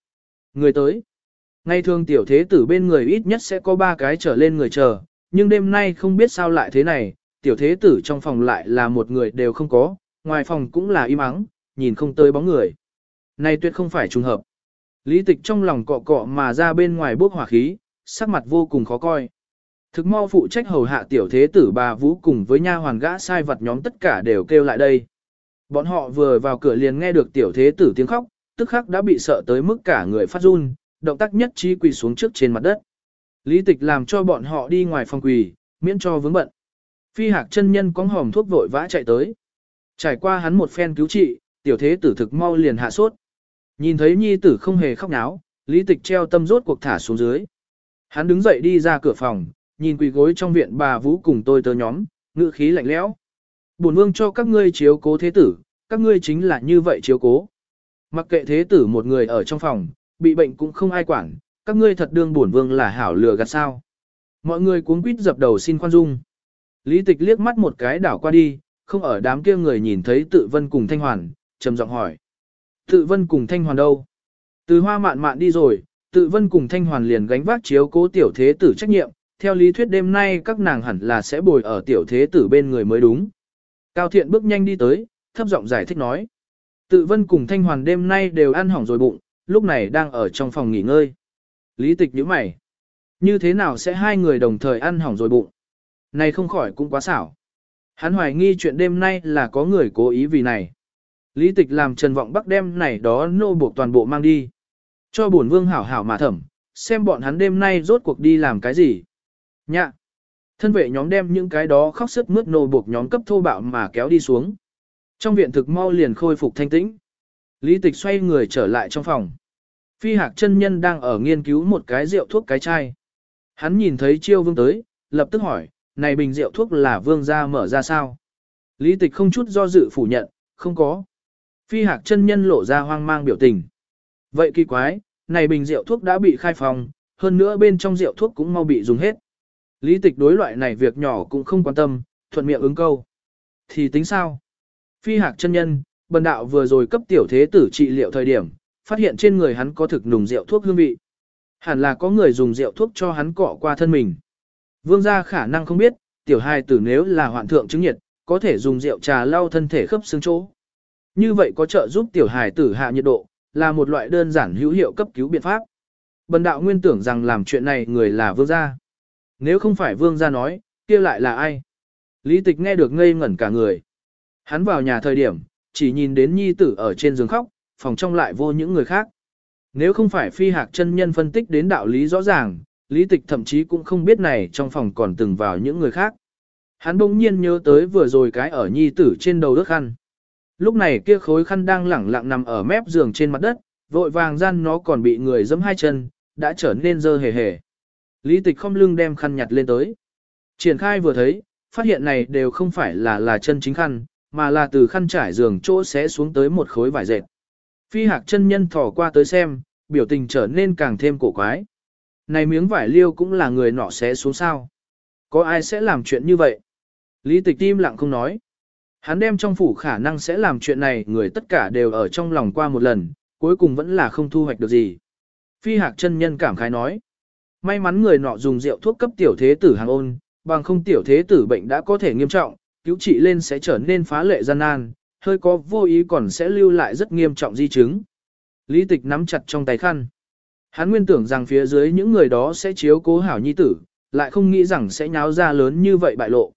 Người tới. Ngay thường tiểu thế tử bên người ít nhất sẽ có ba cái trở lên người chờ, nhưng đêm nay không biết sao lại thế này, tiểu thế tử trong phòng lại là một người đều không có, ngoài phòng cũng là im ắng, nhìn không tới bóng người. Này tuyệt không phải trùng hợp. Lý tịch trong lòng cọ cọ mà ra bên ngoài bốc hỏa khí, sắc mặt vô cùng khó coi. Thực mau phụ trách hầu hạ tiểu thế tử bà Vũ cùng với nha hoàn gã sai vật nhóm tất cả đều kêu lại đây. Bọn họ vừa vào cửa liền nghe được tiểu thế tử tiếng khóc, tức khắc đã bị sợ tới mức cả người phát run, động tác nhất trí quỳ xuống trước trên mặt đất. Lý tịch làm cho bọn họ đi ngoài phòng quỳ, miễn cho vướng bận. Phi hạc chân nhân có hòm thuốc vội vã chạy tới. Trải qua hắn một phen cứu trị, tiểu thế tử thực mau liền hạ sốt. Nhìn thấy nhi tử không hề khóc náo, lý tịch treo tâm rốt cuộc thả xuống dưới. Hắn đứng dậy đi ra cửa phòng, nhìn quỳ gối trong viện bà Vũ cùng tôi tớ nhóm, ngữ khí lạnh lẽo. Bổn vương cho các ngươi chiếu cố thế tử, các ngươi chính là như vậy chiếu cố. Mặc kệ thế tử một người ở trong phòng, bị bệnh cũng không ai quản, các ngươi thật đương bổn vương là hảo lừa gạt sao. Mọi người cuống quýt dập đầu xin khoan dung. Lý tịch liếc mắt một cái đảo qua đi, không ở đám kia người nhìn thấy tự vân cùng thanh hoàn, trầm giọng hỏi. Tự vân cùng thanh hoàn đâu? Từ hoa mạn mạn đi rồi, tự vân cùng thanh hoàn liền gánh vác chiếu cố tiểu thế tử trách nhiệm, theo lý thuyết đêm nay các nàng hẳn là sẽ bồi ở tiểu thế tử bên người mới đúng. Cao thiện bước nhanh đi tới, thấp giọng giải thích nói. Tự vân cùng thanh hoàn đêm nay đều ăn hỏng rồi bụng, lúc này đang ở trong phòng nghỉ ngơi. Lý tịch nhíu mày. Như thế nào sẽ hai người đồng thời ăn hỏng rồi bụng? Này không khỏi cũng quá xảo. Hắn hoài nghi chuyện đêm nay là có người cố ý vì này. Lý tịch làm Trần Vọng Bắc đem này đó nô buộc toàn bộ mang đi. Cho bổn vương hảo hảo mà thẩm, xem bọn hắn đêm nay rốt cuộc đi làm cái gì. Nhạ. Thân vệ nhóm đem những cái đó khóc sức mướt nô buộc nhóm cấp thô bạo mà kéo đi xuống. Trong viện thực mau liền khôi phục thanh tĩnh. Lý tịch xoay người trở lại trong phòng. Phi hạc chân nhân đang ở nghiên cứu một cái rượu thuốc cái chai. Hắn nhìn thấy chiêu vương tới, lập tức hỏi, này bình rượu thuốc là vương gia mở ra sao? Lý tịch không chút do dự phủ nhận, không có. Phi hạc chân nhân lộ ra hoang mang biểu tình. Vậy kỳ quái, này bình rượu thuốc đã bị khai phòng, hơn nữa bên trong rượu thuốc cũng mau bị dùng hết. Lý tịch đối loại này việc nhỏ cũng không quan tâm, thuận miệng ứng câu. Thì tính sao? Phi hạc chân nhân, bần đạo vừa rồi cấp tiểu thế tử trị liệu thời điểm, phát hiện trên người hắn có thực nùng rượu thuốc hương vị. Hẳn là có người dùng rượu thuốc cho hắn cọ qua thân mình. Vương gia khả năng không biết, tiểu hài tử nếu là hoạn thượng chứng nhiệt, có thể dùng rượu trà lau thân thể khớp xương chỗ. Như vậy có trợ giúp tiểu hài tử hạ nhiệt độ, là một loại đơn giản hữu hiệu cấp cứu biện pháp. Bần đạo nguyên tưởng rằng làm chuyện này người là vương gia. Nếu không phải vương gia nói, kia lại là ai? Lý tịch nghe được ngây ngẩn cả người. Hắn vào nhà thời điểm, chỉ nhìn đến nhi tử ở trên giường khóc, phòng trong lại vô những người khác. Nếu không phải phi hạc chân nhân phân tích đến đạo lý rõ ràng, lý tịch thậm chí cũng không biết này trong phòng còn từng vào những người khác. Hắn bỗng nhiên nhớ tới vừa rồi cái ở nhi tử trên đầu đất khăn. Lúc này kia khối khăn đang lẳng lặng nằm ở mép giường trên mặt đất, vội vàng gian nó còn bị người giẫm hai chân, đã trở nên dơ hề hề. Lý tịch không lưng đem khăn nhặt lên tới. Triển khai vừa thấy, phát hiện này đều không phải là là chân chính khăn, mà là từ khăn trải giường chỗ xé xuống tới một khối vải dệt. Phi hạc chân nhân thò qua tới xem, biểu tình trở nên càng thêm cổ quái. Này miếng vải liêu cũng là người nọ xé xuống sao. Có ai sẽ làm chuyện như vậy? Lý tịch tim lặng không nói. Hắn đem trong phủ khả năng sẽ làm chuyện này người tất cả đều ở trong lòng qua một lần, cuối cùng vẫn là không thu hoạch được gì. Phi hạc chân nhân cảm khái nói. May mắn người nọ dùng rượu thuốc cấp tiểu thế tử hàng ôn, bằng không tiểu thế tử bệnh đã có thể nghiêm trọng, cứu trị lên sẽ trở nên phá lệ gian nan, hơi có vô ý còn sẽ lưu lại rất nghiêm trọng di chứng. Lý tịch nắm chặt trong tay khăn. Hắn nguyên tưởng rằng phía dưới những người đó sẽ chiếu cố hảo nhi tử, lại không nghĩ rằng sẽ nháo ra lớn như vậy bại lộ.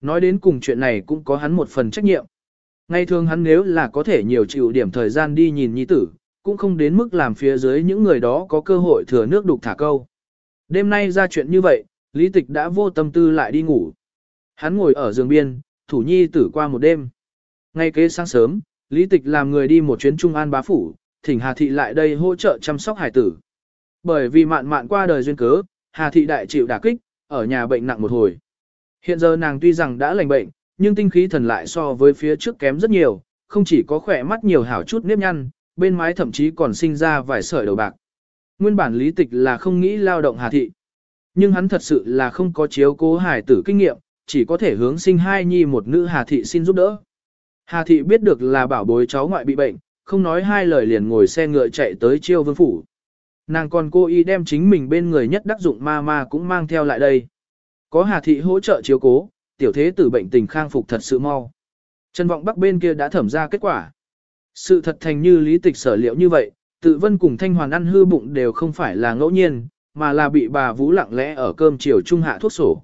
Nói đến cùng chuyện này cũng có hắn một phần trách nhiệm. Ngày thường hắn nếu là có thể nhiều chịu điểm thời gian đi nhìn nhi tử, cũng không đến mức làm phía dưới những người đó có cơ hội thừa nước đục thả câu. Đêm nay ra chuyện như vậy, Lý Tịch đã vô tâm tư lại đi ngủ. Hắn ngồi ở giường biên, thủ nhi tử qua một đêm. Ngay kế sáng sớm, Lý Tịch làm người đi một chuyến Trung An bá phủ, thỉnh Hà Thị lại đây hỗ trợ chăm sóc hải tử. Bởi vì mạn mạn qua đời duyên cớ, Hà Thị đại chịu đả kích, ở nhà bệnh nặng một hồi. Hiện giờ nàng tuy rằng đã lành bệnh, nhưng tinh khí thần lại so với phía trước kém rất nhiều, không chỉ có khỏe mắt nhiều hảo chút nếp nhăn, bên mái thậm chí còn sinh ra vài sợi đầu bạc. Nguyên bản lý tịch là không nghĩ lao động Hà Thị. Nhưng hắn thật sự là không có chiếu cố hải tử kinh nghiệm, chỉ có thể hướng sinh hai nhi một nữ Hà Thị xin giúp đỡ. Hà thị biết được là bảo bối cháu ngoại bị bệnh, không nói hai lời liền ngồi xe ngựa chạy tới chiêu vương phủ. Nàng còn cô y đem chính mình bên người nhất đắc dụng ma ma cũng mang theo lại đây. Có Hà thị hỗ trợ chiếu cố, tiểu thế tử bệnh tình khang phục thật sự mau. Trần vọng bắc bên kia đã thẩm ra kết quả. Sự thật thành như lý tịch sở liệu như vậy, tự vân cùng thanh hoàn ăn hư bụng đều không phải là ngẫu nhiên, mà là bị bà Vũ lặng lẽ ở cơm chiều trung hạ thuốc sổ.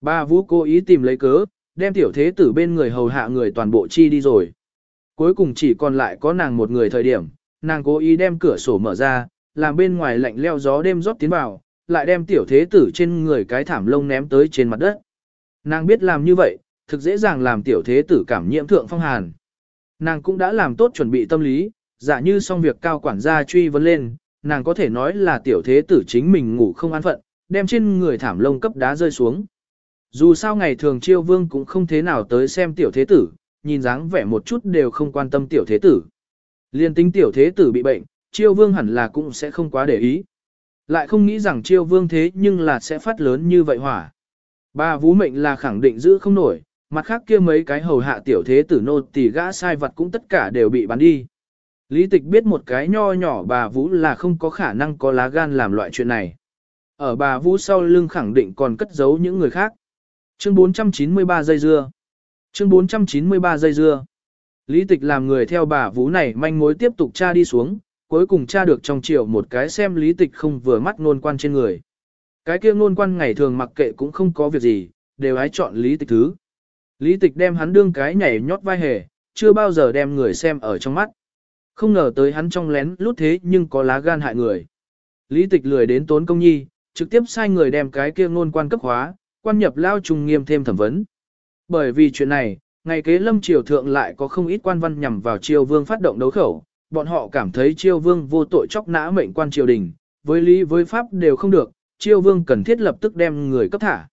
Bà Vũ cố ý tìm lấy cớ, đem tiểu thế tử bên người hầu hạ người toàn bộ chi đi rồi. Cuối cùng chỉ còn lại có nàng một người thời điểm, nàng cố ý đem cửa sổ mở ra, làm bên ngoài lạnh leo gió đêm rót tiến vào, lại đem tiểu thế tử trên người cái thảm lông ném tới trên mặt đất. Nàng biết làm như vậy, thực dễ dàng làm tiểu thế tử cảm nhiễm thượng phong hàn. Nàng cũng đã làm tốt chuẩn bị tâm lý, giả như xong việc cao quản gia truy vấn lên, nàng có thể nói là tiểu thế tử chính mình ngủ không an phận, đem trên người thảm lông cấp đá rơi xuống. Dù sao ngày thường chiêu vương cũng không thế nào tới xem tiểu thế tử, nhìn dáng vẻ một chút đều không quan tâm tiểu thế tử. Liên tính tiểu thế tử bị bệnh, chiêu vương hẳn là cũng sẽ không quá để ý. Lại không nghĩ rằng chiêu vương thế nhưng là sẽ phát lớn như vậy hỏa. Ba vũ mệnh là khẳng định giữ không nổi, mặt khác kia mấy cái hầu hạ tiểu thế tử nô tỳ gã sai vật cũng tất cả đều bị bắn đi. Lý tịch biết một cái nho nhỏ bà Vũ là không có khả năng có lá gan làm loại chuyện này. Ở bà Vũ sau lưng khẳng định còn cất giấu những người khác. Chương 493 giây dưa. Chương 493 giây dưa. Lý tịch làm người theo bà Vũ này manh mối tiếp tục tra đi xuống, cuối cùng tra được trong triều một cái xem lý tịch không vừa mắt nôn quan trên người. Cái kia nôn quan ngày thường mặc kệ cũng không có việc gì, đều ái chọn lý tịch thứ. Lý tịch đem hắn đương cái nhảy nhót vai hề, chưa bao giờ đem người xem ở trong mắt. Không ngờ tới hắn trong lén lút thế nhưng có lá gan hại người. Lý tịch lười đến tốn công nhi, trực tiếp sai người đem cái kia ngôn quan cấp hóa, quan nhập lao trùng nghiêm thêm thẩm vấn. Bởi vì chuyện này, ngày kế lâm triều thượng lại có không ít quan văn nhằm vào triều vương phát động đấu khẩu, bọn họ cảm thấy triều vương vô tội chóc nã mệnh quan triều đình, với lý với pháp đều không được, triều vương cần thiết lập tức đem người cấp thả.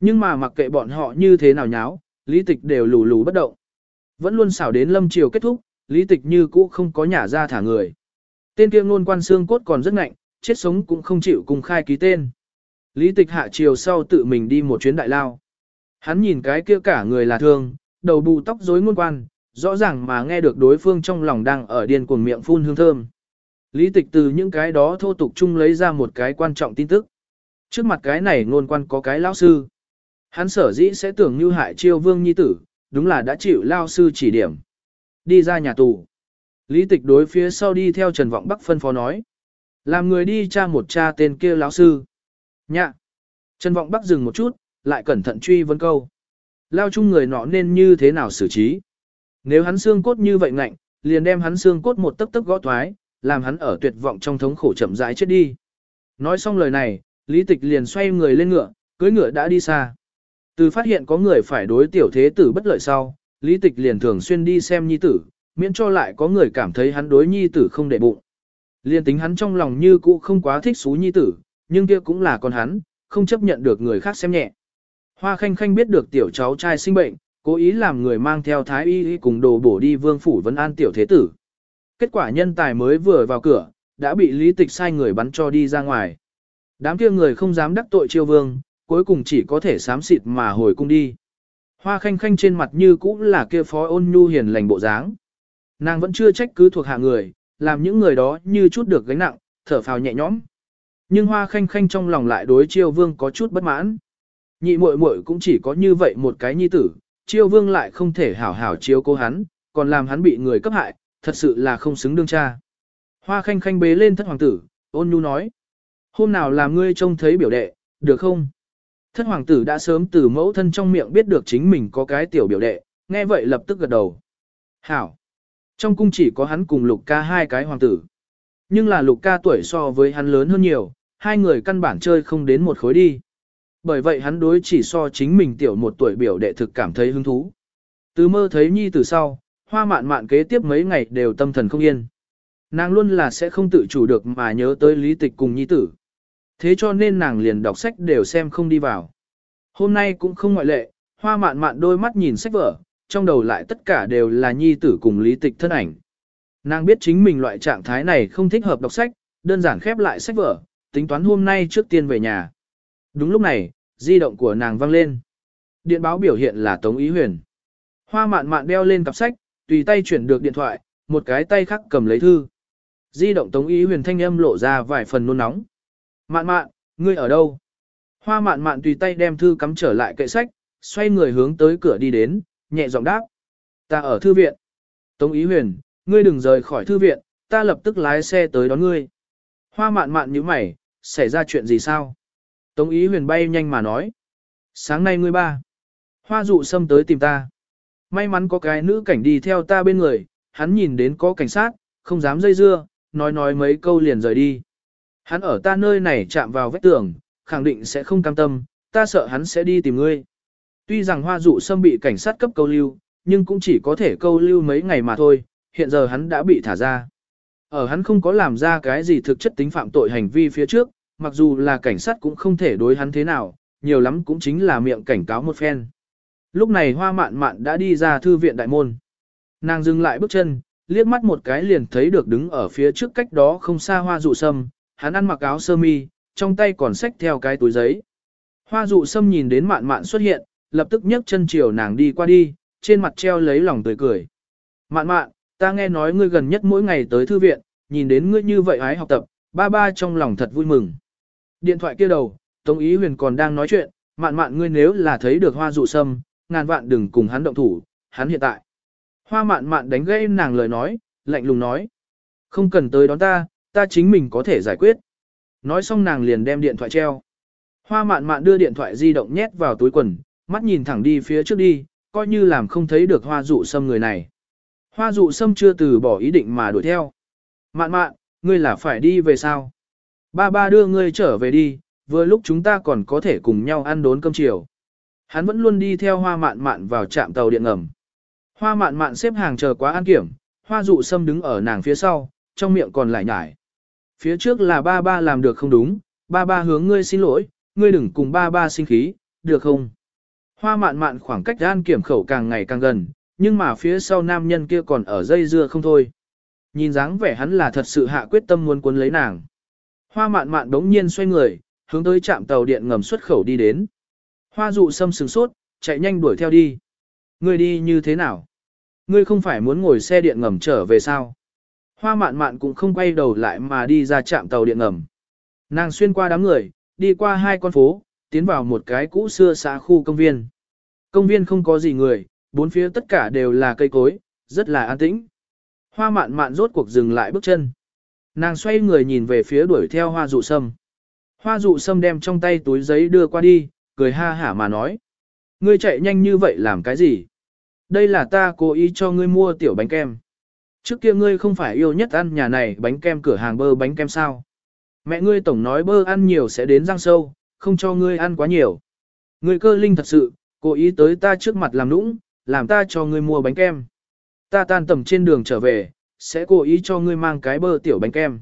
Nhưng mà mặc kệ bọn họ như thế nào nháo, lý tịch đều lù lù bất động. Vẫn luôn xảo đến lâm triều kết thúc, lý tịch như cũ không có nhả ra thả người. Tên kia ngôn quan xương cốt còn rất ngạnh, chết sống cũng không chịu cùng khai ký tên. Lý tịch hạ chiều sau tự mình đi một chuyến đại lao. Hắn nhìn cái kia cả người là thương, đầu bù tóc rối ngôn quan, rõ ràng mà nghe được đối phương trong lòng đang ở điên cuồng miệng phun hương thơm. Lý tịch từ những cái đó thô tục chung lấy ra một cái quan trọng tin tức. Trước mặt cái này ngôn quan có cái lão sư. Hắn sở dĩ sẽ tưởng như hại chiêu vương nhi tử, đúng là đã chịu lao sư chỉ điểm. Đi ra nhà tù. Lý tịch đối phía sau đi theo Trần Vọng Bắc phân phó nói. Làm người đi tra một cha tên kia lão sư. Nhạ. Trần Vọng Bắc dừng một chút, lại cẩn thận truy vấn câu. Lao chung người nọ nên như thế nào xử trí? Nếu hắn xương cốt như vậy ngạnh, liền đem hắn xương cốt một tấc tấc gõ thoái, làm hắn ở tuyệt vọng trong thống khổ chậm rãi chết đi. Nói xong lời này, Lý Tịch liền xoay người lên ngựa, cưỡi ngựa đã đi xa. Từ phát hiện có người phải đối tiểu thế tử bất lợi sau, Lý Tịch liền thường xuyên đi xem nhi tử, miễn cho lại có người cảm thấy hắn đối nhi tử không để bụng. Liên tính hắn trong lòng như cũ không quá thích xú nhi tử, nhưng kia cũng là con hắn, không chấp nhận được người khác xem nhẹ. Hoa khanh khanh biết được tiểu cháu trai sinh bệnh, cố ý làm người mang theo thái y cùng đồ bổ đi vương phủ vấn an tiểu thế tử. Kết quả nhân tài mới vừa vào cửa, đã bị lý tịch sai người bắn cho đi ra ngoài. Đám kia người không dám đắc tội chiêu vương, cuối cùng chỉ có thể sám xịt mà hồi cung đi. Hoa khanh khanh trên mặt như cũ là kia phó ôn nhu hiền lành bộ dáng. Nàng vẫn chưa trách cứ thuộc hạ người, làm những người đó như chút được gánh nặng, thở phào nhẹ nhõm. Nhưng hoa khanh khanh trong lòng lại đối chiêu vương có chút bất mãn. Nhị muội muội cũng chỉ có như vậy một cái nhi tử, chiêu vương lại không thể hảo hảo chiếu cố hắn, còn làm hắn bị người cấp hại, thật sự là không xứng đương cha. Hoa khanh khanh bế lên thất hoàng tử, ôn nhu nói. Hôm nào làm ngươi trông thấy biểu đệ, được không? Thất hoàng tử đã sớm từ mẫu thân trong miệng biết được chính mình có cái tiểu biểu đệ, nghe vậy lập tức gật đầu. Hảo! Trong cung chỉ có hắn cùng lục ca hai cái hoàng tử. Nhưng là lục ca tuổi so với hắn lớn hơn nhiều, hai người căn bản chơi không đến một khối đi. Bởi vậy hắn đối chỉ so chính mình tiểu một tuổi biểu đệ thực cảm thấy hứng thú. Từ mơ thấy nhi từ sau, hoa mạn mạn kế tiếp mấy ngày đều tâm thần không yên. Nàng luôn là sẽ không tự chủ được mà nhớ tới lý tịch cùng nhi tử. Thế cho nên nàng liền đọc sách đều xem không đi vào. Hôm nay cũng không ngoại lệ, hoa mạn mạn đôi mắt nhìn sách vở, trong đầu lại tất cả đều là nhi tử cùng lý tịch thân ảnh. Nàng biết chính mình loại trạng thái này không thích hợp đọc sách, đơn giản khép lại sách vở, tính toán hôm nay trước tiên về nhà. Đúng lúc này, di động của nàng vang lên. Điện báo biểu hiện là Tống Ý Huyền. Hoa mạn mạn đeo lên cặp sách, tùy tay chuyển được điện thoại, một cái tay khác cầm lấy thư. Di động tống ý huyền thanh âm lộ ra vài phần nôn nóng. Mạn mạn, ngươi ở đâu? Hoa mạn mạn tùy tay đem thư cắm trở lại kệ sách, xoay người hướng tới cửa đi đến, nhẹ giọng đáp. Ta ở thư viện. Tống ý huyền, ngươi đừng rời khỏi thư viện, ta lập tức lái xe tới đón ngươi. Hoa mạn mạn như mày, xảy ra chuyện gì sao? Tống ý huyền bay nhanh mà nói. Sáng nay ngươi ba. Hoa dụ xâm tới tìm ta. May mắn có cái nữ cảnh đi theo ta bên người, hắn nhìn đến có cảnh sát, không dám dây dưa, nói nói mấy câu liền rời đi. Hắn ở ta nơi này chạm vào vết tường, khẳng định sẽ không cam tâm, ta sợ hắn sẽ đi tìm ngươi. Tuy rằng hoa dụ sâm bị cảnh sát cấp câu lưu, nhưng cũng chỉ có thể câu lưu mấy ngày mà thôi, hiện giờ hắn đã bị thả ra. Ở hắn không có làm ra cái gì thực chất tính phạm tội hành vi phía trước, mặc dù là cảnh sát cũng không thể đối hắn thế nào, nhiều lắm cũng chính là miệng cảnh cáo một phen. Lúc này hoa mạn mạn đã đi ra thư viện đại môn. Nàng dừng lại bước chân, liếc mắt một cái liền thấy được đứng ở phía trước cách đó không xa hoa dụ sâm, hắn ăn mặc áo sơ mi, trong tay còn xách theo cái túi giấy. Hoa dụ sâm nhìn đến mạn mạn xuất hiện, lập tức nhấc chân chiều nàng đi qua đi, trên mặt treo lấy lòng tươi cười. Mạn mạn, ta nghe nói ngươi gần nhất mỗi ngày tới thư viện, nhìn đến ngươi như vậy hái học tập, ba ba trong lòng thật vui mừng. Điện thoại kia đầu, Tống Ý Huyền còn đang nói chuyện, mạn mạn ngươi nếu là thấy được hoa dụ sâm, ngàn vạn đừng cùng hắn động thủ, hắn hiện tại. Hoa mạn mạn đánh gây nàng lời nói, lạnh lùng nói. Không cần tới đón ta, ta chính mình có thể giải quyết. Nói xong nàng liền đem điện thoại treo. Hoa mạn mạn đưa điện thoại di động nhét vào túi quần, mắt nhìn thẳng đi phía trước đi, coi như làm không thấy được hoa dụ sâm người này. Hoa dụ sâm chưa từ bỏ ý định mà đuổi theo. Mạn mạn, ngươi là phải đi về sao? Ba ba đưa ngươi trở về đi, vừa lúc chúng ta còn có thể cùng nhau ăn đốn cơm chiều. Hắn vẫn luôn đi theo hoa mạn mạn vào trạm tàu điện ngầm. Hoa mạn mạn xếp hàng chờ quá an kiểm, hoa dụ sâm đứng ở nàng phía sau, trong miệng còn lại nhải. Phía trước là ba ba làm được không đúng, ba ba hướng ngươi xin lỗi, ngươi đừng cùng ba ba sinh khí, được không? Hoa mạn mạn khoảng cách an kiểm khẩu càng ngày càng gần, nhưng mà phía sau nam nhân kia còn ở dây dưa không thôi. Nhìn dáng vẻ hắn là thật sự hạ quyết tâm muốn cuốn lấy nàng. Hoa mạn mạn đống nhiên xoay người, hướng tới trạm tàu điện ngầm xuất khẩu đi đến. Hoa dụ sâm sừng sốt, chạy nhanh đuổi theo đi. Ngươi đi như thế nào? Ngươi không phải muốn ngồi xe điện ngầm trở về sao? Hoa mạn mạn cũng không quay đầu lại mà đi ra trạm tàu điện ngầm. Nàng xuyên qua đám người, đi qua hai con phố, tiến vào một cái cũ xưa xã khu công viên. Công viên không có gì người, bốn phía tất cả đều là cây cối, rất là an tĩnh. Hoa mạn mạn rốt cuộc dừng lại bước chân. Nàng xoay người nhìn về phía đuổi theo hoa dụ sâm. Hoa dụ sâm đem trong tay túi giấy đưa qua đi, cười ha hả mà nói. Ngươi chạy nhanh như vậy làm cái gì? Đây là ta cố ý cho ngươi mua tiểu bánh kem. Trước kia ngươi không phải yêu nhất ăn nhà này bánh kem cửa hàng bơ bánh kem sao? Mẹ ngươi tổng nói bơ ăn nhiều sẽ đến răng sâu, không cho ngươi ăn quá nhiều. Ngươi cơ linh thật sự, cố ý tới ta trước mặt làm nũng, làm ta cho ngươi mua bánh kem. Ta tan tầm trên đường trở về, sẽ cố ý cho ngươi mang cái bơ tiểu bánh kem.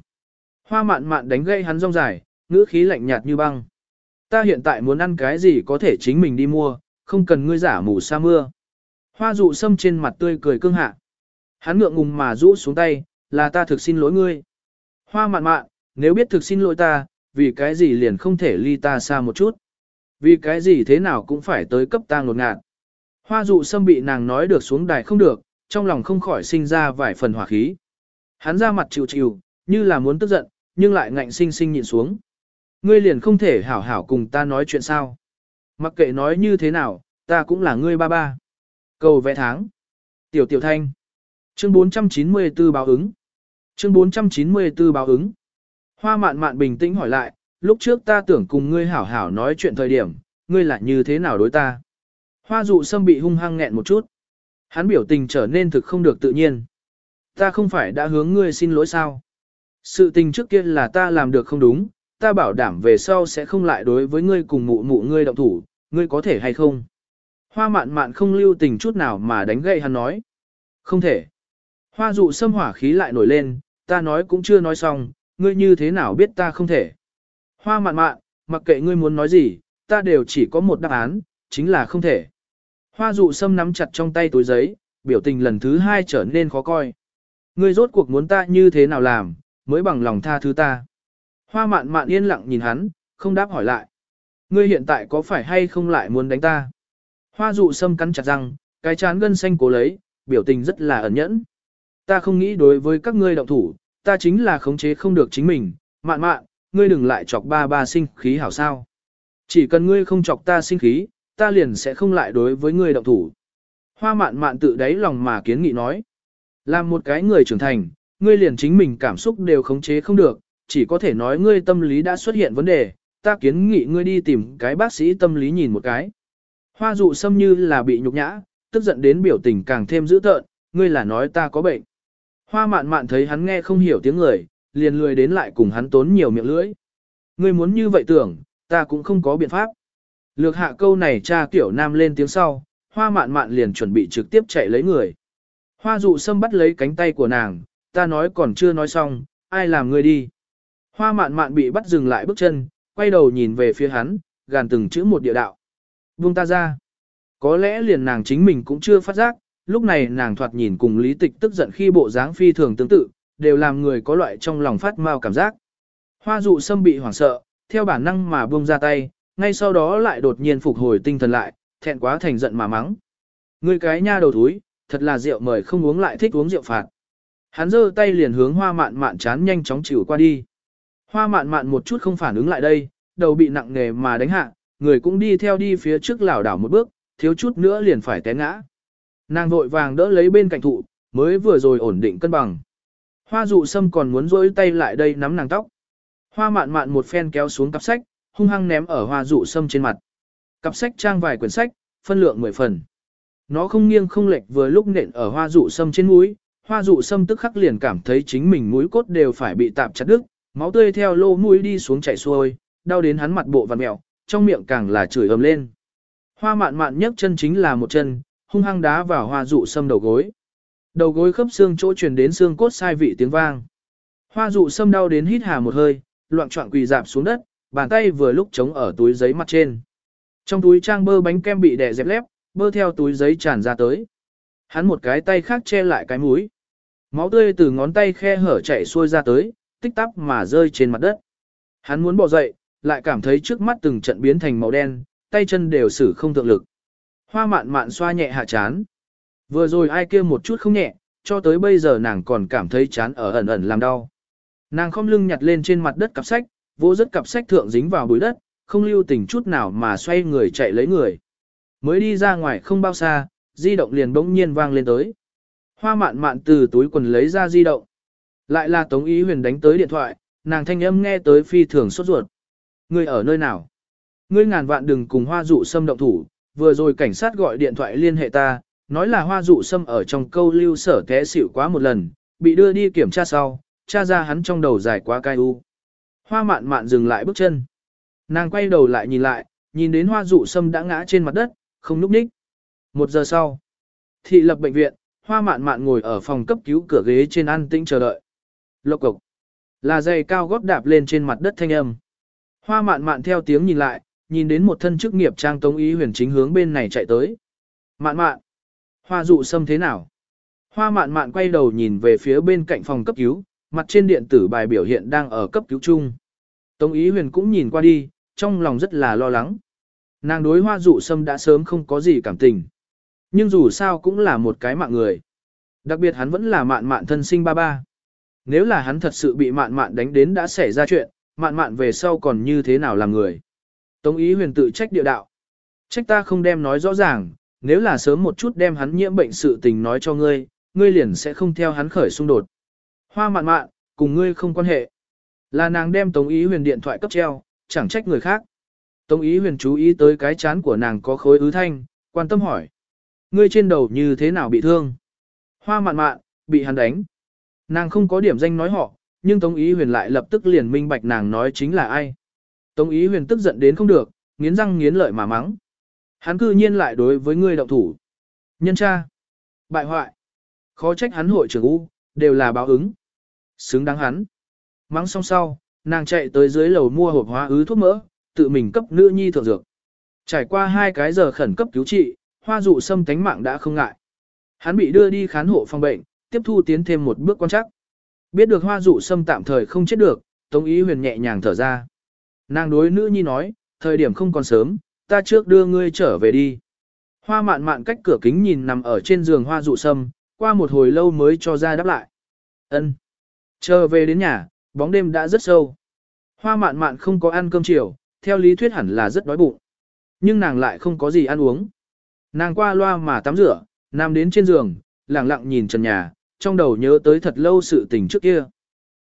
Hoa mạn mạn đánh gây hắn rong dài, ngữ khí lạnh nhạt như băng. Ta hiện tại muốn ăn cái gì có thể chính mình đi mua, không cần ngươi giả mù sa mưa. Hoa dụ sâm trên mặt tươi cười cương hạ. Hắn ngượng ngùng mà rũ xuống tay, là ta thực xin lỗi ngươi. Hoa mạn mạn, nếu biết thực xin lỗi ta, vì cái gì liền không thể ly ta xa một chút. Vì cái gì thế nào cũng phải tới cấp ta ngột ngạt. Hoa dụ sâm bị nàng nói được xuống đài không được, trong lòng không khỏi sinh ra vài phần hỏa khí. Hắn ra mặt chịu chịu, như là muốn tức giận, nhưng lại ngạnh sinh sinh nhịn xuống. Ngươi liền không thể hảo hảo cùng ta nói chuyện sao. Mặc kệ nói như thế nào, ta cũng là ngươi ba ba. Cầu vẽ tháng. Tiểu tiểu thanh. Chương 494 báo ứng. Chương 494 báo ứng. Hoa mạn mạn bình tĩnh hỏi lại, lúc trước ta tưởng cùng ngươi hảo hảo nói chuyện thời điểm, ngươi là như thế nào đối ta? Hoa dụ sâm bị hung hăng nghẹn một chút. Hắn biểu tình trở nên thực không được tự nhiên. Ta không phải đã hướng ngươi xin lỗi sao? Sự tình trước kia là ta làm được không đúng, ta bảo đảm về sau sẽ không lại đối với ngươi cùng mụ mụ ngươi động thủ, ngươi có thể hay không? Hoa mạn mạn không lưu tình chút nào mà đánh gậy hắn nói. Không thể. Hoa dụ xâm hỏa khí lại nổi lên, ta nói cũng chưa nói xong, ngươi như thế nào biết ta không thể. Hoa mạn mạn, mặc kệ ngươi muốn nói gì, ta đều chỉ có một đáp án, chính là không thể. Hoa dụ sâm nắm chặt trong tay túi giấy, biểu tình lần thứ hai trở nên khó coi. Ngươi rốt cuộc muốn ta như thế nào làm, mới bằng lòng tha thứ ta. Hoa mạn mạn yên lặng nhìn hắn, không đáp hỏi lại. Ngươi hiện tại có phải hay không lại muốn đánh ta? Hoa dụ sâm cắn chặt răng, cái chán gân xanh cố lấy, biểu tình rất là ẩn nhẫn. Ta không nghĩ đối với các ngươi động thủ, ta chính là khống chế không được chính mình, mạn mạn, ngươi đừng lại chọc ba ba sinh khí hảo sao. Chỉ cần ngươi không chọc ta sinh khí, ta liền sẽ không lại đối với ngươi động thủ. Hoa mạn mạn tự đáy lòng mà kiến nghị nói. Làm một cái người trưởng thành, ngươi liền chính mình cảm xúc đều khống chế không được, chỉ có thể nói ngươi tâm lý đã xuất hiện vấn đề, ta kiến nghị ngươi đi tìm cái bác sĩ tâm lý nhìn một cái. Hoa dụ xâm như là bị nhục nhã, tức giận đến biểu tình càng thêm dữ tợn, ngươi là nói ta có bệnh. Hoa mạn mạn thấy hắn nghe không hiểu tiếng người, liền lười đến lại cùng hắn tốn nhiều miệng lưỡi. Ngươi muốn như vậy tưởng, ta cũng không có biện pháp. Lược hạ câu này cha kiểu nam lên tiếng sau, hoa mạn mạn liền chuẩn bị trực tiếp chạy lấy người. Hoa dụ sâm bắt lấy cánh tay của nàng, ta nói còn chưa nói xong, ai làm ngươi đi. Hoa mạn mạn bị bắt dừng lại bước chân, quay đầu nhìn về phía hắn, gàn từng chữ một địa đạo. Buông ta ra. Có lẽ liền nàng chính mình cũng chưa phát giác, lúc này nàng thoạt nhìn cùng lý tịch tức giận khi bộ dáng phi thường tương tự, đều làm người có loại trong lòng phát mau cảm giác. Hoa dụ sâm bị hoảng sợ, theo bản năng mà buông ra tay, ngay sau đó lại đột nhiên phục hồi tinh thần lại, thẹn quá thành giận mà mắng. Ngươi cái nha đầu thúi, thật là rượu mời không uống lại thích uống rượu phạt. Hắn giơ tay liền hướng hoa mạn mạn chán nhanh chóng chịu qua đi. Hoa mạn mạn một chút không phản ứng lại đây, đầu bị nặng nề mà đánh hạ, người cũng đi theo đi phía trước lảo đảo một bước, thiếu chút nữa liền phải té ngã. Nàng vội vàng đỡ lấy bên cạnh thụ, mới vừa rồi ổn định cân bằng. Hoa dụ sâm còn muốn rỗi tay lại đây nắm nàng tóc. Hoa mạn mạn một phen kéo xuống cặp sách, hung hăng ném ở hoa dụ sâm trên mặt. Cặp sách trang vài quyển sách, phân lượng 10 phần. Nó không nghiêng không lệch vừa lúc nện ở hoa dụ sâm trên mũi, hoa dụ sâm tức khắc liền cảm thấy chính mình mũi cốt đều phải bị tạm chặt đứt, máu tươi theo lô mũi đi xuống chảy xuôi, đau đến hắn mặt bộ vằn mèo, trong miệng càng là chửi ầm lên. Hoa mạn mạn nhấc chân chính là một chân, hung hăng đá vào hoa dụ sâm đầu gối. Đầu gối khớp xương chỗ truyền đến xương cốt sai vị tiếng vang. Hoa dụ sâm đau đến hít hà một hơi, loạn choạng quỳ dạp xuống đất, bàn tay vừa lúc chống ở túi giấy mặt trên. Trong túi trang bơ bánh kem bị đè dẹp lép, bơ theo túi giấy tràn ra tới. Hắn một cái tay khác che lại cái mũi. Máu tươi từ ngón tay khe hở chảy xuôi ra tới, tích tắp mà rơi trên mặt đất. Hắn muốn bỏ dậy, lại cảm thấy trước mắt từng trận biến thành màu đen, tay chân đều xử không thượng lực. Hoa mạn mạn xoa nhẹ hạ chán. Vừa rồi ai kia một chút không nhẹ, cho tới bây giờ nàng còn cảm thấy chán ở ẩn ẩn làm đau. Nàng không lưng nhặt lên trên mặt đất cặp sách, vô rất cặp sách thượng dính vào bụi đất, không lưu tình chút nào mà xoay người chạy lấy người. Mới đi ra ngoài không bao xa, di động liền bỗng nhiên vang lên tới. Hoa mạn mạn từ túi quần lấy ra di động. Lại là Tống Ý Huyền đánh tới điện thoại, nàng thanh âm nghe tới phi thường sốt ruột. Ngươi ở nơi nào? Ngươi ngàn vạn đừng cùng hoa dụ xâm động thủ, vừa rồi cảnh sát gọi điện thoại liên hệ ta, nói là hoa dụ xâm ở trong câu lưu sở té xỉu quá một lần, bị đưa đi kiểm tra sau, tra ra hắn trong đầu dài quá cai u. Hoa mạn mạn dừng lại bước chân. Nàng quay đầu lại nhìn lại, nhìn đến hoa dụ sâm đã ngã trên mặt đất, không núp ních. Một giờ sau, thị lập bệnh viện, hoa mạn mạn ngồi ở phòng cấp cứu cửa ghế trên an tĩnh chờ đợi. Lộc cục, là giày cao gót đạp lên trên mặt đất thanh âm. Hoa mạn mạn theo tiếng nhìn lại, nhìn đến một thân chức nghiệp trang tống ý huyền chính hướng bên này chạy tới. Mạn mạn, hoa dụ sâm thế nào? Hoa mạn mạn quay đầu nhìn về phía bên cạnh phòng cấp cứu, mặt trên điện tử bài biểu hiện đang ở cấp cứu chung. Tống ý huyền cũng nhìn qua đi, trong lòng rất là lo lắng. Nàng đối hoa dụ sâm đã sớm không có gì cảm tình. Nhưng dù sao cũng là một cái mạng người. Đặc biệt hắn vẫn là mạn mạn thân sinh ba ba. Nếu là hắn thật sự bị mạn mạn đánh đến đã xảy ra chuyện, mạn mạn về sau còn như thế nào làm người. Tống ý huyền tự trách địa đạo. Trách ta không đem nói rõ ràng, nếu là sớm một chút đem hắn nhiễm bệnh sự tình nói cho ngươi, ngươi liền sẽ không theo hắn khởi xung đột. Hoa mạn mạn, cùng ngươi không quan hệ. Là nàng đem Tống Ý Huyền điện thoại cấp treo, chẳng trách người khác. Tống Ý Huyền chú ý tới cái chán của nàng có khối ứ thanh, quan tâm hỏi. Ngươi trên đầu như thế nào bị thương? Hoa mạn mạn, bị hắn đánh. Nàng không có điểm danh nói họ, nhưng Tống Ý Huyền lại lập tức liền minh bạch nàng nói chính là ai. Tống Ý Huyền tức giận đến không được, nghiến răng nghiến lợi mà mắng. Hắn cư nhiên lại đối với ngươi động thủ. Nhân cha. Bại hoại. Khó trách hắn hội trưởng U, đều là báo ứng. Xứng đáng hắn. Mắng xong sau, nàng chạy tới dưới lầu mua hộp hóa ứ thuốc mỡ, tự mình cấp nữ nhi thượng dược. Trải qua hai cái giờ khẩn cấp cứu trị, hoa dụ sâm tánh mạng đã không ngại. Hắn bị đưa đi khán hộ phòng bệnh, tiếp thu tiến thêm một bước quan chắc. Biết được hoa dụ sâm tạm thời không chết được, Tống Ý huyền nhẹ nhàng thở ra. Nàng đối nữ nhi nói, thời điểm không còn sớm, ta trước đưa ngươi trở về đi. Hoa mạn mạn cách cửa kính nhìn nằm ở trên giường hoa dụ sâm, qua một hồi lâu mới cho ra đáp lại. ân Chờ về đến nhà, bóng đêm đã rất sâu. Hoa mạn mạn không có ăn cơm chiều, theo lý thuyết hẳn là rất đói bụng. Nhưng nàng lại không có gì ăn uống. Nàng qua loa mà tắm rửa, nằm đến trên giường, lặng lặng nhìn trần nhà, trong đầu nhớ tới thật lâu sự tình trước kia.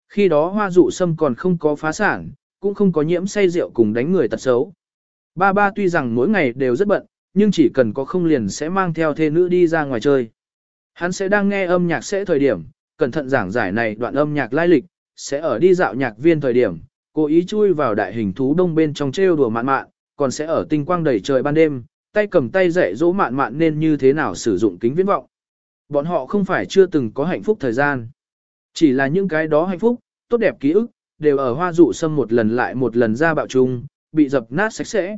Khi đó hoa dụ sâm còn không có phá sản, cũng không có nhiễm say rượu cùng đánh người tật xấu. Ba ba tuy rằng mỗi ngày đều rất bận, nhưng chỉ cần có không liền sẽ mang theo thê nữ đi ra ngoài chơi. Hắn sẽ đang nghe âm nhạc sẽ thời điểm, cẩn thận giảng giải này đoạn âm nhạc lai lịch, sẽ ở đi dạo nhạc viên thời điểm, cố ý chui vào đại hình thú đông bên trong trêu đùa mạn mạn, còn sẽ ở tinh quang đầy trời ban đêm, tay cầm tay dạy dỗ mạn mạn nên như thế nào sử dụng kính viễn vọng. Bọn họ không phải chưa từng có hạnh phúc thời gian. Chỉ là những cái đó hạnh phúc, tốt đẹp ký ức, đều ở hoa dụ sâm một lần lại một lần ra bạo trung, bị dập nát sạch sẽ.